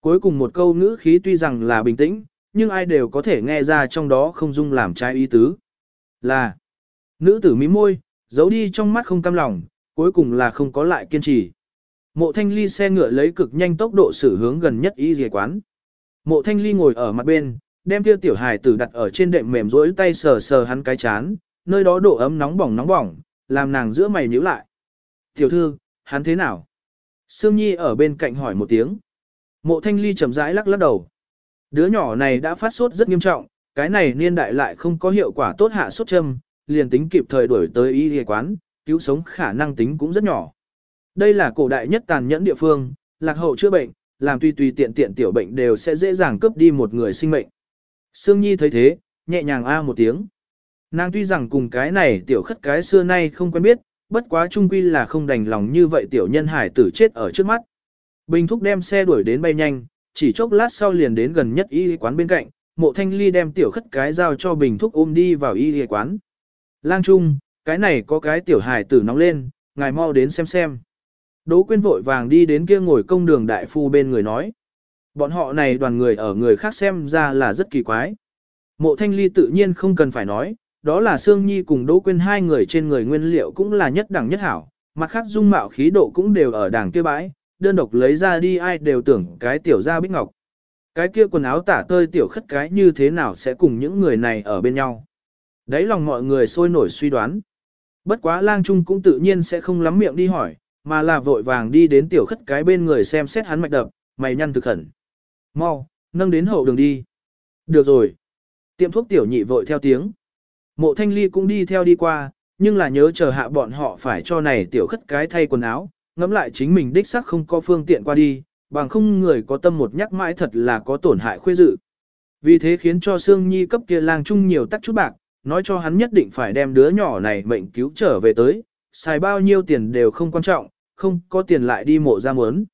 Cuối cùng một câu ngữ khí tuy rằng là bình tĩnh, nhưng ai đều có thể nghe ra trong đó không dung làm trái ý tứ. Là, nữ tử mí môi, giấu đi trong mắt không cam lòng, cuối cùng là không có lại kiên trì. Mộ thanh ly xe ngựa lấy cực nhanh tốc độ xử hướng gần nhất y dề quán. Mộ thanh ly ngồi ở mặt bên, đem tiêu tiểu hài tử đặt ở trên đệm mềm rỗi tay sờ sờ hắn cái chán, nơi đó độ ấm nóng bỏng nóng bỏng, làm nàng giữa mày nhíu lại. Tiểu thư, hắn thế nào? Sương Nhi ở bên cạnh hỏi một tiếng. Mộ thanh ly chậm rãi lắc lắc đầu. Đứa nhỏ này đã phát sốt rất nghiêm trọng, cái này niên đại lại không có hiệu quả tốt hạ sốt châm, liền tính kịp thời đuổi tới y y quán, cứu sống khả năng tính cũng rất nhỏ. Đây là cổ đại nhất tàn nhẫn địa phương, lạc hậu chữa bệnh, làm tùy tùy tiện tiện tiểu bệnh đều sẽ dễ dàng cướp đi một người sinh mệnh. Sương Nhi thấy thế, nhẹ nhàng a một tiếng. Nàng tuy rằng cùng cái này tiểu khất cái xưa nay không quen biết, bất quá trung quy là không đành lòng như vậy tiểu nhân hải tử chết ở trước mắt. Bình thúc đem xe đuổi đến bay nhanh, chỉ chốc lát sau liền đến gần nhất y quán bên cạnh, mộ thanh ly đem tiểu khất cái giao cho bình thúc ôm đi vào y quán. Lang trung, cái này có cái tiểu hải tử nóng lên, ngài mau đến xem xem. Đỗ quyên vội vàng đi đến kia ngồi công đường đại phu bên người nói. Bọn họ này đoàn người ở người khác xem ra là rất kỳ quái. Mộ thanh ly tự nhiên không cần phải nói, đó là Sương Nhi cùng Đỗ Quyên hai người trên người nguyên liệu cũng là nhất đẳng nhất hảo, mặt khác dung mạo khí độ cũng đều ở đảng kia bãi, đơn độc lấy ra đi ai đều tưởng cái tiểu ra bích ngọc. Cái kia quần áo tả tơi tiểu khất cái như thế nào sẽ cùng những người này ở bên nhau. Đấy lòng mọi người sôi nổi suy đoán. Bất quá lang trung cũng tự nhiên sẽ không lắm miệng đi hỏi, mà là vội vàng đi đến tiểu khất cái bên người xem xét hắn mạch đập, mày nhăn thực khẩn. Mau, nâng đến hậu đường đi. Được rồi. Tiệm thuốc tiểu nhị vội theo tiếng. Mộ thanh ly cũng đi theo đi qua, nhưng là nhớ chờ hạ bọn họ phải cho này tiểu khất cái thay quần áo, ngẫm lại chính mình đích xác không có phương tiện qua đi, bằng không người có tâm một nhắc mãi thật là có tổn hại khuê dự. Vì thế khiến cho Sương Nhi cấp kia lang trung nhiều tắc chút bạc, nói cho hắn nhất định phải đem đứa nhỏ này mệnh cứu trở về tới, xài bao nhiêu tiền đều không quan trọng, không có tiền lại đi mộ ra muốn.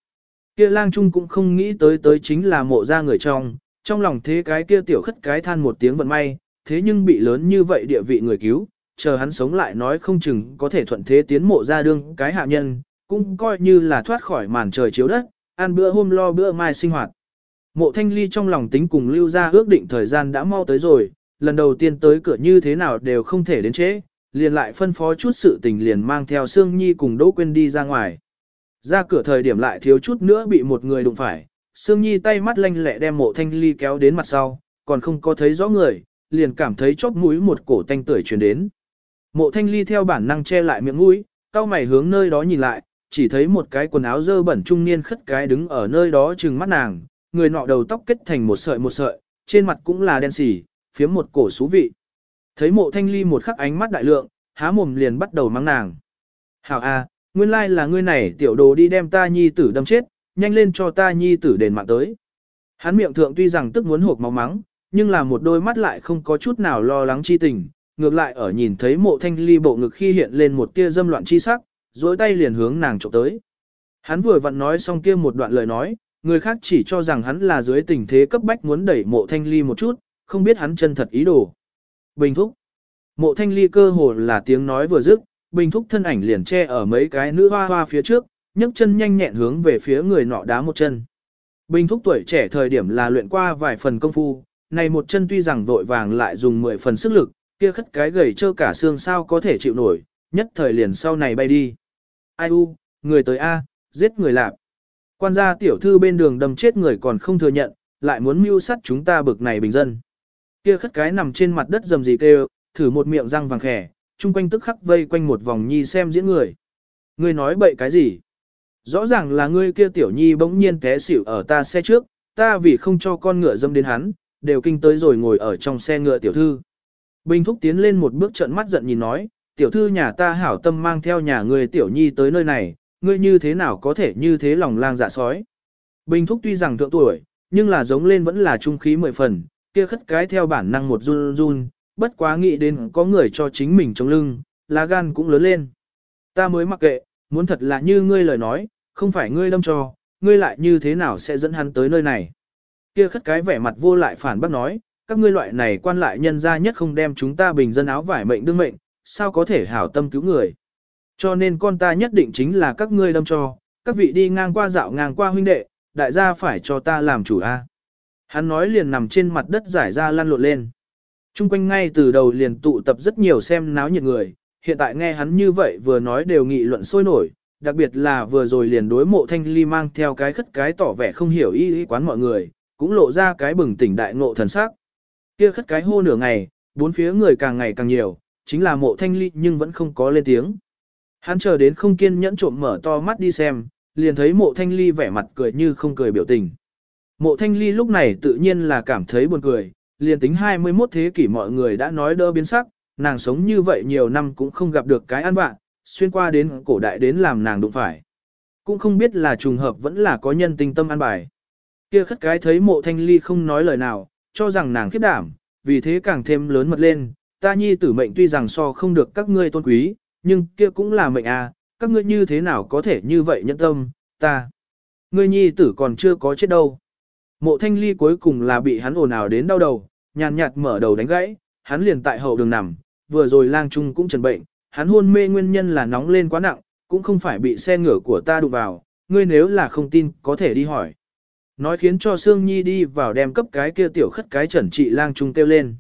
Kia lang trung cũng không nghĩ tới tới chính là mộ ra người trong, trong lòng thế cái kia tiểu khất cái than một tiếng vận may, thế nhưng bị lớn như vậy địa vị người cứu, chờ hắn sống lại nói không chừng có thể thuận thế tiến mộ ra đương cái hạ nhân, cũng coi như là thoát khỏi màn trời chiếu đất, ăn bữa hôm lo bữa mai sinh hoạt. Mộ thanh ly trong lòng tính cùng lưu ra ước định thời gian đã mau tới rồi, lần đầu tiên tới cửa như thế nào đều không thể đến trễ, liền lại phân phó chút sự tình liền mang theo Sương Nhi cùng Đỗ Quyên đi ra ngoài. Ra cửa thời điểm lại thiếu chút nữa bị một người đụng phải, Sương Nhi tay mắt lanh lẹ đem mộ thanh ly kéo đến mặt sau, còn không có thấy rõ người, liền cảm thấy chóp mũi một cổ tanh tưởi truyền đến. Mộ thanh ly theo bản năng che lại miệng mũi, cao mày hướng nơi đó nhìn lại, chỉ thấy một cái quần áo dơ bẩn trung niên khất cái đứng ở nơi đó trừng mắt nàng, người nọ đầu tóc kết thành một sợi một sợi, trên mặt cũng là đen xỉ, phiếm một cổ xú vị. Thấy mộ thanh ly một khắc ánh mắt đại lượng, há mồm liền bắt đầu mắng nàng. Hảo a, nguyên lai là ngươi này tiểu đồ đi đem ta nhi tử đâm chết, nhanh lên cho ta nhi tử đền mạng tới. Hắn miệng thượng tuy rằng tức muốn hộp máu mắng, nhưng là một đôi mắt lại không có chút nào lo lắng chi tình, ngược lại ở nhìn thấy mộ thanh ly bộ ngực khi hiện lên một tia dâm loạn chi sắc, dối tay liền hướng nàng trộm tới. Hắn vừa vặn nói xong kia một đoạn lời nói, người khác chỉ cho rằng hắn là dưới tình thế cấp bách muốn đẩy mộ thanh ly một chút, không biết hắn chân thật ý đồ. Bình thúc. Mộ thanh ly cơ hồ là tiếng nói vừa dứt, bình thúc thân ảnh liền che ở mấy cái nữ hoa hoa phía trước, nhấc chân nhanh nhẹn hướng về phía người nọ đá một chân. Bình thúc tuổi trẻ thời điểm là luyện qua vài phần công phu, này một chân tuy rằng vội vàng lại dùng 10 phần sức lực, kia khất cái gầy trơ cả xương sao có thể chịu nổi, nhất thời liền sau này bay đi. Ai u, người tới A, giết người lạp. Quan gia tiểu thư bên đường đâm chết người còn không thừa nhận, lại muốn mưu sát chúng ta bực này bình dân. Kia khất cái nằm trên mặt đất dầm gì kêu, thử một miệng răng vàng khẻ, chung quanh tức khắc vây quanh một vòng nhi xem diễn người. Ngươi nói bậy cái gì? Rõ ràng là ngươi kia tiểu nhi bỗng nhiên té xỉu ở ta xe trước, ta vì không cho con ngựa dâm đến hắn, đều kinh tới rồi ngồi ở trong xe ngựa tiểu thư. Bình thúc tiến lên một bước trận mắt giận nhìn nói, tiểu thư nhà ta hảo tâm mang theo nhà ngươi tiểu nhi tới nơi này, ngươi như thế nào có thể như thế lòng lang dạ sói. Bình thúc tuy rằng thượng tuổi, nhưng là giống lên vẫn là trung khí mười phần, kia khất cái theo bản năng một run run, bất quá nghĩ đến có người cho chính mình chống lưng, lá gan cũng lớn lên. Ta mới mặc kệ, muốn thật là như ngươi lời nói, không phải ngươi đâm cho, ngươi lại như thế nào sẽ dẫn hắn tới nơi này. Kia khất cái vẻ mặt vô lại phản bác nói, các ngươi loại này quan lại nhân ra nhất không đem chúng ta bình dân áo vải mệnh đương mệnh, sao có thể hảo tâm cứu người. Cho nên con ta nhất định chính là các ngươi đâm cho, các vị đi ngang qua dạo ngang qua huynh đệ, đại gia phải cho ta làm chủ a. Hắn nói liền nằm trên mặt đất giải ra lăn lộn lên. Trung quanh ngay từ đầu liền tụ tập rất nhiều xem náo nhiệt người, hiện tại nghe hắn như vậy vừa nói đều nghị luận sôi nổi, đặc biệt là vừa rồi liền đối mộ thanh ly mang theo cái khất cái tỏ vẻ không hiểu ý ý quán mọi người, cũng lộ ra cái bừng tỉnh đại ngộ thần sắc. Kia khất cái hô nửa ngày, bốn phía người càng ngày càng nhiều, chính là mộ thanh ly nhưng vẫn không có lên tiếng. Hắn chờ đến không kiên nhẫn trộm mở to mắt đi xem, liền thấy mộ thanh ly vẻ mặt cười như không cười biểu tình. Mộ thanh ly lúc này tự nhiên là cảm thấy buồn cười, liền tính 21 thế kỷ mọi người đã nói đỡ biến sắc, nàng sống như vậy nhiều năm cũng không gặp được cái ăn bạn, xuyên qua đến cổ đại đến làm nàng đụng phải. Cũng không biết là trùng hợp vẫn là có nhân tình tâm an bài. Kia khất cái thấy mộ thanh ly không nói lời nào, cho rằng nàng khiếp đảm, vì thế càng thêm lớn mật lên, ta nhi tử mệnh tuy rằng so không được các ngươi tôn quý, nhưng kia cũng là mệnh à, các ngươi như thế nào có thể như vậy nhẫn tâm, ta. Ngươi nhi tử còn chưa có chết đâu. Mộ thanh ly cuối cùng là bị hắn ồn ào đến đau đầu, nhàn nhạt mở đầu đánh gãy, hắn liền tại hậu đường nằm, vừa rồi lang trung cũng trần bệnh, hắn hôn mê nguyên nhân là nóng lên quá nặng, cũng không phải bị xe ngựa của ta đụng vào, ngươi nếu là không tin có thể đi hỏi. Nói khiến cho Sương Nhi đi vào đem cấp cái kia tiểu khất cái trần trị lang trung kêu lên.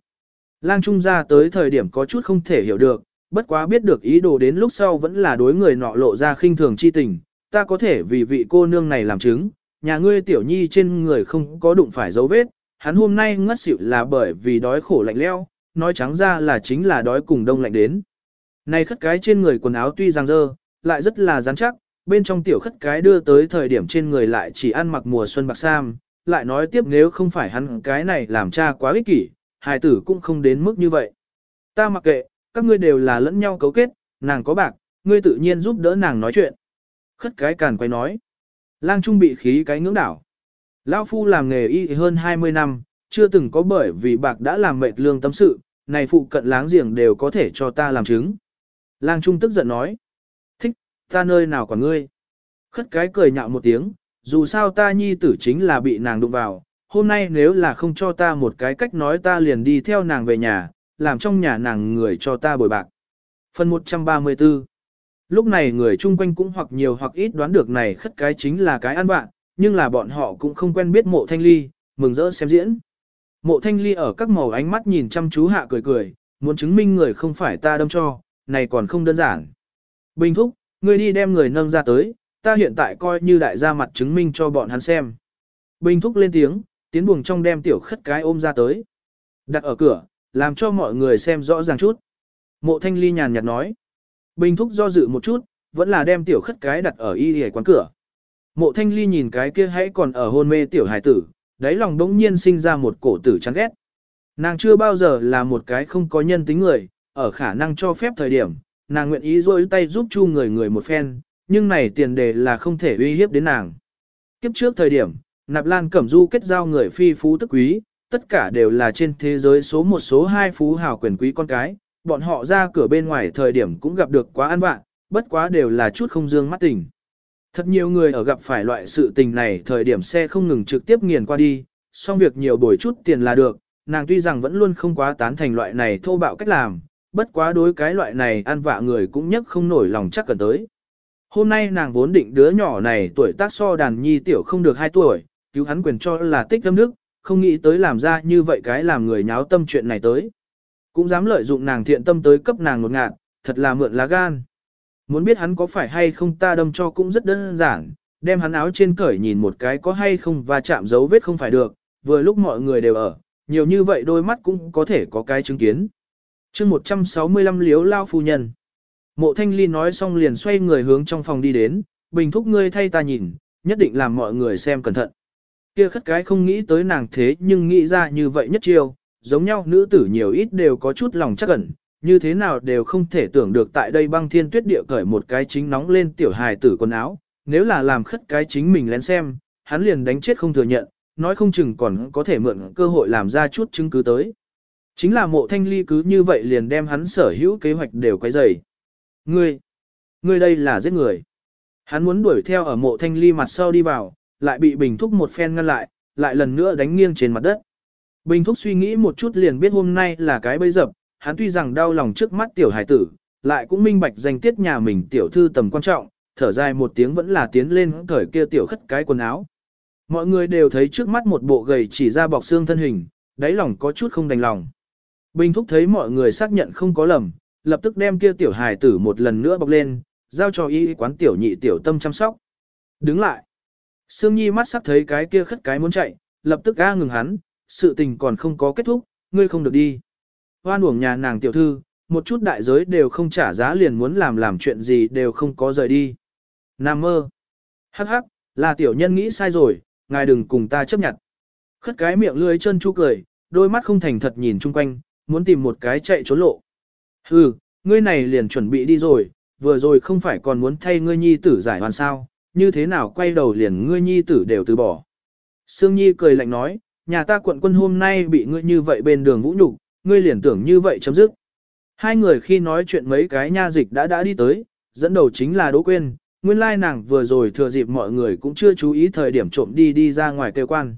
Lang trung ra tới thời điểm có chút không thể hiểu được, bất quá biết được ý đồ đến lúc sau vẫn là đối người nọ lộ ra khinh thường chi tình, ta có thể vì vị cô nương này làm chứng, nhà ngươi tiểu nhi trên người không có đụng phải dấu vết, hắn hôm nay ngất xỉu là bởi vì đói khổ lạnh leo, nói trắng ra là chính là đói cùng đông lạnh đến. Này khất cái trên người quần áo tuy rằng dơ, lại rất là rắn chắc, bên trong tiểu khất cái đưa tới thời điểm trên người lại chỉ ăn mặc mùa xuân bạc sam, lại nói tiếp nếu không phải hắn cái này làm cha quá ích kỷ, hài tử cũng không đến mức như vậy. Ta mặc kệ, các ngươi đều là lẫn nhau cấu kết, nàng có bạc, ngươi tự nhiên giúp đỡ nàng nói chuyện. Khất cái càn quay nói. Lang Trung bị khí cái ngưỡng đảo. Lão Phu làm nghề y hơn 20 năm, chưa từng có bởi vì bạc đã làm mệt lương tâm sự, này phụ cận láng giềng đều có thể cho ta làm chứng. Lang Trung tức giận nói. Thích, ta nơi nào còn ngươi. Khất cái cười nhạo một tiếng, dù sao ta nhi tử chính là bị nàng đụng vào, hôm nay nếu là không cho ta một cái cách nói ta liền đi theo nàng về nhà, làm trong nhà nàng người cho ta bồi bạc. Phần 134 Lúc này người chung quanh cũng hoặc nhiều hoặc ít đoán được này khất cái chính là cái ăn vạn nhưng là bọn họ cũng không quen biết mộ thanh ly, mừng rỡ xem diễn. Mộ thanh ly ở các màu ánh mắt nhìn chăm chú hạ cười cười, muốn chứng minh người không phải ta đâm cho, này còn không đơn giản. Bình thúc, người đi đem người nâng ra tới, ta hiện tại coi như đại gia mặt chứng minh cho bọn hắn xem. Bình thúc lên tiếng, tiến buồng trong đem tiểu khất cái ôm ra tới. Đặt ở cửa, làm cho mọi người xem rõ ràng chút. Mộ thanh ly nhàn nhạt nói. Bình thúc do dự một chút, vẫn là đem tiểu khất cái đặt ở y hề quán cửa. Mộ thanh ly nhìn cái kia hãy còn ở hôn mê tiểu hải tử, đáy lòng đống nhiên sinh ra một cổ tử chán ghét. Nàng chưa bao giờ là một cái không có nhân tính người, ở khả năng cho phép thời điểm, nàng nguyện ý rôi tay giúp chu người người một phen, nhưng này tiền đề là không thể uy hiếp đến nàng. Kiếp trước thời điểm, Nạp Lan Cẩm Du kết giao người phi phú tức quý, tất cả đều là trên thế giới số một số hai phú hào quyền quý con cái, bọn họ ra cửa bên ngoài thời điểm cũng gặp được quá an vạn, bất quá đều là chút không dương mắt tình. Thật nhiều người ở gặp phải loại sự tình này thời điểm xe không ngừng trực tiếp nghiền qua đi, xong việc nhiều bồi chút tiền là được, nàng tuy rằng vẫn luôn không quá tán thành loại này thô bạo cách làm, bất quá đối cái loại này ăn vạ người cũng nhất không nổi lòng chắc cần tới. Hôm nay nàng vốn định đứa nhỏ này tuổi tác so đàn nhi tiểu không được 2 tuổi, cứu hắn quyền cho là tích tâm đức, không nghĩ tới làm ra như vậy cái làm người nháo tâm chuyện này tới. Cũng dám lợi dụng nàng thiện tâm tới cấp nàng một ngạn, thật là mượn lá gan. Muốn biết hắn có phải hay không ta đâm cho cũng rất đơn giản, đem hắn áo trên cởi nhìn một cái có hay không và chạm dấu vết không phải được, vừa lúc mọi người đều ở, nhiều như vậy đôi mắt cũng có thể có cái chứng kiến. chương 165 liếu lao phu nhân. Mộ thanh ly nói xong liền xoay người hướng trong phòng đi đến, bình thúc ngươi thay ta nhìn, nhất định làm mọi người xem cẩn thận. Kia khất cái không nghĩ tới nàng thế nhưng nghĩ ra như vậy nhất chiêu, giống nhau nữ tử nhiều ít đều có chút lòng chắc ẩn, như thế nào đều không thể tưởng được tại đây băng thiên tuyết địa cởi một cái chính nóng lên tiểu hài tử quần áo, nếu là làm khất cái chính mình lén xem, hắn liền đánh chết không thừa nhận, nói không chừng còn có thể mượn cơ hội làm ra chút chứng cứ tới. Chính là mộ thanh ly cứ như vậy liền đem hắn sở hữu kế hoạch đều quay dày. Ngươi, ngươi đây là giết người. Hắn muốn đuổi theo ở mộ thanh ly mặt sau đi vào, lại bị bình thúc một phen ngăn lại, lại lần nữa đánh nghiêng trên mặt đất. Bình thúc suy nghĩ một chút liền biết hôm nay là cái bấy dập, hắn tuy rằng đau lòng trước mắt tiểu hải tử, lại cũng minh bạch danh tiết nhà mình tiểu thư tầm quan trọng, thở dài một tiếng vẫn là tiến lên cởi kia tiểu khất cái quần áo. Mọi người đều thấy trước mắt một bộ gầy chỉ ra bọc xương thân hình, đáy lòng có chút không đành lòng. Bình thúc thấy mọi người xác nhận không có lầm, lập tức đem kia tiểu hài tử một lần nữa bọc lên, giao cho y quán tiểu nhị tiểu tâm chăm sóc. Đứng lại. Sương Nhi mắt sắc thấy cái kia khất cái muốn chạy, lập tức ga ngừng hắn, sự tình còn không có kết thúc, ngươi không được đi. Hoan uổng nhà nàng tiểu thư, một chút đại giới đều không trả giá liền muốn làm làm chuyện gì đều không có rời đi. Nam mơ. Hắc hắc, là tiểu nhân nghĩ sai rồi, ngài đừng cùng ta chấp nhận. Khất cái miệng lưỡi chân chu cười, đôi mắt không thành thật nhìn chung quanh, muốn tìm một cái chạy trốn lộ. Hừ, ngươi này liền chuẩn bị đi rồi, vừa rồi không phải còn muốn thay ngươi nhi tử giải hoàn sao, như thế nào quay đầu liền ngươi nhi tử đều từ bỏ. Sương Nhi cười lạnh nói, nhà ta quận quân hôm nay bị ngươi như vậy bên đường vũ nhục, ngươi liền tưởng như vậy chấm dứt. Hai người khi nói chuyện mấy cái nha dịch đã đã đi tới, dẫn đầu chính là Đỗ Quyên, nguyên lai nàng vừa rồi thừa dịp mọi người cũng chưa chú ý thời điểm trộm đi đi ra ngoài kêu quan.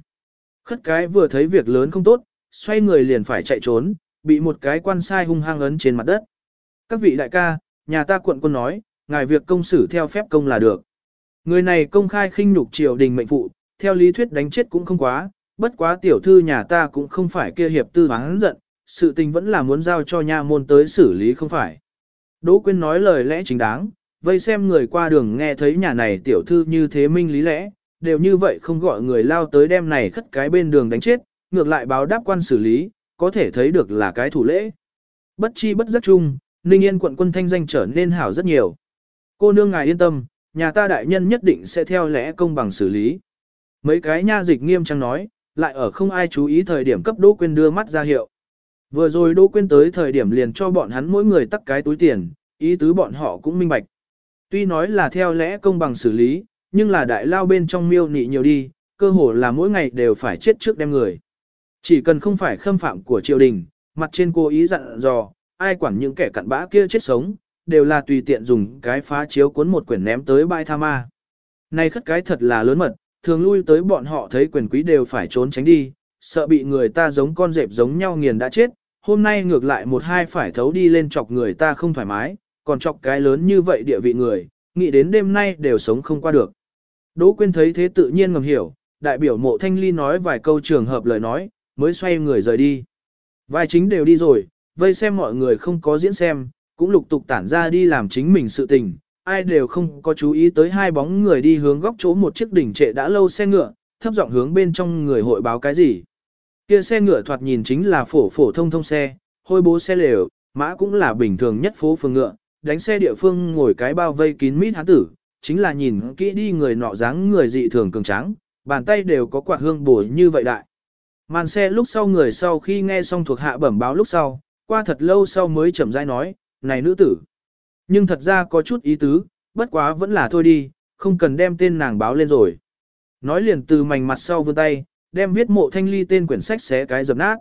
Khất cái vừa thấy việc lớn không tốt, xoay người liền phải chạy trốn, bị một cái quan sai hung hăng ấn trên mặt đất. Các vị đại ca, nhà ta quận quân nói, ngài việc công xử theo phép công là được. Người này công khai khinh nhục triều đình mệnh phụ, theo lý thuyết đánh chết cũng không quá, bất quá tiểu thư nhà ta cũng không phải kia hiệp tư hắn giận, sự tình vẫn là muốn giao cho nha môn tới xử lý không phải. Đỗ Quyên nói lời lẽ chính đáng, vây xem người qua đường nghe thấy nhà này tiểu thư như thế minh lý lẽ, đều như vậy không gọi người lao tới đem này khất cái bên đường đánh chết, ngược lại báo đáp quan xử lý, có thể thấy được là cái thủ lễ. Bất chi bất giác chung, Ninh Yên quận quân thanh danh trở nên hảo rất nhiều. Cô nương ngài yên tâm, nhà ta đại nhân nhất định sẽ theo lẽ công bằng xử lý. Mấy cái nha dịch nghiêm trang nói, lại ở không ai chú ý thời điểm cấp Đỗ Quyên đưa mắt ra hiệu. Vừa rồi Đỗ Quyên tới thời điểm liền cho bọn hắn mỗi người tắt cái túi tiền, ý tứ bọn họ cũng minh bạch. Tuy nói là theo lẽ công bằng xử lý, nhưng là đại lao bên trong miêu nị nhiều đi, cơ hồ là mỗi ngày đều phải chết trước đem người. Chỉ cần không phải khâm phạm của triều đình, mặt trên cô ý dặn dò, ai quản những kẻ cặn bã kia chết sống, đều là tùy tiện dùng cái phá chiếu cuốn một quyển ném tới bãi tha ma. Này khất cái thật là lớn mật, thường lui tới bọn họ thấy quyền quý đều phải trốn tránh đi, sợ bị người ta giống con dẹp giống nhau nghiền đã chết, hôm nay ngược lại một hai phải thấu đi lên chọc người ta không thoải mái, còn chọc cái lớn như vậy địa vị người, nghĩ đến đêm nay đều sống không qua được. Đỗ Quyên thấy thế tự nhiên ngầm hiểu, đại biểu mộ thanh ly nói vài câu trường hợp lời nói, mới xoay người rời đi. Vai chính đều đi rồi, vây xem mọi người không có diễn xem, cũng lục tục tản ra đi làm chính mình sự tình, ai đều không có chú ý tới hai bóng người đi hướng góc chỗ một chiếc đỉnh trệ đã lâu xe ngựa, thấp giọng hướng bên trong người hội báo cái gì. Kia xe ngựa thoạt nhìn chính là phổ phổ thông thông xe, hôi bố xe lều, mã cũng là bình thường nhất phố phường ngựa, đánh xe địa phương ngồi cái bao vây kín mít hán tử, chính là nhìn kỹ đi người nọ dáng người dị thường cường tráng, bàn tay đều có quạt hương bổ như vậy đại. Màn xe lúc sau người sau khi nghe xong thuộc hạ bẩm báo lúc sau, qua thật lâu sau mới chậm rãi nói, này nữ tử. Nhưng thật ra có chút ý tứ, bất quá vẫn là thôi đi, không cần đem tên nàng báo lên rồi. Nói liền từ mảnh mặt sau vươn tay, đem viết mộ thanh ly tên quyển sách xé cái dập nát.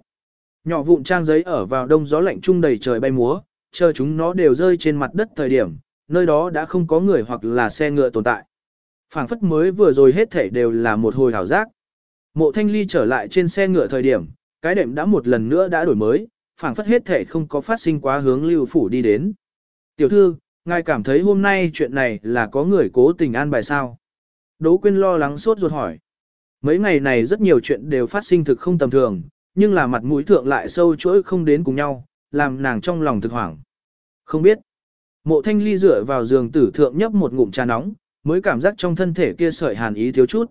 Nhỏ vụn trang giấy ở vào đông gió lạnh trung đầy trời bay múa, chờ chúng nó đều rơi trên mặt đất thời điểm, nơi đó đã không có người hoặc là xe ngựa tồn tại. phảng phất mới vừa rồi hết thể đều là một hồi hảo giác. Mộ thanh ly trở lại trên xe ngựa thời điểm, cái đệm đã một lần nữa đã đổi mới, phảng phất hết thể không có phát sinh quá hướng lưu phủ đi đến. Tiểu thư, ngài cảm thấy hôm nay chuyện này là có người cố tình an bài sao? Đỗ Quyên lo lắng sốt ruột hỏi. Mấy ngày này rất nhiều chuyện đều phát sinh thực không tầm thường, nhưng là mặt mũi thượng lại sâu chuỗi không đến cùng nhau, làm nàng trong lòng thực hoảng. Không biết. Mộ thanh ly dựa vào giường tử thượng nhấp một ngụm trà nóng, mới cảm giác trong thân thể kia sợi hàn ý thiếu chút.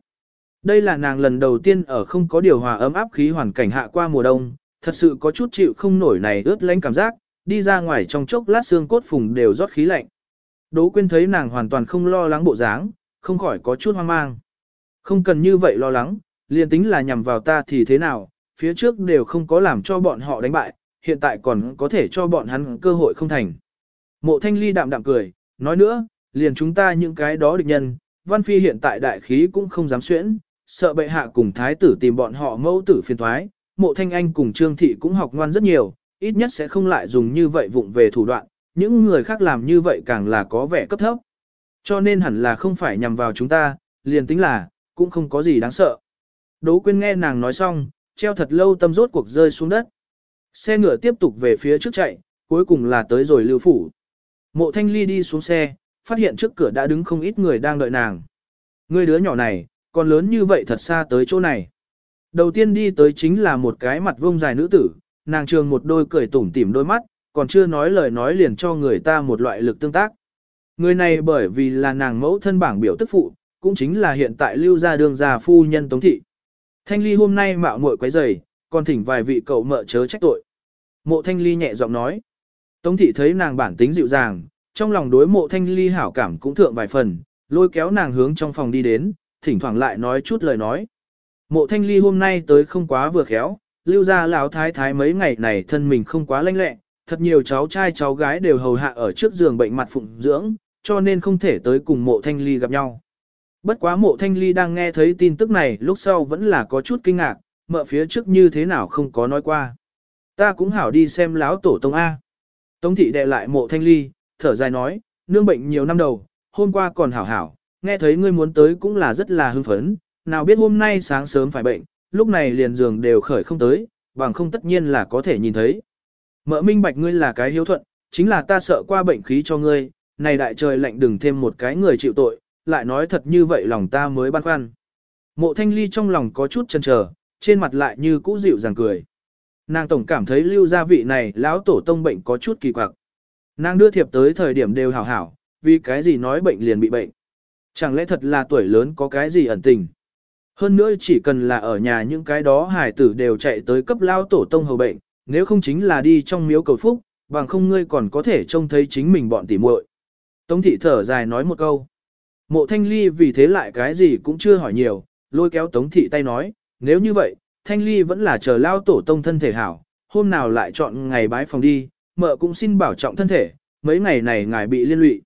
Đây là nàng lần đầu tiên ở không có điều hòa ấm áp khí hoàn cảnh hạ qua mùa đông, thật sự có chút chịu không nổi này ướt lánh cảm giác, đi ra ngoài trong chốc lát xương cốt phùng đều rót khí lạnh. Đỗ Quyên thấy nàng hoàn toàn không lo lắng bộ dáng, không khỏi có chút hoang mang. Không cần như vậy lo lắng, liền tính là nhằm vào ta thì thế nào, phía trước đều không có làm cho bọn họ đánh bại, hiện tại còn có thể cho bọn hắn cơ hội không thành. Mộ thanh ly đạm đạm cười, nói nữa, liền chúng ta những cái đó địch nhân, văn phi hiện tại đại khí cũng không dám xuyễn, sợ bệ hạ cùng thái tử tìm bọn họ mẫu tử phiền thoái, mộ thanh anh cùng trương thị cũng học ngoan rất nhiều, ít nhất sẽ không lại dùng như vậy vụng về thủ đoạn, những người khác làm như vậy càng là có vẻ cấp thấp. Cho nên hẳn là không phải nhằm vào chúng ta, liền tính là, cũng không có gì đáng sợ. Đỗ Quyên nghe nàng nói xong, treo thật lâu tâm rốt cuộc rơi xuống đất. Xe ngựa tiếp tục về phía trước chạy, cuối cùng là tới rồi lưu phủ. Mộ thanh ly đi xuống xe, phát hiện trước cửa đã đứng không ít người đang đợi nàng. Người đứa nhỏ này, còn lớn như vậy thật xa tới chỗ này. Đầu tiên đi tới chính là một cái mặt vông dài nữ tử, nàng trường một đôi cười tủm tỉm đôi mắt, còn chưa nói lời nói liền cho người ta một loại lực tương tác. Người này bởi vì là nàng mẫu thân bảng biểu tức phụ, cũng chính là hiện tại lưu gia đường gia phu nhân Tống Thị. Thanh Ly hôm nay mạo muội quấy rầy, còn thỉnh vài vị cậu mợ chớ trách tội. Mộ Thanh Ly nhẹ giọng nói. Tống Thị thấy nàng bản tính dịu dàng, trong lòng đối mộ Thanh Ly hảo cảm cũng thượng vài phần, lôi kéo nàng hướng trong phòng đi đến, thỉnh thoảng lại nói chút lời nói. Mộ Thanh Ly hôm nay tới không quá vừa khéo, lưu gia lão thái thái mấy ngày này thân mình không quá lanh lẹ, thật nhiều cháu trai cháu gái đều hầu hạ ở trước giường bệnh mặt phụng dưỡng, cho nên không thể tới cùng mộ thanh ly gặp nhau. Bất quá mộ thanh ly đang nghe thấy tin tức này lúc sau vẫn là có chút kinh ngạc, mợ phía trước như thế nào không có nói qua. Ta cũng hảo đi xem lão tổ tông A. Tống thị đệ lại mộ thanh ly, thở dài nói, nương bệnh nhiều năm đầu, hôm qua còn hảo hảo, nghe thấy ngươi muốn tới cũng là rất là hưng phấn, nào biết hôm nay sáng sớm phải bệnh, lúc này liền giường đều khởi không tới, bằng không tất nhiên là có thể nhìn thấy. Mợ minh bạch ngươi là cái hiếu thuận, chính là ta sợ qua bệnh khí cho ngươi, này đại trời lạnh đừng thêm một cái người chịu tội, lại nói thật như vậy lòng ta mới băn khoăn. Mộ thanh ly trong lòng có chút chần chờ, trên mặt lại như cũ dịu dàng cười. Nàng tổng cảm thấy lưu gia vị này lão tổ tông bệnh có chút kỳ quặc. Nàng đưa thiệp tới thời điểm đều hảo hảo, vì cái gì nói bệnh liền bị bệnh. Chẳng lẽ thật là tuổi lớn có cái gì ẩn tình. Hơn nữa chỉ cần là ở nhà những cái đó hải tử đều chạy tới cấp lao tổ tông hầu bệnh, nếu không chính là đi trong miếu cầu phúc, bằng không ngươi còn có thể trông thấy chính mình bọn tỉ muội. Tống thị thở dài nói một câu. Mộ thanh ly vì thế lại cái gì cũng chưa hỏi nhiều, lôi kéo tống thị tay nói, nếu như vậy, thanh ly vẫn là chờ lao tổ tông thân thể hảo, hôm nào lại chọn ngày bái phòng đi, mợ cũng xin bảo trọng thân thể, mấy ngày này ngài bị liên lụy.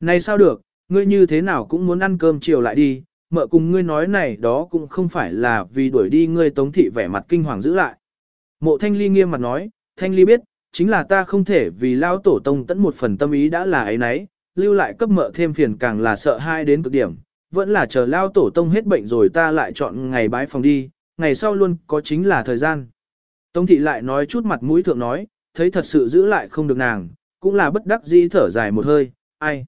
Này sao được, ngươi như thế nào cũng muốn ăn cơm chiều lại đi, mợ cùng ngươi nói này đó cũng không phải là vì đuổi đi ngươi tống thị vẻ mặt kinh hoàng giữ lại. Mộ thanh ly nghiêm mặt nói, thanh ly biết, chính là ta không thể vì lao tổ tông tẫn một phần tâm ý đã là ấy nấy, lưu lại cấp mợ thêm phiền càng là sợ hai đến cực điểm, vẫn là chờ lao tổ tông hết bệnh rồi ta lại chọn ngày bái phòng đi, ngày sau luôn có chính là thời gian. Tống thị lại nói chút mặt mũi thượng nói, thấy thật sự giữ lại không được nàng, cũng là bất đắc dĩ thở dài một hơi, ai.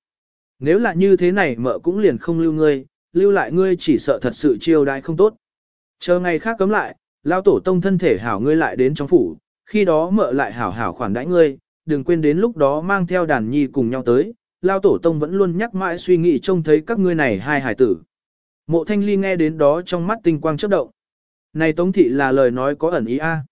Nếu là như thế này mợ cũng liền không lưu ngươi, lưu lại ngươi chỉ sợ thật sự chiêu đãi không tốt. Chờ ngày khác cấm lại, lao tổ tông thân thể hảo ngươi lại đến trong phủ, khi đó mợ lại hảo hảo khoản đãi ngươi, đừng quên đến lúc đó mang theo đàn nhi cùng nhau tới, lao tổ tông vẫn luôn nhắc mãi suy nghĩ trông thấy các ngươi này hai hải tử. Mộ thanh ly nghe đến đó trong mắt tinh quang chớp động. Này tống thị là lời nói có ẩn ý a